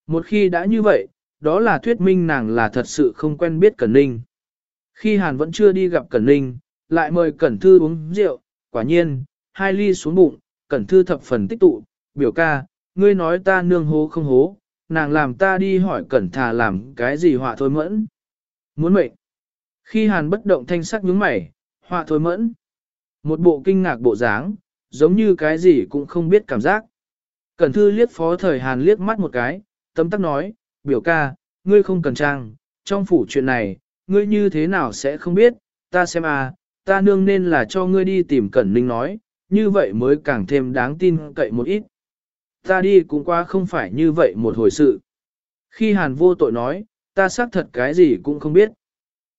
Một khi đã như vậy, đó là thuyết minh nàng là thật sự không quen biết Cẩn Ninh. Khi Hàn vẫn chưa đi gặp Cẩn Ninh, lại mời Cẩn Thư uống rượu, quả nhiên, hai ly xuống bụng, Cẩn Thư thập phần tích tụ, biểu ca, ngươi nói ta nương hố không hố, nàng làm ta đi hỏi Cẩn Thà làm cái gì họa thôi mẫn. Muốn mệnh. Khi Hàn bất động thanh sắc nhướng mày, họa thôi mẫn. Một bộ kinh ngạc bộ dáng, giống như cái gì cũng không biết cảm giác. Cẩn Thư liếc phó thời Hàn liếc mắt một cái, tấm tắc nói, biểu ca, ngươi không cần trang, trong phủ chuyện này, ngươi như thế nào sẽ không biết, ta xem à, ta nương nên là cho ngươi đi tìm Cẩn Ninh nói, như vậy mới càng thêm đáng tin cậy một ít. Ta đi cũng qua không phải như vậy một hồi sự. Khi Hàn vô tội nói, ta xác thật cái gì cũng không biết.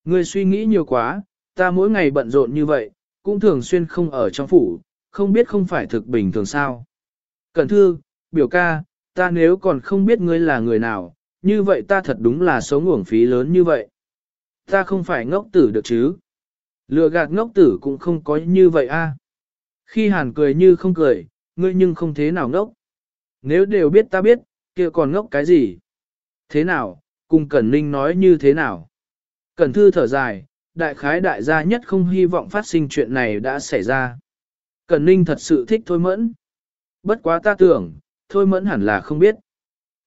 Ngươi suy nghĩ nhiều quá, ta mỗi ngày bận rộn như vậy, cũng thường xuyên không ở trong phủ, không biết không phải thực bình thường sao. Cẩn thư, biểu ca, ta nếu còn không biết ngươi là người nào, như vậy ta thật đúng là sống uổng phí lớn như vậy. Ta không phải ngốc tử được chứ. Lừa gạt ngốc tử cũng không có như vậy a. Khi hàn cười như không cười, ngươi nhưng không thế nào ngốc. Nếu đều biết ta biết, kia còn ngốc cái gì? Thế nào, cùng Cẩn Ninh nói như thế nào? Cẩn Thư thở dài, đại khái đại gia nhất không hy vọng phát sinh chuyện này đã xảy ra. Cẩn Ninh thật sự thích Thôi Mẫn. Bất quá ta tưởng, Thôi Mẫn hẳn là không biết.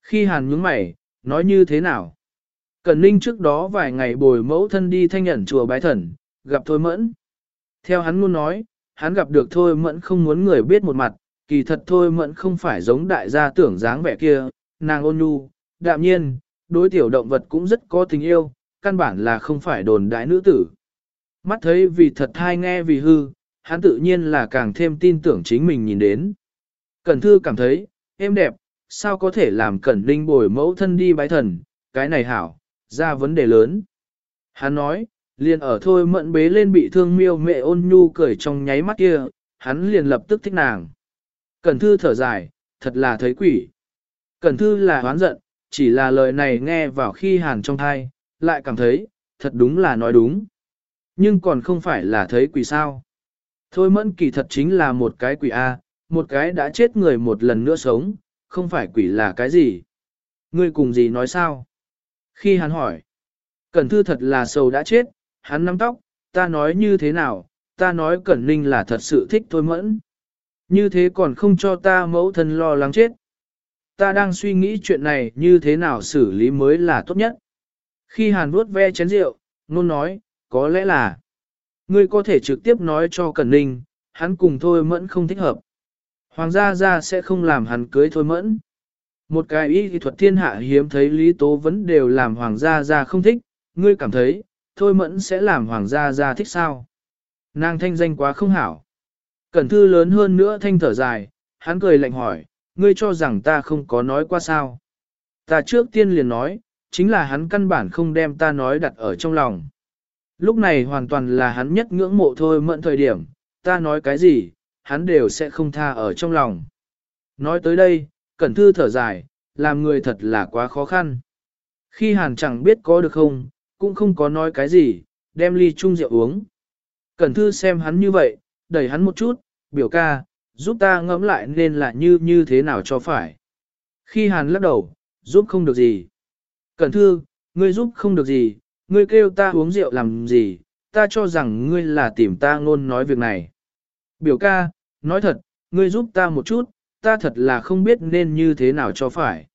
Khi Hàn nhướng mày, nói như thế nào? Cẩn Ninh trước đó vài ngày bồi mẫu thân đi thanh nhận chùa bái thần, gặp Thôi Mẫn. Theo hắn luôn nói, hắn gặp được Thôi Mẫn không muốn người biết một mặt, kỳ thật Thôi Mẫn không phải giống đại gia tưởng dáng vẻ kia, nàng ôn nhu, đạm nhiên, đối tiểu động vật cũng rất có tình yêu, căn bản là không phải đồn đại nữ tử. Mắt thấy vì thật hay nghe vì hư, hắn tự nhiên là càng thêm tin tưởng chính mình nhìn đến. Cẩn thư cảm thấy, em đẹp, sao có thể làm cẩn linh bồi mẫu thân đi bái thần, cái này hảo, ra vấn đề lớn. Hắn nói, liền ở thôi mẫn bế lên bị thương miêu mẹ ôn nhu cười trong nháy mắt kia, hắn liền lập tức thích nàng. Cẩn thư thở dài, thật là thấy quỷ. Cẩn thư là hoán giận, chỉ là lời này nghe vào khi hàn trong thai, lại cảm thấy, thật đúng là nói đúng. Nhưng còn không phải là thấy quỷ sao. Thôi mẫn kỳ thật chính là một cái quỷ A, một cái đã chết người một lần nữa sống, không phải quỷ là cái gì. Ngươi cùng gì nói sao? Khi hắn hỏi, Cẩn Thư thật là sầu đã chết, hắn nắm tóc, ta nói như thế nào, ta nói Cẩn Ninh là thật sự thích thôi mẫn. Như thế còn không cho ta mẫu thân lo lắng chết. Ta đang suy nghĩ chuyện này như thế nào xử lý mới là tốt nhất. Khi Hàn vuốt ve chén rượu, nôn nói, có lẽ là, ngươi có thể trực tiếp nói cho Cẩn Ninh, hắn cùng thôi mẫn không thích hợp. Hoàng gia gia sẽ không làm hắn cưới thôi mẫn. Một cái y thuật thiên hạ hiếm thấy Lý Tố vẫn đều làm hoàng gia gia không thích, ngươi cảm thấy, thôi mẫn sẽ làm hoàng gia gia thích sao? Nàng thanh danh quá không hảo. Cẩn thư lớn hơn nữa thanh thở dài, hắn cười lạnh hỏi, ngươi cho rằng ta không có nói qua sao? Ta trước tiên liền nói, chính là hắn căn bản không đem ta nói đặt ở trong lòng. Lúc này hoàn toàn là hắn nhất ngưỡng mộ thôi mẫn thời điểm, ta nói cái gì, hắn đều sẽ không tha ở trong lòng. Nói tới đây, Cẩn Thư thở dài, làm người thật là quá khó khăn. Khi Hàn chẳng biết có được không, cũng không có nói cái gì, đem ly chung rượu uống. Cẩn Thư xem hắn như vậy, đẩy hắn một chút, biểu ca, giúp ta ngẫm lại nên là như như thế nào cho phải. Khi hàn lắc đầu, giúp không được gì. Cẩn thư, ngươi giúp không được gì, ngươi kêu ta uống rượu làm gì, ta cho rằng ngươi là tìm ta ngôn nói việc này. Biểu ca, nói thật, ngươi giúp ta một chút, ta thật là không biết nên như thế nào cho phải.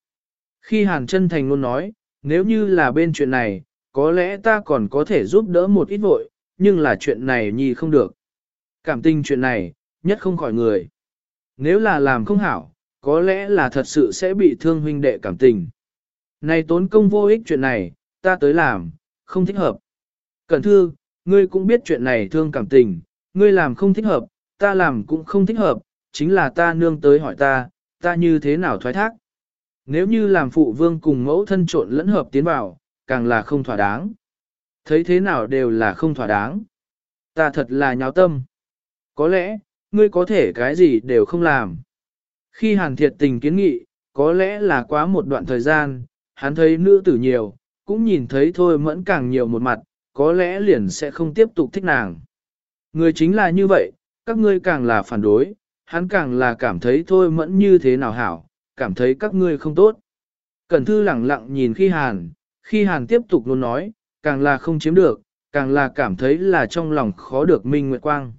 Khi hàn chân thành luôn nói, nếu như là bên chuyện này, có lẽ ta còn có thể giúp đỡ một ít vội, nhưng là chuyện này nhi không được. Cảm tình chuyện này, nhất không khỏi người. Nếu là làm không hảo, có lẽ là thật sự sẽ bị thương huynh đệ cảm tình. Này tốn công vô ích chuyện này, ta tới làm, không thích hợp. Cẩn thư, ngươi cũng biết chuyện này thương cảm tình, ngươi làm không thích hợp, ta làm cũng không thích hợp, chính là ta nương tới hỏi ta, ta như thế nào thoái thác. Nếu như làm phụ vương cùng mẫu thân trộn lẫn hợp tiến vào, càng là không thỏa đáng. Thấy thế nào đều là không thỏa đáng. Ta thật là nháo tâm. Có lẽ, ngươi có thể cái gì đều không làm. Khi hàn thiệt tình kiến nghị, có lẽ là quá một đoạn thời gian, hắn thấy nữ tử nhiều, cũng nhìn thấy thôi mẫn càng nhiều một mặt, có lẽ liền sẽ không tiếp tục thích nàng. Người chính là như vậy, các ngươi càng là phản đối, hắn càng là cảm thấy thôi mẫn như thế nào hảo, cảm thấy các ngươi không tốt. Cẩn thư lẳng lặng nhìn khi hàn, khi hàn tiếp tục luôn nói, càng là không chiếm được, càng là cảm thấy là trong lòng khó được minh nguyệt quang.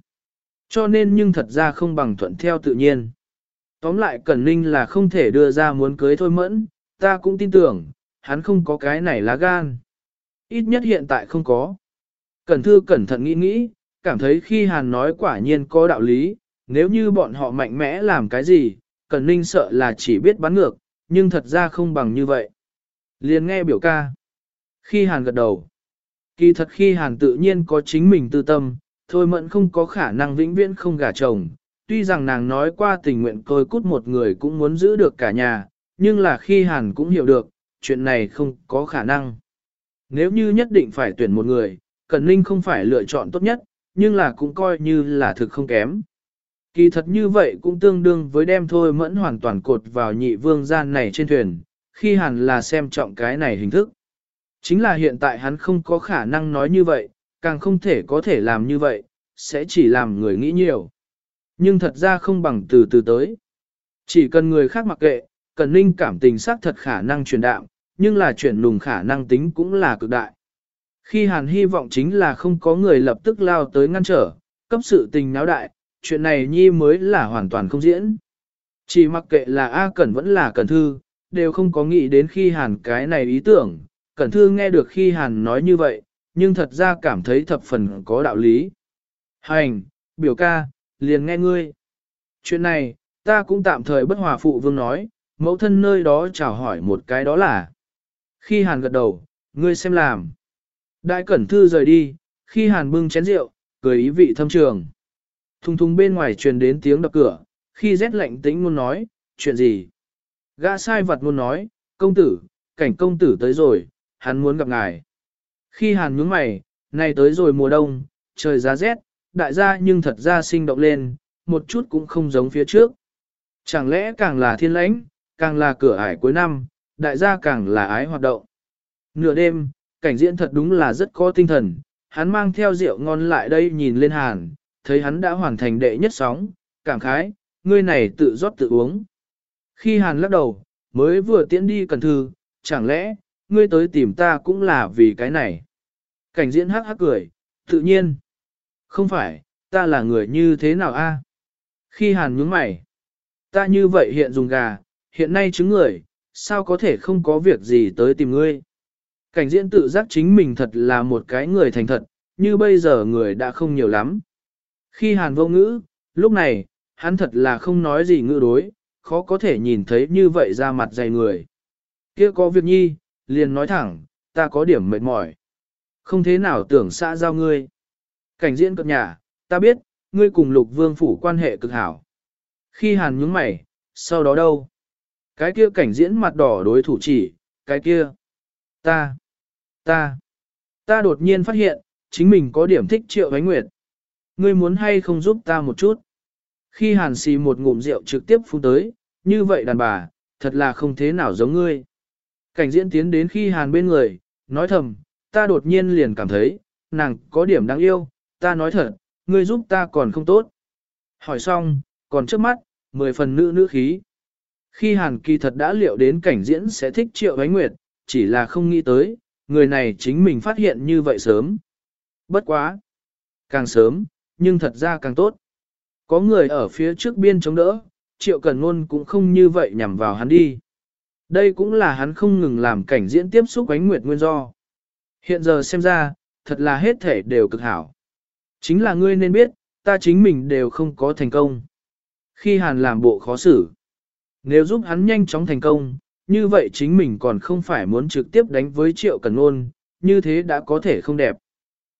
Cho nên nhưng thật ra không bằng thuận theo tự nhiên. Tóm lại Cẩn Ninh là không thể đưa ra muốn cưới thôi mẫn, ta cũng tin tưởng, hắn không có cái này lá gan. Ít nhất hiện tại không có. Cẩn Thư cẩn thận nghĩ nghĩ, cảm thấy khi Hàn nói quả nhiên có đạo lý, nếu như bọn họ mạnh mẽ làm cái gì, Cẩn Ninh sợ là chỉ biết bắn ngược, nhưng thật ra không bằng như vậy. Liền nghe biểu ca. Khi Hàn gật đầu. Kỳ thật khi Hàn tự nhiên có chính mình tư tâm, thôi mẫn không có khả năng vĩnh viễn không gả chồng. Tuy rằng nàng nói qua tình nguyện côi cút một người cũng muốn giữ được cả nhà, nhưng là khi Hàn cũng hiểu được, chuyện này không có khả năng. Nếu như nhất định phải tuyển một người, Cẩn Ninh không phải lựa chọn tốt nhất, nhưng là cũng coi như là thực không kém. Kỳ thật như vậy cũng tương đương với đem thôi mẫn hoàn toàn cột vào nhị vương gian này trên thuyền, khi hẳn là xem trọng cái này hình thức. Chính là hiện tại hắn không có khả năng nói như vậy, càng không thể có thể làm như vậy, sẽ chỉ làm người nghĩ nhiều. Nhưng thật ra không bằng từ từ tới. Chỉ cần người khác mặc kệ, cần ninh cảm tình xác thật khả năng truyền đạo, nhưng là chuyển lùng khả năng tính cũng là cực đại. Khi hàn hy vọng chính là không có người lập tức lao tới ngăn trở, cấp sự tình náo đại, chuyện này nhi mới là hoàn toàn không diễn. Chỉ mặc kệ là A Cẩn vẫn là Cẩn Thư, đều không có nghĩ đến khi hàn cái này ý tưởng, Cẩn Thư nghe được khi hàn nói như vậy, nhưng thật ra cảm thấy thập phần có đạo lý. Hành, biểu ca, liền nghe ngươi. Chuyện này, ta cũng tạm thời bất hòa phụ vương nói, mẫu thân nơi đó chào hỏi một cái đó là. Khi hàn gật đầu, ngươi xem làm. Đại cẩn thư rời đi, khi hàn bưng chén rượu, cười ý vị thâm trường. Thùng thùng bên ngoài truyền đến tiếng đập cửa, khi rét lạnh tĩnh muốn nói, chuyện gì? Gã sai vật muốn nói, công tử, cảnh công tử tới rồi, hắn muốn gặp ngài. Khi hàn nhướng mày, này tới rồi mùa đông, trời giá rét, đại gia nhưng thật ra sinh động lên, một chút cũng không giống phía trước. Chẳng lẽ càng là thiên lãnh, càng là cửa ải cuối năm, đại gia càng là ái hoạt động. Nửa đêm, cảnh diễn thật đúng là rất có tinh thần, hắn mang theo rượu ngon lại đây nhìn lên hàn, thấy hắn đã hoàn thành đệ nhất sóng, cảm khái, ngươi này tự rót tự uống. Khi hàn lắc đầu, mới vừa tiễn đi cần thư, chẳng lẽ, ngươi tới tìm ta cũng là vì cái này. Cảnh diễn hắc hắc cười, tự nhiên. Không phải, ta là người như thế nào a? Khi hàn nhướng mày, ta như vậy hiện dùng gà, hiện nay chứng người, sao có thể không có việc gì tới tìm ngươi. Cảnh diễn tự giác chính mình thật là một cái người thành thật, như bây giờ người đã không nhiều lắm. Khi hàn vô ngữ, lúc này, hắn thật là không nói gì ngữ đối, khó có thể nhìn thấy như vậy ra mặt dày người. kia có việc nhi, liền nói thẳng, ta có điểm mệt mỏi. Không thế nào tưởng xa giao ngươi. Cảnh diễn cập nhà, ta biết, ngươi cùng lục vương phủ quan hệ cực hảo. Khi hàn nhướng mày, sau đó đâu? Cái kia cảnh diễn mặt đỏ đối thủ chỉ, cái kia. Ta, ta, ta đột nhiên phát hiện, chính mình có điểm thích triệu ánh nguyệt. Ngươi muốn hay không giúp ta một chút? Khi hàn xì một ngụm rượu trực tiếp phun tới, như vậy đàn bà, thật là không thế nào giống ngươi. Cảnh diễn tiến đến khi hàn bên người, nói thầm, ta đột nhiên liền cảm thấy, nàng có điểm đáng yêu, ta nói thật, ngươi giúp ta còn không tốt. Hỏi xong, còn trước mắt, mười phần nữ nữ khí. Khi Hàn Kỳ thật đã liệu đến cảnh diễn sẽ thích Triệu Ánh Nguyệt, chỉ là không nghĩ tới, người này chính mình phát hiện như vậy sớm. Bất quá. Càng sớm, nhưng thật ra càng tốt. Có người ở phía trước biên chống đỡ, Triệu Cần Ngôn cũng không như vậy nhằm vào hắn đi. Đây cũng là hắn không ngừng làm cảnh diễn tiếp xúc ánh nguyệt nguyên do. Hiện giờ xem ra, thật là hết thể đều cực hảo. Chính là ngươi nên biết, ta chính mình đều không có thành công. Khi Hàn làm bộ khó xử, nếu giúp hắn nhanh chóng thành công, như vậy chính mình còn không phải muốn trực tiếp đánh với Triệu Cần Nôn, như thế đã có thể không đẹp.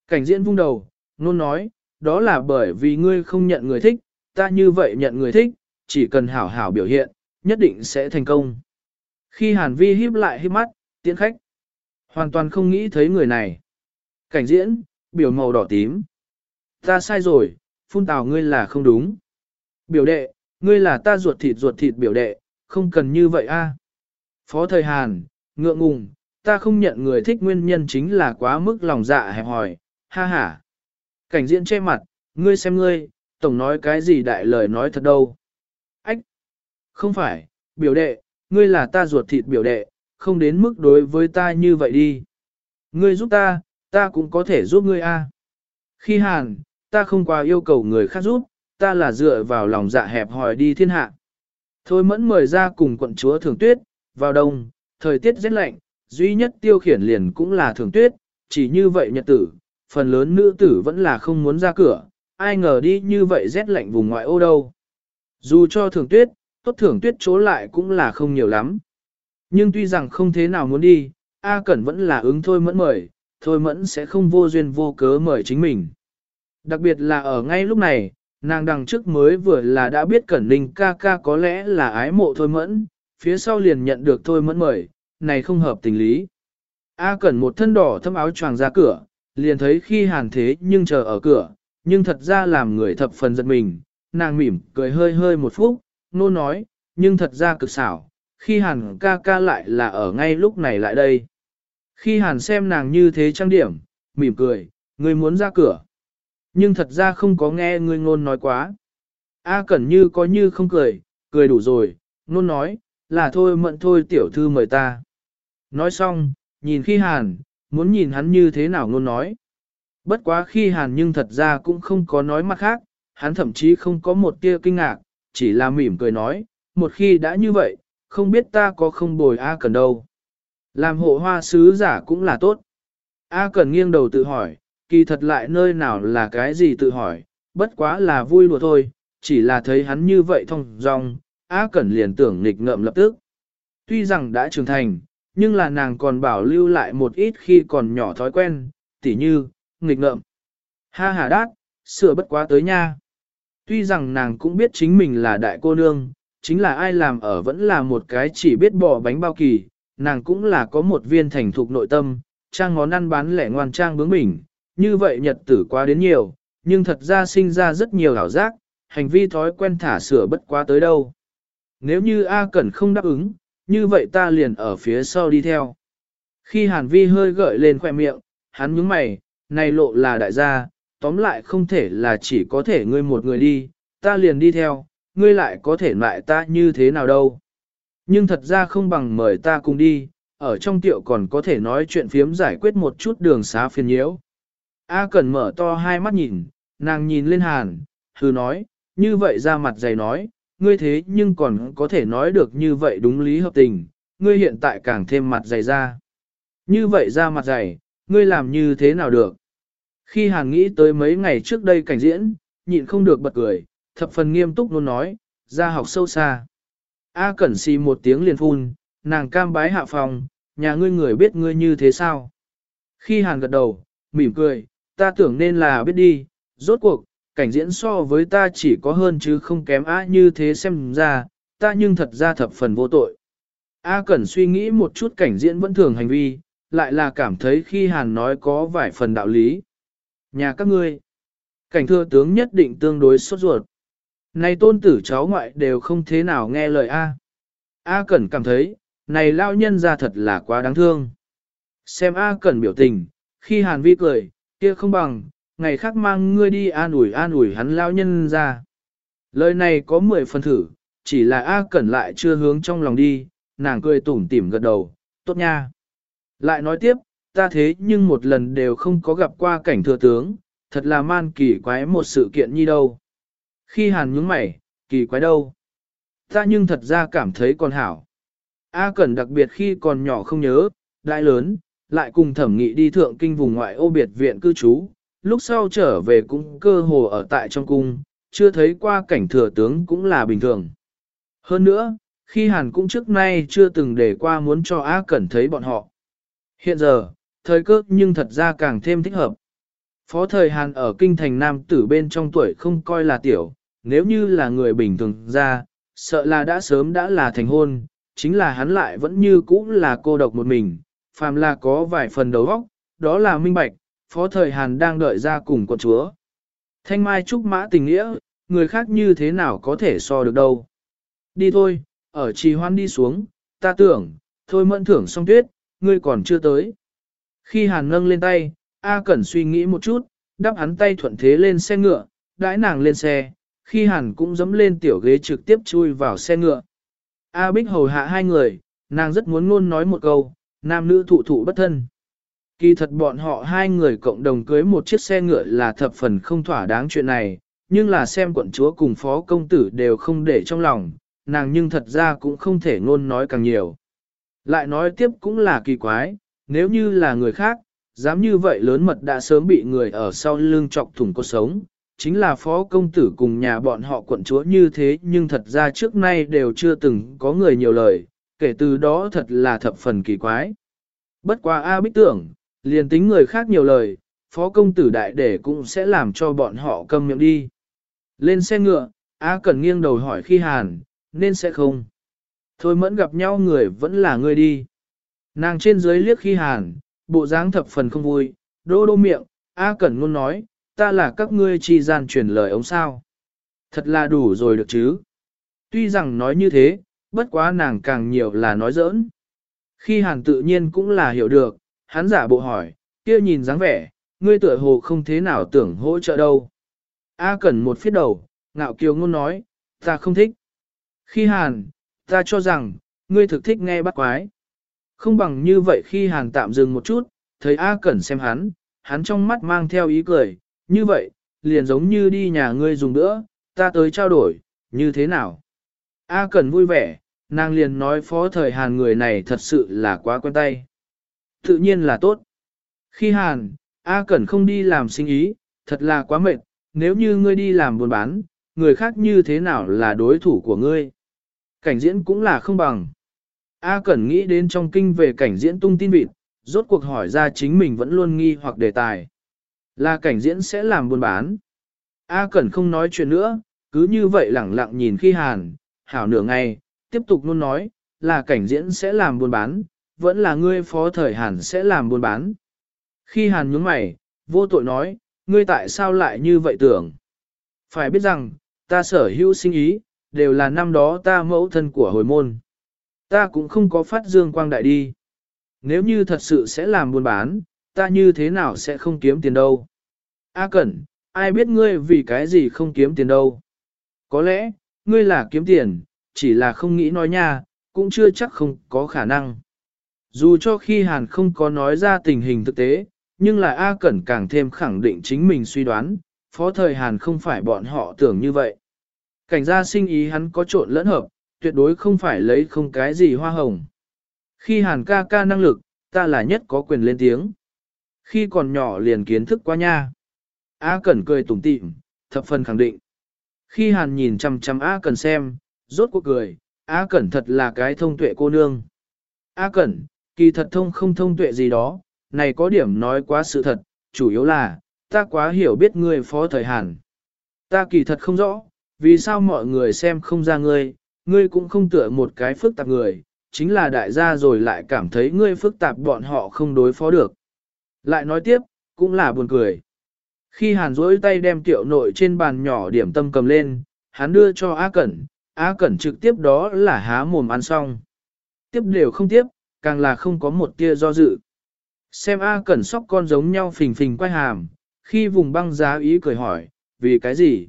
Cảnh diễn vung đầu, Nôn nói, đó là bởi vì ngươi không nhận người thích, ta như vậy nhận người thích, chỉ cần hảo hảo biểu hiện, nhất định sẽ thành công. Khi Hàn Vi híp lại híp mắt, tiễn khách, hoàn toàn không nghĩ thấy người này. Cảnh diễn, biểu màu đỏ tím. Ta sai rồi, phun tào ngươi là không đúng. Biểu đệ, ngươi là ta ruột thịt ruột thịt biểu đệ, không cần như vậy a. Phó thời Hàn, ngượng ngùng, ta không nhận người thích nguyên nhân chính là quá mức lòng dạ hẹp hòi, ha ha. Cảnh diễn che mặt, ngươi xem ngươi, tổng nói cái gì đại lời nói thật đâu. Ách! Không phải, biểu đệ, ngươi là ta ruột thịt biểu đệ, không đến mức đối với ta như vậy đi. Ngươi giúp ta, ta cũng có thể giúp ngươi a. Khi hàn, ta không qua yêu cầu người khác giúp, ta là dựa vào lòng dạ hẹp hòi đi thiên hạ. Thôi mẫn mời ra cùng quận chúa thường tuyết, vào đông, thời tiết rét lạnh, duy nhất tiêu khiển liền cũng là thường tuyết, chỉ như vậy nhật tử, phần lớn nữ tử vẫn là không muốn ra cửa, ai ngờ đi như vậy rét lạnh vùng ngoại ô đâu. Dù cho thường tuyết, tốt thưởng tuyết chỗ lại cũng là không nhiều lắm. Nhưng tuy rằng không thế nào muốn đi, A Cẩn vẫn là ứng thôi mẫn mời, thôi mẫn sẽ không vô duyên vô cớ mời chính mình. Đặc biệt là ở ngay lúc này, nàng đằng trước mới vừa là đã biết Cẩn Ninh ca ca có lẽ là ái mộ thôi mẫn, phía sau liền nhận được thôi mẫn mời, này không hợp tình lý. A Cẩn một thân đỏ thâm áo choàng ra cửa, liền thấy khi hàn thế nhưng chờ ở cửa, nhưng thật ra làm người thập phần giật mình, nàng mỉm cười hơi hơi một phút, nô nói, nhưng thật ra cực xảo, khi hàn ca ca lại là ở ngay lúc này lại đây. Khi hàn xem nàng như thế trang điểm, mỉm cười, người muốn ra cửa. Nhưng thật ra không có nghe người ngôn nói quá. A Cẩn như có như không cười, cười đủ rồi, ngôn nói, là thôi mận thôi tiểu thư mời ta. Nói xong, nhìn khi hàn, muốn nhìn hắn như thế nào luôn nói. Bất quá khi hàn nhưng thật ra cũng không có nói mặt khác, hắn thậm chí không có một tia kinh ngạc, chỉ là mỉm cười nói, một khi đã như vậy, không biết ta có không bồi A Cần đâu. Làm hộ hoa sứ giả cũng là tốt. A Cần nghiêng đầu tự hỏi, kỳ thật lại nơi nào là cái gì tự hỏi, bất quá là vui đùa thôi, chỉ là thấy hắn như vậy thông dong, A Cẩn liền tưởng nghịch ngợm lập tức. Tuy rằng đã trưởng thành, nhưng là nàng còn bảo lưu lại một ít khi còn nhỏ thói quen, tỉ như, nghịch ngợm. Ha ha đát, sửa bất quá tới nha. Tuy rằng nàng cũng biết chính mình là đại cô nương, chính là ai làm ở vẫn là một cái chỉ biết bỏ bánh bao kỳ, nàng cũng là có một viên thành thục nội tâm, trang ngón ăn bán lẻ ngoan trang bướng bỉnh, như vậy nhật tử quá đến nhiều, nhưng thật ra sinh ra rất nhiều ảo giác, hành vi thói quen thả sửa bất quá tới đâu. Nếu như A Cẩn không đáp ứng, như vậy ta liền ở phía sau đi theo. Khi Hàn Vi hơi gợi lên khoe miệng, hắn nhướng mày, này lộ là đại gia, tóm lại không thể là chỉ có thể ngươi một người đi, ta liền đi theo, ngươi lại có thể lại ta như thế nào đâu. Nhưng thật ra không bằng mời ta cùng đi, ở trong tiệu còn có thể nói chuyện phiếm giải quyết một chút đường xá phiền nhiễu. A cần mở to hai mắt nhìn, nàng nhìn lên hàn, hừ nói, như vậy ra mặt dày nói, ngươi thế nhưng còn có thể nói được như vậy đúng lý hợp tình, ngươi hiện tại càng thêm mặt dày ra. Như vậy ra mặt dày, ngươi làm như thế nào được? Khi Hàn nghĩ tới mấy ngày trước đây cảnh diễn, nhịn không được bật cười, thập phần nghiêm túc luôn nói, ra học sâu xa. A Cẩn xì một tiếng liền phun, nàng cam bái hạ phòng, nhà ngươi người biết ngươi như thế sao? Khi Hàn gật đầu, mỉm cười, ta tưởng nên là biết đi, rốt cuộc, cảnh diễn so với ta chỉ có hơn chứ không kém á như thế xem ra, ta nhưng thật ra thập phần vô tội. A Cẩn suy nghĩ một chút cảnh diễn vẫn thường hành vi, lại là cảm thấy khi Hàn nói có vài phần đạo lý. Nhà các ngươi, cảnh thừa tướng nhất định tương đối sốt ruột. Này tôn tử cháu ngoại đều không thế nào nghe lời A. A Cẩn cảm thấy, này lao nhân ra thật là quá đáng thương. Xem A Cẩn biểu tình, khi Hàn Vi cười, kia không bằng, ngày khác mang ngươi đi an ủi an ủi hắn lao nhân ra. Lời này có 10 phần thử, chỉ là A Cẩn lại chưa hướng trong lòng đi, nàng cười tủm tỉm gật đầu, tốt nha. Lại nói tiếp, ta thế nhưng một lần đều không có gặp qua cảnh thừa tướng, thật là man kỳ quái một sự kiện như đâu. Khi hàn nhướng mày, kỳ quái đâu? Ta nhưng thật ra cảm thấy còn hảo. A Cẩn đặc biệt khi còn nhỏ không nhớ, đại lớn, lại cùng thẩm nghị đi thượng kinh vùng ngoại ô biệt viện cư trú, lúc sau trở về cũng cơ hồ ở tại trong cung, chưa thấy qua cảnh thừa tướng cũng là bình thường. Hơn nữa, khi Hàn cũng trước nay chưa từng để qua muốn cho A Cẩn thấy bọn họ. Hiện giờ, thời cơ nhưng thật ra càng thêm thích hợp. Phó thời Hàn ở kinh thành nam tử bên trong tuổi không coi là tiểu, nếu như là người bình thường ra, sợ là đã sớm đã là thành hôn, chính là hắn lại vẫn như cũ là cô độc một mình, phàm là có vài phần đầu óc, đó là minh bạch, phó thời Hàn đang đợi ra cùng con chúa. Thanh mai trúc mã tình nghĩa, người khác như thế nào có thể so được đâu. Đi thôi, ở trì hoan đi xuống, ta tưởng, thôi mẫn thưởng xong tuyết, ngươi còn chưa tới. Khi Hàn nâng lên tay, A Cẩn suy nghĩ một chút, đắp hắn tay thuận thế lên xe ngựa, đãi nàng lên xe, khi Hàn cũng dẫm lên tiểu ghế trực tiếp chui vào xe ngựa. A Bích hầu hạ hai người, nàng rất muốn luôn nói một câu, nam nữ thụ thụ bất thân. Kỳ thật bọn họ hai người cộng đồng cưới một chiếc xe ngựa là thập phần không thỏa đáng chuyện này, nhưng là xem quận chúa cùng phó công tử đều không để trong lòng, nàng nhưng thật ra cũng không thể ngôn nói càng nhiều. Lại nói tiếp cũng là kỳ quái, nếu như là người khác, dám như vậy lớn mật đã sớm bị người ở sau lưng chọc thủng cuộc sống, chính là phó công tử cùng nhà bọn họ quận chúa như thế nhưng thật ra trước nay đều chưa từng có người nhiều lời, kể từ đó thật là thập phần kỳ quái. Bất quá A bích tưởng, liền tính người khác nhiều lời, phó công tử đại để cũng sẽ làm cho bọn họ câm miệng đi. Lên xe ngựa, A cẩn nghiêng đầu hỏi khi hàn, nên sẽ không. Thôi mẫn gặp nhau người vẫn là người đi. Nàng trên dưới liếc khi hàn, bộ dáng thập phần không vui, đô đô miệng, A Cẩn luôn nói, ta là các ngươi chi gian truyền lời ống sao. Thật là đủ rồi được chứ. Tuy rằng nói như thế, bất quá nàng càng nhiều là nói giỡn. Khi hàn tự nhiên cũng là hiểu được, hắn giả bộ hỏi, kia nhìn dáng vẻ, ngươi tựa hồ không thế nào tưởng hỗ trợ đâu. A Cẩn một phiết đầu, ngạo kiều ngôn nói, ta không thích. Khi hàn, ta cho rằng, ngươi thực thích nghe bắt quái. Không bằng như vậy khi hàn tạm dừng một chút, thấy A Cẩn xem hắn, hắn trong mắt mang theo ý cười, như vậy, liền giống như đi nhà ngươi dùng nữa, ta tới trao đổi, như thế nào? A Cẩn vui vẻ, nàng liền nói phó thời hàn người này thật sự là quá quen tay. Tự nhiên là tốt. Khi hàn, A Cẩn không đi làm sinh ý, thật là quá mệt, nếu như ngươi đi làm buôn bán, người khác như thế nào là đối thủ của ngươi? Cảnh diễn cũng là không bằng. A Cẩn nghĩ đến trong kinh về cảnh diễn tung tin vịt, rốt cuộc hỏi ra chính mình vẫn luôn nghi hoặc đề tài. Là cảnh diễn sẽ làm buôn bán. A Cẩn không nói chuyện nữa, cứ như vậy lẳng lặng nhìn khi hàn, hảo nửa ngày, tiếp tục luôn nói, là cảnh diễn sẽ làm buôn bán, vẫn là ngươi phó thời hàn sẽ làm buôn bán. Khi hàn nhướng mày, vô tội nói, ngươi tại sao lại như vậy tưởng? Phải biết rằng, ta sở hữu sinh ý, đều là năm đó ta mẫu thân của hồi môn. Ta cũng không có phát dương quang đại đi. Nếu như thật sự sẽ làm buôn bán, ta như thế nào sẽ không kiếm tiền đâu. A Cẩn, ai biết ngươi vì cái gì không kiếm tiền đâu. Có lẽ, ngươi là kiếm tiền, chỉ là không nghĩ nói nha, cũng chưa chắc không có khả năng. Dù cho khi Hàn không có nói ra tình hình thực tế, nhưng là A Cẩn càng thêm khẳng định chính mình suy đoán, phó thời Hàn không phải bọn họ tưởng như vậy. Cảnh gia sinh ý hắn có trộn lẫn hợp, tuyệt đối không phải lấy không cái gì hoa hồng. Khi Hàn ca ca năng lực, ta là nhất có quyền lên tiếng. Khi còn nhỏ liền kiến thức qua nha. A Cẩn cười tủm tỉm, thập phần khẳng định. Khi Hàn nhìn chăm chăm A Cẩn xem, rốt cuộc cười, A Cẩn thật là cái thông tuệ cô nương. A Cẩn, kỳ thật thông không thông tuệ gì đó, này có điểm nói quá sự thật, chủ yếu là, ta quá hiểu biết ngươi phó thời Hàn. Ta kỳ thật không rõ, vì sao mọi người xem không ra ngươi, ngươi cũng không tựa một cái phức tạp người, chính là đại gia rồi lại cảm thấy ngươi phức tạp bọn họ không đối phó được. Lại nói tiếp, cũng là buồn cười. Khi hàn rỗi tay đem tiểu nội trên bàn nhỏ điểm tâm cầm lên, hắn đưa cho A Cẩn, A Cẩn trực tiếp đó là há mồm ăn xong. Tiếp đều không tiếp, càng là không có một tia do dự. Xem A Cẩn sóc con giống nhau phình phình quay hàm, khi vùng băng giá ý cười hỏi, vì cái gì?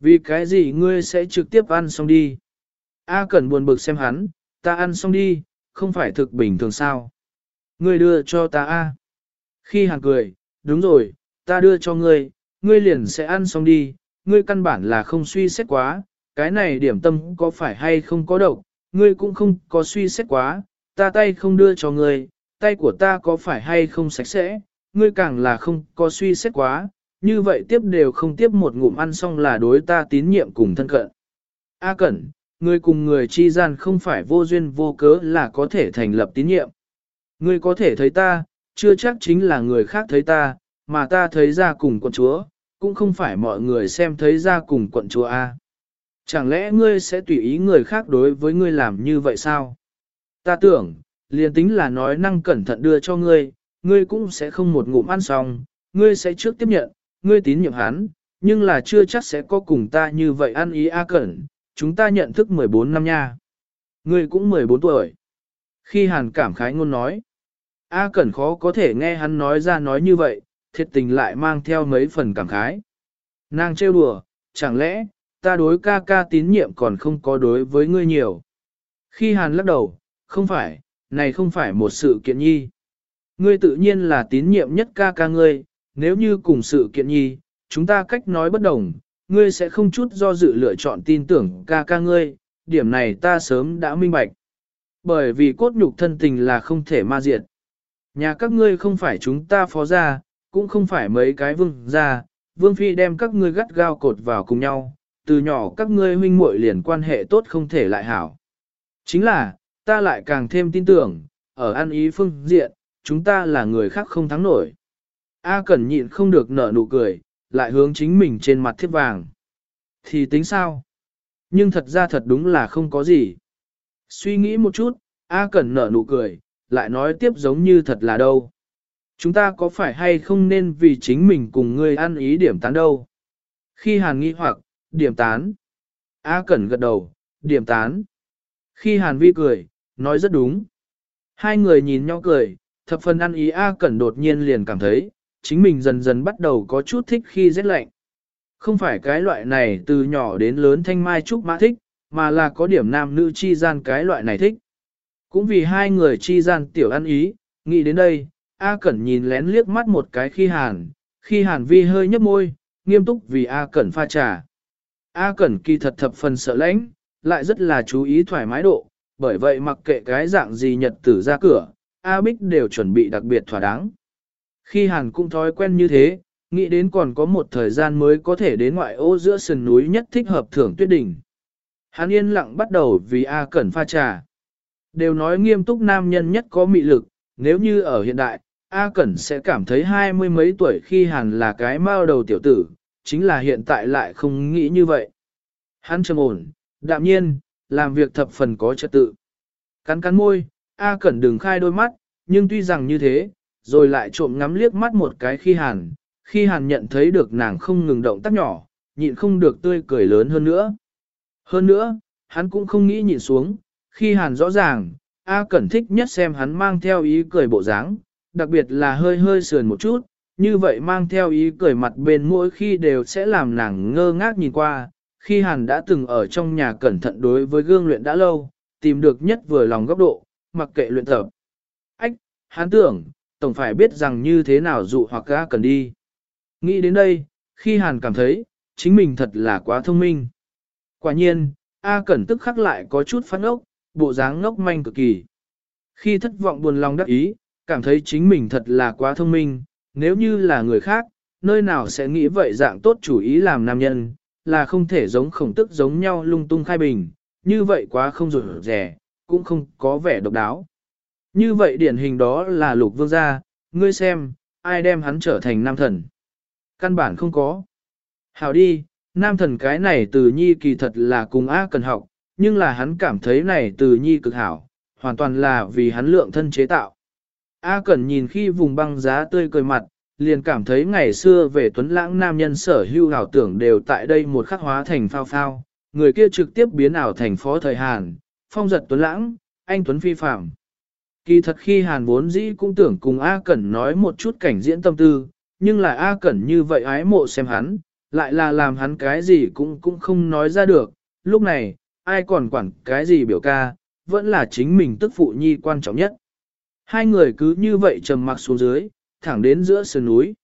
Vì cái gì ngươi sẽ trực tiếp ăn xong đi? A Cẩn buồn bực xem hắn, ta ăn xong đi, không phải thực bình thường sao? Ngươi đưa cho ta A. Khi hàng cười, đúng rồi, ta đưa cho ngươi, ngươi liền sẽ ăn xong đi, ngươi căn bản là không suy xét quá, cái này điểm tâm có phải hay không có độc, ngươi cũng không có suy xét quá, ta tay không đưa cho ngươi, tay của ta có phải hay không sạch sẽ, ngươi càng là không có suy xét quá, như vậy tiếp đều không tiếp một ngụm ăn xong là đối ta tín nhiệm cùng thân cận. A Cẩn, ngươi cùng người chi gian không phải vô duyên vô cớ là có thể thành lập tín nhiệm. Ngươi có thể thấy ta, chưa chắc chính là người khác thấy ta, mà ta thấy ra cùng quận chúa, cũng không phải mọi người xem thấy ra cùng quận chúa A. Chẳng lẽ ngươi sẽ tùy ý người khác đối với ngươi làm như vậy sao? Ta tưởng, liền tính là nói năng cẩn thận đưa cho ngươi, ngươi cũng sẽ không một ngụm ăn xong, ngươi sẽ trước tiếp nhận, ngươi tín nhiệm hắn, nhưng là chưa chắc sẽ có cùng ta như vậy ăn ý A cẩn, chúng ta nhận thức 14 năm nha. Ngươi cũng 14 tuổi. Khi Hàn cảm khái ngôn nói, A cẩn khó có thể nghe hắn nói ra nói như vậy, thiệt tình lại mang theo mấy phần cảm khái. Nàng trêu đùa, chẳng lẽ, ta đối ca ca tín nhiệm còn không có đối với ngươi nhiều. Khi Hàn lắc đầu, không phải, này không phải một sự kiện nhi. Ngươi tự nhiên là tín nhiệm nhất ca ca ngươi, nếu như cùng sự kiện nhi, chúng ta cách nói bất đồng, ngươi sẽ không chút do dự lựa chọn tin tưởng ca ca ngươi, điểm này ta sớm đã minh bạch. Bởi vì cốt nhục thân tình là không thể ma diệt. Nhà các ngươi không phải chúng ta phó gia, cũng không phải mấy cái vương gia, vương phi đem các ngươi gắt gao cột vào cùng nhau, từ nhỏ các ngươi huynh muội liền quan hệ tốt không thể lại hảo. Chính là, ta lại càng thêm tin tưởng, ở an ý phương diện, chúng ta là người khác không thắng nổi. A Cẩn nhịn không được nở nụ cười, lại hướng chính mình trên mặt thiết vàng. Thì tính sao? Nhưng thật ra thật đúng là không có gì. Suy nghĩ một chút, A Cẩn nở nụ cười, lại nói tiếp giống như thật là đâu. Chúng ta có phải hay không nên vì chính mình cùng ngươi ăn ý điểm tán đâu? Khi Hàn nghi hoặc, điểm tán. A Cẩn gật đầu, điểm tán. Khi Hàn Vi cười, nói rất đúng. Hai người nhìn nhau cười, thập phần ăn ý A Cẩn đột nhiên liền cảm thấy, chính mình dần dần bắt đầu có chút thích khi rét lạnh. Không phải cái loại này từ nhỏ đến lớn thanh mai trúc mã thích, mà là có điểm nam nữ chi gian cái loại này thích. Cũng vì hai người chi gian tiểu ăn ý, nghĩ đến đây, A Cẩn nhìn lén liếc mắt một cái khi hàn, khi hàn vi hơi nhấp môi, nghiêm túc vì A Cẩn pha trà. A Cẩn kỳ thật thập phần sợ lãnh, lại rất là chú ý thoải mái độ, bởi vậy mặc kệ cái dạng gì nhật tử ra cửa, A Bích đều chuẩn bị đặc biệt thỏa đáng. Khi Hàn cũng thói quen như thế, nghĩ đến còn có một thời gian mới có thể đến ngoại ô giữa sườn núi nhất thích hợp thưởng tuyết đỉnh. Hàn yên lặng bắt đầu vì A Cẩn pha trà. Đều nói nghiêm túc nam nhân nhất có mị lực, nếu như ở hiện đại, A Cẩn sẽ cảm thấy hai mươi mấy tuổi khi Hàn là cái mao đầu tiểu tử, chính là hiện tại lại không nghĩ như vậy. Hắn trầm ổn, đạm nhiên, làm việc thập phần có trật tự. Cắn cắn môi, A Cẩn đừng khai đôi mắt, nhưng tuy rằng như thế, rồi lại trộm ngắm liếc mắt một cái khi Hàn, khi Hàn nhận thấy được nàng không ngừng động tác nhỏ, nhịn không được tươi cười lớn hơn nữa. Hơn nữa, hắn cũng không nghĩ nhịn xuống, khi Hàn rõ ràng, A Cẩn thích nhất xem hắn mang theo ý cười bộ dáng, đặc biệt là hơi hơi sườn một chút, như vậy mang theo ý cười mặt bên mỗi khi đều sẽ làm nàng ngơ ngác nhìn qua, khi Hàn đã từng ở trong nhà cẩn thận đối với gương luyện đã lâu, tìm được nhất vừa lòng góc độ, mặc kệ luyện tập. Ách, hắn tưởng, tổng phải biết rằng như thế nào dụ hoặc gã cần đi. Nghĩ đến đây, khi Hàn cảm thấy, chính mình thật là quá thông minh. Quả nhiên, A Cẩn tức khắc lại có chút phát ngốc, bộ dáng ngốc manh cực kỳ. Khi thất vọng buồn lòng đắc ý, cảm thấy chính mình thật là quá thông minh, nếu như là người khác, nơi nào sẽ nghĩ vậy dạng tốt chủ ý làm nam nhân, là không thể giống khổng tức giống nhau lung tung khai bình, như vậy quá không rủi rẻ, cũng không có vẻ độc đáo. Như vậy điển hình đó là lục vương gia, ngươi xem, ai đem hắn trở thành nam thần. Căn bản không có. Hảo đi, nam thần cái này từ nhi kỳ thật là cùng A cần học, nhưng là hắn cảm thấy này từ nhi cực hảo, hoàn toàn là vì hắn lượng thân chế tạo. A Cẩn nhìn khi vùng băng giá tươi cười mặt, liền cảm thấy ngày xưa về tuấn lãng nam nhân sở hưu ảo tưởng đều tại đây một khắc hóa thành phao phao, người kia trực tiếp biến ảo thành phó thời Hàn, phong giật tuấn lãng, anh tuấn phi phạm. Kỳ thật khi Hàn vốn dĩ cũng tưởng cùng A Cẩn nói một chút cảnh diễn tâm tư, nhưng là A Cẩn như vậy ái mộ xem hắn, lại là làm hắn cái gì cũng cũng không nói ra được, lúc này, ai còn quản cái gì biểu ca, vẫn là chính mình tức phụ nhi quan trọng nhất. Hai người cứ như vậy trầm mặc xuống dưới, thẳng đến giữa sườn núi.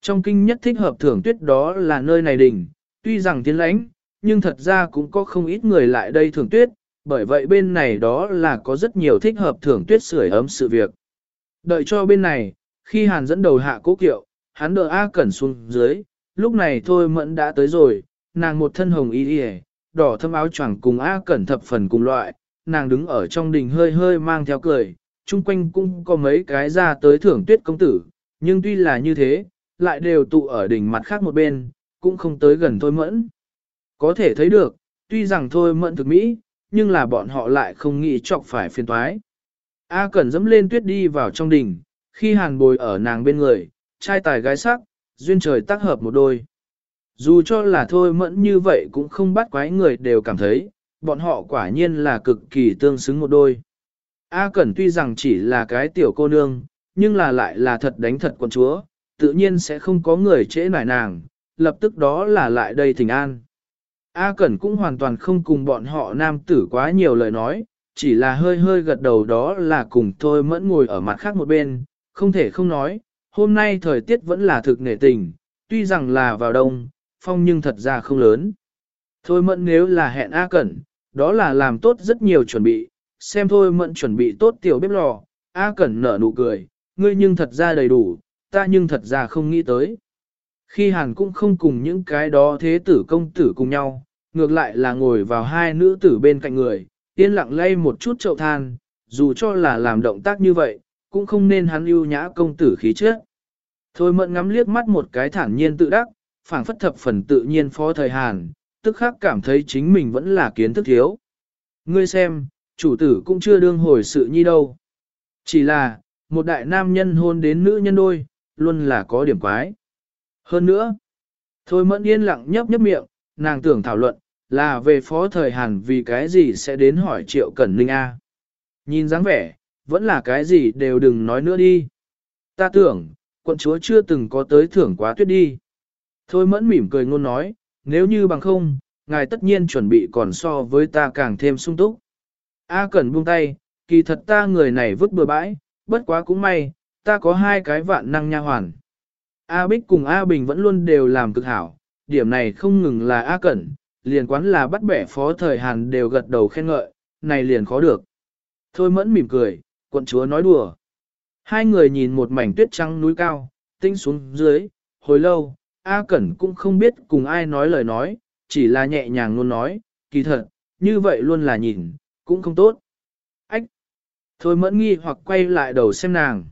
Trong kinh nhất thích hợp thưởng tuyết đó là nơi này đỉnh, tuy rằng tiến lãnh, nhưng thật ra cũng có không ít người lại đây thưởng tuyết, bởi vậy bên này đó là có rất nhiều thích hợp thưởng tuyết sưởi ấm sự việc. Đợi cho bên này, khi Hàn dẫn đầu hạ cố kiệu, hắn đỡ A Cẩn xuống dưới, lúc này thôi mẫn đã tới rồi, nàng một thân hồng y yề, đỏ thâm áo choàng cùng A Cẩn thập phần cùng loại, nàng đứng ở trong đình hơi hơi mang theo cười, chung quanh cũng có mấy cái ra tới thưởng tuyết công tử, nhưng tuy là như thế, lại đều tụ ở đỉnh mặt khác một bên, cũng không tới gần thôi mẫn. Có thể thấy được, tuy rằng thôi mẫn thực mỹ, nhưng là bọn họ lại không nghĩ chọc phải phiền toái. A Cẩn dẫm lên tuyết đi vào trong đỉnh, khi hàn bồi ở nàng bên người, trai tài gái sắc, duyên trời tác hợp một đôi. Dù cho là thôi mẫn như vậy cũng không bắt quái người đều cảm thấy, bọn họ quả nhiên là cực kỳ tương xứng một đôi. A Cẩn tuy rằng chỉ là cái tiểu cô nương, nhưng là lại là thật đánh thật quần chúa, tự nhiên sẽ không có người trễ nải nàng, lập tức đó là lại đây thỉnh an. A Cẩn cũng hoàn toàn không cùng bọn họ nam tử quá nhiều lời nói, chỉ là hơi hơi gật đầu đó là cùng thôi mẫn ngồi ở mặt khác một bên, không thể không nói, hôm nay thời tiết vẫn là thực nể tình, tuy rằng là vào đông, phong nhưng thật ra không lớn. Thôi mẫn nếu là hẹn A Cẩn, đó là làm tốt rất nhiều chuẩn bị, xem thôi mẫn chuẩn bị tốt tiểu bếp lò, A Cẩn nở nụ cười, ngươi nhưng thật ra đầy đủ, ta nhưng thật ra không nghĩ tới. Khi Hàn cũng không cùng những cái đó thế tử công tử cùng nhau, ngược lại là ngồi vào hai nữ tử bên cạnh người, yên lặng lay một chút chậu than, dù cho là làm động tác như vậy, cũng không nên hắn ưu nhã công tử khí trước. Thôi mận ngắm liếc mắt một cái thản nhiên tự đắc, phảng phất thập phần tự nhiên phó thời Hàn, tức khắc cảm thấy chính mình vẫn là kiến thức thiếu. Ngươi xem, chủ tử cũng chưa đương hồi sự nhi đâu. Chỉ là, một đại nam nhân hôn đến nữ nhân đôi, luôn là có điểm quái. Hơn nữa, thôi mẫn yên lặng nhấp nhấp miệng, nàng tưởng thảo luận, là về phó thời Hàn vì cái gì sẽ đến hỏi Triệu Cẩn Ninh A. Nhìn dáng vẻ, vẫn là cái gì đều đừng nói nữa đi. Ta tưởng, quận chúa chưa từng có tới thưởng quá tuyết đi. Thôi mẫn mỉm cười ngôn nói, nếu như bằng không, ngài tất nhiên chuẩn bị còn so với ta càng thêm sung túc. A Cẩn buông tay, kỳ thật ta người này vứt bừa bãi, bất quá cũng may, ta có hai cái vạn năng nha hoàn. A Bích cùng A Bình vẫn luôn đều làm cực hảo, điểm này không ngừng là A Cẩn, liền quán là bắt bẻ phó thời Hàn đều gật đầu khen ngợi, này liền khó được. Thôi mẫn mỉm cười, quận chúa nói đùa. Hai người nhìn một mảnh tuyết trắng núi cao, tinh xuống dưới, hồi lâu, A Cẩn cũng không biết cùng ai nói lời nói, chỉ là nhẹ nhàng luôn nói, kỳ thật, như vậy luôn là nhìn, cũng không tốt. Ách! Thôi mẫn nghi hoặc quay lại đầu xem nàng.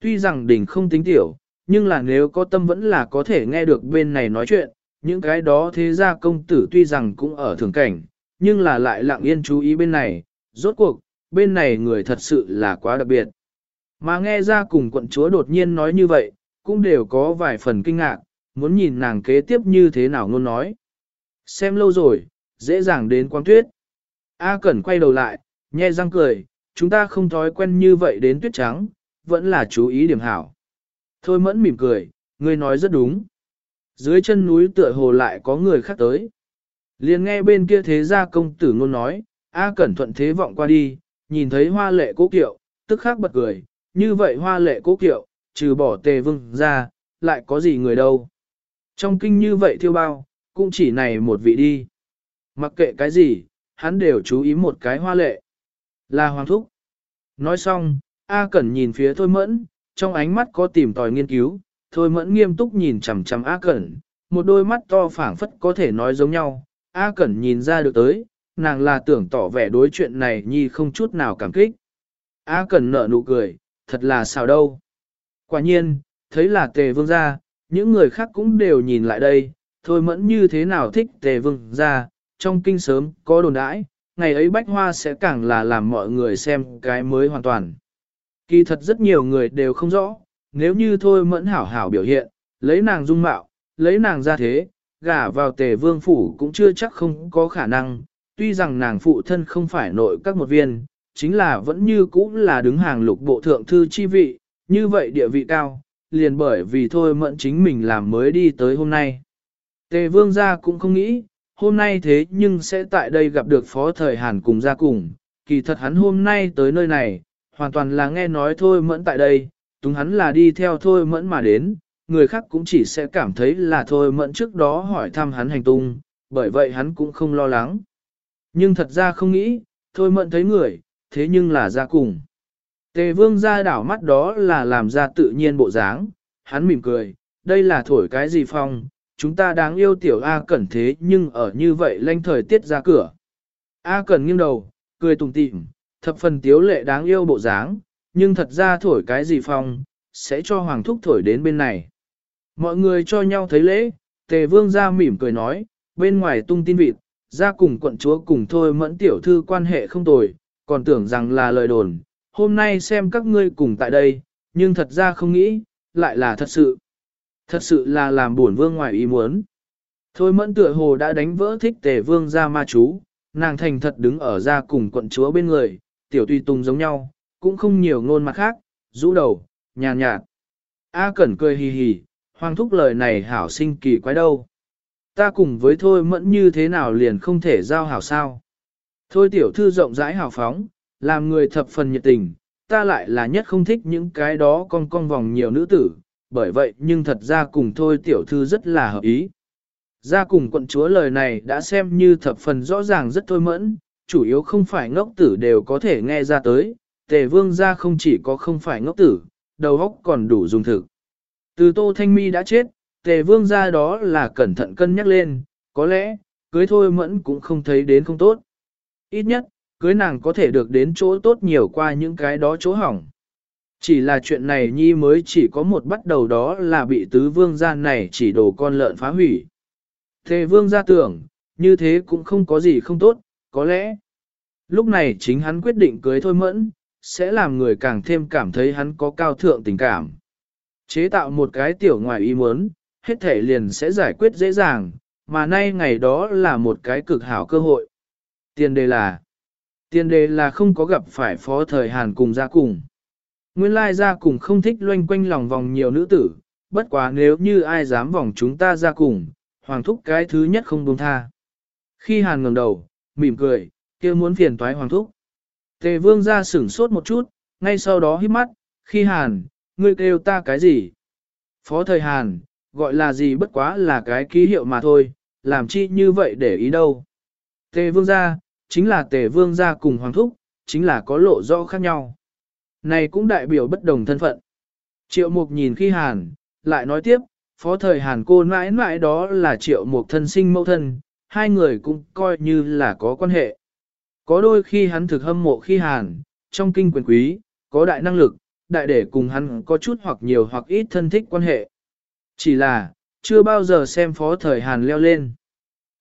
Tuy rằng đỉnh không tính tiểu, nhưng là nếu có tâm vẫn là có thể nghe được bên này nói chuyện, những cái đó thế ra công tử tuy rằng cũng ở thường cảnh, nhưng là lại lặng yên chú ý bên này, rốt cuộc, bên này người thật sự là quá đặc biệt. Mà nghe ra cùng quận chúa đột nhiên nói như vậy, cũng đều có vài phần kinh ngạc, muốn nhìn nàng kế tiếp như thế nào ngôn nói. Xem lâu rồi, dễ dàng đến quang tuyết. A Cẩn quay đầu lại, nhe răng cười, chúng ta không thói quen như vậy đến tuyết trắng, vẫn là chú ý điểm hảo. Thôi mẫn mỉm cười, ngươi nói rất đúng. Dưới chân núi tựa hồ lại có người khác tới. liền nghe bên kia thế gia công tử ngôn nói, A Cẩn thuận thế vọng qua đi, nhìn thấy hoa lệ cố kiệu, tức khắc bật cười, như vậy hoa lệ cố kiệu, trừ bỏ tề vương ra, lại có gì người đâu. Trong kinh như vậy thiêu bao, cũng chỉ này một vị đi. Mặc kệ cái gì, hắn đều chú ý một cái hoa lệ. Là hoàng thúc. Nói xong, A Cẩn nhìn phía Thôi Mẫn, trong ánh mắt có tìm tòi nghiên cứu, Thôi Mẫn nghiêm túc nhìn chằm chằm A Cẩn, một đôi mắt to phảng phất có thể nói giống nhau. A Cẩn nhìn ra được tới, nàng là tưởng tỏ vẻ đối chuyện này nhi không chút nào cảm kích. A Cẩn nở nụ cười, thật là sao đâu. Quả nhiên, thấy là tề vương gia, những người khác cũng đều nhìn lại đây, thôi mẫn như thế nào thích tề vương gia, trong kinh sớm có đồn đãi, ngày ấy bách hoa sẽ càng là làm mọi người xem cái mới hoàn toàn. Kỳ thật rất nhiều người đều không rõ, nếu như thôi mẫn hảo hảo biểu hiện, lấy nàng dung mạo, lấy nàng ra thế, gả vào tề vương phủ cũng chưa chắc không có khả năng, tuy rằng nàng phụ thân không phải nội các một viên, chính là vẫn như cũ là đứng hàng lục bộ thượng thư chi vị, như vậy địa vị cao, liền bởi vì thôi mẫn chính mình làm mới đi tới hôm nay. Tề vương gia cũng không nghĩ, hôm nay thế nhưng sẽ tại đây gặp được phó thời Hàn cùng gia cùng, kỳ thật hắn hôm nay tới nơi này, hoàn toàn là nghe nói thôi mẫn tại đây, túng hắn là đi theo thôi mẫn mà đến, người khác cũng chỉ sẽ cảm thấy là thôi mẫn trước đó hỏi thăm hắn hành tung, bởi vậy hắn cũng không lo lắng. Nhưng thật ra không nghĩ, thôi mẫn thấy người, thế nhưng là ra cùng. Tề vương ra đảo mắt đó là làm ra tự nhiên bộ dáng, hắn mỉm cười, đây là thổi cái gì phong, chúng ta đáng yêu tiểu A Cẩn thế nhưng ở như vậy lanh thời tiết ra cửa. A Cẩn nghiêng đầu, cười tùng tịm, thập phần tiếu lệ đáng yêu bộ dáng, nhưng thật ra thổi cái gì phong, sẽ cho Hoàng Thúc thổi đến bên này. Mọi người cho nhau thấy lễ, tề vương ra mỉm cười nói, bên ngoài tung tin vịt, ra cùng quận chúa cùng thôi mẫn tiểu thư quan hệ không tồi, còn tưởng rằng là lời đồn, hôm nay xem các ngươi cùng tại đây, nhưng thật ra không nghĩ, lại là thật sự. Thật sự là làm buồn vương ngoài ý muốn. Thôi mẫn tựa hồ đã đánh vỡ thích tề vương ra ma chú, nàng thành thật đứng ở ra cùng quận chúa bên người, tiểu tùy tùng giống nhau, cũng không nhiều ngôn mặt khác, rũ đầu, nhàn nhạt. A Cẩn cười hì hì, hoàng thúc lời này hảo sinh kỳ quái đâu. Ta cùng với thôi mẫn như thế nào liền không thể giao hảo sao. Thôi tiểu thư rộng rãi hào phóng, làm người thập phần nhiệt tình, ta lại là nhất không thích những cái đó con con vòng nhiều nữ tử, bởi vậy nhưng thật ra cùng thôi tiểu thư rất là hợp ý. Ra cùng quận chúa lời này đã xem như thập phần rõ ràng rất thôi mẫn, chủ yếu không phải ngốc tử đều có thể nghe ra tới, tề vương ra không chỉ có không phải ngốc tử, đầu óc còn đủ dùng thực. Từ tô thanh mi đã chết, tề vương ra đó là cẩn thận cân nhắc lên, có lẽ, cưới thôi mẫn cũng không thấy đến không tốt. Ít nhất, cưới nàng có thể được đến chỗ tốt nhiều qua những cái đó chỗ hỏng. Chỉ là chuyện này nhi mới chỉ có một bắt đầu đó là bị tứ vương gia này chỉ đồ con lợn phá hủy. Thề vương gia tưởng, như thế cũng không có gì không tốt, có lẽ. Lúc này chính hắn quyết định cưới thôi mẫn, sẽ làm người càng thêm cảm thấy hắn có cao thượng tình cảm. Chế tạo một cái tiểu ngoài ý muốn, hết thể liền sẽ giải quyết dễ dàng, mà nay ngày đó là một cái cực hảo cơ hội. Tiền đề là, tiền đề là không có gặp phải phó thời Hàn cùng ra cùng. Nguyên lai ra cùng không thích loanh quanh lòng vòng nhiều nữ tử, bất quá nếu như ai dám vòng chúng ta ra cùng, hoàng thúc cái thứ nhất không buông tha. Khi Hàn ngẩng đầu, mỉm cười, kia muốn phiền toái hoàng thúc. Tề vương ra sửng sốt một chút, ngay sau đó hít mắt, khi Hàn, ngươi kêu ta cái gì? Phó thời Hàn, gọi là gì bất quá là cái ký hiệu mà thôi, làm chi như vậy để ý đâu. Tề vương gia, chính là tề vương gia cùng hoàng thúc, chính là có lộ rõ khác nhau. Này cũng đại biểu bất đồng thân phận. Triệu mục nhìn khi hàn, lại nói tiếp, phó thời hàn cô mãi mãi đó là triệu mục thân sinh mẫu thân, hai người cũng coi như là có quan hệ. Có đôi khi hắn thực hâm mộ khi hàn, trong kinh quyền quý, có đại năng lực, đại để cùng hắn có chút hoặc nhiều hoặc ít thân thích quan hệ. Chỉ là, chưa bao giờ xem phó thời hàn leo lên.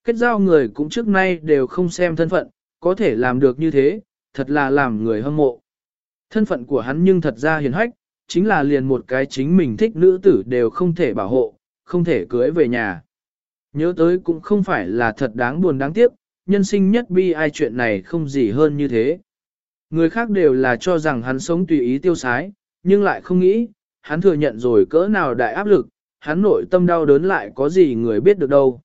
Kết giao người cũng trước nay đều không xem thân phận, có thể làm được như thế, thật là làm người hâm mộ. Thân phận của hắn nhưng thật ra hiền hách, chính là liền một cái chính mình thích nữ tử đều không thể bảo hộ, không thể cưới về nhà. Nhớ tới cũng không phải là thật đáng buồn đáng tiếc, nhân sinh nhất bi ai chuyện này không gì hơn như thế. Người khác đều là cho rằng hắn sống tùy ý tiêu sái, nhưng lại không nghĩ, hắn thừa nhận rồi cỡ nào đại áp lực, hắn nội tâm đau đớn lại có gì người biết được đâu.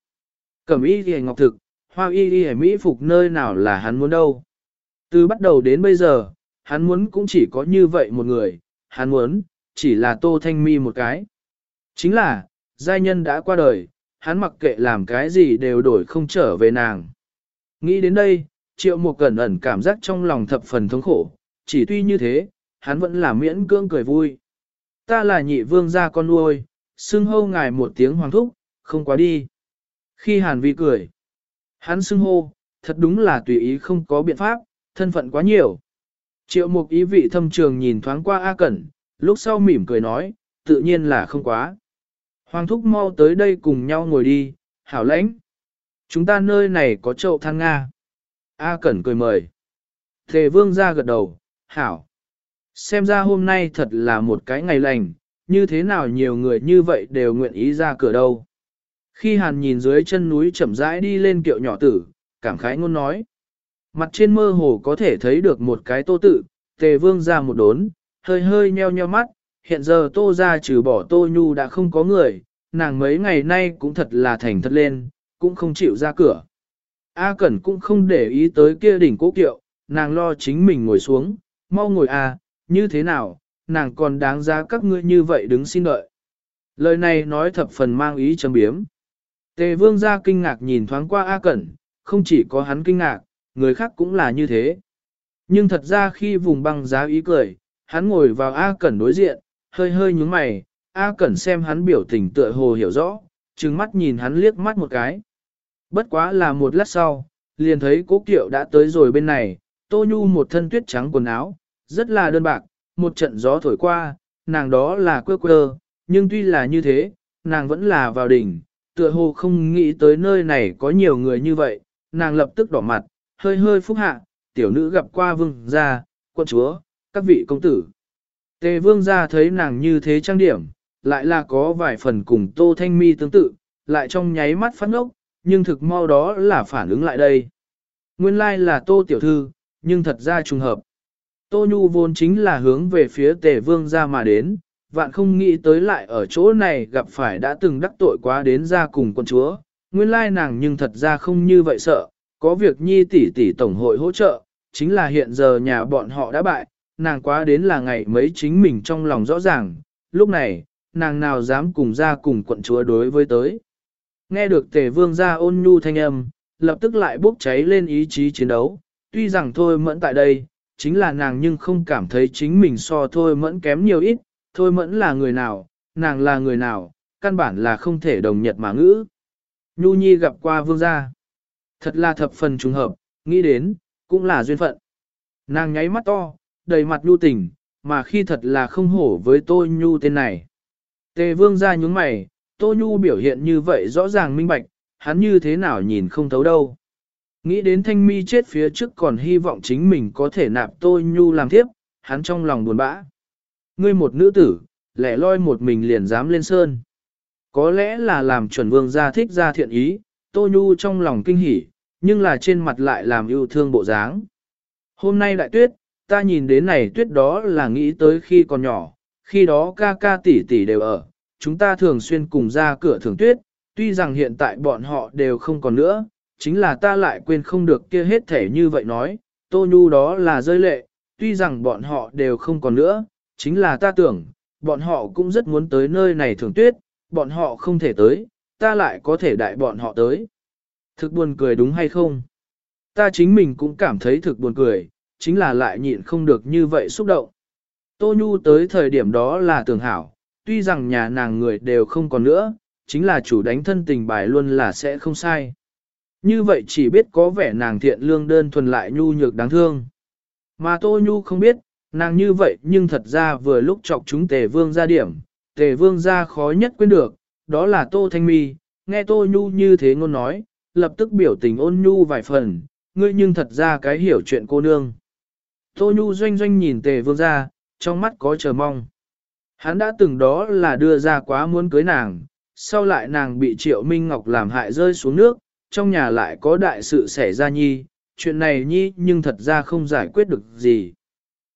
Cẩm y thì ngọc thực, hoa y y mỹ phục nơi nào là hắn muốn đâu. Từ bắt đầu đến bây giờ, hắn muốn cũng chỉ có như vậy một người, hắn muốn, chỉ là tô thanh mi một cái. Chính là, giai nhân đã qua đời, hắn mặc kệ làm cái gì đều đổi không trở về nàng. Nghĩ đến đây, triệu một cẩn ẩn cảm giác trong lòng thập phần thống khổ, chỉ tuy như thế, hắn vẫn là miễn cưỡng cười vui. Ta là nhị vương gia con nuôi, xưng hô ngài một tiếng hoàng thúc, không quá đi. Khi hàn vi cười, hắn xưng hô, thật đúng là tùy ý không có biện pháp, thân phận quá nhiều. Triệu mục ý vị thâm trường nhìn thoáng qua A Cẩn, lúc sau mỉm cười nói, tự nhiên là không quá. Hoàng thúc mau tới đây cùng nhau ngồi đi, hảo lãnh. Chúng ta nơi này có chậu than Nga. A Cẩn cười mời. Thề vương ra gật đầu, hảo. Xem ra hôm nay thật là một cái ngày lành, như thế nào nhiều người như vậy đều nguyện ý ra cửa đâu. Khi hàn nhìn dưới chân núi chậm rãi đi lên kiệu nhỏ tử, cảm khái ngôn nói. Mặt trên mơ hồ có thể thấy được một cái tô tự, tề vương ra một đốn, hơi hơi nheo nheo mắt, hiện giờ tô ra trừ bỏ tô nhu đã không có người, nàng mấy ngày nay cũng thật là thành thật lên, cũng không chịu ra cửa. A Cẩn cũng không để ý tới kia đỉnh cố kiệu, nàng lo chính mình ngồi xuống, mau ngồi à, như thế nào, nàng còn đáng giá các ngươi như vậy đứng xin đợi. Lời này nói thập phần mang ý châm biếm. Tề vương ra kinh ngạc nhìn thoáng qua A Cẩn, không chỉ có hắn kinh ngạc, người khác cũng là như thế. Nhưng thật ra khi vùng băng giá ý cười, hắn ngồi vào A Cẩn đối diện, hơi hơi nhúng mày, A Cẩn xem hắn biểu tình tựa hồ hiểu rõ, trừng mắt nhìn hắn liếc mắt một cái. Bất quá là một lát sau, liền thấy cố kiệu đã tới rồi bên này, tô nhu một thân tuyết trắng quần áo, rất là đơn bạc, một trận gió thổi qua, nàng đó là quơ quơ, nhưng tuy là như thế, nàng vẫn là vào đỉnh, tựa hồ không nghĩ tới nơi này có nhiều người như vậy, nàng lập tức đỏ mặt, hơi hơi phúc hạ, tiểu nữ gặp qua vương gia, quân chúa, các vị công tử. Tề vương gia thấy nàng như thế trang điểm, lại là có vài phần cùng tô thanh mi tương tự, lại trong nháy mắt phát ngốc, nhưng thực mau đó là phản ứng lại đây. Nguyên lai like là tô tiểu thư, nhưng thật ra trùng hợp. Tô Nhu vốn chính là hướng về phía tề vương gia mà đến, vạn không nghĩ tới lại ở chỗ này gặp phải đã từng đắc tội quá đến ra cùng quân chúa. Nguyên lai nàng nhưng thật ra không như vậy sợ, có việc nhi tỷ tỷ tổng hội hỗ trợ, chính là hiện giờ nhà bọn họ đã bại, nàng quá đến là ngày mấy chính mình trong lòng rõ ràng, lúc này, nàng nào dám cùng ra cùng quận chúa đối với tới. Nghe được tề vương ra ôn nhu thanh âm, lập tức lại bốc cháy lên ý chí chiến đấu, tuy rằng thôi mẫn tại đây, chính là nàng nhưng không cảm thấy chính mình so thôi mẫn kém nhiều ít, thôi mẫn là người nào, nàng là người nào, căn bản là không thể đồng nhật mà ngữ. Nhu Nhi gặp qua vương gia. Thật là thập phần trùng hợp, nghĩ đến, cũng là duyên phận. Nàng nháy mắt to, đầy mặt nhu tình, mà khi thật là không hổ với tôi nhu tên này. Tề vương gia nhúng mày, tô nhu biểu hiện như vậy rõ ràng minh bạch, hắn như thế nào nhìn không thấu đâu. Nghĩ đến thanh mi chết phía trước còn hy vọng chính mình có thể nạp tô nhu làm tiếp, hắn trong lòng buồn bã. Ngươi một nữ tử, lẻ loi một mình liền dám lên sơn. Có lẽ là làm chuẩn vương gia thích ra thiện ý, tô nhu trong lòng kinh hỉ, nhưng là trên mặt lại làm yêu thương bộ dáng. Hôm nay đại tuyết, ta nhìn đến này tuyết đó là nghĩ tới khi còn nhỏ, khi đó ca ca tỷ tỷ đều ở, chúng ta thường xuyên cùng ra cửa thường tuyết, tuy rằng hiện tại bọn họ đều không còn nữa, chính là ta lại quên không được kia hết thể như vậy nói, Tô Nhu đó là rơi lệ, tuy rằng bọn họ đều không còn nữa, chính là ta tưởng, bọn họ cũng rất muốn tới nơi này thường tuyết, bọn họ không thể tới, ta lại có thể đại bọn họ tới. Thực buồn cười đúng hay không? Ta chính mình cũng cảm thấy thực buồn cười, chính là lại nhịn không được như vậy xúc động. Tô Nhu tới thời điểm đó là tưởng hảo, tuy rằng nhà nàng người đều không còn nữa, chính là chủ đánh thân tình bài luôn là sẽ không sai. Như vậy chỉ biết có vẻ nàng thiện lương đơn thuần lại nhu nhược đáng thương. Mà Tô Nhu không biết, nàng như vậy nhưng thật ra vừa lúc chọc chúng tề vương ra điểm, tề vương ra khó nhất quên được, đó là Tô Thanh Mi, nghe Tô Nhu như thế ngôn nói, lập tức biểu tình ôn nhu vài phần, ngươi nhưng thật ra cái hiểu chuyện cô nương. Tô Nhu doanh doanh nhìn tề vương ra, trong mắt có chờ mong. Hắn đã từng đó là đưa ra quá muốn cưới nàng, sau lại nàng bị Triệu Minh Ngọc làm hại rơi xuống nước, trong nhà lại có đại sự xảy ra nhi, chuyện này nhi nhưng thật ra không giải quyết được gì.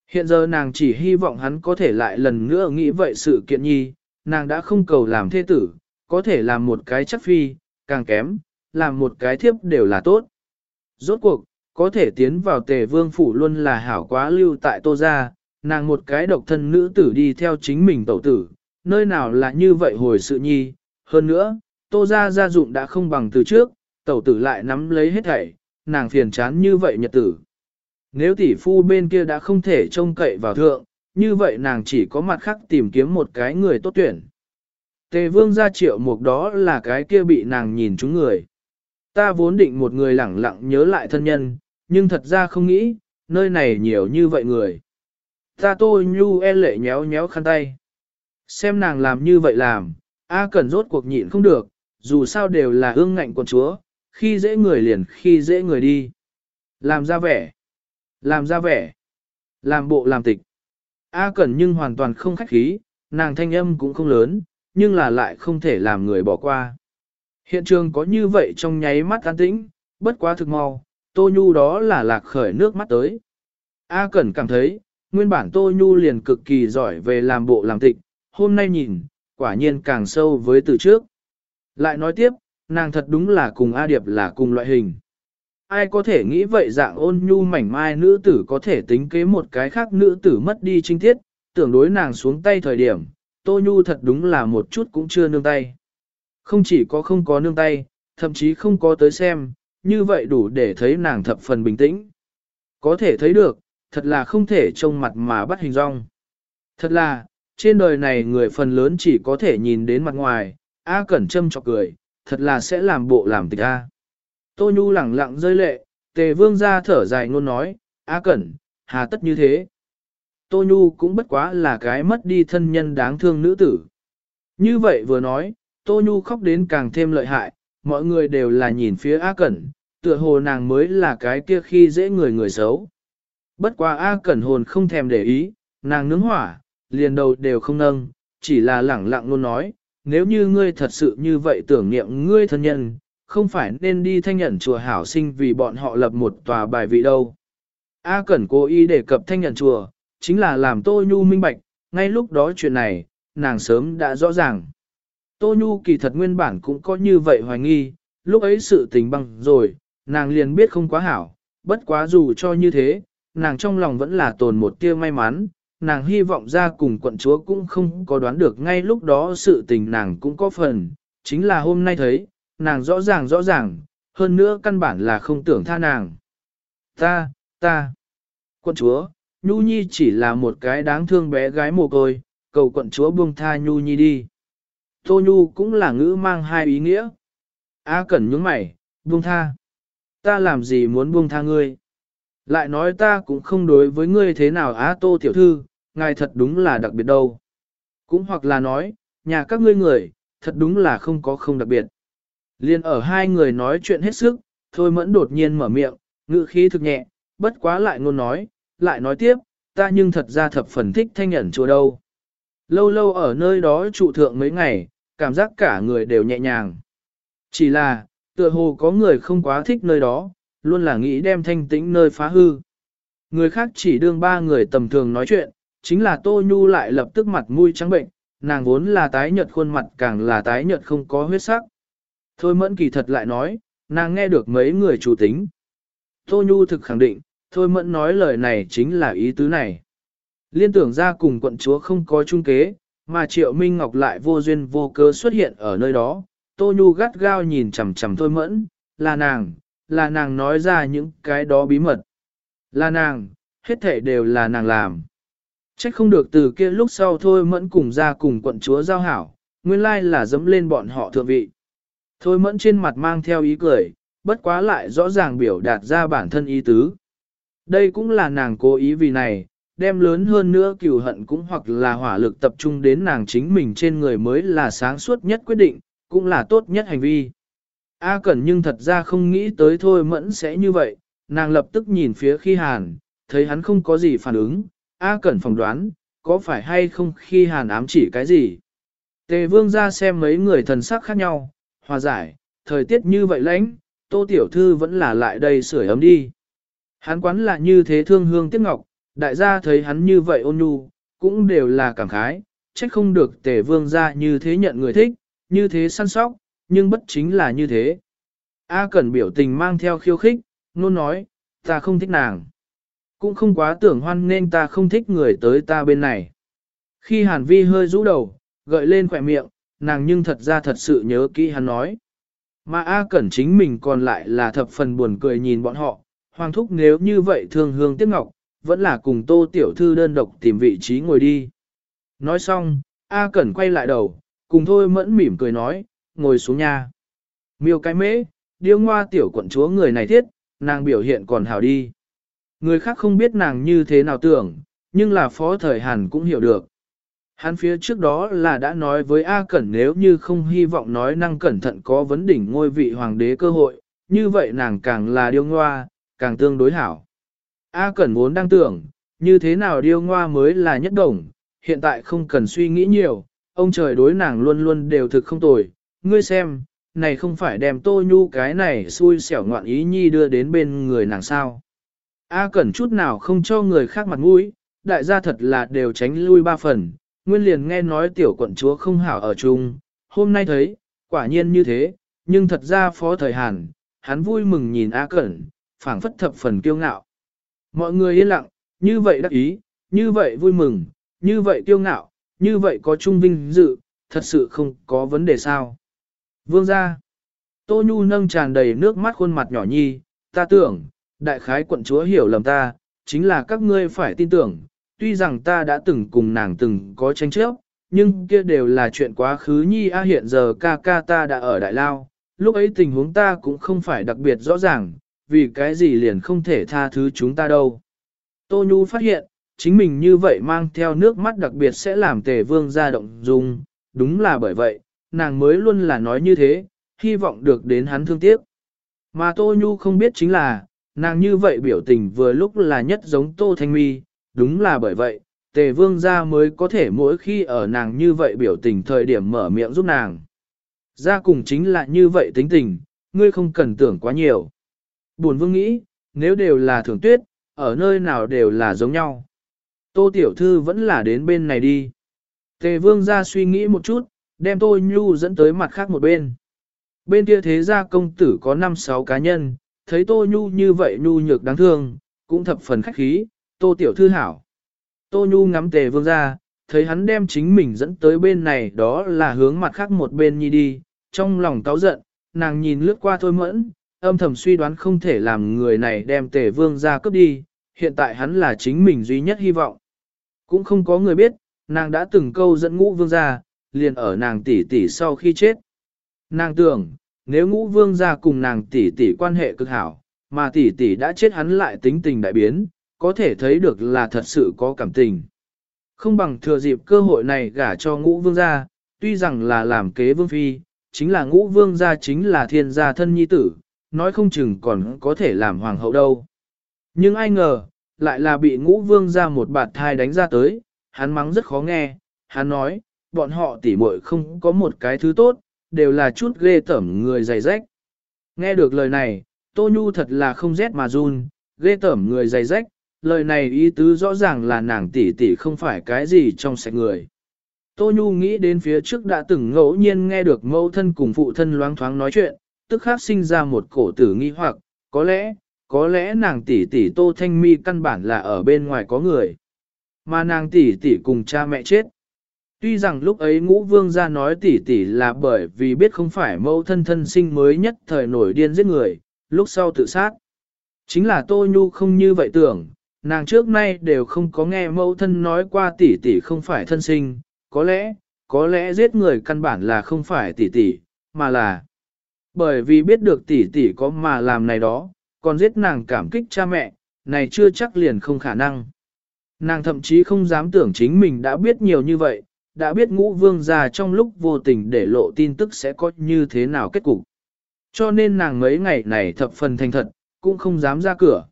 Hiện giờ nàng chỉ hy vọng hắn có thể lại lần nữa nghĩ vậy sự kiện nhi, nàng đã không cầu làm thế tử, có thể làm một cái chắc phi, càng kém, làm một cái thiếp đều là tốt. Rốt cuộc, có thể tiến vào tề vương phủ luôn là hảo quá lưu tại tô gia, nàng một cái độc thân nữ tử đi theo chính mình tẩu tử, nơi nào là như vậy hồi sự nhi, hơn nữa, tô gia gia dụng đã không bằng từ trước, tẩu tử lại nắm lấy hết thảy, nàng phiền chán như vậy nhật tử. Nếu tỷ phu bên kia đã không thể trông cậy vào thượng, như vậy nàng chỉ có mặt khác tìm kiếm một cái người tốt tuyển. Tề vương gia triệu mục đó là cái kia bị nàng nhìn chúng người. Ta vốn định một người lẳng lặng nhớ lại thân nhân, nhưng thật ra không nghĩ, nơi này nhiều như vậy người. Ta tôi nhu e lệ nhéo nhéo khăn tay. Xem nàng làm như vậy làm, A cần rốt cuộc nhịn không được, dù sao đều là ương ngạnh con chúa, khi dễ người liền khi dễ người đi. Làm ra vẻ, làm ra vẻ, làm bộ làm tịch. A Cẩn nhưng hoàn toàn không khách khí, nàng thanh âm cũng không lớn, nhưng là lại không thể làm người bỏ qua. Hiện trường có như vậy trong nháy mắt an tĩnh, bất quá thực mau, Tô Nhu đó là lạc khởi nước mắt tới. A Cẩn cảm thấy, nguyên bản Tô Nhu liền cực kỳ giỏi về làm bộ làm tịch, hôm nay nhìn, quả nhiên càng sâu với từ trước. Lại nói tiếp, nàng thật đúng là cùng A Điệp là cùng loại hình. Ai có thể nghĩ vậy dạng ôn nhu mảnh mai nữ tử có thể tính kế một cái khác nữ tử mất đi trinh tiết, tưởng đối nàng xuống tay thời điểm, Tô Nhu thật đúng là một chút cũng chưa nương tay. Không chỉ có không có nương tay, thậm chí không có tới xem, như vậy đủ để thấy nàng thập phần bình tĩnh. Có thể thấy được, thật là không thể trông mặt mà bắt hình rong. Thật là, trên đời này người phần lớn chỉ có thể nhìn đến mặt ngoài, A Cẩn trâm chọc cười, thật là sẽ làm bộ làm tịch A. Tô Nhu lẳng lặng rơi lệ, tề vương ra thở dài ngôn nói, A Cẩn, hà tất như thế. Tô Nhu cũng bất quá là cái mất đi thân nhân đáng thương nữ tử. Như vậy vừa nói, Tô Nhu khóc đến càng thêm lợi hại, mọi người đều là nhìn phía A Cẩn, tựa hồ nàng mới là cái kia khi dễ người người xấu. Bất quá A Cẩn hồn không thèm để ý, nàng nướng hỏa, liền đầu đều không nâng, chỉ là lẳng lặng luôn nói, nếu như ngươi thật sự như vậy tưởng niệm ngươi thân nhân, không phải nên đi thanh nhận chùa hảo sinh vì bọn họ lập một tòa bài vị đâu. A Cẩn cố ý đề cập thanh nhận chùa, chính là làm Tô Nhu minh bạch, ngay lúc đó chuyện này, nàng sớm đã rõ ràng. Tô Nhu kỳ thật nguyên bản cũng có như vậy hoài nghi, lúc ấy sự tình băng rồi, nàng liền biết không quá hảo, bất quá dù cho như thế, nàng trong lòng vẫn là tồn một tia may mắn, nàng hy vọng ra cùng quận chúa cũng không có đoán được ngay lúc đó sự tình nàng cũng có phần, chính là hôm nay thấy, nàng rõ ràng rõ ràng, hơn nữa căn bản là không tưởng tha nàng. Ta, ta, quận chúa, Nhu Nhi chỉ là một cái đáng thương bé gái mồ côi, cầu quận chúa buông tha Nhu Nhi đi. Tô Nhu cũng là ngữ mang hai ý nghĩa. A Cẩn nhướng mày, buông tha. Ta làm gì muốn buông tha ngươi? Lại nói ta cũng không đối với ngươi thế nào á tô tiểu thư, ngài thật đúng là đặc biệt đâu. Cũng hoặc là nói, nhà các ngươi người, thật đúng là không có không đặc biệt. Liên ở hai người nói chuyện hết sức, thôi mẫn đột nhiên mở miệng, ngữ khí thực nhẹ, bất quá lại ngôn nói, lại nói tiếp, ta nhưng thật ra thập phần thích thanh nhẫn chùa đâu. Lâu lâu ở nơi đó trụ thượng mấy ngày, cảm giác cả người đều nhẹ nhàng. Chỉ là, tựa hồ có người không quá thích nơi đó, luôn là nghĩ đem thanh tĩnh nơi phá hư. Người khác chỉ đương ba người tầm thường nói chuyện, chính là Tô Nhu lại lập tức mặt mũi trắng bệnh, nàng vốn là tái nhợt khuôn mặt càng là tái nhợt không có huyết sắc. Thôi mẫn kỳ thật lại nói, nàng nghe được mấy người chủ tính. Tô Nhu thực khẳng định, thôi mẫn nói lời này chính là ý tứ này. Liên tưởng ra cùng quận chúa không có chung kế, mà Triệu Minh Ngọc lại vô duyên vô cớ xuất hiện ở nơi đó. Tô Nhu gắt gao nhìn chằm chằm thôi mẫn, là nàng, là nàng nói ra những cái đó bí mật. Là nàng, hết thể đều là nàng làm. Trách không được từ kia lúc sau thôi mẫn cùng ra cùng quận chúa giao hảo, nguyên lai là dẫm lên bọn họ thượng vị. Thôi mẫn trên mặt mang theo ý cười, bất quá lại rõ ràng biểu đạt ra bản thân ý tứ. Đây cũng là nàng cố ý vì này, đem lớn hơn nữa cừu hận cũng hoặc là hỏa lực tập trung đến nàng chính mình trên người mới là sáng suốt nhất quyết định, cũng là tốt nhất hành vi. A Cẩn nhưng thật ra không nghĩ tới thôi mẫn sẽ như vậy, nàng lập tức nhìn phía khi hàn, thấy hắn không có gì phản ứng, A Cẩn phỏng đoán, có phải hay không khi hàn ám chỉ cái gì. Tề vương ra xem mấy người thần sắc khác nhau, hòa giải, thời tiết như vậy lãnh, tô tiểu thư vẫn là lại đây sưởi ấm đi. Hắn quán là như thế thương hương tiếc ngọc, đại gia thấy hắn như vậy ôn nhu, cũng đều là cảm khái, trách không được tề vương ra như thế nhận người thích, như thế săn sóc, nhưng bất chính là như thế. A Cẩn biểu tình mang theo khiêu khích, nôn nói, ta không thích nàng. Cũng không quá tưởng hoan nên ta không thích người tới ta bên này. Khi Hàn Vi hơi rũ đầu, gợi lên khỏe miệng, nàng nhưng thật ra thật sự nhớ kỹ hắn nói. Mà A Cẩn chính mình còn lại là thập phần buồn cười nhìn bọn họ, hoàng thúc nếu như vậy thương hương tiếc ngọc, vẫn là cùng tô tiểu thư đơn độc tìm vị trí ngồi đi. Nói xong, A Cẩn quay lại đầu, cùng thôi mẫn mỉm cười nói, ngồi xuống nha. Miêu cái mễ, điêu ngoa tiểu quận chúa người này thiết, nàng biểu hiện còn hào đi. Người khác không biết nàng như thế nào tưởng, nhưng là phó thời Hàn cũng hiểu được. Hắn phía trước đó là đã nói với A Cẩn nếu như không hy vọng nói năng cẩn thận có vấn đỉnh ngôi vị hoàng đế cơ hội, như vậy nàng càng là điêu ngoa, càng tương đối hảo. A Cẩn vốn đang tưởng, như thế nào điêu ngoa mới là nhất đồng, hiện tại không cần suy nghĩ nhiều, ông trời đối nàng luôn luôn đều thực không tồi, ngươi xem, này không phải đem tô nhu cái này xui xẻo ngoạn ý nhi đưa đến bên người nàng sao. A Cẩn chút nào không cho người khác mặt mũi, đại gia thật là đều tránh lui ba phần, nguyên liền nghe nói tiểu quận chúa không hảo ở chung, hôm nay thấy, quả nhiên như thế, nhưng thật ra phó thời Hàn, hắn vui mừng nhìn A Cẩn, phảng phất thập phần kiêu ngạo. Mọi người yên lặng, như vậy đắc ý, như vậy vui mừng, như vậy kiêu ngạo, như vậy có trung vinh dự, thật sự không có vấn đề sao. Vương gia, Tô Nhu nâng tràn đầy nước mắt khuôn mặt nhỏ nhi, ta tưởng, đại khái quận chúa hiểu lầm ta, chính là các ngươi phải tin tưởng, tuy rằng ta đã từng cùng nàng từng có tranh chấp, nhưng kia đều là chuyện quá khứ nhi a hiện giờ ca ca ta đã ở Đại Lao, lúc ấy tình huống ta cũng không phải đặc biệt rõ ràng, vì cái gì liền không thể tha thứ chúng ta đâu. Tô Nhu phát hiện, chính mình như vậy mang theo nước mắt đặc biệt sẽ làm tề vương ra động dung, đúng là bởi vậy, nàng mới luôn là nói như thế, hy vọng được đến hắn thương tiếc. Mà Tô Nhu không biết chính là, nàng như vậy biểu tình vừa lúc là nhất giống Tô Thanh Mi, đúng là bởi vậy, tề vương gia mới có thể mỗi khi ở nàng như vậy biểu tình thời điểm mở miệng giúp nàng. gia cùng chính là như vậy tính tình, ngươi không cần tưởng quá nhiều. Buồn vương nghĩ, nếu đều là thường tuyết, ở nơi nào đều là giống nhau. Tô Tiểu Thư vẫn là đến bên này đi. Tề vương gia suy nghĩ một chút, đem Tô Nhu dẫn tới mặt khác một bên. Bên kia thế gia công tử có 5-6 cá nhân, thấy Tô Nhu như vậy Nhu nhược đáng thương, cũng thập phần khách khí, Tô Tiểu Thư hảo. Tô Nhu ngắm tề vương ra, thấy hắn đem chính mình dẫn tới bên này đó là hướng mặt khác một bên nhi đi, trong lòng cáu giận, nàng nhìn lướt qua thôi mẫn, âm thầm suy đoán không thể làm người này đem tề vương ra cướp đi, hiện tại hắn là chính mình duy nhất hy vọng. Cũng không có người biết, nàng đã từng câu dẫn ngũ vương ra, liền ở nàng tỷ tỷ sau khi chết. Nàng tưởng, nếu ngũ vương ra cùng nàng tỷ tỷ quan hệ cực hảo, mà tỷ tỷ đã chết hắn lại tính tình đại biến, có thể thấy được là thật sự có cảm tình. Không bằng thừa dịp cơ hội này gả cho ngũ vương gia, tuy rằng là làm kế vương phi, chính là ngũ vương gia chính là thiên gia thân nhi tử, nói không chừng còn có thể làm hoàng hậu đâu. Nhưng ai ngờ, lại là bị ngũ vương gia một bạt thai đánh ra tới, hắn mắng rất khó nghe, hắn nói, bọn họ tỉ muội không có một cái thứ tốt, đều là chút ghê tẩm người dày rách. Nghe được lời này, Tô Nhu thật là không rét mà run, ghê tẩm người dày rách, lời này ý tứ rõ ràng là nàng tỷ tỷ không phải cái gì trong sạch người. Tô Nhu nghĩ đến phía trước đã từng ngẫu nhiên nghe được mẫu thân cùng phụ thân loáng thoáng nói chuyện, tức khác sinh ra một cổ tử nghi hoặc, có lẽ, có lẽ nàng tỷ tỷ Tô Thanh Mi căn bản là ở bên ngoài có người. Mà nàng tỷ tỷ cùng cha mẹ chết. Tuy rằng lúc ấy ngũ vương ra nói tỷ tỷ là bởi vì biết không phải mẫu thân thân sinh mới nhất thời nổi điên giết người, lúc sau tự sát. Chính là Tô Nhu không như vậy tưởng, nàng trước nay đều không có nghe mẫu thân nói qua tỷ tỷ không phải thân sinh, có lẽ, có lẽ giết người căn bản là không phải tỷ tỷ, mà là bởi vì biết được tỷ tỷ có mà làm này đó, còn giết nàng cảm kích cha mẹ, này chưa chắc liền không khả năng. Nàng thậm chí không dám tưởng chính mình đã biết nhiều như vậy, đã biết ngũ vương già trong lúc vô tình để lộ tin tức sẽ có như thế nào kết cục. Cho nên nàng mấy ngày này thập phần thành thật, cũng không dám ra cửa.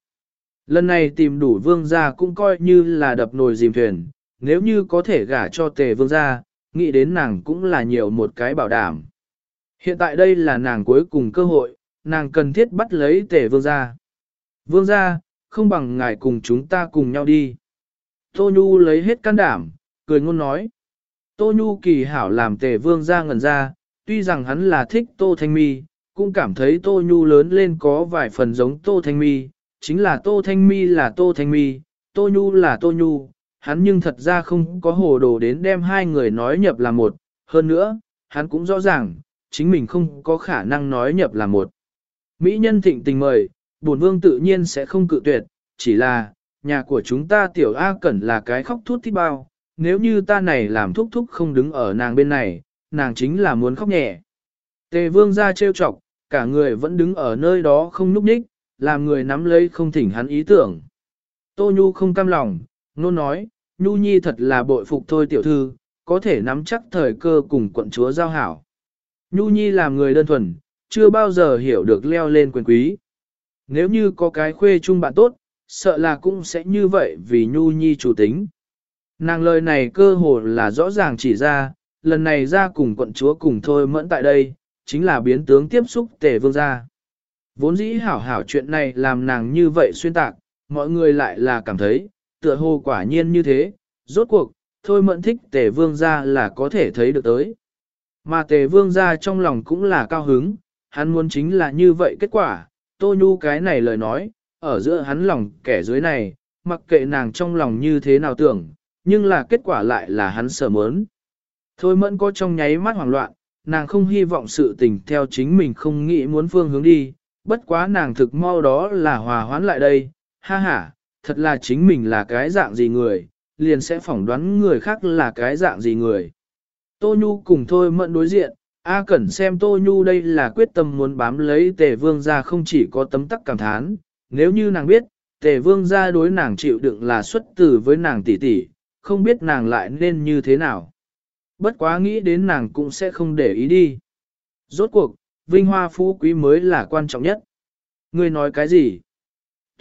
Lần này tìm đủ vương gia cũng coi như là đập nồi dìm thuyền, nếu như có thể gả cho tề vương gia, nghĩ đến nàng cũng là nhiều một cái bảo đảm. Hiện tại đây là nàng cuối cùng cơ hội, nàng cần thiết bắt lấy tề vương gia. Vương gia, không bằng ngài cùng chúng ta cùng nhau đi. Tô Nhu lấy hết can đảm, cười ngôn nói. Tô Nhu kỳ hảo làm tề vương gia ngẩn ra, tuy rằng hắn là thích Tô Thanh Mi, cũng cảm thấy Tô Nhu lớn lên có vài phần giống Tô Thanh Mi, chính là Tô Thanh Mi là Tô Thanh Mi, Tô Nhu là Tô Nhu, hắn nhưng thật ra không có hồ đồ đến đem hai người nói nhập là một, hơn nữa, hắn cũng rõ ràng, chính mình không có khả năng nói nhập là một. Mỹ nhân thịnh tình mời, bổn vương tự nhiên sẽ không cự tuyệt, chỉ là, nhà của chúng ta tiểu A Cẩn là cái khóc thút thít bao, nếu như ta này làm thúc thúc không đứng ở nàng bên này, nàng chính là muốn khóc nhẹ. Tề vương ra trêu chọc, cả người vẫn đứng ở nơi đó không núp ních, làm người nắm lấy không thỉnh hắn ý tưởng. Tô Nhu không cam lòng, nôn nói, Nhu Nhi thật là bội phục thôi tiểu thư, có thể nắm chắc thời cơ cùng quận chúa giao hảo. Nhu Nhi làm người đơn thuần, chưa bao giờ hiểu được leo lên quyền quý. Nếu như có cái khuê chung bạn tốt, sợ là cũng sẽ như vậy vì Nhu Nhi chủ tính. Nàng lời này cơ hồ là rõ ràng chỉ ra, lần này ra cùng quận chúa cùng thôi mẫn tại đây, chính là biến tướng tiếp xúc tề vương gia. Vốn dĩ hảo hảo chuyện này làm nàng như vậy xuyên tạc, mọi người lại là cảm thấy, tựa hồ quả nhiên như thế, rốt cuộc, thôi mẫn thích tề vương ra là có thể thấy được tới. Mà tề vương ra trong lòng cũng là cao hứng, hắn muốn chính là như vậy kết quả, tô nhu cái này lời nói, ở giữa hắn lòng kẻ dưới này, mặc kệ nàng trong lòng như thế nào tưởng, nhưng là kết quả lại là hắn sợ mớn. Thôi mẫn có trong nháy mắt hoảng loạn, nàng không hy vọng sự tình theo chính mình không nghĩ muốn phương hướng đi, bất quá nàng thực mau đó là hòa hoãn lại đây, ha ha, thật là chính mình là cái dạng gì người, liền sẽ phỏng đoán người khác là cái dạng gì người. Tô Nhu cùng thôi mẫn đối diện, A Cẩn xem Tô Nhu đây là quyết tâm muốn bám lấy tề vương ra không chỉ có tấm tắc cảm thán, nếu như nàng biết, tề vương ra đối nàng chịu đựng là xuất tử với nàng tỷ tỷ, không biết nàng lại nên như thế nào. Bất quá nghĩ đến nàng cũng sẽ không để ý đi. Rốt cuộc, vinh hoa phú quý mới là quan trọng nhất. Ngươi nói cái gì?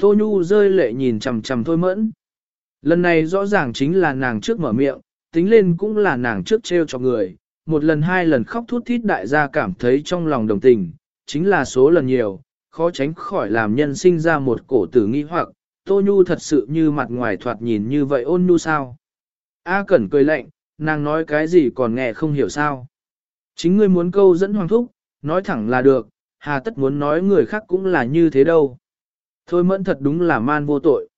Tô Nhu rơi lệ nhìn chằm chằm thôi mẫn. Lần này rõ ràng chính là nàng trước mở miệng, tính lên cũng là nàng trước treo cho người. Một lần hai lần khóc thút thít đại gia cảm thấy trong lòng đồng tình, chính là số lần nhiều, khó tránh khỏi làm nhân sinh ra một cổ tử nghi hoặc, Tô Nhu thật sự như mặt ngoài thoạt nhìn như vậy ôn nhu sao. A Cẩn cười lạnh, nàng nói cái gì còn nghe không hiểu sao. Chính ngươi muốn câu dẫn hoàng thúc, nói thẳng là được, hà tất muốn nói người khác cũng là như thế đâu. Thôi mẫn thật đúng là man vô tội.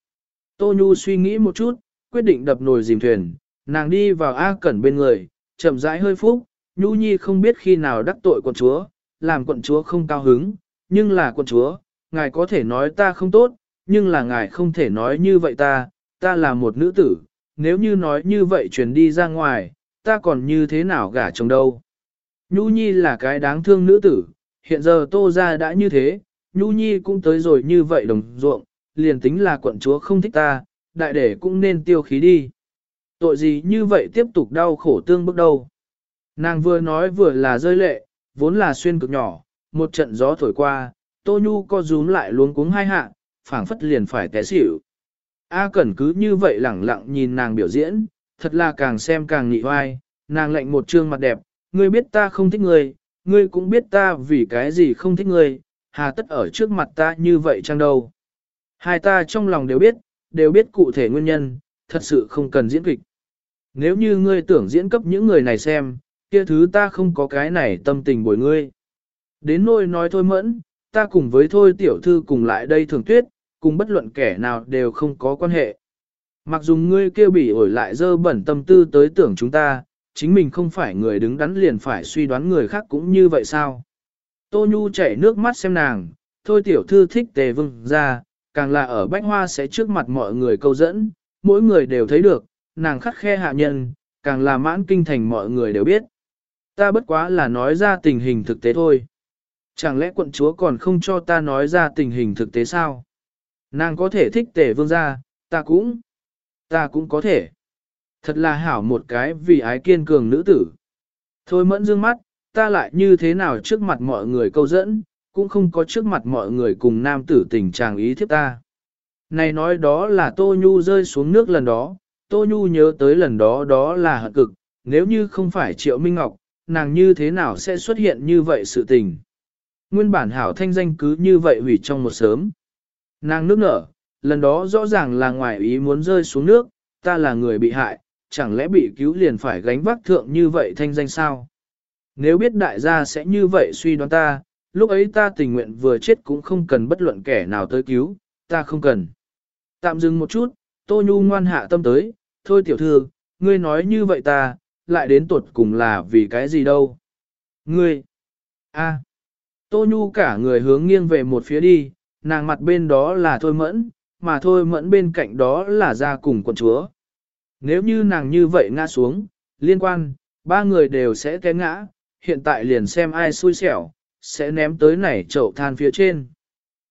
Tô Nhu suy nghĩ một chút, quyết định đập nồi dìm thuyền, nàng đi vào A Cẩn bên người, chậm rãi hơi phúc, Nhu Nhi không biết khi nào đắc tội quận chúa, làm quận chúa không cao hứng, nhưng là quận chúa, ngài có thể nói ta không tốt, nhưng là ngài không thể nói như vậy ta, ta là một nữ tử, nếu như nói như vậy truyền đi ra ngoài, ta còn như thế nào gả chồng đâu. Nhu Nhi là cái đáng thương nữ tử, hiện giờ tô ra đã như thế, Nhu Nhi cũng tới rồi như vậy đồng ruộng, liền tính là quận chúa không thích ta, đại đệ cũng nên tiêu khí đi. Tội gì như vậy tiếp tục đau khổ tương bước đầu. Nàng vừa nói vừa là rơi lệ, vốn là xuyên cực nhỏ, một trận gió thổi qua, Tô Nhu co rúm lại luống cuống hai hạ, phảng phất liền phải té xỉu. A Cẩn cứ như vậy lẳng lặng nhìn nàng biểu diễn, thật là càng xem càng nhị hoai, nàng lạnh một trương mặt đẹp, ngươi biết ta không thích ngươi, ngươi cũng biết ta vì cái gì không thích ngươi, hà tất ở trước mặt ta như vậy chăng đâu. Hai ta trong lòng đều biết, đều biết cụ thể nguyên nhân, thật sự không cần diễn kịch. Nếu như ngươi tưởng diễn cấp những người này xem, kia thứ ta không có cái này tâm tình bồi ngươi. Đến nôi nói thôi mẫn, ta cùng với thôi tiểu thư cùng lại đây thường tuyết, cùng bất luận kẻ nào đều không có quan hệ. Mặc dù ngươi kêu bỉ ổi lại dơ bẩn tâm tư tới tưởng chúng ta, chính mình không phải người đứng đắn liền phải suy đoán người khác cũng như vậy sao? Tô Nhu chảy nước mắt xem nàng, thôi tiểu thư thích tề vương ra, càng là ở bách hoa sẽ trước mặt mọi người câu dẫn, mỗi người đều thấy được, nàng khắc khe hạ nhân, càng là mãn kinh thành mọi người đều biết. Ta bất quá là nói ra tình hình thực tế thôi. Chẳng lẽ quận chúa còn không cho ta nói ra tình hình thực tế sao? Nàng có thể thích tề vương gia, ta cũng, ta cũng có thể. Thật là hảo một cái vì ái kiên cường nữ tử. Thôi mẫn dương mắt, ta lại như thế nào trước mặt mọi người câu dẫn, cũng không có trước mặt mọi người cùng nam tử tình chàng ý thiếp ta. Này nói đó là Tô Nhu rơi xuống nước lần đó, Tô Nhu nhớ tới lần đó đó là hận cực, nếu như không phải Triệu Minh Ngọc, nàng như thế nào sẽ xuất hiện như vậy sự tình. Nguyên bản hảo thanh danh cứ như vậy hủy trong một sớm. Nàng nước nở, lần đó rõ ràng là ngoài ý muốn rơi xuống nước, ta là người bị hại, chẳng lẽ bị cứu liền phải gánh vác thượng như vậy thanh danh sao? Nếu biết đại gia sẽ như vậy suy đoán ta, lúc ấy ta tình nguyện vừa chết cũng không cần bất luận kẻ nào tới cứu, ta không cần. Tạm dừng một chút, Tô Nhu ngoan hạ tâm tới, thôi tiểu thư, ngươi nói như vậy ta, lại đến tuột cùng là vì cái gì đâu? Ngươi! a Tô Nhu cả người hướng nghiêng về một phía đi, nàng mặt bên đó là thôi mẫn, mà thôi mẫn bên cạnh đó là ra cùng quận chúa. Nếu như nàng như vậy ngã xuống, liên quan, ba người đều sẽ té ngã, hiện tại liền xem ai xui xẻo, sẽ ném tới nảy chậu than phía trên.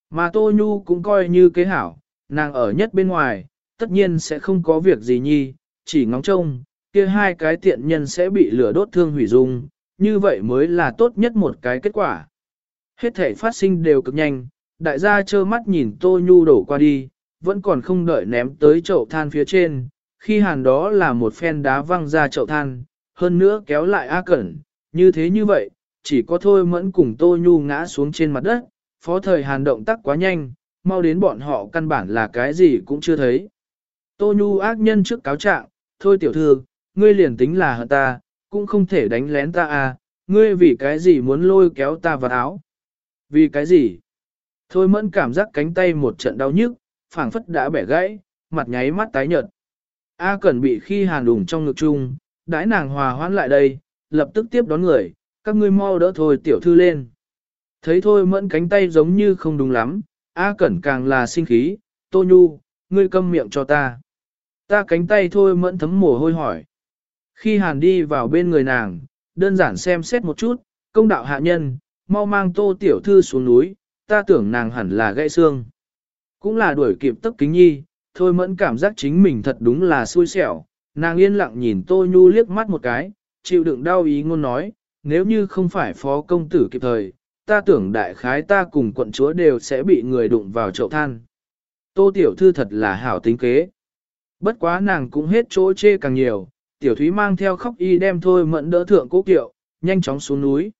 Mà Tô Nhu cũng coi như kế hảo, nàng ở nhất bên ngoài, tất nhiên sẽ không có việc gì nhi, chỉ ngóng trông, kia hai cái tiện nhân sẽ bị lửa đốt thương hủy dung, như vậy mới là tốt nhất một cái kết quả. Hết thể phát sinh đều cực nhanh, đại gia trơ mắt nhìn Tô Nhu đổ qua đi, vẫn còn không đợi ném tới chậu than phía trên, khi hàn đó là một phen đá văng ra chậu than, hơn nữa kéo lại A Cẩn, như thế như vậy, chỉ có thôi mẫn cùng Tô Nhu ngã xuống trên mặt đất, phó thời hàn động tác quá nhanh, mau đến bọn họ căn bản là cái gì cũng chưa thấy. Tô Nhu ác nhân trước cáo trạng, thôi tiểu thư, ngươi liền tính là hận ta, cũng không thể đánh lén ta à, ngươi vì cái gì muốn lôi kéo ta vào áo? Vì cái gì? Thôi mẫn cảm giác cánh tay một trận đau nhức, phảng phất đã bẻ gãy, mặt nháy mắt tái nhợt. A Cẩn bị khi hàn đùng trong ngực chung, đãi nàng hòa hoãn lại đây, lập tức tiếp đón người, các ngươi mau đỡ thôi tiểu thư lên. Thấy thôi mẫn cánh tay giống như không đúng lắm, A Cẩn càng là sinh khí, Tô Nhu, ngươi câm miệng cho ta. Ta cánh tay thôi mẫn thấm mồ hôi hỏi. Khi hàn đi vào bên người nàng, đơn giản xem xét một chút, công đạo hạ nhân, mau mang tô tiểu thư xuống núi, ta tưởng nàng hẳn là gãy xương. Cũng là đuổi kịp tấp kính nhi, thôi mẫn cảm giác chính mình thật đúng là xui xẻo, nàng yên lặng nhìn tô nhu liếc mắt một cái, chịu đựng đau ý ngôn nói, nếu như không phải phó công tử kịp thời, ta tưởng đại khái ta cùng quận chúa đều sẽ bị người đụng vào chậu than. Tô tiểu thư thật là hảo tính kế. Bất quá nàng cũng hết chỗ chê càng nhiều, tiểu thúy mang theo khóc y đem thôi mẫn đỡ thượng cố kiệu, nhanh chóng xuống núi.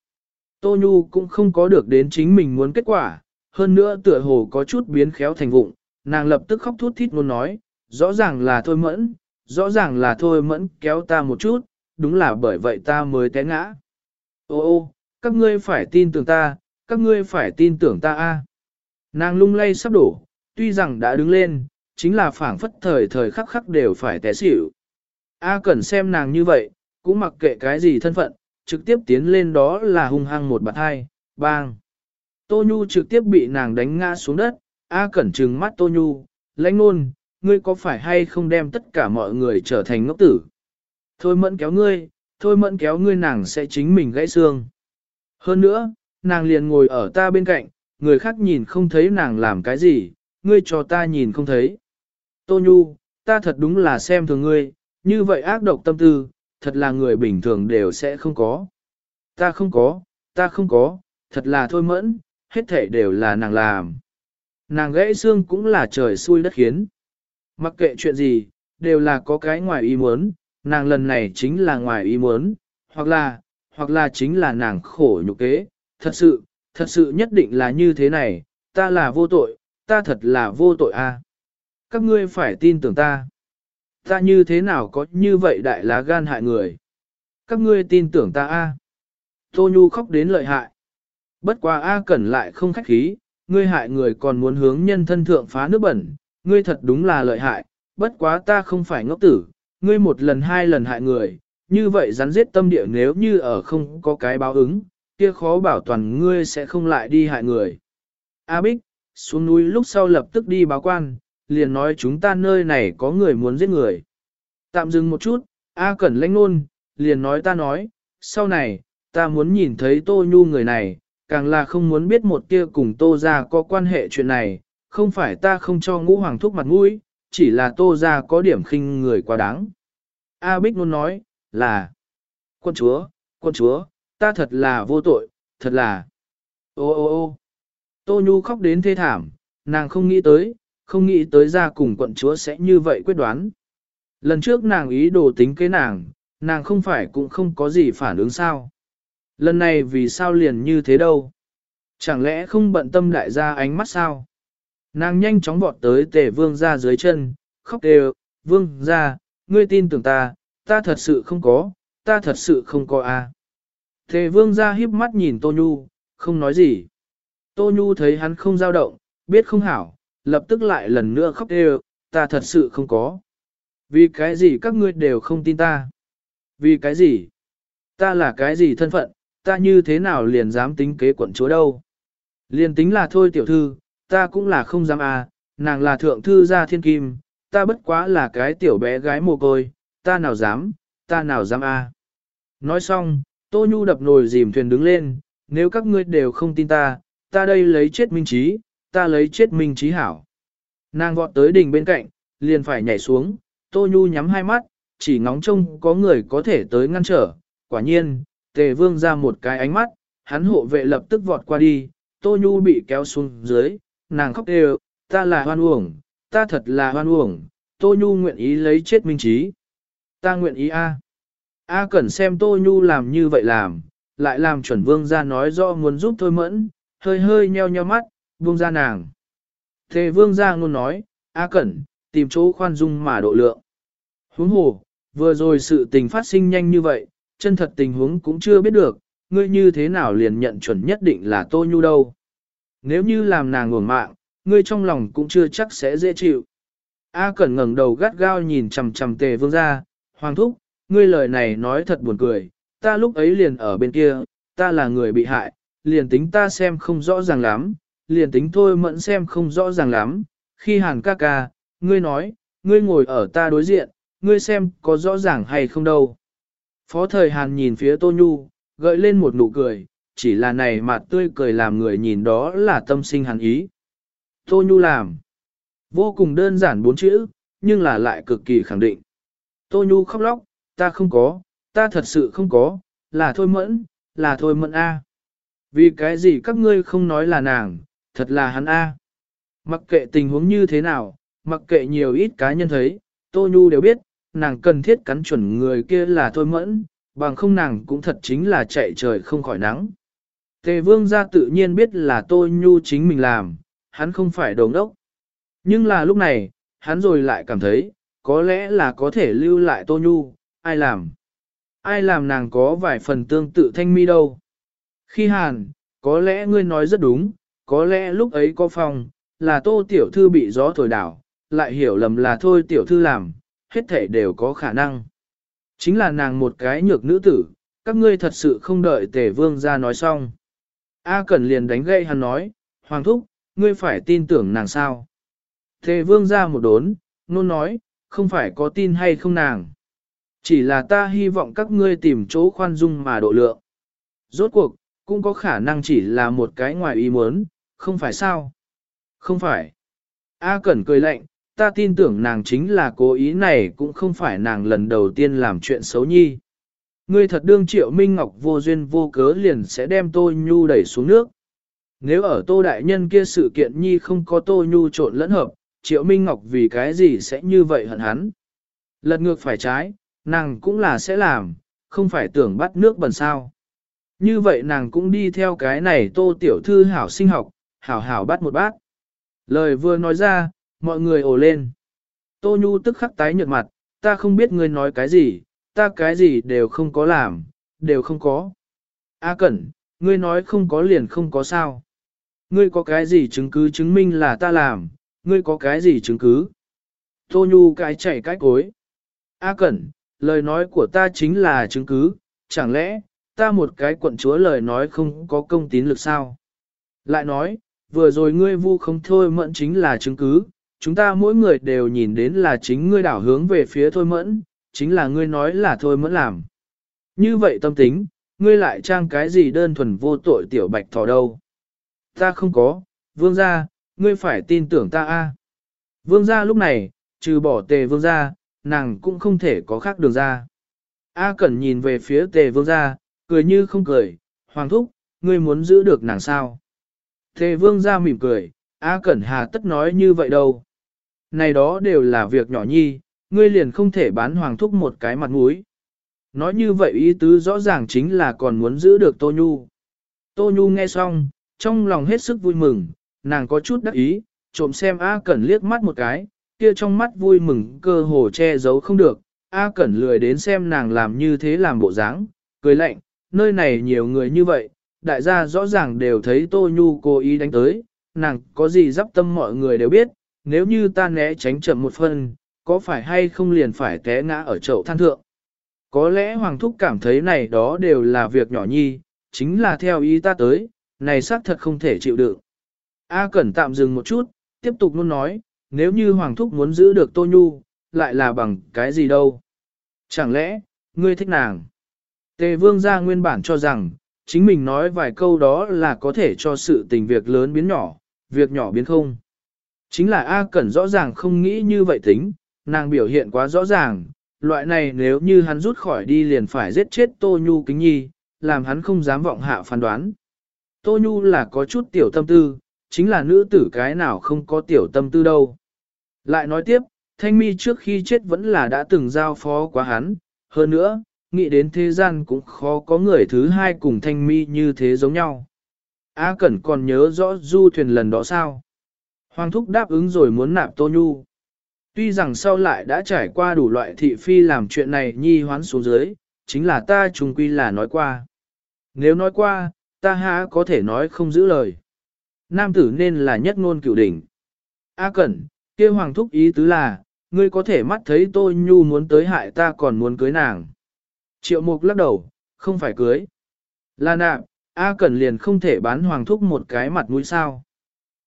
Tô Nhu cũng không có được đến chính mình muốn kết quả, hơn nữa tựa hồ có chút biến khéo thành vụng, nàng lập tức khóc thút thít muốn nói, rõ ràng là thôi mẫn, rõ ràng là thôi mẫn kéo ta một chút, đúng là bởi vậy ta mới té ngã. Ô ô, các ngươi phải tin tưởng ta, các ngươi phải tin tưởng ta a. À. Nàng lung lay sắp đổ, tuy rằng đã đứng lên, chính là phảng phất thời thời khắc khắc đều phải té xỉu. A cần xem nàng như vậy, cũng mặc kệ cái gì thân phận, trực tiếp tiến lên đó là hung hăng một bạt hai, bang. Tô Nhu trực tiếp bị nàng đánh ngã xuống đất, A Cẩn trừng mắt Tô Nhu, lãnh ngôn, ngươi có phải hay không đem tất cả mọi người trở thành ngốc tử? Thôi mẫn kéo ngươi, thôi mẫn kéo ngươi nàng sẽ chính mình gãy xương. Hơn nữa, nàng liền ngồi ở ta bên cạnh, người khác nhìn không thấy nàng làm cái gì, ngươi cho ta nhìn không thấy. Tô Nhu, ta thật đúng là xem thường ngươi, như vậy ác độc tâm tư, thật là người bình thường đều sẽ không có. Ta không có, ta không có, thật là thôi mẫn, hết thể đều là nàng làm. Nàng gãy xương cũng là trời xui đất khiến. Mặc kệ chuyện gì, đều là có cái ngoài ý muốn, nàng lần này chính là ngoài ý muốn, hoặc là, hoặc là chính là nàng khổ nhục kế, thật sự, thật sự nhất định là như thế này, ta là vô tội, ta thật là vô tội a. Các ngươi phải tin tưởng ta. Ta như thế nào có như vậy đại lá gan hại người? Các ngươi tin tưởng ta a? Tô Nhu khóc đến lợi hại. Bất quá A Cẩn lại không khách khí, ngươi hại người còn muốn hướng nhân thân thượng phá nước bẩn, ngươi thật đúng là lợi hại, bất quá ta không phải ngốc tử, ngươi một lần hai lần hại người, như vậy rắn giết tâm địa nếu như ở không có cái báo ứng, kia khó bảo toàn ngươi sẽ không lại đi hại người. A Bích, xuống núi lúc sau lập tức đi báo quan, liền nói chúng ta nơi này có người muốn giết người. Tạm dừng một chút, A Cẩn lãnh nôn, liền nói ta nói, sau này, ta muốn nhìn thấy Tô Nhu người này, càng là không muốn biết một tia cùng Tô ra có quan hệ chuyện này, không phải ta không cho ngũ hoàng thúc mặt mũi, chỉ là Tô ra có điểm khinh người quá đáng. A Bích luôn nói, là, quân chúa, quân chúa, ta thật là vô tội, thật là, ô ô ô. Tô Nhu khóc đến thê thảm, nàng không nghĩ tới, không nghĩ tới ra cùng quận chúa sẽ như vậy quyết đoán. Lần trước nàng ý đồ tính kế nàng, nàng không phải cũng không có gì phản ứng sao. Lần này vì sao liền như thế đâu? Chẳng lẽ không bận tâm đại gia ánh mắt sao? Nàng nhanh chóng vọt tới tề vương ra dưới chân, khóc đều, vương ra, ngươi tin tưởng ta, ta thật sự không có, ta thật sự không có a. À. Tề vương ra híp mắt nhìn Tô Nhu, không nói gì. Tô Nhu thấy hắn không dao động, biết không hảo, lập tức lại lần nữa khóc đều, ta thật sự không có. Vì cái gì các ngươi đều không tin ta? Vì cái gì? Ta là cái gì thân phận, ta như thế nào liền dám tính kế quận chúa đâu? Liền tính là thôi tiểu thư, ta cũng là không dám à, nàng là thượng thư gia thiên kim, ta bất quá là cái tiểu bé gái mồ côi, ta nào dám, ta nào dám à. Nói xong, Tô Nhu đập nồi dìm thuyền đứng lên, nếu các ngươi đều không tin ta, ta đây lấy chết minh trí, ta lấy chết minh trí hảo. Nàng vọt tới đỉnh bên cạnh, liền phải nhảy xuống, Tô Nhu nhắm hai mắt, chỉ ngóng trông có người có thể tới ngăn trở. Quả nhiên, tề vương ra một cái ánh mắt, hắn hộ vệ lập tức vọt qua đi, Tô Nhu bị kéo xuống dưới, nàng khóc đều, ta là hoan uổng, ta thật là hoan uổng, Tô Nhu nguyện ý lấy chết minh trí. Ta nguyện ý A. A cần xem Tô Nhu làm như vậy làm, lại làm chuẩn vương ra nói rõ muốn giúp thôi mẫn, hơi hơi nheo nheo mắt, buông ra nàng. Thề vương ra luôn nói, A Cẩn, tìm chỗ khoan dung mà độ lượng. Huống hồ, Vừa rồi sự tình phát sinh nhanh như vậy, chân thật tình huống cũng chưa biết được, ngươi như thế nào liền nhận chuẩn nhất định là Tô Nhu đâu. Nếu như làm nàng nguồn mạng, ngươi trong lòng cũng chưa chắc sẽ dễ chịu. A Cẩn ngẩng đầu gắt gao nhìn chằm chằm tề vương ra, hoàng thúc, ngươi lời này nói thật buồn cười, ta lúc ấy liền ở bên kia, ta là người bị hại, liền tính ta xem không rõ ràng lắm, liền tính thôi mẫn xem không rõ ràng lắm, khi hàn ca ca, ngươi nói, ngươi ngồi ở ta đối diện, ngươi xem có rõ ràng hay không đâu. Phó thời hàn nhìn phía Tô Nhu, gợi lên một nụ cười, chỉ là này mặt tươi cười làm người nhìn đó là tâm sinh hàn ý. Tô Nhu làm. Vô cùng đơn giản bốn chữ, nhưng là lại cực kỳ khẳng định. Tô Nhu khóc lóc, ta không có, ta thật sự không có, là thôi mẫn, là thôi mẫn A. Vì cái gì các ngươi không nói là nàng, thật là hắn A. Mặc kệ tình huống như thế nào, mặc kệ nhiều ít cá nhân thấy, Tô Nhu đều biết, nàng cần thiết cắn chuẩn người kia là thôi mẫn, bằng không nàng cũng thật chính là chạy trời không khỏi nắng. Tề vương gia tự nhiên biết là tôi Nhu chính mình làm, hắn không phải đồng đốc. Nhưng là lúc này, hắn rồi lại cảm thấy, có lẽ là có thể lưu lại Tô Nhu, ai làm? Ai làm nàng có vài phần tương tự thanh mi đâu? Khi hàn, có lẽ ngươi nói rất đúng, có lẽ lúc ấy có phòng, là Tô Tiểu Thư bị gió thổi đảo, lại hiểu lầm là thôi Tiểu Thư làm, hết thể đều có khả năng. Chính là nàng một cái nhược nữ tử, các ngươi thật sự không đợi tề vương ra nói xong. A Cẩn liền đánh gậy hắn nói, Hoàng Thúc, ngươi phải tin tưởng nàng sao? Tề vương ra một đốn, nôn nói, không phải có tin hay không nàng. Chỉ là ta hy vọng các ngươi tìm chỗ khoan dung mà độ lượng. Rốt cuộc, cũng có khả năng chỉ là một cái ngoài ý muốn, không phải sao? Không phải. A Cẩn cười lạnh, ta tin tưởng nàng chính là cố ý này cũng không phải nàng lần đầu tiên làm chuyện xấu nhi. Ngươi thật đương triệu Minh Ngọc vô duyên vô cớ liền sẽ đem Tô Nhu đẩy xuống nước. Nếu ở Tô Đại Nhân kia sự kiện nhi không có Tô Nhu trộn lẫn hợp, triệu Minh Ngọc vì cái gì sẽ như vậy hận hắn. Lật ngược phải trái, nàng cũng là sẽ làm, không phải tưởng bắt nước bẩn sao. Như vậy nàng cũng đi theo cái này Tô Tiểu Thư hảo sinh học, hảo hảo bắt một bát. Lời vừa nói ra, mọi người ồ lên. Tô Nhu tức khắc tái nhợt mặt, ta không biết ngươi nói cái gì, ta cái gì đều không có làm, đều không có. A Cẩn, ngươi nói không có liền không có sao. Ngươi có cái gì chứng cứ chứng minh là ta làm, ngươi có cái gì chứng cứ. Tô Nhu cái chảy cái cối. A Cẩn, lời nói của ta chính là chứng cứ, chẳng lẽ, ta một cái quận chúa lời nói không có công tín lực sao? Lại nói, vừa rồi ngươi vu không thôi mẫn chính là chứng cứ, chúng ta mỗi người đều nhìn đến là chính ngươi đảo hướng về phía thôi mẫn, chính là ngươi nói là thôi mẫn làm. Như vậy tâm tính, ngươi lại trang cái gì đơn thuần vô tội tiểu bạch thỏ đâu. Ta không có, vương gia, ngươi phải tin tưởng ta a. Vương gia lúc này, trừ bỏ tề vương gia, nàng cũng không thể có khác đường ra. A Cẩn nhìn về phía tề vương gia, cười như không cười, hoàng thúc, ngươi muốn giữ được nàng sao. Tề vương gia mỉm cười, A Cẩn hà tất nói như vậy đâu. Này đó đều là việc nhỏ nhi, ngươi liền không thể bán hoàng thúc một cái mặt mũi. Nói như vậy ý tứ rõ ràng chính là còn muốn giữ được Tô Nhu. Tô Nhu nghe xong, trong lòng hết sức vui mừng, nàng có chút đắc ý, trộm xem A Cẩn liếc mắt một cái, kia trong mắt vui mừng cơ hồ che giấu không được. A Cẩn lười đến xem nàng làm như thế làm bộ dáng, cười lạnh, nơi này nhiều người như vậy, đại gia rõ ràng đều thấy Tô Nhu cố ý đánh tới, nàng có gì dắp tâm mọi người đều biết, nếu như ta né tránh chậm một phân, có phải hay không liền phải té ngã ở chậu than thượng. Có lẽ Hoàng Thúc cảm thấy này đó đều là việc nhỏ nhi, chính là theo ý ta tới, này xác thật không thể chịu đựng. A Cẩn tạm dừng một chút, tiếp tục luôn nói, nếu như Hoàng Thúc muốn giữ được Tô Nhu, lại là bằng cái gì đâu. Chẳng lẽ, ngươi thích nàng? Tề Vương gia nguyên bản cho rằng, chính mình nói vài câu đó là có thể cho sự tình việc lớn biến nhỏ, việc nhỏ biến không. Chính là A Cẩn rõ ràng không nghĩ như vậy tính, nàng biểu hiện quá rõ ràng, loại này nếu như hắn rút khỏi đi liền phải giết chết Tô Nhu kính nhi, làm hắn không dám vọng hạ phán đoán. Tô Nhu là có chút tiểu tâm tư, chính là nữ tử cái nào không có tiểu tâm tư đâu. Lại nói tiếp, Thanh Mi trước khi chết vẫn là đã từng giao phó quá hắn, hơn nữa, nghĩ đến thế gian cũng khó có người thứ hai cùng Thanh Mi như thế giống nhau. A Cẩn còn nhớ rõ du thuyền lần đó sao? Hoàng thúc đáp ứng rồi muốn nạp Tô Nhu. Tuy rằng sau lại đã trải qua đủ loại thị phi làm chuyện này nhi hoán xuống dưới, chính là ta trùng quy là nói qua. Nếu nói qua, ta há có thể nói không giữ lời. Nam tử nên là nhất ngôn cửu đỉnh. A Cẩn, kia hoàng thúc ý tứ là, ngươi có thể mắt thấy tôi nhu muốn tới hại ta còn muốn cưới nàng. Triệu mục lắc đầu, không phải cưới. Là nạp, A Cẩn liền không thể bán hoàng thúc một cái mặt mũi sao.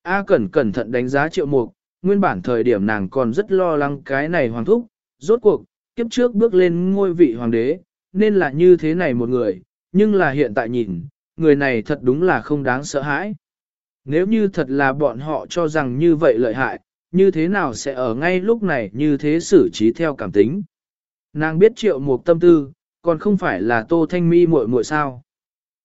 A Cẩn cẩn thận đánh giá triệu mục, nguyên bản thời điểm nàng còn rất lo lắng cái này hoàng thúc, rốt cuộc, kiếp trước bước lên ngôi vị hoàng đế, nên là như thế này một người, nhưng là hiện tại nhìn, người này thật đúng là không đáng sợ hãi. Nếu như thật là bọn họ cho rằng như vậy lợi hại, như thế nào sẽ ở ngay lúc này như thế xử trí theo cảm tính. Nàng biết triệu mục tâm tư, còn không phải là tô thanh mi muội muội sao.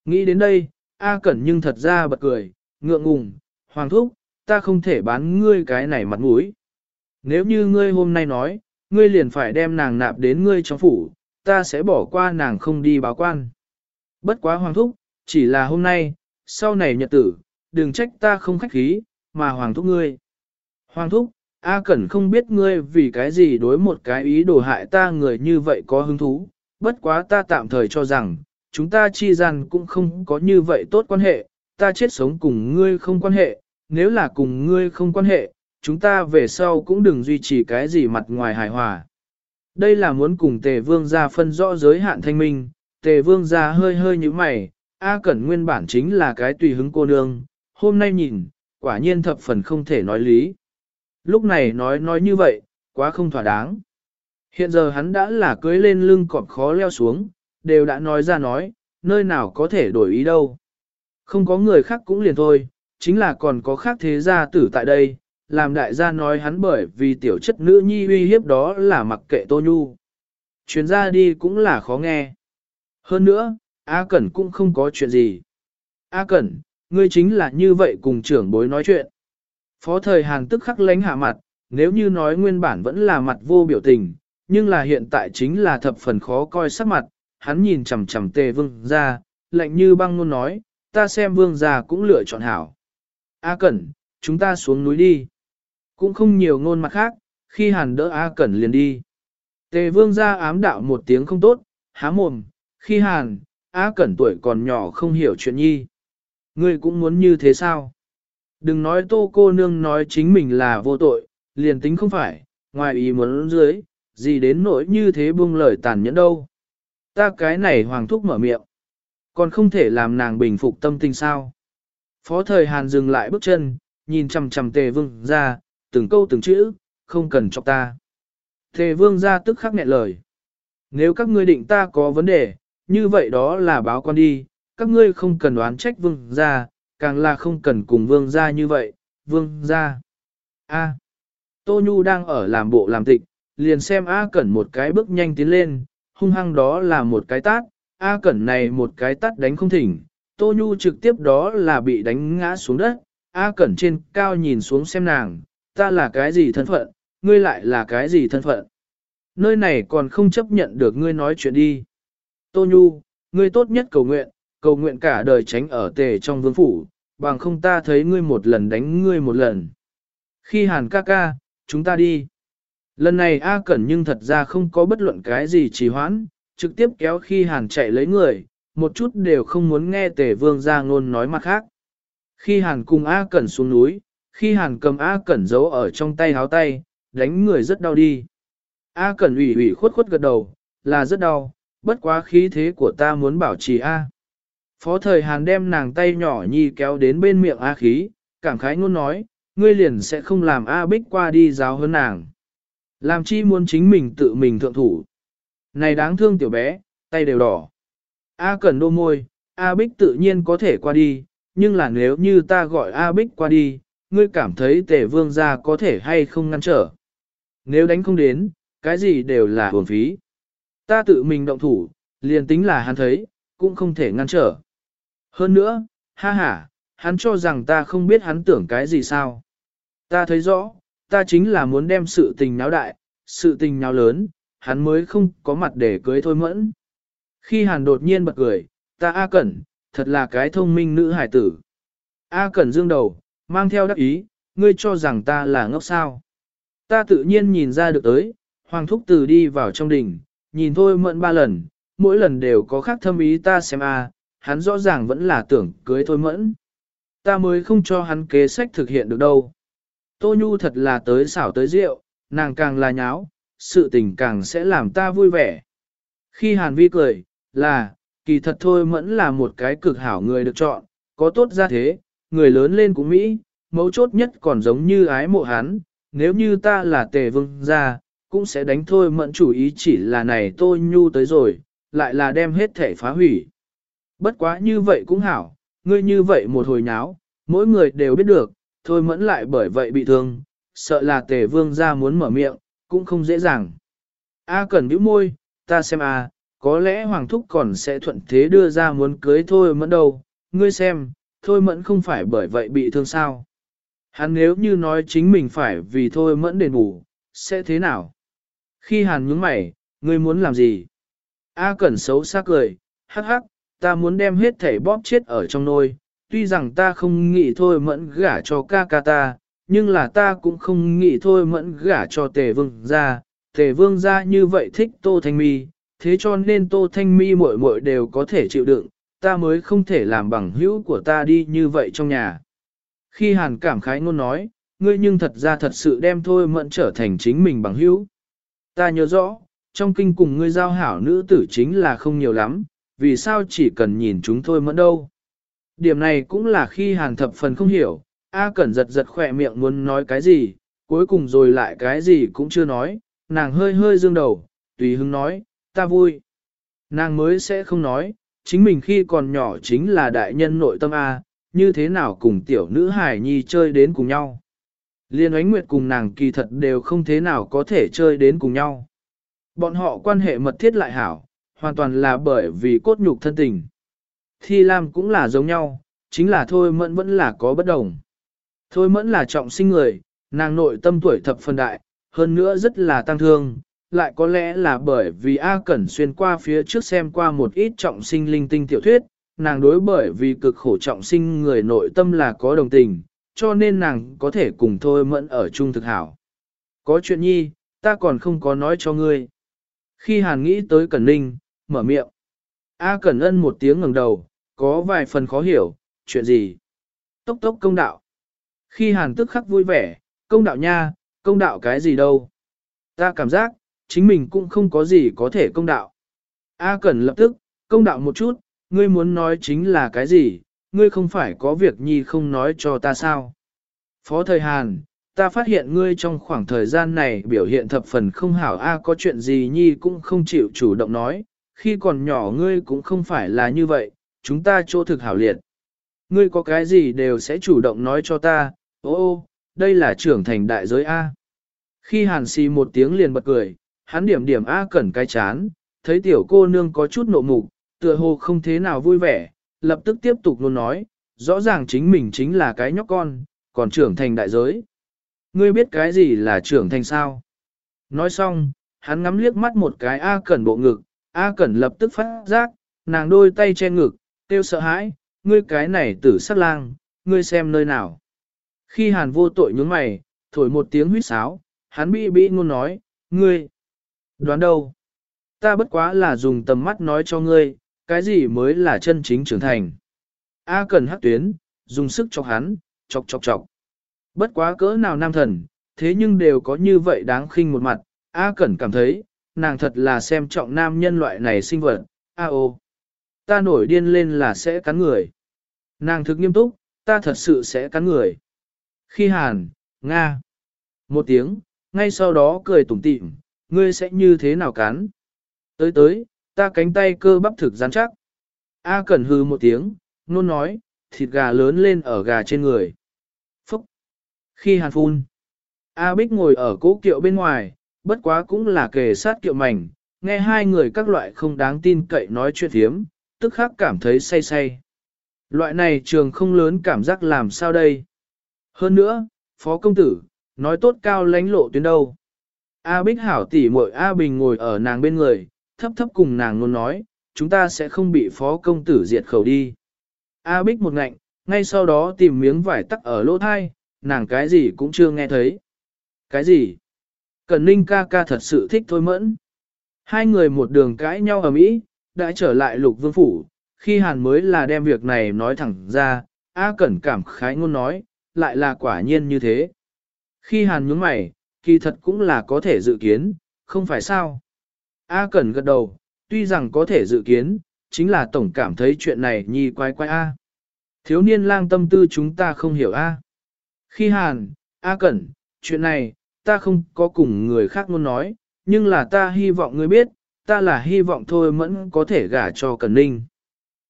Nghĩ đến đây, A Cẩn nhưng thật ra bật cười, ngượng ngùng, Hoàng Thúc, ta không thể bán ngươi cái này mặt mũi. Nếu như ngươi hôm nay nói, ngươi liền phải đem nàng nạp đến ngươi trong phủ, ta sẽ bỏ qua nàng không đi báo quan. Bất quá Hoàng Thúc, chỉ là hôm nay, sau này nhật tử, đừng trách ta không khách khí, mà Hoàng Thúc ngươi. Hoàng Thúc, A Cẩn không biết ngươi vì cái gì đối một cái ý đồ hại ta người như vậy có hứng thú, bất quá ta tạm thời cho rằng, chúng ta chi rằng cũng không có như vậy tốt quan hệ, ta chết sống cùng ngươi không quan hệ, nếu là cùng ngươi không quan hệ, chúng ta về sau cũng đừng duy trì cái gì mặt ngoài hài hòa. Đây là muốn cùng tề vương gia phân rõ giới hạn thanh minh, tề vương gia hơi hơi như mày, A Cẩn nguyên bản chính là cái tùy hứng cô nương, hôm nay nhìn, quả nhiên thập phần không thể nói lý. Lúc này nói nói như vậy, quá không thỏa đáng. Hiện giờ hắn đã là cưới lên lưng cọp khó leo xuống, đều đã nói ra nói, nơi nào có thể đổi ý đâu. Không có người khác cũng liền thôi, chính là còn có khác thế gia tử tại đây, làm đại gia nói hắn bởi vì tiểu chất nữ nhi uy hiếp đó là mặc kệ Tô Nhu. Chuyến ra đi cũng là khó nghe. Hơn nữa, A Cẩn cũng không có chuyện gì. A Cẩn, ngươi chính là như vậy cùng trưởng bối nói chuyện. Phó thời Hàn tức khắc lánh hạ mặt, nếu như nói nguyên bản vẫn là mặt vô biểu tình, nhưng là hiện tại chính là thập phần khó coi sắc mặt, hắn nhìn chằm chằm tề vương ra, lạnh như băng luôn nói, ta xem vương ra cũng lựa chọn hảo. A Cẩn, chúng ta xuống núi đi. Cũng không nhiều ngôn mặt khác, khi hàn đỡ A Cẩn liền đi. Tề vương ra ám đạo một tiếng không tốt, há mồm, khi hàn, A Cẩn tuổi còn nhỏ không hiểu chuyện nhi. Ngươi cũng muốn như thế sao? Đừng nói tô cô nương nói chính mình là vô tội, liền tính không phải, ngoài ý muốn dưới, gì đến nỗi như thế buông lời tàn nhẫn đâu. Ta cái này hoàng thúc mở miệng, còn không thể làm nàng bình phục tâm tình sao. Phó thời Hàn dừng lại bước chân, nhìn chằm chằm tề vương ra, từng câu từng chữ, không cần chọc ta. Tề vương ra tức khắc nghẹn lời. Nếu các ngươi định ta có vấn đề, như vậy đó là báo quan đi, các ngươi không cần đoán trách vương ra, càng là không cần cùng vương ra như vậy, vương ra. A. Tô Nhu đang ở làm bộ làm tịch, liền xem A Cẩn một cái bước nhanh tiến lên, hung hăng đó là một cái tát, A Cẩn này một cái tát đánh không thỉnh, Tô Nhu trực tiếp đó là bị đánh ngã xuống đất, A Cẩn trên cao nhìn xuống xem nàng, ta là cái gì thân phận, ngươi lại là cái gì thân phận. Nơi này còn không chấp nhận được ngươi nói chuyện đi. Tô Nhu, ngươi tốt nhất cầu nguyện, cầu nguyện cả đời tránh ở tề trong vương phủ, bằng không ta thấy ngươi một lần đánh ngươi một lần. Khi hàn ca ca, chúng ta đi. Lần này A Cẩn nhưng thật ra không có bất luận cái gì trì hoãn, trực tiếp kéo khi hàn chạy lấy người, một chút đều không muốn nghe tề vương ra ngôn nói mặt khác. Khi hàn cùng A Cẩn xuống núi, khi hàn cầm A Cẩn giấu ở trong tay háo tay, đánh người rất đau đi. A Cẩn ủy ủy khuất khuất gật đầu, là rất đau, bất quá khí thế của ta muốn bảo trì A. Phó thời Hàn đem nàng tay nhỏ nhi kéo đến bên miệng A khí, cảm khái ngôn nói, ngươi liền sẽ không làm A bích qua đi giáo hơn nàng. Làm chi muốn chính mình tự mình thượng thủ. Này đáng thương tiểu bé, tay đều đỏ. A cần đô môi, A bích tự nhiên có thể qua đi, nhưng là nếu như ta gọi A bích qua đi, ngươi cảm thấy tề vương gia có thể hay không ngăn trở. Nếu đánh không đến, cái gì đều là hồn phí. Ta tự mình động thủ, liền tính là hắn thấy, cũng không thể ngăn trở. Hơn nữa, ha ha, hắn cho rằng ta không biết hắn tưởng cái gì sao. Ta thấy rõ, ta chính là muốn đem sự tình náo đại, sự tình náo lớn, hắn mới không có mặt để cưới thôi mẫn. Khi hàn đột nhiên bật cười, ta A Cẩn, thật là cái thông minh nữ hải tử. A Cẩn dương đầu, mang theo đắc ý, ngươi cho rằng ta là ngốc sao. Ta tự nhiên nhìn ra được tới, Hoàng Thúc Từ đi vào trong đình, nhìn thôi mẫn ba lần, mỗi lần đều có khác thâm ý ta xem a, hắn rõ ràng vẫn là tưởng cưới thôi mẫn. Ta mới không cho hắn kế sách thực hiện được đâu. Tô Nhu thật là tới xảo tới rượu, nàng càng là nháo, sự tình càng sẽ làm ta vui vẻ. Khi Hàn Vi cười, là, kỳ thật thôi mẫn là một cái cực hảo người được chọn, có tốt ra thế, người lớn lên cũng Mỹ, mấu chốt nhất còn giống như ái mộ hắn, nếu như ta là tề vương gia, cũng sẽ đánh thôi mẫn chủ ý chỉ là này tôi nhu tới rồi, lại là đem hết thể phá hủy. Bất quá như vậy cũng hảo, ngươi như vậy một hồi nháo, mỗi người đều biết được, thôi mẫn lại bởi vậy bị thương, sợ là tề vương gia muốn mở miệng, cũng không dễ dàng. A cần bĩu môi, ta xem a, có lẽ Hoàng Thúc còn sẽ thuận thế đưa ra muốn cưới thôi mẫn đâu, ngươi xem, thôi mẫn không phải bởi vậy bị thương sao. Hắn nếu như nói chính mình phải vì thôi mẫn đền bù, sẽ thế nào? Khi hàn nhướng mày, ngươi muốn làm gì? A cẩn xấu xa cười, hắc hắc, ta muốn đem hết thảy bóp chết ở trong nôi, tuy rằng ta không nghĩ thôi mẫn gả cho ca ca ta, nhưng là ta cũng không nghĩ thôi mẫn gả cho tề vương gia, tề vương gia như vậy thích tô thanh mi, thế cho nên tô thanh mi muội muội đều có thể chịu đựng, ta mới không thể làm bằng hữu của ta đi như vậy trong nhà. Khi hàn cảm khái ngôn nói, ngươi nhưng thật ra thật sự đem thôi mận trở thành chính mình bằng hữu. Ta nhớ rõ, trong kinh cùng ngươi giao hảo nữ tử chính là không nhiều lắm, vì sao chỉ cần nhìn chúng thôi mẫn đâu. Điểm này cũng là khi hàn thập phần không hiểu, A Cẩn giật giật khỏe miệng muốn nói cái gì, cuối cùng rồi lại cái gì cũng chưa nói, nàng hơi hơi dương đầu, tùy hứng nói, ta vui. Nàng mới sẽ không nói, chính mình khi còn nhỏ chính là đại nhân nội tâm A, như thế nào cùng tiểu nữ hải nhi chơi đến cùng nhau. Liên ánh nguyệt cùng nàng kỳ thật đều không thế nào có thể chơi đến cùng nhau. Bọn họ quan hệ mật thiết lại hảo, hoàn toàn là bởi vì cốt nhục thân tình. Thi Lam cũng là giống nhau, chính là thôi mẫn vẫn là có bất đồng. Thôi mẫn là trọng sinh người, nàng nội tâm tuổi thập phân đại, hơn nữa rất là tăng thương, lại có lẽ là bởi vì A Cẩn xuyên qua phía trước xem qua một ít trọng sinh linh tinh tiểu thuyết, nàng đối bởi vì cực khổ trọng sinh người nội tâm là có đồng tình, cho nên nàng có thể cùng thôi mẫn ở chung thực hảo. Có chuyện nhi, ta còn không có nói cho ngươi. Khi Hàn nghĩ tới Cẩn Ninh, mở miệng. A Cẩn Ân một tiếng ngẩng đầu, có vài phần khó hiểu, chuyện gì? Tốc tốc công đạo. Khi Hàn tức khắc vui vẻ, công đạo nha, công đạo cái gì đâu? Ta cảm giác, chính mình cũng không có gì có thể công đạo. A Cẩn lập tức, công đạo một chút, ngươi muốn nói chính là cái gì, ngươi không phải có việc nhi không nói cho ta sao. Phó thời Hàn, ta phát hiện ngươi trong khoảng thời gian này biểu hiện thập phần không hảo a có chuyện gì nhi cũng không chịu chủ động nói, khi còn nhỏ ngươi cũng không phải là như vậy, chúng ta chỗ thực hảo liệt. Ngươi có cái gì đều sẽ chủ động nói cho ta, ô ô, đây là trưởng thành đại giới A. Khi hàn xì một tiếng liền bật cười, hắn điểm điểm A cẩn cái chán, thấy tiểu cô nương có chút nộ mục, tựa hồ không thế nào vui vẻ, lập tức tiếp tục luôn nói, rõ ràng chính mình chính là cái nhóc con, còn trưởng thành đại giới. Ngươi biết cái gì là trưởng thành sao? Nói xong, hắn ngắm liếc mắt một cái A Cẩn bộ ngực, A Cẩn lập tức phát giác, nàng đôi tay che ngực, tiêu sợ hãi, ngươi cái này tử sắc lang, ngươi xem nơi nào. Khi hàn vô tội nhướng mày, thổi một tiếng huýt sáo, hắn bị bị ngôn nói, ngươi, đoán đâu? Ta bất quá là dùng tầm mắt nói cho ngươi, cái gì mới là chân chính trưởng thành. A cần hắc tuyến, dùng sức chọc hắn, chọc chọc chọc. Bất quá cỡ nào nam thần, thế nhưng đều có như vậy đáng khinh một mặt, A cần cảm thấy, nàng thật là xem trọng nam nhân loại này sinh vật, A ô. Ta nổi điên lên là sẽ cắn người. Nàng thực nghiêm túc, ta thật sự sẽ cắn người. Khi hàn, Nga. Một tiếng, ngay sau đó cười tủm tỉm, ngươi sẽ như thế nào cắn? Tới tới, ta cánh tay cơ bắp thực rắn chắc. A Cẩn hư một tiếng, nôn nói, thịt gà lớn lên ở gà trên người. Phúc! Khi hàn phun, A Bích ngồi ở cố kiệu bên ngoài, bất quá cũng là kề sát kiệu mảnh, nghe hai người các loại không đáng tin cậy nói chuyện thiếm, tức khắc cảm thấy say say. Loại này trường không lớn cảm giác làm sao đây? Hơn nữa, phó công tử, nói tốt cao lánh lộ tuyến đâu. A Bích hảo tỉ muội A Bình ngồi ở nàng bên người, thấp thấp cùng nàng luôn nói, chúng ta sẽ không bị phó công tử diệt khẩu đi. A Bích một ngạnh, ngay sau đó tìm miếng vải tắc ở lỗ thai, nàng cái gì cũng chưa nghe thấy. Cái gì? Cẩn ninh ca ca thật sự thích thôi mẫn. Hai người một đường cãi nhau ở Mỹ, đã trở lại lục vương phủ, khi hàn mới là đem việc này nói thẳng ra, A Cẩn cảm khái ngôn nói, lại là quả nhiên như thế. Khi hàn nhướng mày, kỳ thật cũng là có thể dự kiến, không phải sao. A Cẩn gật đầu, tuy rằng có thể dự kiến, chính là tổng cảm thấy chuyện này nhi quái quái A. Thiếu niên lang tâm tư chúng ta không hiểu A. Khi hàn, A Cẩn, chuyện này, ta không có cùng người khác muốn nói, nhưng là ta hy vọng ngươi biết, ta là hy vọng thôi mẫn có thể gả cho Cẩn Ninh.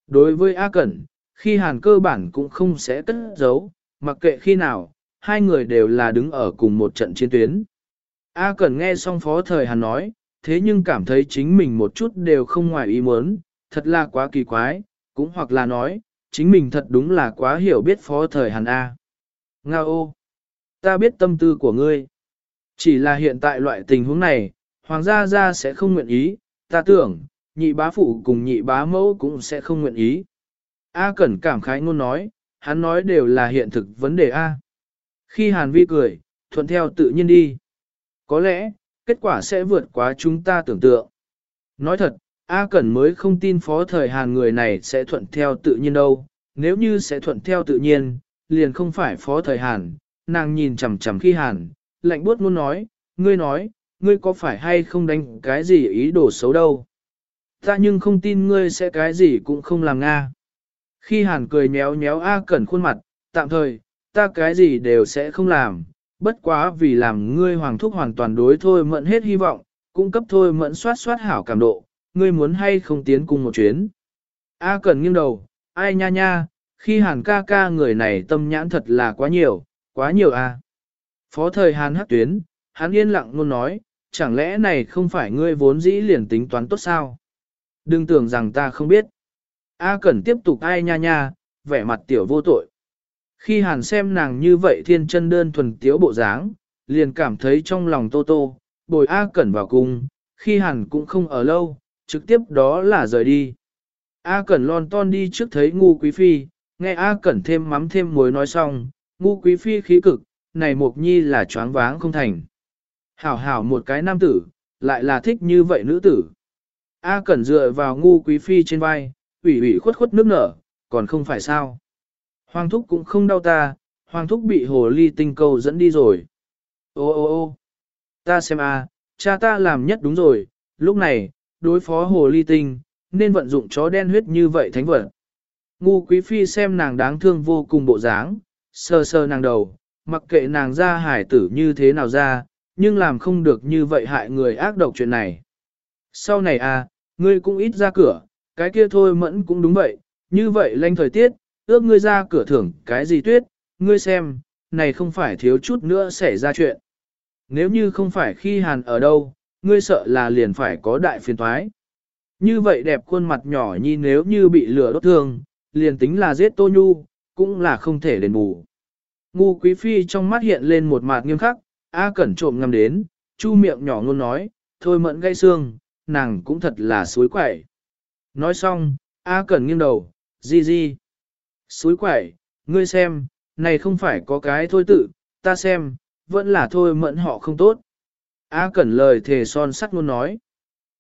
Đối với A Cẩn, khi hàn cơ bản cũng không sẽ cất giấu, mặc kệ khi nào, hai người đều là đứng ở cùng một trận chiến tuyến. A Cẩn nghe xong phó thời hàn nói, thế nhưng cảm thấy chính mình một chút đều không ngoài ý muốn, thật là quá kỳ quái, cũng hoặc là nói, chính mình thật đúng là quá hiểu biết phó thời hàn A. Nga ô! Ta biết tâm tư của ngươi. Chỉ là hiện tại loại tình huống này, hoàng gia gia sẽ không nguyện ý, ta tưởng, nhị bá phụ cùng nhị bá mẫu cũng sẽ không nguyện ý. A Cẩn cảm khái ngôn nói, hắn nói đều là hiện thực vấn đề A. Khi Hàn Vi cười, thuận theo tự nhiên đi. Có lẽ, kết quả sẽ vượt quá chúng ta tưởng tượng. Nói thật, A Cẩn mới không tin phó thời Hàn người này sẽ thuận theo tự nhiên đâu. Nếu như sẽ thuận theo tự nhiên, liền không phải phó thời Hàn. Nàng nhìn chằm chằm khi Hàn, lạnh buốt muốn nói, ngươi nói, ngươi có phải hay không đánh cái gì ý đồ xấu đâu. Ta nhưng không tin ngươi sẽ cái gì cũng không làm Nga. Khi Hàn cười nhéo nhéo A Cẩn khuôn mặt, tạm thời, ta cái gì đều sẽ không làm, bất quá vì làm ngươi hoàng thúc hoàn toàn đối thôi mẫn hết hy vọng, cung cấp thôi mẫn soát soát hảo cảm độ, ngươi muốn hay không tiến cùng một chuyến. A cần nghiêng đầu, ai nha nha, khi Hàn ca ca người này tâm nhãn thật là quá nhiều, quá nhiều a. Phó thời Hàn hắc tuyến, hắn yên lặng luôn nói, chẳng lẽ này không phải ngươi vốn dĩ liền tính toán tốt sao? Đừng tưởng rằng ta không biết. A Cẩn tiếp tục ai nha nha, vẻ mặt tiểu vô tội. Khi hàn xem nàng như vậy thiên chân đơn thuần tiếu bộ dáng, liền cảm thấy trong lòng tô tô, bồi A Cẩn vào cùng. khi hàn cũng không ở lâu, trực tiếp đó là rời đi. A Cẩn lon ton đi trước thấy ngu quý phi, nghe A Cẩn thêm mắm thêm muối nói xong, ngu quý phi khí cực, này mục nhi là choáng váng không thành. Hảo hảo một cái nam tử, lại là thích như vậy nữ tử. A Cẩn dựa vào ngu quý phi trên vai, ủy ủy khuất khuất nước nở, còn không phải sao. Hoàng thúc cũng không đau ta, hoàng thúc bị hồ ly tinh cầu dẫn đi rồi. Ô ô ô ta xem a, cha ta làm nhất đúng rồi, lúc này, đối phó hồ ly tinh, nên vận dụng chó đen huyết như vậy thánh vật. Ngu quý phi xem nàng đáng thương vô cùng bộ dáng, sờ sờ nàng đầu, mặc kệ nàng ra hải tử như thế nào ra, nhưng làm không được như vậy hại người ác độc chuyện này. Sau này à, ngươi cũng ít ra cửa, cái kia thôi mẫn cũng đúng vậy, như vậy lanh thời tiết, ước ngươi ra cửa thưởng cái gì tuyết, ngươi xem, này không phải thiếu chút nữa xảy ra chuyện. Nếu như không phải khi hàn ở đâu, ngươi sợ là liền phải có đại phiền thoái. Như vậy đẹp khuôn mặt nhỏ nhi nếu như bị lửa đốt thương, liền tính là giết tô nhu, cũng là không thể đền bù. Ngu quý phi trong mắt hiện lên một mặt nghiêm khắc, A cẩn trộm ngầm đến, chu miệng nhỏ luôn nói, thôi mẫn gây xương, nàng cũng thật là suối quậy. Nói xong, A cẩn nghiêng đầu, di di. Suối quẩy, ngươi xem, này không phải có cái thôi tự, ta xem, vẫn là thôi mẫn họ không tốt. A cẩn lời thề son sắt luôn nói.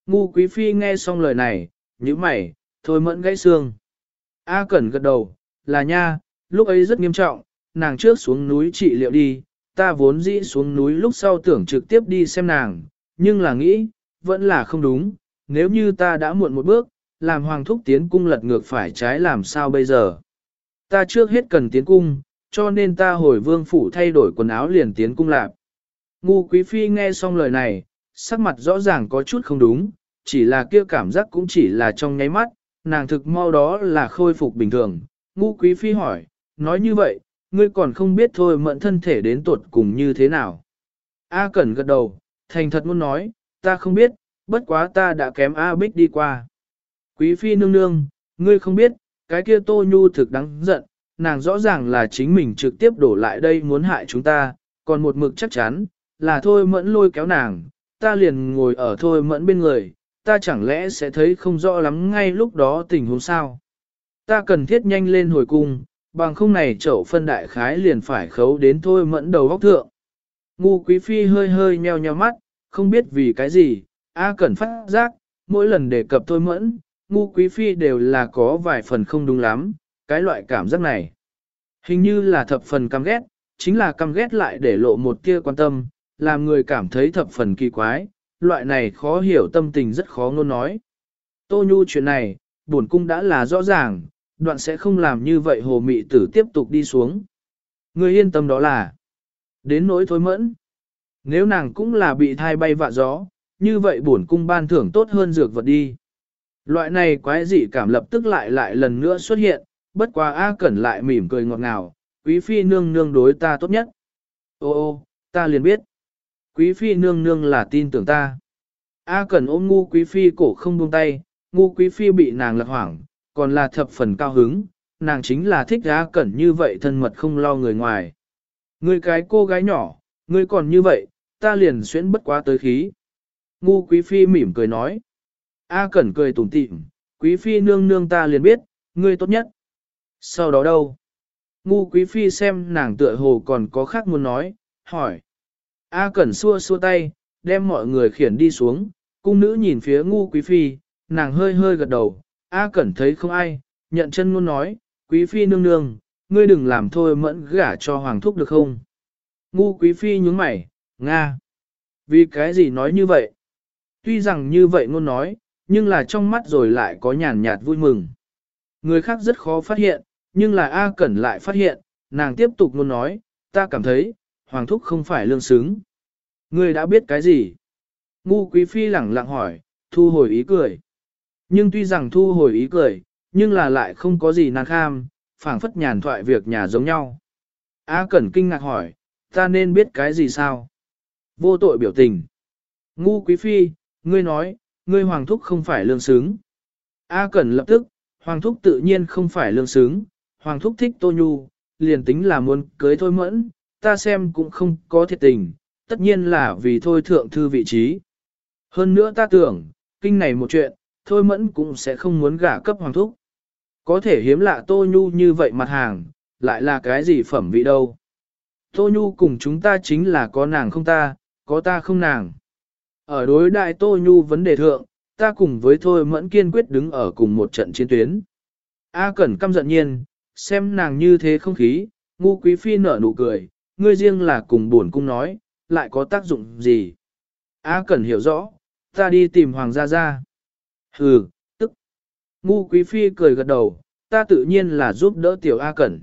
Ngu quý phi nghe xong lời này, như mày, thôi mẫn gãy xương. A cẩn gật đầu, là nha, lúc ấy rất nghiêm trọng, nàng trước xuống núi trị liệu đi, ta vốn dĩ xuống núi lúc sau tưởng trực tiếp đi xem nàng, nhưng là nghĩ, vẫn là không đúng, nếu như ta đã muộn một bước, làm hoàng thúc tiến cung lật ngược phải trái làm sao bây giờ. Ta trước hết cần tiến cung, cho nên ta hồi vương phủ thay đổi quần áo liền tiến cung lạp. Ngu quý phi nghe xong lời này, sắc mặt rõ ràng có chút không đúng, chỉ là kia cảm giác cũng chỉ là trong nháy mắt, nàng thực mau đó là khôi phục bình thường. Ngu quý phi hỏi, nói như vậy, ngươi còn không biết thôi mận thân thể đến tuột cùng như thế nào. A Cẩn gật đầu, thành thật muốn nói, ta không biết, bất quá ta đã kém A Bích đi qua. Quý phi nương nương, ngươi không biết, cái kia Tô Nhu thực đáng giận, nàng rõ ràng là chính mình trực tiếp đổ lại đây muốn hại chúng ta, còn một mực chắc chắn, là thôi mẫn lôi kéo nàng, ta liền ngồi ở thôi mẫn bên người, ta chẳng lẽ sẽ thấy không rõ lắm ngay lúc đó tình huống sao. Ta cần thiết nhanh lên hồi cung, bằng không này chậu phân đại khái liền phải khấu đến thôi mẫn đầu góc thượng. Ngu quý phi hơi hơi nheo nheo mắt, không biết vì cái gì, A cần phát giác, mỗi lần đề cập thôi mẫn, ngu quý phi đều là có vài phần không đúng lắm, cái loại cảm giác này. Hình như là thập phần căm ghét, chính là căm ghét lại để lộ một tia quan tâm, làm người cảm thấy thập phần kỳ quái, loại này khó hiểu tâm tình rất khó ngôn nói. Tô Nhu chuyện này, bổn cung đã là rõ ràng, đoạn sẽ không làm như vậy hồ mị tử tiếp tục đi xuống. Người yên tâm đó là, đến nỗi thối mẫn. Nếu nàng cũng là bị thai bay vạ gió, như vậy bổn cung ban thưởng tốt hơn dược vật đi. Loại này quái dị cảm lập tức lại lại lần nữa xuất hiện, bất quá A Cẩn lại mỉm cười ngọt ngào, quý phi nương nương đối ta tốt nhất. Ô ô, ta liền biết. Quý phi nương nương là tin tưởng ta. A Cẩn ôm ngu quý phi cổ không buông tay, ngu quý phi bị nàng lật hoảng, còn là thập phần cao hứng, nàng chính là thích A Cẩn như vậy thân mật không lo người ngoài. Ngươi cái cô gái nhỏ, ngươi còn như vậy, ta liền xuyễn bất quá tới khí. Ngu quý phi mỉm cười nói. A Cẩn cười tủm tỉm, quý phi nương nương ta liền biết, ngươi tốt nhất. Sau đó đâu? Ngu quý phi xem nàng tựa hồ còn có khác muốn nói, hỏi. A Cẩn xua xua tay, đem mọi người khiển đi xuống, cung nữ nhìn phía ngu quý phi, nàng hơi hơi gật đầu, A Cẩn thấy không ai, nhận chân muốn nói, quý phi nương nương, ngươi đừng làm thôi mẫn gả cho hoàng thúc được không? Ngu quý phi nhướng mày, Nga. Vì cái gì nói như vậy? Tuy rằng như vậy ngôn nói, nhưng là trong mắt rồi lại có nhàn nhạt vui mừng. Người khác rất khó phát hiện, nhưng là A Cẩn lại phát hiện, nàng tiếp tục luôn nói, ta cảm thấy, Hoàng Thúc không phải lương xứng. Ngươi đã biết cái gì? Ngu Quý Phi lẳng lặng hỏi, thu hồi ý cười. Nhưng tuy rằng thu hồi ý cười, nhưng là lại không có gì nàng kham, phảng phất nhàn thoại việc nhà giống nhau. A Cẩn kinh ngạc hỏi, ta nên biết cái gì sao? Vô tội biểu tình. Ngu Quý Phi, ngươi nói, ngươi Hoàng Thúc không phải lương xứng. A Cẩn lập tức, Hoàng Thúc tự nhiên không phải lương xứng, Hoàng Thúc thích Tô Nhu, liền tính là muốn cưới thôi mẫn, ta xem cũng không có thiệt tình, tất nhiên là vì thôi thượng thư vị trí. Hơn nữa ta tưởng, kinh này một chuyện, thôi mẫn cũng sẽ không muốn gả cấp Hoàng Thúc. Có thể hiếm lạ Tô Nhu như vậy mặt hàng, lại là cái gì phẩm vị đâu. Tô Nhu cùng chúng ta chính là có nàng không ta, có ta không nàng. Ở đối đại Tô Nhu vấn đề thượng, ta cùng với Thôi Mẫn kiên quyết đứng ở cùng một trận chiến tuyến. A Cẩn căm giận nhiên, xem nàng như thế không khí, ngu quý phi nở nụ cười, ngươi riêng là cùng buồn cung nói, lại có tác dụng gì. A Cẩn hiểu rõ, ta đi tìm Hoàng gia gia. Hừ, tức. Ngu quý phi cười gật đầu, ta tự nhiên là giúp đỡ tiểu A Cẩn.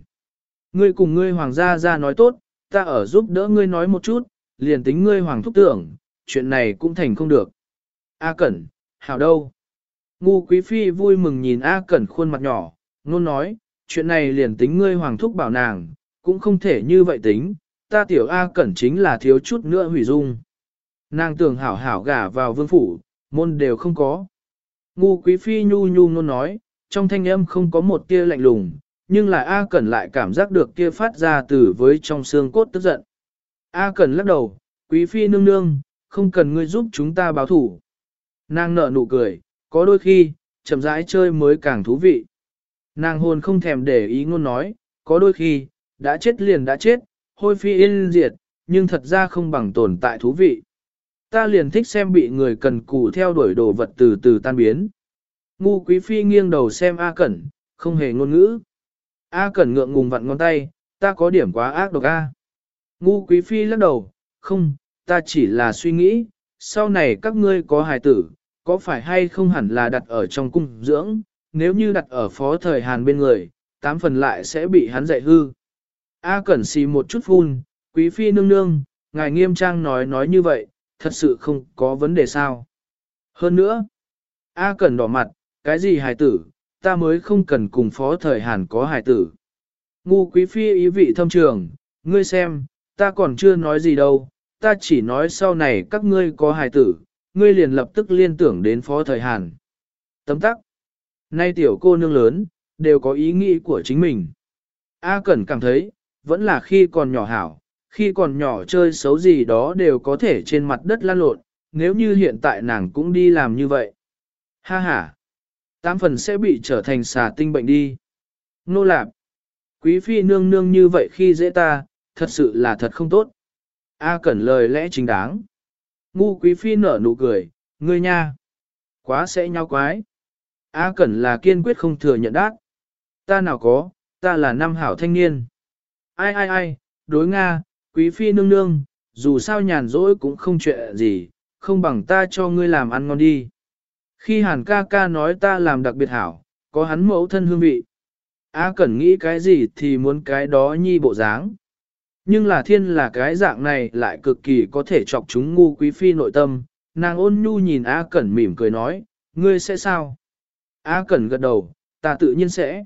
Ngươi cùng ngươi Hoàng gia gia nói tốt, ta ở giúp đỡ ngươi nói một chút, liền tính ngươi Hoàng thúc tưởng, chuyện này cũng thành không được. A Cẩn, hảo đâu? Ngu quý phi vui mừng nhìn A Cẩn khuôn mặt nhỏ, luôn nói, chuyện này liền tính ngươi hoàng thúc bảo nàng, cũng không thể như vậy tính, ta tiểu A Cẩn chính là thiếu chút nữa hủy dung. Nàng tưởng hảo hảo gả vào vương phủ, môn đều không có. Ngu quý phi nhu nhu luôn nói, trong thanh âm không có một tia lạnh lùng, nhưng là A Cẩn lại cảm giác được kia phát ra từ với trong xương cốt tức giận. A Cẩn lắc đầu, quý phi nương nương, không cần ngươi giúp chúng ta báo thủ. Nàng nở nụ cười, có đôi khi, chậm rãi chơi mới càng thú vị. Nàng hồn không thèm để ý ngôn nói, có đôi khi, đã chết liền đã chết, hôi phi yên diệt, nhưng thật ra không bằng tồn tại thú vị. Ta liền thích xem bị người cần cù theo đuổi đồ vật từ từ tan biến. Ngu quý phi nghiêng đầu xem A Cẩn, không hề ngôn ngữ. A Cẩn ngượng ngùng vặn ngón tay, ta có điểm quá ác độc A. Ngu quý phi lắc đầu, không, ta chỉ là suy nghĩ, sau này các ngươi có hài tử, có phải hay không hẳn là đặt ở trong cung dưỡng, nếu như đặt ở phó thời Hàn bên người, tám phần lại sẽ bị hắn dạy hư. A Cẩn xì một chút phun, quý phi nương nương, ngài nghiêm trang nói nói như vậy, thật sự không có vấn đề sao. Hơn nữa, A Cẩn đỏ mặt, cái gì hài tử, ta mới không cần cùng phó thời Hàn có hài tử. Ngu quý phi ý vị thâm trường, ngươi xem, ta còn chưa nói gì đâu, ta chỉ nói sau này các ngươi có hài tử, ngươi liền lập tức liên tưởng đến phó thời Hàn. Tấm tắc. Nay tiểu cô nương lớn, đều có ý nghĩ của chính mình. A Cẩn cảm thấy, vẫn là khi còn nhỏ hảo, khi còn nhỏ chơi xấu gì đó đều có thể trên mặt đất lan lộn, nếu như hiện tại nàng cũng đi làm như vậy. Ha ha! Tám phần sẽ bị trở thành xà tinh bệnh đi. Nô lạp! Quý phi nương nương như vậy khi dễ ta, thật sự là thật không tốt. A Cẩn lời lẽ chính đáng. Ngu quý phi nở nụ cười, ngươi nha. Quá sẽ nhau quái. A Cẩn là kiên quyết không thừa nhận đát. Ta nào có, ta là nam hảo thanh niên. Ai ai ai, đối Nga, quý phi nương nương, dù sao nhàn rỗi cũng không chuyện gì, không bằng ta cho ngươi làm ăn ngon đi. Khi hàn ca ca nói ta làm đặc biệt hảo, có hắn mẫu thân hương vị. A Cẩn nghĩ cái gì thì muốn cái đó nhi bộ dáng. Nhưng là thiên là cái dạng này lại cực kỳ có thể chọc chúng ngu quý phi nội tâm. Nàng ôn nhu nhìn A Cẩn mỉm cười nói, ngươi sẽ sao? A Cẩn gật đầu, ta tự nhiên sẽ.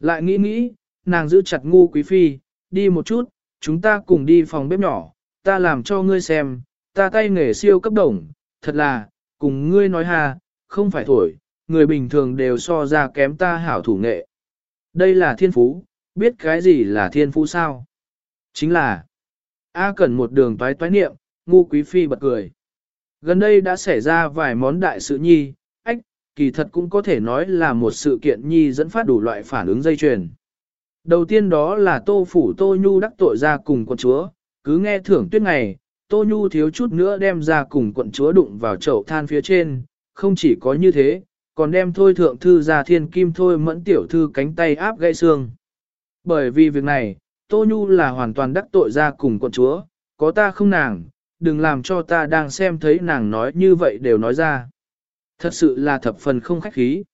Lại nghĩ nghĩ, nàng giữ chặt ngu quý phi, đi một chút, chúng ta cùng đi phòng bếp nhỏ, ta làm cho ngươi xem, ta tay nghề siêu cấp đồng, thật là, cùng ngươi nói ha, không phải thổi, người bình thường đều so ra kém ta hảo thủ nghệ. Đây là thiên phú, biết cái gì là thiên phú sao? Chính là, A cần một đường toái toái niệm, ngu quý phi bật cười. Gần đây đã xảy ra vài món đại sự nhi, ách, kỳ thật cũng có thể nói là một sự kiện nhi dẫn phát đủ loại phản ứng dây chuyền. Đầu tiên đó là tô phủ tô nhu đắc tội ra cùng quận chúa, cứ nghe thưởng tuyết ngày, tô nhu thiếu chút nữa đem ra cùng quận chúa đụng vào chậu than phía trên, không chỉ có như thế, còn đem thôi thượng thư ra thiên kim thôi mẫn tiểu thư cánh tay áp gãy xương. Bởi vì việc này, Tô Nhu là hoàn toàn đắc tội ra cùng quận chúa, có ta không nàng, đừng làm cho ta đang xem thấy nàng nói như vậy đều nói ra. Thật sự là thập phần không khách khí.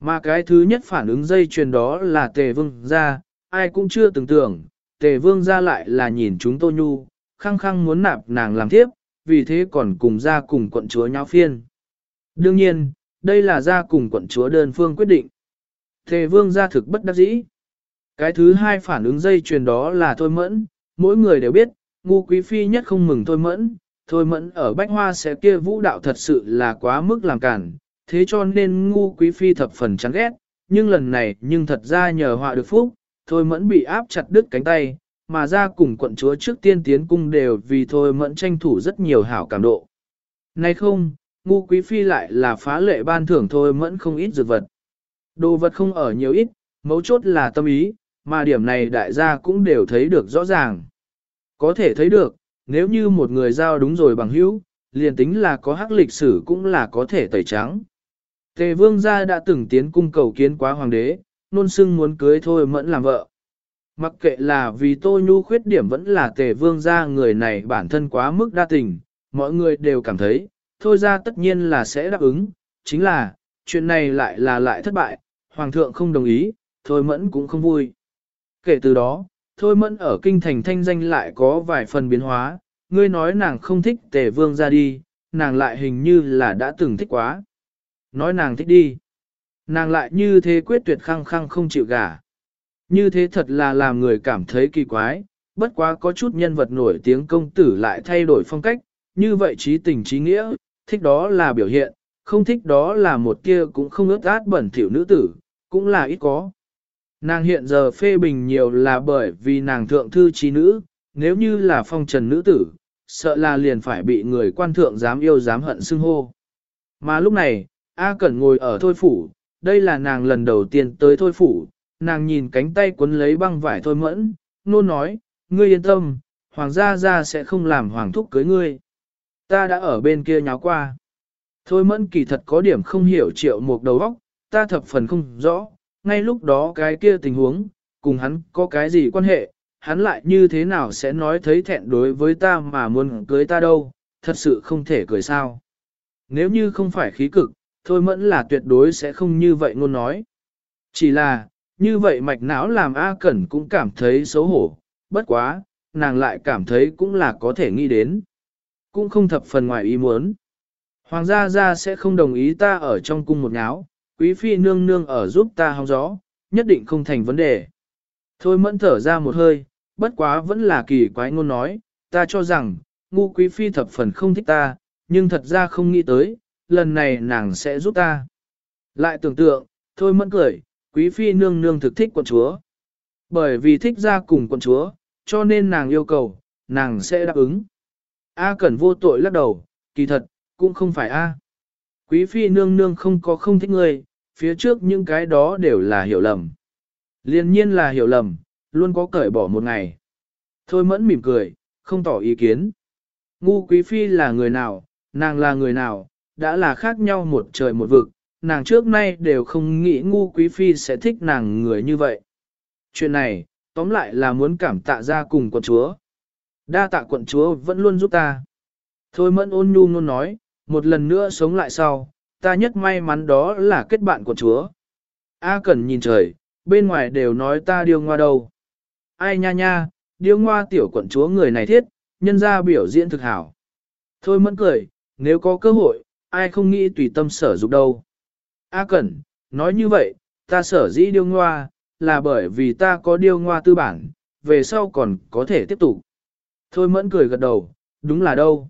Mà cái thứ nhất phản ứng dây chuyền đó là tề vương ra, ai cũng chưa tưởng tượng, tề vương ra lại là nhìn chúng Tô Nhu, khăng khăng muốn nạp nàng làm tiếp, vì thế còn cùng ra cùng quận chúa nháo phiên. Đương nhiên, đây là ra cùng quận chúa đơn phương quyết định. Tề vương ra thực bất đắc dĩ. Cái thứ hai phản ứng dây chuyền đó là thôi mẫn, mỗi người đều biết, ngu quý phi nhất không mừng thôi mẫn, thôi mẫn ở bách hoa sẽ kia vũ đạo thật sự là quá mức làm cản, thế cho nên ngu quý phi thập phần chán ghét, nhưng lần này nhưng thật ra nhờ họa được phúc, thôi mẫn bị áp chặt đứt cánh tay, mà ra cùng quận chúa trước tiên tiến cung đều vì thôi mẫn tranh thủ rất nhiều hảo cảm độ. Này không, ngu quý phi lại là phá lệ ban thưởng thôi mẫn không ít dược vật. Đồ vật không ở nhiều ít, mấu chốt là tâm ý, mà điểm này đại gia cũng đều thấy được rõ ràng. Có thể thấy được, nếu như một người giao đúng rồi bằng hữu, liền tính là có hắc lịch sử cũng là có thể tẩy trắng. Tề vương gia đã từng tiến cung cầu kiến quá hoàng đế, nôn sưng muốn cưới thôi mẫn làm vợ. Mặc kệ là vì tô nhu khuyết điểm vẫn là tề vương gia người này bản thân quá mức đa tình, mọi người đều cảm thấy, thôi ra tất nhiên là sẽ đáp ứng, chính là, chuyện này lại là lại thất bại, hoàng thượng không đồng ý, thôi mẫn cũng không vui. Kể từ đó, thôi mẫn ở kinh thành thanh danh lại có vài phần biến hóa, ngươi nói nàng không thích tề vương ra đi, nàng lại hình như là đã từng thích quá. Nói nàng thích đi. Nàng lại như thế quyết tuyệt khăng khăng không chịu gả. Như thế thật là làm người cảm thấy kỳ quái, bất quá có chút nhân vật nổi tiếng công tử lại thay đổi phong cách, như vậy trí tình trí nghĩa, thích đó là biểu hiện, không thích đó là một kia cũng không ướt át bẩn thỉu nữ tử, cũng là ít có. Nàng hiện giờ phê bình nhiều là bởi vì nàng thượng thư trí nữ, nếu như là phong trần nữ tử, sợ là liền phải bị người quan thượng dám yêu dám hận xưng hô. Mà lúc này, A Cẩn ngồi ở thôi phủ, đây là nàng lần đầu tiên tới thôi phủ, nàng nhìn cánh tay quấn lấy băng vải thôi mẫn, nôn nói, ngươi yên tâm, hoàng gia gia sẽ không làm hoàng thúc cưới ngươi. Ta đã ở bên kia nháo qua. Thôi mẫn kỳ thật có điểm không hiểu triệu một đầu óc, ta thập phần không rõ, ngay lúc đó cái kia tình huống, cùng hắn có cái gì quan hệ, hắn lại như thế nào sẽ nói thấy thẹn đối với ta mà muốn cưới ta đâu, thật sự không thể cười sao. Nếu như không phải khí cực, thôi mẫn là tuyệt đối sẽ không như vậy ngôn nói. Chỉ là, như vậy mạch não làm A Cẩn cũng cảm thấy xấu hổ, bất quá, nàng lại cảm thấy cũng là có thể nghĩ đến. Cũng không thập phần ngoài ý muốn. Hoàng gia gia sẽ không đồng ý ta ở trong cung một nháo, quý phi nương nương ở giúp ta hóng gió, nhất định không thành vấn đề. Thôi mẫn thở ra một hơi, bất quá vẫn là kỳ quái ngôn nói, ta cho rằng, ngu quý phi thập phần không thích ta, nhưng thật ra không nghĩ tới, lần này nàng sẽ giúp ta. Lại tưởng tượng, thôi mẫn cười, quý phi nương nương thực thích quận chúa. Bởi vì thích ra cùng quận chúa, cho nên nàng yêu cầu, nàng sẽ đáp ứng. A Cẩn vô tội lắc đầu, kỳ thật, cũng không phải A. Quý phi nương nương không có không thích ngươi, phía trước những cái đó đều là hiểu lầm. Liên nhiên là hiểu lầm, luôn có cởi bỏ một ngày. Thôi mẫn mỉm cười, không tỏ ý kiến. Ngu quý phi là người nào, nàng là người nào, đã là khác nhau một trời một vực, nàng trước nay đều không nghĩ ngu quý phi sẽ thích nàng người như vậy. Chuyện này, tóm lại là muốn cảm tạ ra cùng quận chúa. Đa tạ quận chúa vẫn luôn giúp ta. Thôi mẫn ôn nhu luôn nói, một lần nữa sống lại sau, ta nhất may mắn đó là kết bạn của chúa. A Cẩn nhìn trời, bên ngoài đều nói ta điêu ngoa đâu. Ai nha nha, điêu ngoa tiểu quận chúa người này thiết, nhân ra biểu diễn thực hảo. Thôi mẫn cười, nếu có cơ hội, ai không nghĩ tùy tâm sở dục đâu. A Cẩn, nói như vậy, ta sở dĩ điêu ngoa, là bởi vì ta có điêu ngoa tư bản, về sau còn có thể tiếp tục. Thôi mẫn cười gật đầu, đúng là đâu.